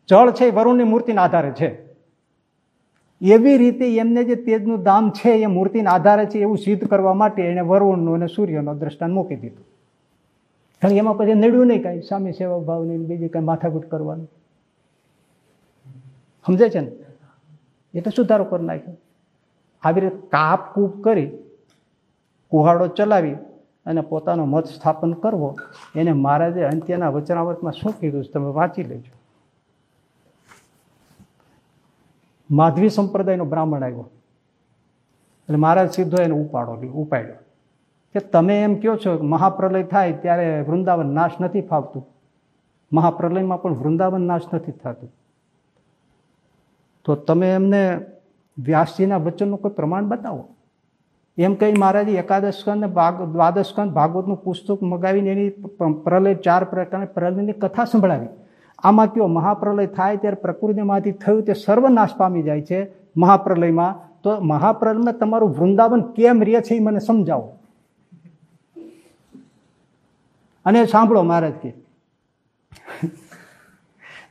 જળ છે એ વરુણની મૂર્તિના આધારે છે. એવી રીતે એમને જે તેજનું દામ છે એ મૂર્તિના આધારે છે એવું સિદ્ધ કરવા માટે એને વરુણનું અને સૂર્યનો દ્રષ્ટાંત મૂકી દીધું. કારણ એમાં પછી નડ્યું નહીં કાંઈ, સ્વામી સેવા ભાવની બીજી કાંઈ માથાકૂટ કરવાનું. સમજે છે ને? એટલે સુધારો કરી નાખ્યો. આવી રીતે કાપ કૂપ કરી, કુહાડો ચલાવી અને પોતાનો મત સ્થાપન કરવો, એને મહારાજે અંત્યના વચનાવતમાં શું કીધું છે તમે વાંચી લેજો. માધવી સંપ્રદાયનો બ્રાહ્મણ આવ્યો. એટલે મહારાજ સીધો એને ઉપાડો, ઉપાડ્યો. કે તમે એમ કહો છો, મહાપ્રલય થાય ત્યારે વૃંદાવન નાશ નથી ફાવતું. મહાપ્રલયમાં પણ વૃંદાવન નાશ નથી થતું. તો તમે એમને વ્યાસજીના વચનનું કોઈ પ્રમાણ બતાવો. એમ કહી મહારાજે એકાદશ સ્કંદ ભાગ દ્વાદશ સ્કંદ ભાગવતનું પુસ્તક મગાવીને એની પ્રલય ચાર પ્રકારની પ્રલયની કથા સંભળાવી. આમાં કયો મહાપ્રલય થાય ત્યારે પ્રકૃતિમાંથી થયું તે સર્વનાશ પામી જાય છે મહાપ્રલયમાં. તો મહાપ્રલયમાં તમારું વૃંદાવન કેમ રહે છે એ મને સમજાવો. અને સાંભળો મહારાજ કે,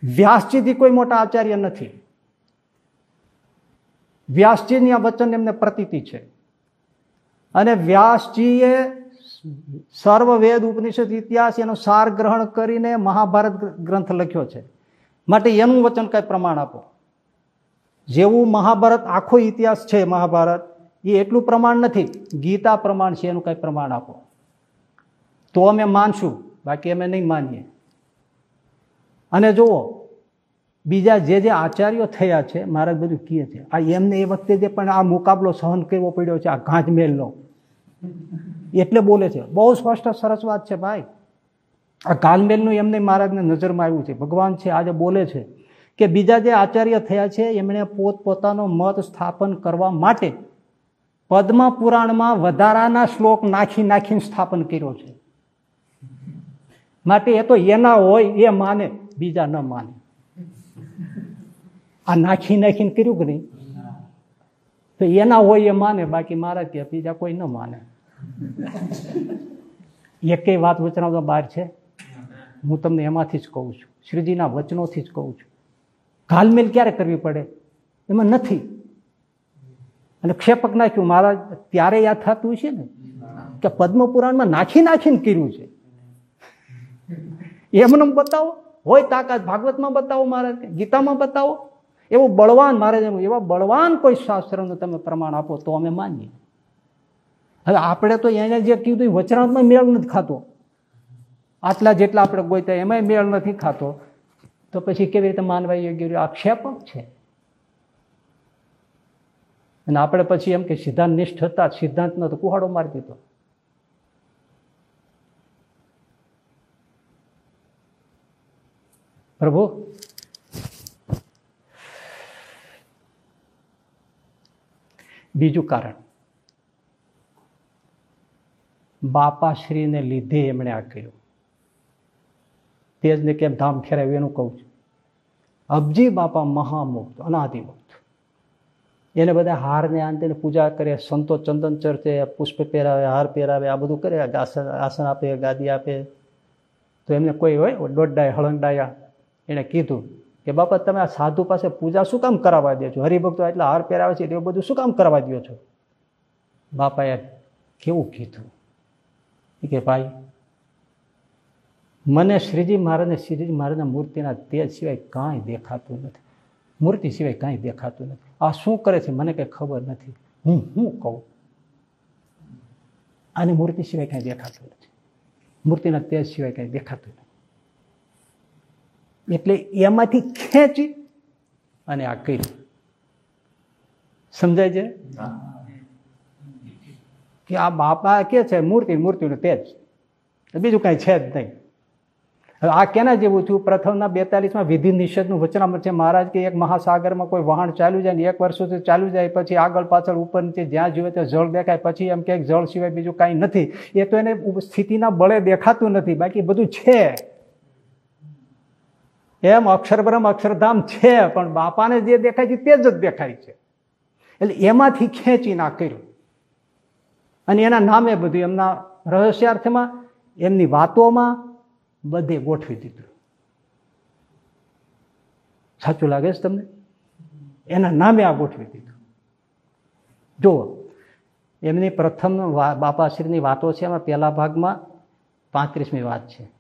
વ્યાસજીથી કોઈ મોટા આચાર્ય નથી. વ્યાસજીની આ વચન એમને પ્રતીતિ છે. અને વ્યાસજીએ સર્વ વેદ ઉપનિષદ ઇતિહાસ એનો સાર ગ્રહણ કરીને મહાભારત ગ્રંથ લખ્યો છે. માટે એનું વચન કઈ પ્રમાણ આપો. જેવું મહાભારત આખો ઇતિહાસ છે મહાભારત, એ એટલું પ્રમાણ નથી. ગીતા પ્રમાણ છે એનું કાંઈ પ્રમાણ આપો. તો અમે માનશું, બાકી અમે નહીં માનીએ. અને જુઓ બીજા જે જે આચાર્યો થયા છે, મહારાજ બધું કહે છે. આ એમને એ વખતે જે પણ આ મુકાબલો સહન કરવો પડ્યો છે, આ ગાંઠમેલનો એટલે બોલે છે. બહુ સ્પષ્ટ સરસ વાત છે ભાઈ. આ ગાલમેલનું એમને મહારાજને નજરમાં આવ્યું છે. ભગવાન છે, આજે બોલે છે કે બીજા જે આચાર્ય થયા છે, એમણે પોતપોતાનો મત સ્થાપન કરવા માટે પદ્મ પુરાણમાં વધારાના શ્લોક નાખી નાખીને સ્થાપન કર્યો છે. માટે એ તો એના હોય, એ માને, બીજા ન માને. આ નાખી નાખીને કર્યું કે નહીં? તો એના હોય એ માને, બાકી મારા કે બીજા કોઈ ન માને. એકેય વાત વચનાવતો બહાર છે? હું તમને એમાંથી જ કહું છું. શ્રીજીના વચનોથી જ કહું છું. ઘાલમેલ ક્યારે કરવી પડે? એમાં નથી. અને ક્ષેપક નાખ્યું. મારા ત્યારે યાદ થતું છે ને કે પદ્મ પુરાણમાં નાખી નાખીને કર્યું છે. એમને બતાવો. હોય તાકાત ભાગવતમાં બતાવો મારે ગીતામાં બતાવો. એવું બળવાન મારે એવા બળવાન કોઈ શાસ્ત્રનું તમે પ્રમાણ આપો તો અમે માનીએ. હવે આપણે તો એને જે કીધું વચનાત્માં મેળ નથી ખાતો. આટલા જેટલા આપણે ગોઈતા એમાંય મેળ નથી ખાતો. તો પછી કેવી રીતે માનવા યોગ્ય આક્ષેપક છે. અને આપણે પછી એમ કે સિદ્ધાંત નિષ્ઠ હતા સિદ્ધાંતનો તો કુહાડો મારી દીધો. પ્રભુ? બીજું કારણ. બાપાશ્રીને લીધે એમણે આ કર્યું. તેજને કેમ ધામ ખેરાવ્યું એનું કહું છું. અબજી બાપા મહામુક્ત, અનાદિમુક્ત. એને બધા હારને આંતે પૂજા કરે, સંતો ચંદન ચર્ચે, પુષ્પ પહેરાવે, હાર પહેરાવે, આ બધું કરે આસન આપે, ગાદી આપે. તો એમને કોઈ હોય? દોડડાય હળંડાયા એણે કીધું કે, બાપા, તમે આ સાધુ પાસે પૂજા શું કામ કરાવવા દે છો? હરિભક્તો એટલા હાર પહેરાવે છે એવું બધું શું કામ કરવા દો છો? બાપાએ કેવું કીધું? કે, ભાઈ, મને શ્રીજી મહારાજને, શ્રીજી મહારાજના મૂર્તિના તેજ સિવાય કાંઈ દેખાતું નથી. મૂર્તિ સિવાય કાંઈ દેખાતું નથી. આ શું કરે છે? મને કંઈ ખબર નથી. હું હું કહું? આની મૂર્તિ સિવાય કાંઈ દેખાતું નથી. મૂર્તિના તેજ સિવાય કાંઈ દેખાતું નથી. એટલે એમાંથી ખેંચી અને આ કર્યું. સમજાય છે? કે આ બાપા કે છે મૂર્તિ મૂર્તિનું તેજ. બીજું કાંઈ છે જ નહીં. હવે આ કેના જેવું થયું? પ્રથમના બેતાલીસમાં વિધિ નિષેધનું વચનામૃત છે. મહારાજ કે એક મહાસાગરમાં કોઈ વહાણ ચાલ્યું જાય ને એક વર્ષ સુધી ચાલ્યું જાય પછી આગળ પાછળ ઉપર નીચે જ્યાં જોઈએ ત્યાં જળ દેખાય પછી એમ કે જળ સિવાય બીજું કાંઈ નથી. એ તો એને સ્થિતિના બળે દેખાતું નથી. બાકી બધું છે. એમ અક્ષરબ્રહ્મ, અક્ષરધામ છે, પણ બાપાને જે દેખાય છે તે જ દેખાય છે. એટલે એમાંથી ખેંચી ના કર્યું. અને એના નામે બધું એમના રહસ્યાર્થમાં, એમની વાતોમાં બધે ગોઠવી દીધું. સાચું લાગે છે તમને? એના નામે આ ગોઠવી દીધું. જુઓ, એમની પ્રથમ બાપાશ્રીની વાતો છે, એમાં પહેલા ભાગમાં પાંત્રીસમી વાત છે.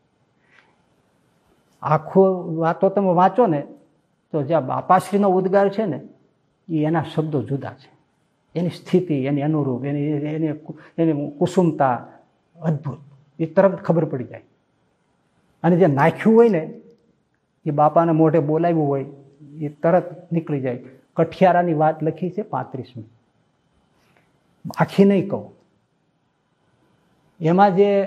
આખો વાતો તમે વાંચો ને, તો જ્યાં બાપાશ્રીનો ઉદ્ગાર છે ને, એ એના શબ્દો જુદા છે. એની સ્થિતિ, એની અનુરૂપ, એની એની એની કુસુમતા અદ્ભુત. એ તરત ખબર પડી જાય. અને જે નાખ્યું હોય ને, એ બાપાને મોઢે બોલાવ્યું હોય, એ તરત નીકળી જાય. કઠિયારાની વાત લખી છે પાંત્રીસમી. આખી નહીં કહું. એમાં જે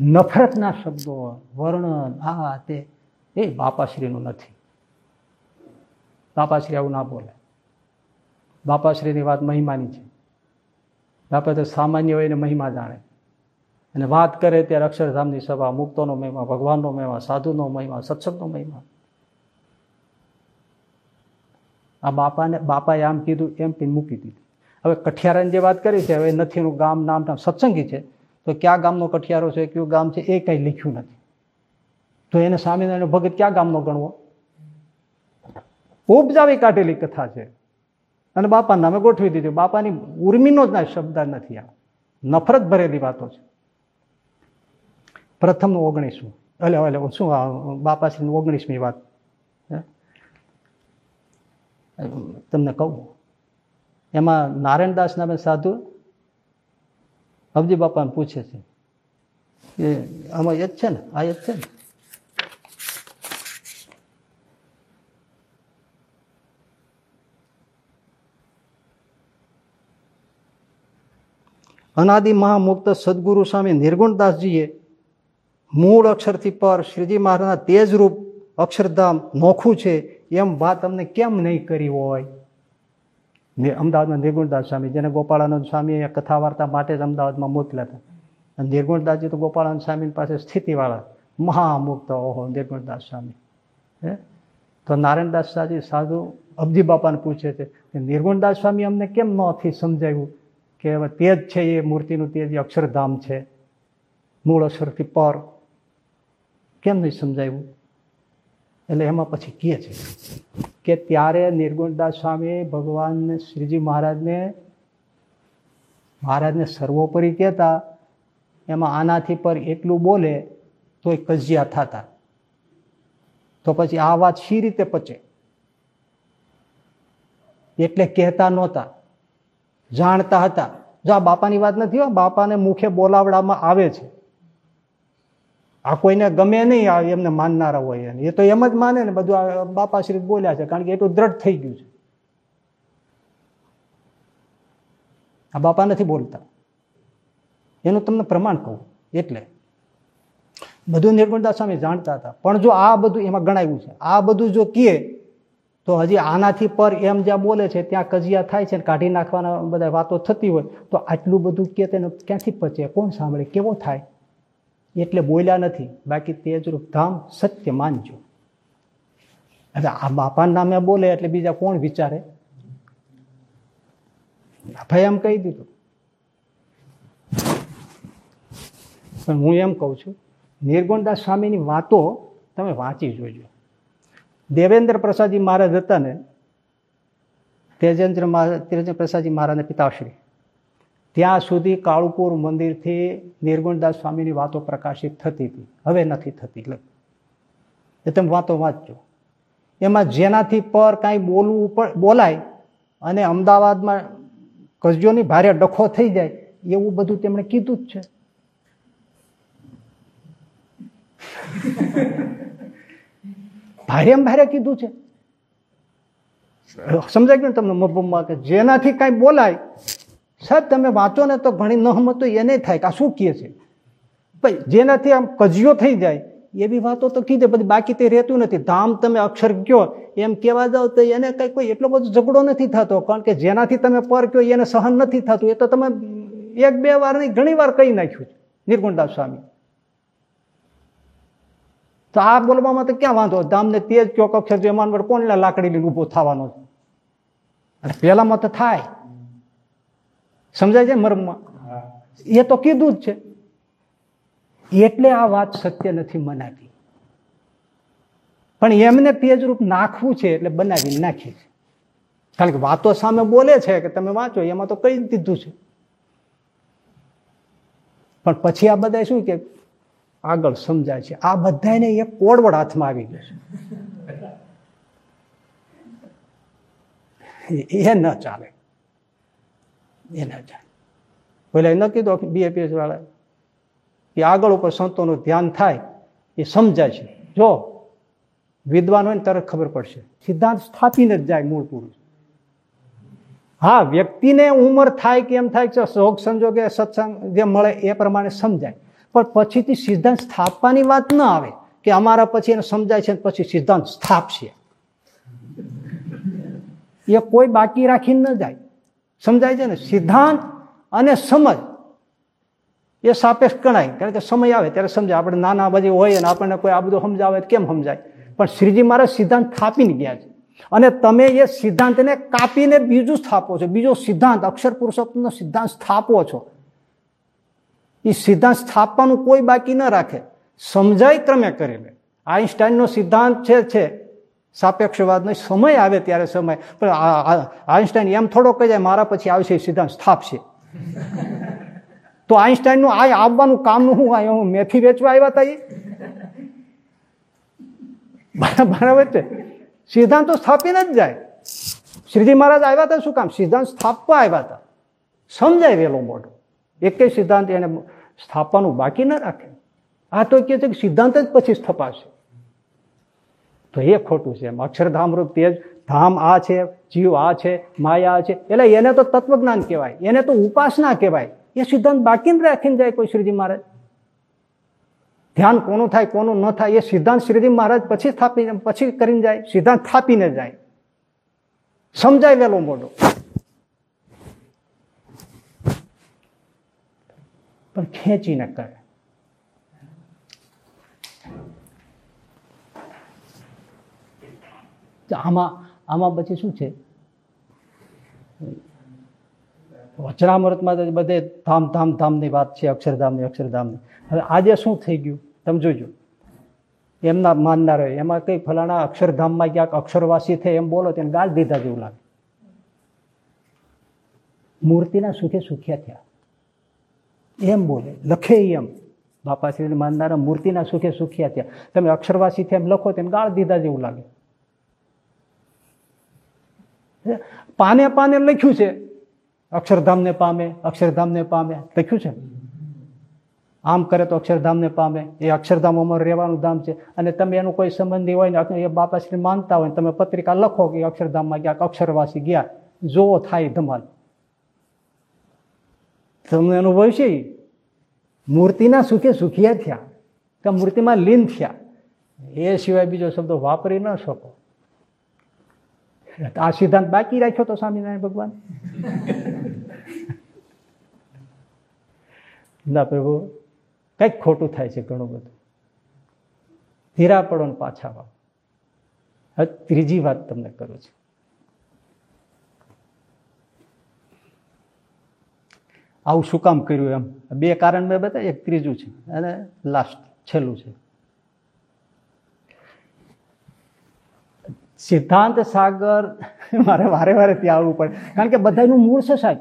નફરતના શબ્દો, વર્ણન, આ તે, એ બાપાશ્રીનું નથી. બાપાશ્રી આવું ના બોલે. બાપાશ્રીની વાત મહિમાની છે. બાપા તો સામાન્ય હોય એને મહિમા જાણે. અને વાત કરે ત્યારે અક્ષરધામની સભા, મુક્તોનો મહિમા, ભગવાનનો મહિમા, સાધુનો મહિમા, સત્સંગનો મહિમા. આ બાપાને, બાપાએ આમ કીધું, એમ કઈ મૂકી દીધું. હવે કઠિયારાની જે વાત કરી છે, હવે નથી એનું ગામ, નામ સત્સંગી છે. તો ક્યાં ગામનો કઠિયારો છે, કયું ગામ છે, એ કંઈ લખ્યું નથી. તો એને સ્વામિનારાયણ ભગત ક્યાં ગામનો ગણવો? ઉપજાવી કાઢેલી કથા છે. અને બાપા નામે ગોઠવી દીધું. બાપાની ઉર્મીનો જ ના શબ્દ નથી આ. નફરત ભરેલી વાતો છે. પ્રથમનું ઓગણીસમું. એટલે એટલે શું બાપાશ્રીનું ઓગણીસમી વાત? તમને કહું. એમાં નારાયણદાસ નામે સાધુ અબજી બાપાને પૂછે છે એ આમાં એ જ છે ને? આ એ છે ને? અનાદિ મહામુક્ત સદગુરુ સ્વામી નિર્ગુણદાસજીએ મૂળ અક્ષરથી પર શ્રીજી મહારાજના તેજરૂપ અક્ષરધામ નોખું છે એમ વાત અમને કેમ નહીં કરી હોય? ને અમદાવાદમાં નિર્ગુણદાસ સ્વામી, જેને ગોપાળાનંદ સ્વામીએ કથા વાર્તા માટે જ અમદાવાદમાં મોકલ્યા હતા. અને નિર્ગુણદાસજી તો ગોપાળાનંદ સ્વામી પાસે સ્થિતિવાળા, મહામુક્ત, ઓહો, નિર્ગુણદાસ સ્વામી. હે? તો નારાયણદાસ સાજી સાધુ અબજી બાપાને પૂછે છે કે નિર્ગુણદાસ સ્વામી અમને કેમ નથી સમજાવ્યું કે હવે તેજ છે એ મૂર્તિનું તેજ અક્ષરધામ છે, મૂળ અક્ષરથી પર. કેમ નહીં સમજાવ્યું? એટલે એમાં પછી કહે છે કે ત્યારે નિર્ગુણદાસ સ્વામી ભગવાનને શ્રીજી મહારાજને મહારાજને સર્વોપરી કહેતા, એમાં આનાથી પર એટલું બોલે તો એ કજિયા થતા. તો પછી આ વાત શી રીતે પચે? એટલે કહેતા નહોતા, જાણતા હતા. જો આ બાપાની વાત નથી હો, બાપાને મુખે બોલાવડામાં આવે છે. આ કોઈને ગમે નહીં આ એમને માનનારા હોય એ તો એમ જ માને ને બધું બાપાશ્રી બોલ્યા છે, કારણ કે એટલું દ્રઢ થઈ ગયું છે. આ બાપા નથી બોલતા. એનું તમને પ્રમાણ કહું, એટલે. બધું નિર્ગુણદાસ સ્વામી જાણતા હતા. પણ જો આ બધું એમાં ગણાયું છે, આ બધું જો કહે, તો હજી આનાથી પર એમ જ્યાં બોલે છે, ત્યાં કજિયા થાય છે કાઢી નાખવાના બધા વાતો થતી હોય, તો આટલું બધું કે તેને ક્યાંથી પચે? કોણ સાંભળે? કેવો થાય? એટલે બોલ્યા નથી. બાકી તેજરૂપ ધામ સત્ય માનજો. એટલે આ બાપાના નામે બોલે એટલે બીજા કોણ વિચારે? ભાઈ એમ કહી દીધું. પણ હું એમ કહું છું, નિર્ગુણદાસ સ્વામીની વાતો તમે વાંચી જોજો. દેવેન્દ્ર પ્રસાદજી મહારાજ હતા ને, તેજેન્દ્ર તેજેન્દ્ર પ્રસાદજી મહારાજના પિતાશ્રી. ત્યાં સુધી કાળુપુર મંદિરથી નિર્ગુણદાસ સ્વામીની વાતો પ્રકાશિત થતી હતી. હવે નથી થતી એ તમે વાતો વાંચજો. એમાં જેનાથી પર કાંઈ બોલવું બોલાય અને અમદાવાદમાં કજિયોની ભારે ડખો થઈ જાય એવું બધું તેમણે કીધું જ છે. ભારે ભારે કીધું છે. સમજાય ગયું તમને મબમમાં કે જેનાથી કાંઈ બોલાય સાહેબ, તમે વાંચો ને તો ઘણી નહમત તો એને થાય કે આ શું કહે છે? ભાઈ, જેનાથી આમ કજિયો થઈ જાય, એવી વાતો તો કીધે બધી બાકી તે રહેતું નથી. ધામ તમે અક્ષર કયો એમ કહેવા જાઓ તો એને કઈ કોઈ એટલો બધો ઝઘડો નથી થતો, કારણ કે જેનાથી તમે પર કયો એને સહન નથી થતું. એ તો તમે એક બે વાર નહીં ઘણી વાર કહી નાખ્યું છે, નિર્ગુણદાસ સ્વામી. તો આ બોલવામાં તો ક્યાં વાંધો? ધામને તેજ કયો અક્ષર જે માનવર કોણ લાકડી લઈને ઊભો થવાનો છે? પેલામાં તો થાય. સમજાય છે મરમમાં? એ તો કીધું જ છે. એટલે આ વાત સત્ય નથી મનાતી. પણ એમને તેજરૂપ નાખવું છે એટલે બનાવી નાખી છે. કારણ કે વાતો સામે બોલે છે કે તમે વાંચો એમાં તો કઈ દીધું છે. પણ પછી આ બધા શું કે આગળ સમજાય છે. આ બધાને એક કોડવડ હાથમાં આવી ગયો છે. એ ન ચાલે. એ ન ચાલે પેલા ન કીધું બીએપીએસ વાળા કે આગળ ઉપર સંતોનું ધ્યાન થાય એ સમજાય છે. જો વિદ્વાન હોય ને તરત ખબર પડશે. સિદ્ધાંત સ્થાપીને જ જાય મૂળ પુરુષ. હા, વ્યક્તિને ઉંમર થાય કે એમ થાય કે શોખ સંજોગે, સત્સંગ જે મળે એ પ્રમાણે સમજાય. પણ પછીથી સિદ્ધાંત સ્થાપવાની વાત ન આવે કે અમારા પછી એને સમજાય છે પછી સિદ્ધાંત સ્થાપશે. એ કોઈ બાકી રાખીને ન જાય. સમજાય છે ને? સિદ્ધાંત અને સમજ એ સાપેક્ષ ગણાય. કારણ કે સમય આવે ત્યારે સમજાય. આપણે નાના બધી હોય અને આપણને કોઈ આ બધું સમજાવે કેમ સમજાય? પણ શ્રીજી મહારાજ સિદ્ધાંત સ્થાપીને ગયા છે. અને તમે એ સિદ્ધાંતને કાપીને બીજું સ્થાપો છો. બીજો સિદ્ધાંત, અક્ષર પુરુષોત્તમનો સિદ્ધાંત સ્થાપો છો. એ સિદ્ધાંત સ્થાપવાનું કોઈ બાકી ન રાખે. સમજાય ક્રમે કરી લે આઈન્સ્ટાઈનનો સિદ્ધાંત છે. સાપેક્ષવાદનો સમય આવે ત્યારે સમય. પણ આઈન્સ્ટાઈન એમ થોડો કહી જાય, મારા પછી આવશે સિદ્ધાંત સ્થાપશે. તો આઈન્સ્ટાઈનનું આ આવવાનું કામનું હું આ હું મેથી વેચવા આવ્યા હતા એ બરાબર છે. સિદ્ધાંત તો સ્થાપીને જ જાય. શ્રીજી મહારાજ આવ્યા હતા શું કામ? સિદ્ધાંત સ્થાપવા આવ્યા હતા સમજાય વેલો મોટો એકે સિદ્ધાંત એને સ્થાપવાનું બાકી ન રાખે. આ તો કહે છે કે સિદ્ધાંત જ પછી સ્થપાશે. તો એ ખોટું છે. એમ અક્ષરધામ રૂપ તેજ, ધામ આ છે, જીવ આ છે, માયા આ છે. એટલે એને તો તત્વજ્ઞાન કહેવાય. એને તો ઉપાસના કહેવાય. એ સિદ્ધાંત બાકી રાખીને જાય કોઈ શ્રીજી મહારાજ. ધ્યાન કોનું થાય, કોનું ન થાય, એ સિદ્ધાંત શ્રીજી મહારાજ પછી સ્થાપીને પછી કરીને જાય. સિદ્ધાંત સ્થાપીને જાય. સમજાય વેલો મોટો પણ ખેંચીને કરે. આમાં આમાં પછી શું છે? વચનામૃતમાં તો બધે ધામ ધામ, ધામની વાત છે, અક્ષરધામની અક્ષરધામની. હવે આજે શું થઈ ગયું? તમે જોજો. એમના માનનારો એમાં કઈ ફલાણા અક્ષરધામમાં ક્યાંક અક્ષરવાસી થાય એમ બોલો તેને ગાળ દીધા જેવું લાગે. મૂર્તિના સુખે સુખ્યા થયા. એમ બોલે. લખે એમ. બાપાશ્રીને માનનારા મૂર્તિના સુખે સુખ્યા થયા. તમે અક્ષરવાસી એમ લખો તેને ગાળ દીધા જેવું લાગે. પાને પાને લખ્યું છે. અક્ષરધામને પામે અક્ષરધામને પામે, લખ્યું છે. આમ કરે તો અક્ષરધામને પામે. એ અક્ષરધામ અમારું રહેવાનું ધામ છે. અને તમે એનું કોઈ સંબંધી હોય ને એ બાપાશ્રી માનતા હોય તમે પત્રિકા લખો કે અક્ષરધામમાં ક્યાંક અક્ષરવાસી ગયા. જોવો થાય ધમાલ. તમને અનુભવ છે? મૂર્તિના સુખે સુખિયા થયા. કે મૂર્તિમાં લીન થયા. એ સિવાય બીજો શબ્દ વાપરી ન શકો. આ સિદ્ધાંત બાકી રાખ્યો તો સ્વામિનારાયણ ભગવાન ના પ્રભુ કંઈક ખોટું થાય છે ઘણું બધું ધીરા પડો ને પાછા વાળો હવે ત્રીજી વાત તમને કરું છું આવું શું કામ કર્યું એમ બે કારણ મેં બતાવ્યા એક ત્રીજું છે અને લાસ્ટ છેલ્લું છે સિદ્ધાંત સાગર, મારે વારે વારે ત્યાં આવવું પડે. કારણ કે બધાનું મૂળ છે સાહેબ.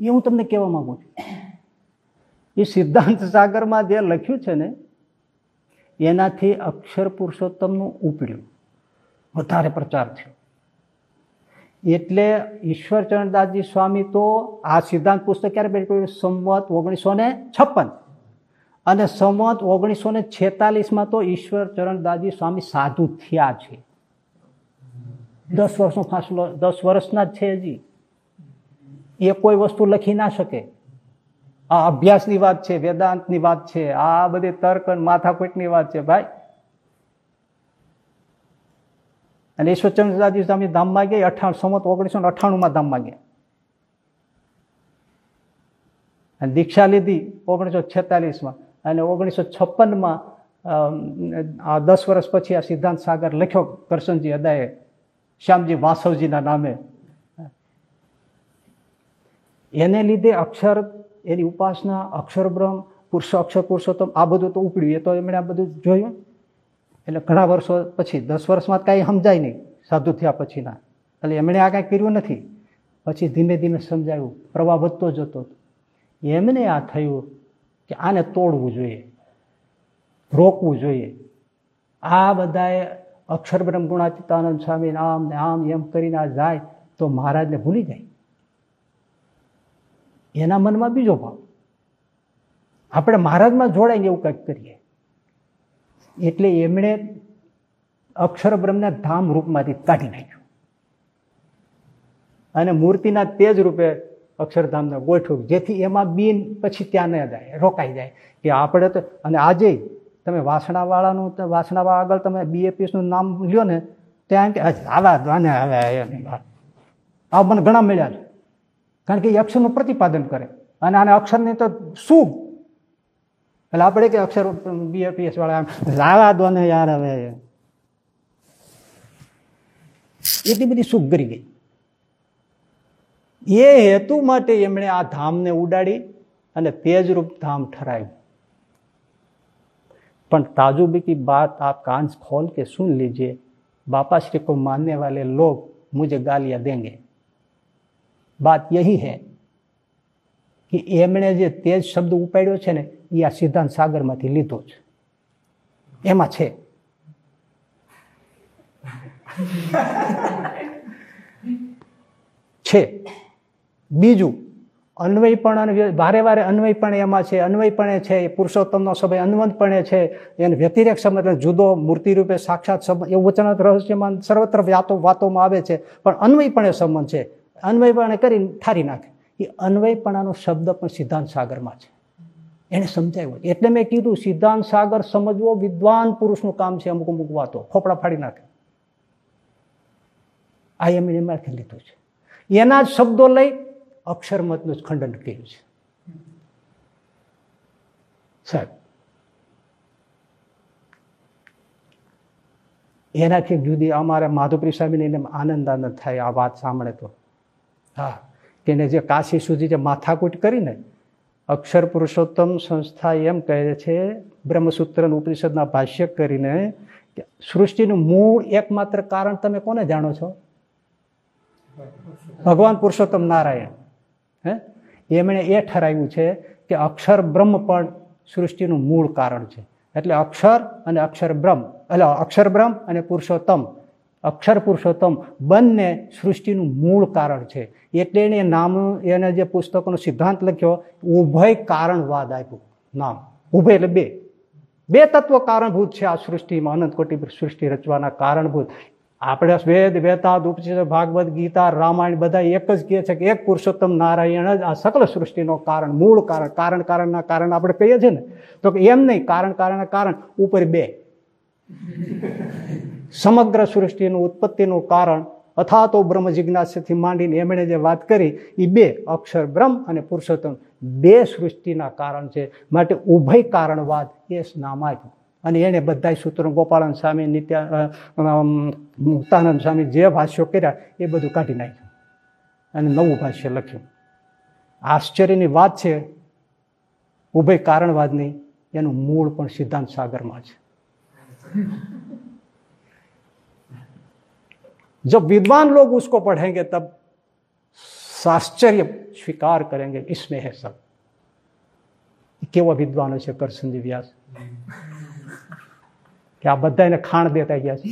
એ હું તમને કહેવા માગું છું. એ સિદ્ધાંત સાગરમાં જે લખ્યું છે ને, એનાથી અક્ષર પુરુષોત્તમનું ઉપડ્યું. વધારે પ્રચાર થયો. એટલે ઈશ્વરચરણદાસજી સ્વામી તો આ સિદ્ધાંત પુસ્તક ક્યારે બેઠું? સંવત ઓગણીસો ને છપ્પન. અને સંવત ઓગણીસો ને છેતાલીસમાં તો ઈશ્વરચરણદાસજી સ્વામી સાધુ થયા છે. દસ વર્ષનો ફાંસલો દસ વર્ષના જ છે હજી. એ કોઈ વસ્તુ લખી ના શકે. આ અભ્યાસની વાત છે, વેદાંતની વાત છે, આ બધી તર્ક માથાકૂટની વાત છે, ભાઈ. અને ઈશ્વરચંદ્રદાસજી સ્વામી ધામમાં ગયા, અઠાણું સમત ઓગણીસો અઠાણુંમાં ધામમાં ગયા. અને દીક્ષા લીધી ઓગણીસો છેતાલીસમાં. અને ઓગણીસો છપ્પનમાં આ દસ વર્ષ પછી આ સિદ્ધાંત સાગર લખ્યો કરશનજી અદાએ. શ્યામજી વાસવજીના નામે. એને લીધે અક્ષર, એની ઉપાસના, અક્ષર બ્રહ્મ, પુરુષ, અક્ષર પુરુષોત્તમ, આ બધું તો ઉપડ્યું. એ તો એમણે આ બધું જોયું. એટલે ઘણા વર્ષો પછી, દસ વર્ષમાં કાંઈ સમજાય નહીં, સાધુ થયા પછીના. એટલે એમણે આ કાંઈ કર્યું નથી. પછી ધીમે ધીમે સમજાયું, પ્રવાહ વધતો જતો. એમને આ થયું કે આને તોડવું જોઈએ, રોકવું જોઈએ. આ બધાએ અક્ષર બ્રહ્મ ગુણાતીતાનંદ સ્વામી આમ ને આમ એમ કરીને આ જાય તો મહારાજને ભૂલી જાય. એના મનમાં બીજો ભાવ. આપણે મહારાજમાં જોડાઈને એવું કંઈક કરીએ. એટલે એમણે અક્ષર ધામ રૂપમાંથી કાઢી નાખ્યું. અને મૂર્તિના તેજ રૂપે અક્ષરધામને ગોઠવ્યું. જેથી એમાં બીન પછી ત્યાં ન જાય, રોકાઈ જાય. કે આપણે તો અને આજે તમે વાસણાવાળાનું વાસણાવાળા આગળ તમે બીએપીએસનું નામ લ્યો ને, ત્યાં કે આવા આને હવે આ મને ઘણા મળ્યા છે. કારણ કે એ અક્ષરનું પ્રતિપાદન કરે. અને આને અક્ષરની તો શું? એટલે આપણે કે અક્ષર બીએપીએસ વાળા લાવા દો ને યાર હવે. એટલી બધી સુખ કરી ગઈ. એ હેતુ માટે એમણે આ ધામને ઉડાડી અને પેજરૂપ ધામ ઠરાવ્યું. પણ ताजुबी की बात आप कान खोल के सुन लीजिए बापा श्री को मानने वाले लोग मुझे गालियां देंगे बात यही है કે એમણે જે તેજ શબ્દ ઉપાડ્યો છે ને એ આ સિદ્ધાંત સાગરમાંથી લીધો છે એમાં છે છે બીજું અન્વય અને વારે વારે અન્વય પણ એમાં છે અન્વય પણ છે પુરુષોત્તમનો સમય અન્વંત પણ છે, એને વ્યતિરેક સમય જુદો મૂર્તિ રૂપે સાક્ષાત સંબંધ એવું વચન રહસ્યમાં સર્વત્ર વાતો વાતોમાં આવે છે. પણ અન્વય પણ સંબંધ છે. અન્વય પણ કરી ઠારી નાખે. એ અન્વયપણાનો શબ્દ પણ સિદ્ધાંત સાગરમાં છે. એને સમજાવ્યું એટલે મેં કીધું, સિદ્ધાંત સાગર સમજવો વિદ્વાન પુરુષનું કામ છે અમુક અમુક વાતો. ખોપડા ફાડી નાખે. આ એમ એમાંથી લીધું છે. એના જ શબ્દો લઈ અક્ષરમતનું જ ખંડન કર્યું છે. સાહેબ, એનાથી જુદી અમારે માધુપુરી સ્વામીને આનંદ આનંદ થાય આ વાત સાંભળે તો. હા તેને જે કાશી સુધી જે માથાકૂટ કરીને અક્ષર પુરુષોત્તમ સંસ્થા એમ કહે છે બ્રહ્મસૂત્ર ઉપનિષદના ભાષ્ય કરીને કે સૃષ્ટિનું મૂળ એકમાત્ર કારણ તમે કોને જાણો છો? ભગવાન પુરુષોત્તમ નારાયણ. હે? એમણે એ ઠરાવ્યું છે કે અક્ષર બ્રહ્મ પણ સૃષ્ટિનું મૂળ કારણ છે. એટલે અક્ષર અને અક્ષર બ્રહ્મ, એટલે અક્ષર બ્રહ્મ અને પુરુષોત્તમ, અક્ષર પુરુષોત્તમ બંને સૃષ્ટિનું મૂળ કારણ છે. એટલે એને નામ, એને જે પુસ્તકોનો સિદ્ધાંત લખ્યો, ઉભય કારણવાદ આપ્યું. નામ. ઉભય એટલે બે. બે તત્વ કારણભૂત છે આ સૃષ્ટિમાં. અનંત કોટી સૃષ્ટિ રચવાના કારણભૂત. આપણે વેદ વેતાદ ઉપનિષદ, ભાગવત, ગીતા, રામાયણ બધા એક જ કહે છે કે એક પુરુષોત્તમ નારાયણ જ આ સકલ સૃષ્ટિનો કારણ, મૂળ કારણ કારણ કારણના કારણ આપણે કહીએ છીએ ને, તો કે એમ નહીં, કારણ કારણના કારણ ઉપર બે. સમગ્ર સૃષ્ટિનું ઉત્પત્તિનું કારણ અથવા તો બ્રહ્મ જિજ્ઞાસથી માંડીને એમણે જે વાત કરી એ બે, અક્ષર બ્રહ્મ અને પુરુષોત્તમ. બે સૃષ્ટિના કારણ છે. માટે ઉભય કારણવાદ એ નામ આપ્યું. અને એણે બધા સૂત્રો ગોપાલન સ્વામી, નિત્યા મુક્તાનંદ સ્વામી જે ભાષ્યો કર્યા, એ બધું કાઢી નાખ્યું. અને નવું ભાષ્ય લખ્યું. આશ્ચર્યની વાત છે, ઉભય કારણવાદની, એનું મૂળ પણ સિદ્ધાંત સાગરમાં છે. જો વિદ્વાન લોગ ઉસકો પઢેંગે, તબ સાશ્ચર્ય સ્વીકાર કરેંગે, ઇસમે હે સબ. કેવા વિદ્વાનો છે કરસંદી વ્યાસ? કે આ બધા એને ખાણ દેતા ગયા છે.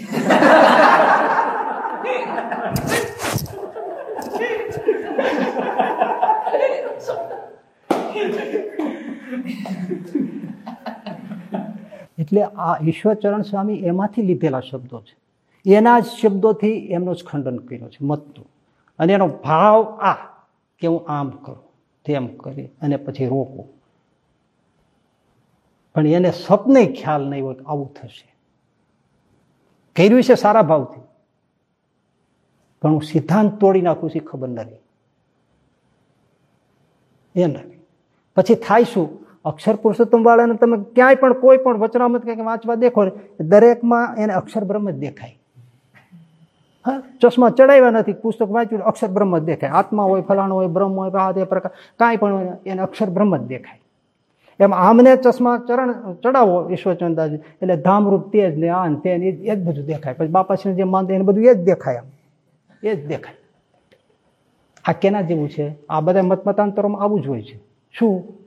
એટલે આ ઈશ્વરચરણ સ્વામી એમાંથી લીધેલા શબ્દો છે. એના જ શબ્દોથી એમનો જ ખંડન કર્યો છે મતનું અને એનો ભાવ આ કે હું આમ કરું, તેમ કરી, અને પછી રોકું. પણ એને સપને ખ્યાલ નહીં હોય કે આવું થશે. કર્યું છે સારા ભાવથી. પણ હું સિદ્ધાંત તોડી નાખું છું ખબર ન રહી એ નથી. પછી થાય શું? અક્ષર પુરુષોત્તમ વાળાને તમે ક્યાંય પણ કોઈ પણ વચનામત કંઈક વાંચવા દેખો દરેકમાં એને અક્ષર બ્રહ્મ જ દેખાય. હા, ચશ્મા ચડાવ્યા નથી, પુસ્તક વાંચ્યું અક્ષર બ્રહ્મ જ દેખાય. આત્મા હોય, ફલાણો હોય, બ્રહ્મ હોય, આ પ્રકાર, કાંઈ પણ એને અક્ષર બ્રહ્મ જ દેખાય. એમ આમને ચશ્મા ચરણ ચડાવો ઈશ્વરચંદાજી એટલે ધામરૂપ તેજ ને આ ને તે એ જ બધું દેખાય. પછી બાપાશ્રી જે માનતા એને બધું એ જ દેખાય એમ. એ જ દેખાય. આ કેના જેવું છે? આ બધા મતમતાંતરોમાં આવું જ હોય છે. શું?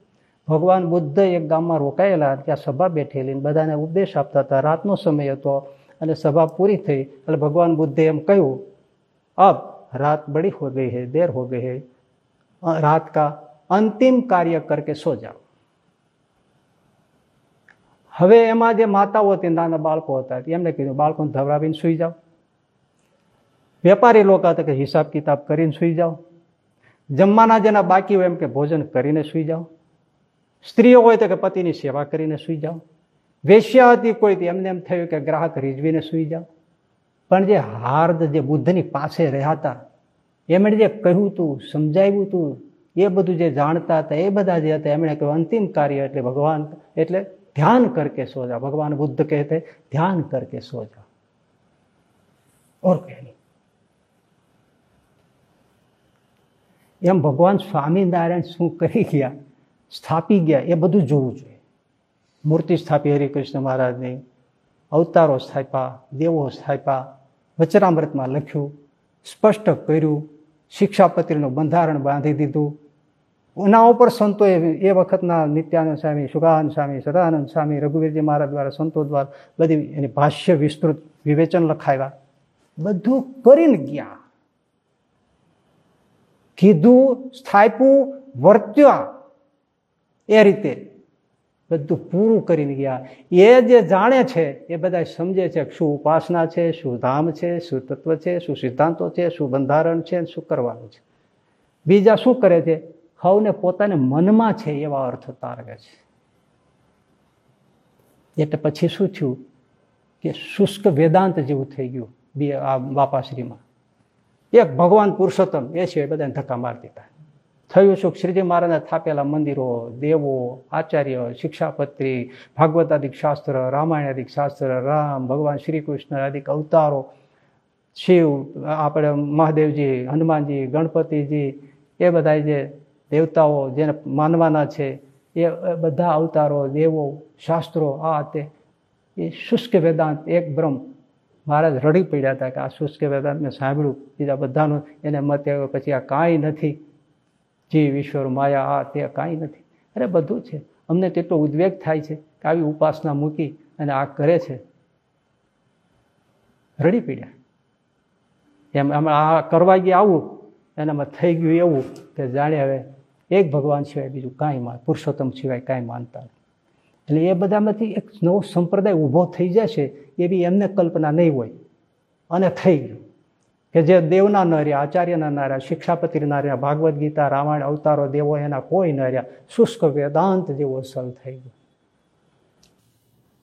ભગવાન બુદ્ધ એક ગામમાં રોકાયેલા ત્યાં સભા બેઠેલી બધાને ઉપદેશ આપતા હતા. રાતનો સમય હતો અને સભા પૂરી થઈ. એટલે ભગવાન બુદ્ધે એમ કહ્યું, અબ, રાત બડી હો ગઈ હૈ, દેર હો ગઈ હૈ. રાત કા અંતિમ કાર્ય કરકે સો જાઓ. હવે એમાં જે માતાઓ હતી, નાના બાળકો હતા એમને કીધું, બાળકોને ધવરાવીને સુઈ જાઓ. વેપારી લોકો હતા કે હિસાબ કિતાબ કરીને સુઈ જાઓ. જમવાના જેના બાકી હોય એમ કે ભોજન કરીને સુઈ જાઓ. સ્ત્રીઓ હોય તો કે પતિની સેવા કરીને સુઈ જાઓ. વેશ્યા હતી કોઈ એમને એમ થયું કે ગ્રાહક રીઝવીને સુઈ જાઓ. પણ જે હાર્દ, જે બુદ્ધની પાસે રહ્યા હતા, એમણે જે કહ્યું હતું સમજાવ્યું હતું એ બધું જે જાણતા હતા, એ બધા જે હતા, એમણે કહ્યું, અંતિમ કાર્ય એટલે ભગવાન, એટલે ધ્યાન કરકે સો જાઓ ભગવાન બુદ્ધ કહેતે ધ્યાન કરકે સો જાઓ ઓર કહે એમ ભગવાન સ્વામિનારાયણ શું કરી ગયા સ્થાપી ગયા એ બધું જોવું જોઈએ મૂર્તિ સ્થાપી હરિકૃષ્ણ મહારાજની અવતારો સ્થાપ્યા દેવો સ્થાપ્યા વચરામૃતમાં લખ્યું સ્પષ્ટ કર્યું શિક્ષાપત્રીનું બંધારણ બાંધી દીધું એના ઉપર સંતો એ વખતના નિત્યાનંદ સ્વામી સુગાનંદ સ્વામી, સદાનંદ સ્વામી, રઘુવીરજી મહારાજ દ્વારા સંતો દ્વારા બધી એની ભાષ્ય વિસ્તૃત વિવેચન લખાવ્યા. બધું કરીને ગયા. કીધું, સ્થાપ્યું, વર્ત્યા. એ રીતે બધું પૂરું કરીને ગયા. એ જે જાણે છે, એ બધા સમજે છે શું ઉપાસના છે, શું ધામ છે, શું તત્વ છે, શું સિદ્ધાંતો છે, શું બંધારણ છે, શું કરવાનું છે. બીજા શું કરે છે? હવને પોતાને મનમાં છે એવા અર્થ તારવે છે. એટલે પછી શું થયું કે શુષ્ક વેદાંત જેવું થઈ ગયું બે આ બાપાશ્રીમાં. એક ભગવાન પુરુષોત્તમ એ સિવાય બધાને ધક્કા મારી દીધા. થયું શું? શ્રીજી મહારાજના થાપેલા મંદિરો, દેવો, આચાર્ય, શિક્ષાપત્રી, ભાગવતાદિક શાસ્ત્ર, રામાયણાદિક શાસ્ત્ર, રામ, ભગવાન શ્રી કૃષ્ણ આદિક અવતારો, શિવ, આપણે મહાદેવજી, હનુમાનજી, ગણપતિજી, એ બધા જે દેવતાઓ જેને માનવાના છે, એ બધા અવતારો, દેવો, શાસ્ત્રો, આ તે, એ શુષ્ક વેદાંત, એક બ્રહ્મ. મહારાજ રડી પડ્યા હતા કે આ શુષ્ક વેદાંત મેં સાંભળ્યું. બીજા બધાનું એને મતે પછી આ કાંઈ નથી. જીવ ઈશ્વર માયા, આ તે કાંઈ નથી. અરે, બધું છે. અમને તેટલો ઉદ્વેગ થાય છે કે આવી ઉપાસના મૂકી અને આ કરે છે. રડી પડ્યા. એમ આમાં આ કરવા ગયા આવું. એનામાં થઈ ગયું એવું કે જાણે હવે એક ભગવાન સિવાય બીજું કાંઈ માન, પુરુષોત્તમ સિવાય કાંઈ માનતા એટલે એ બધામાંથી એક નવો સંપ્રદાય ઊભો થઈ જશે એવી એમને કલ્પના નહીં હોય. અને થઈ ગયું. કે જે દેવના ન રહ્યા આચાર્યના ના રહ્યા શિક્ષાપતિ ના રહ્યા ભાગવદ્ ગીતા, રામાયણ, અવતારો, દેવો એના કોઈ ન રહ્યા શુષ્ક વેદાંત જેવો સલ થઈ ગયો.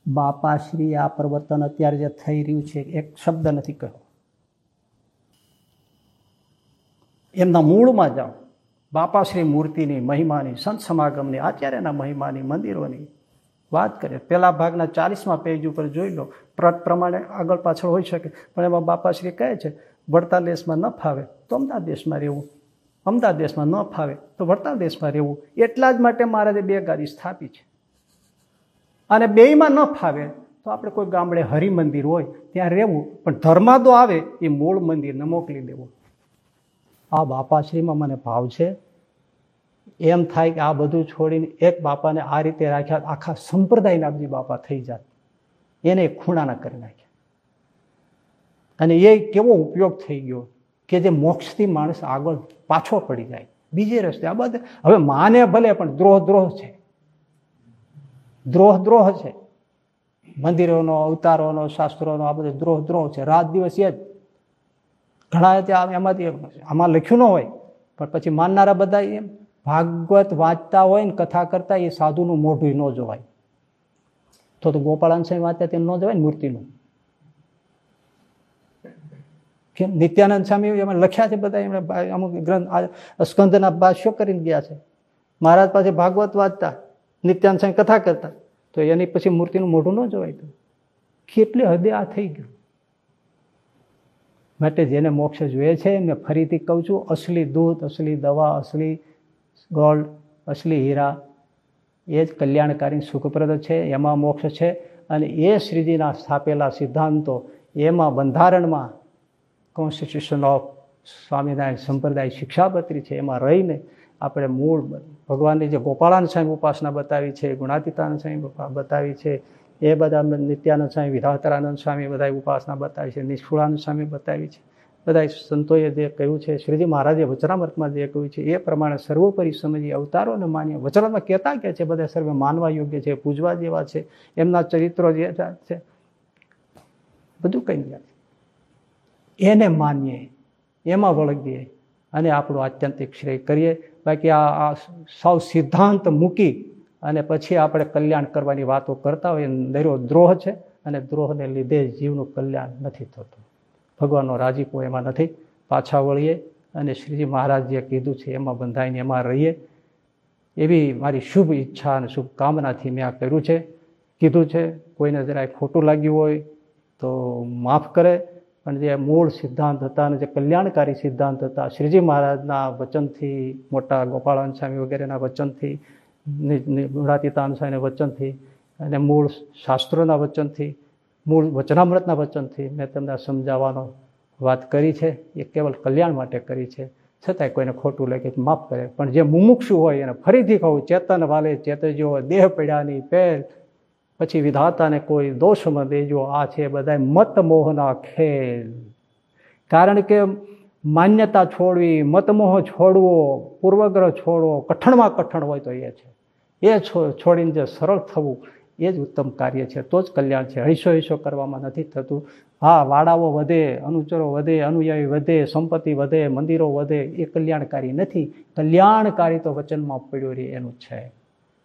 બાપાશ્રી, આ પ્રવર્તન અત્યારે જે થઈ રહ્યું છે, એક શબ્દ નથી કહ્યો. એમના મૂળમાં જાઓ. બાપાશ્રી મૂર્તિની મહિમાની, સંત સમાગમની, આચાર્યના મહિમાની, મંદિરોની વાત કરીએ. પહેલા ભાગના ચાલીસમાં પેજ ઉપર જોઈ લો. પ્રત પ્રમાણે આગળ પાછળ હોઈ શકે. પણ એમાં બાપાશ્રી કહે છે, વડતાલ દેશમાં ન ફાવે તો અમદાવાદ દેશમાં રહેવું. અમદાવાદ દેશમાં ન ફાવે તો વડતાલ દેશમાં રહેવું. એટલા જ માટે મહારાજે બે ગાડી સ્થાપી છે. અને બેયમાં ન ફાવે તો આપણે કોઈ ગામડે હરિમંદિર હોય, ત્યાં રહેવું. પણ ધર્માદો આવે એ મૂળ મંદિરને મોકલી દેવું. આ બાપાશ્રીમાં મને ભાવ છે. એમ થાય કે આ બધું છોડીને એક બાપાને આ રીતે રાખ્યા આખા સંપ્રદાયના બધી બાપા થઈ જાત. એને ખૂણાના કરી નાખ્યા. અને એ કેવો ઉપયોગ થઈ ગયો કે જે મોક્ષથી માણસ આગળ પાછો પડી જાય. બીજે રસ્તે આ બધે હવે માને ભલે પણ દ્રોહ દ્રોહ છે. દ્રોહ દ્રોહ છે. મંદિરોનો, અવતારોનો, શાસ્ત્રોનો આ બધો દ્રોહ દ્રોહ છે. રાત દિવસ એ જ ઘણા ત્યાં એમાંથી આમાં લખ્યું ન હોય, પણ પછી માનનારા બધા એમ ભાગવત વાંચતા હોય ને કથા કરતા એ સાધુનું મોઢું ન જોવાય. તો તો ગોપાળાન સ્વામી વાંચતા તેમ ન જોવાય મૂર્તિનું. કેમ? નિત્યાનંદ સ્વામી એમાં લખ્યા છે બધા, એમણે અમુક ગ્રંથ સ્કંદના ભાષ્યો કરીને ગયા છે. મહારાજ પાસે ભાગવત વાંચતા, નિત્યાનંદ સ્વામી કથા કરતા, તો એની પછી મૂર્તિનું મોઢું ન જોવાય તો. કેટલી હદે આ થઈ ગયું? માટે જેને મોક્ષ જોઈએ છે, મેં ફરીથી કહું છું, અસલી દૂધ, અસલી દવા, અસલી ગોલ્ડ અસલી હીરા, એ જ કલ્યાણકારી સુખપ્રદ છે, એમાં મોક્ષ છે. અને એ શ્રીજીના સ્થાપેલા સિદ્ધાંતો, એમાં બંધારણમાં કોન્સ્ટિટ્યુશન ઓફ સ્વામિનારાયણ સંપ્રદાય શિક્ષાપત્રી છે, એમાં રહીને આપણે મૂળ ભગવાનની જે ગોપાળાન સ્વામી ઉપાસના બતાવી છે ગુણાતીતાન સ્વામી બતાવી છે એ બધા નિત્યાનંદ સ્વામી વિધાતરાનંદ સ્વામી બધા ઉપાસના બતાવી છે, નિષ્ફળાનંદ સ્વામી બતાવી છે. બધા સંતોએ જે કહ્યું છે, શ્રીજી મહારાજે વચનામૃતમાં જે કહ્યું છે, એ પ્રમાણે સર્વોપરી સમજી અવતારોને માન્ય વચનામાં કહેતા કે છે, બધા સર્વે માનવા યોગ્ય છે, પૂજવા જેવા છે, એમના ચરિત્રો જે છે, બધું કહી ગયા એને માનીએ, એમાં વળગીએ અને આપણું આત્યંતિક શ્રેય કરીએ. બાકી આ સૌ સિદ્ધાંત મૂકી અને પછી આપણે કલ્યાણ કરવાની વાતો કરતા હોય દરિયો દ્રોહ છે અને દ્રોહને લીધે જીવનું કલ્યાણ નથી થતું. ભગવાનનો રાજીપો એમાં નથી. પાછા વળીએ અને શ્રીજી મહારાજ જે કીધું છે, એમાં બંધાઈને એમાં રહીએ. એવી મારી શુભ ઈચ્છા અને શુભકામનાથી મેં આ કર્યું છે. કીધું છે, કોઈને જરાય ખોટું લાગ્યું હોય તો માફ કરે. પણ જે મૂળ સિદ્ધાંત હતા અને જે કલ્યાણકારી સિદ્ધાંત હતા, શ્રીજી મહારાજના વચનથી, મોટા ગોપાળન સ્વામી વગેરેના વચનથી ગુણાતીતાન વચનથી અને મૂળ શાસ્ત્રોના વચનથી, મૂળ વચનામૃતના વચનથી મેં તમને સમજાવવાનો વાત કરી છે. એ કેવલ કલ્યાણ માટે કરી છે. છતાંય કોઈને ખોટું લાગે માફ કરે. પણ જે મુમુક્ષુ હોય એને ફરીથી કહું, ચેતન વાલે ચેતજો, દેહ પીડાની પેલ પછી વિધાતાને કોઈ દોષમાં દેજો, આ છે બધા મત મોહના ખેલ. કારણ કે માન્યતા છોડવી, મતમોહ છોડવો, પૂર્વગ્રહ છોડવો, કઠણમાં કઠણ હોય તો એ છે. એ છોડીને જે સરળ થવું, એ જ ઉત્તમ કાર્ય છે. તો જ કલ્યાણ છે. હૈસો હૈસો કરવામાં નથી થતું. હા, વાડાઓ વધે, અનુચરો વધે, અનુયાયી વધે, સંપત્તિ વધે, મંદિરો વધે, એ કલ્યાણકારી નથી. કલ્યાણકારી તો વચનમાં પડ્યો રહે, એનું છે.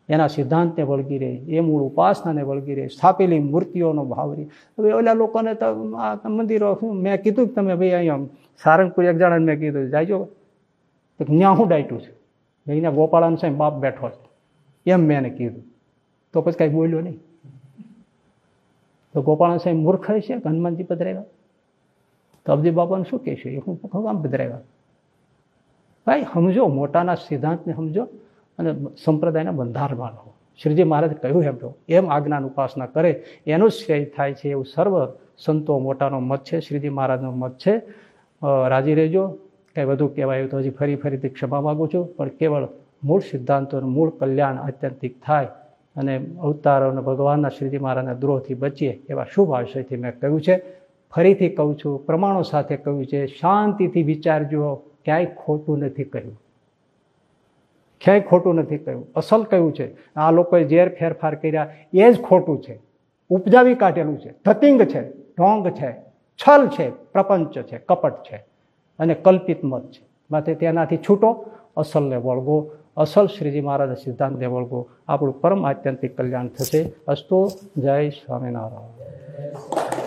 એના સિદ્ધાંતને વળગી રહે, એ મૂળ ઉપાસનાને વળગી રહે, સ્થાપેલી મૂર્તિઓનો ભાવ રહે. હવે ઓલા લોકોને તો, આ મંદિરો મેં કીધું કે તમે ભાઈ અહીંયા સારંગપુર એક જણાને મેં કીધું જાયજો ત્યાં હું ડાયટું છે? અહીંયા ગોપાળાન સાહેબ બાપ બેઠો છે. એમ મેં એને કીધું. તો પછી કાંઈ બોલ્યો નહીં. તો ગોપાલ સાહેબ મૂર્ખ છે કે હનુમાનજી પધરાવ્યા? તો અબજી બાપાને શું કહેશે? એ હું ભગવાન પધરાવ્યા. ભાઈ, સમજો, મોટાના સિદ્ધાંતને સમજો અને સંપ્રદાયના બંધાર માનો શ્રીજી મહારાજે કહ્યું એમ એમ આજ્ઞાન ઉપાસના કરે, એનું જ શ્રેય થાય છે એવું સર્વ સંતો મોટાનો મત છે, શ્રીજી મહારાજનો મત છે. રાજી રહેજો. કંઈ વધુ કહેવાય તો હજી ફરી ફરીથી ક્ષમા માગું છું, પણ કેવળ મૂળ સિદ્ધાંતોનું મૂળ કલ્યાણ આત્યંતિક થાય અને અવતારો અને ભગવાનના શ્રીજી મહારાજના દ્રોહથી બચીએ એવા શુભ આશયથી મેં કહ્યું છે. ફરીથી કહું છું, પ્રમાણો સાથે કહ્યું છે, શાંતિથી વિચારજો, ક્યાંય ખોટું નથી કહ્યું. ક્યાંય ખોટું નથી કહ્યું. અસલ કહ્યું છે, આ લોકોએ ઝેર ફેરફાર કર્યા, એ જ ખોટું છે. ઉપજાવી કાઢેલું છે. ધતિંગ છે, ઢોંગ છે, છલ છે, પ્રપંચ છે, કપટ છે અને કલ્પિત મત છે. માટે તેનાથી છૂટો, અસલને વળગો. અસલ શ્રીજી મહારાજના સિદ્ધાંતને વળગો આપણું પરમ આત્યંતિક કલ્યાણ થશે. અસ્તો જય સ્વામિનારાયણ.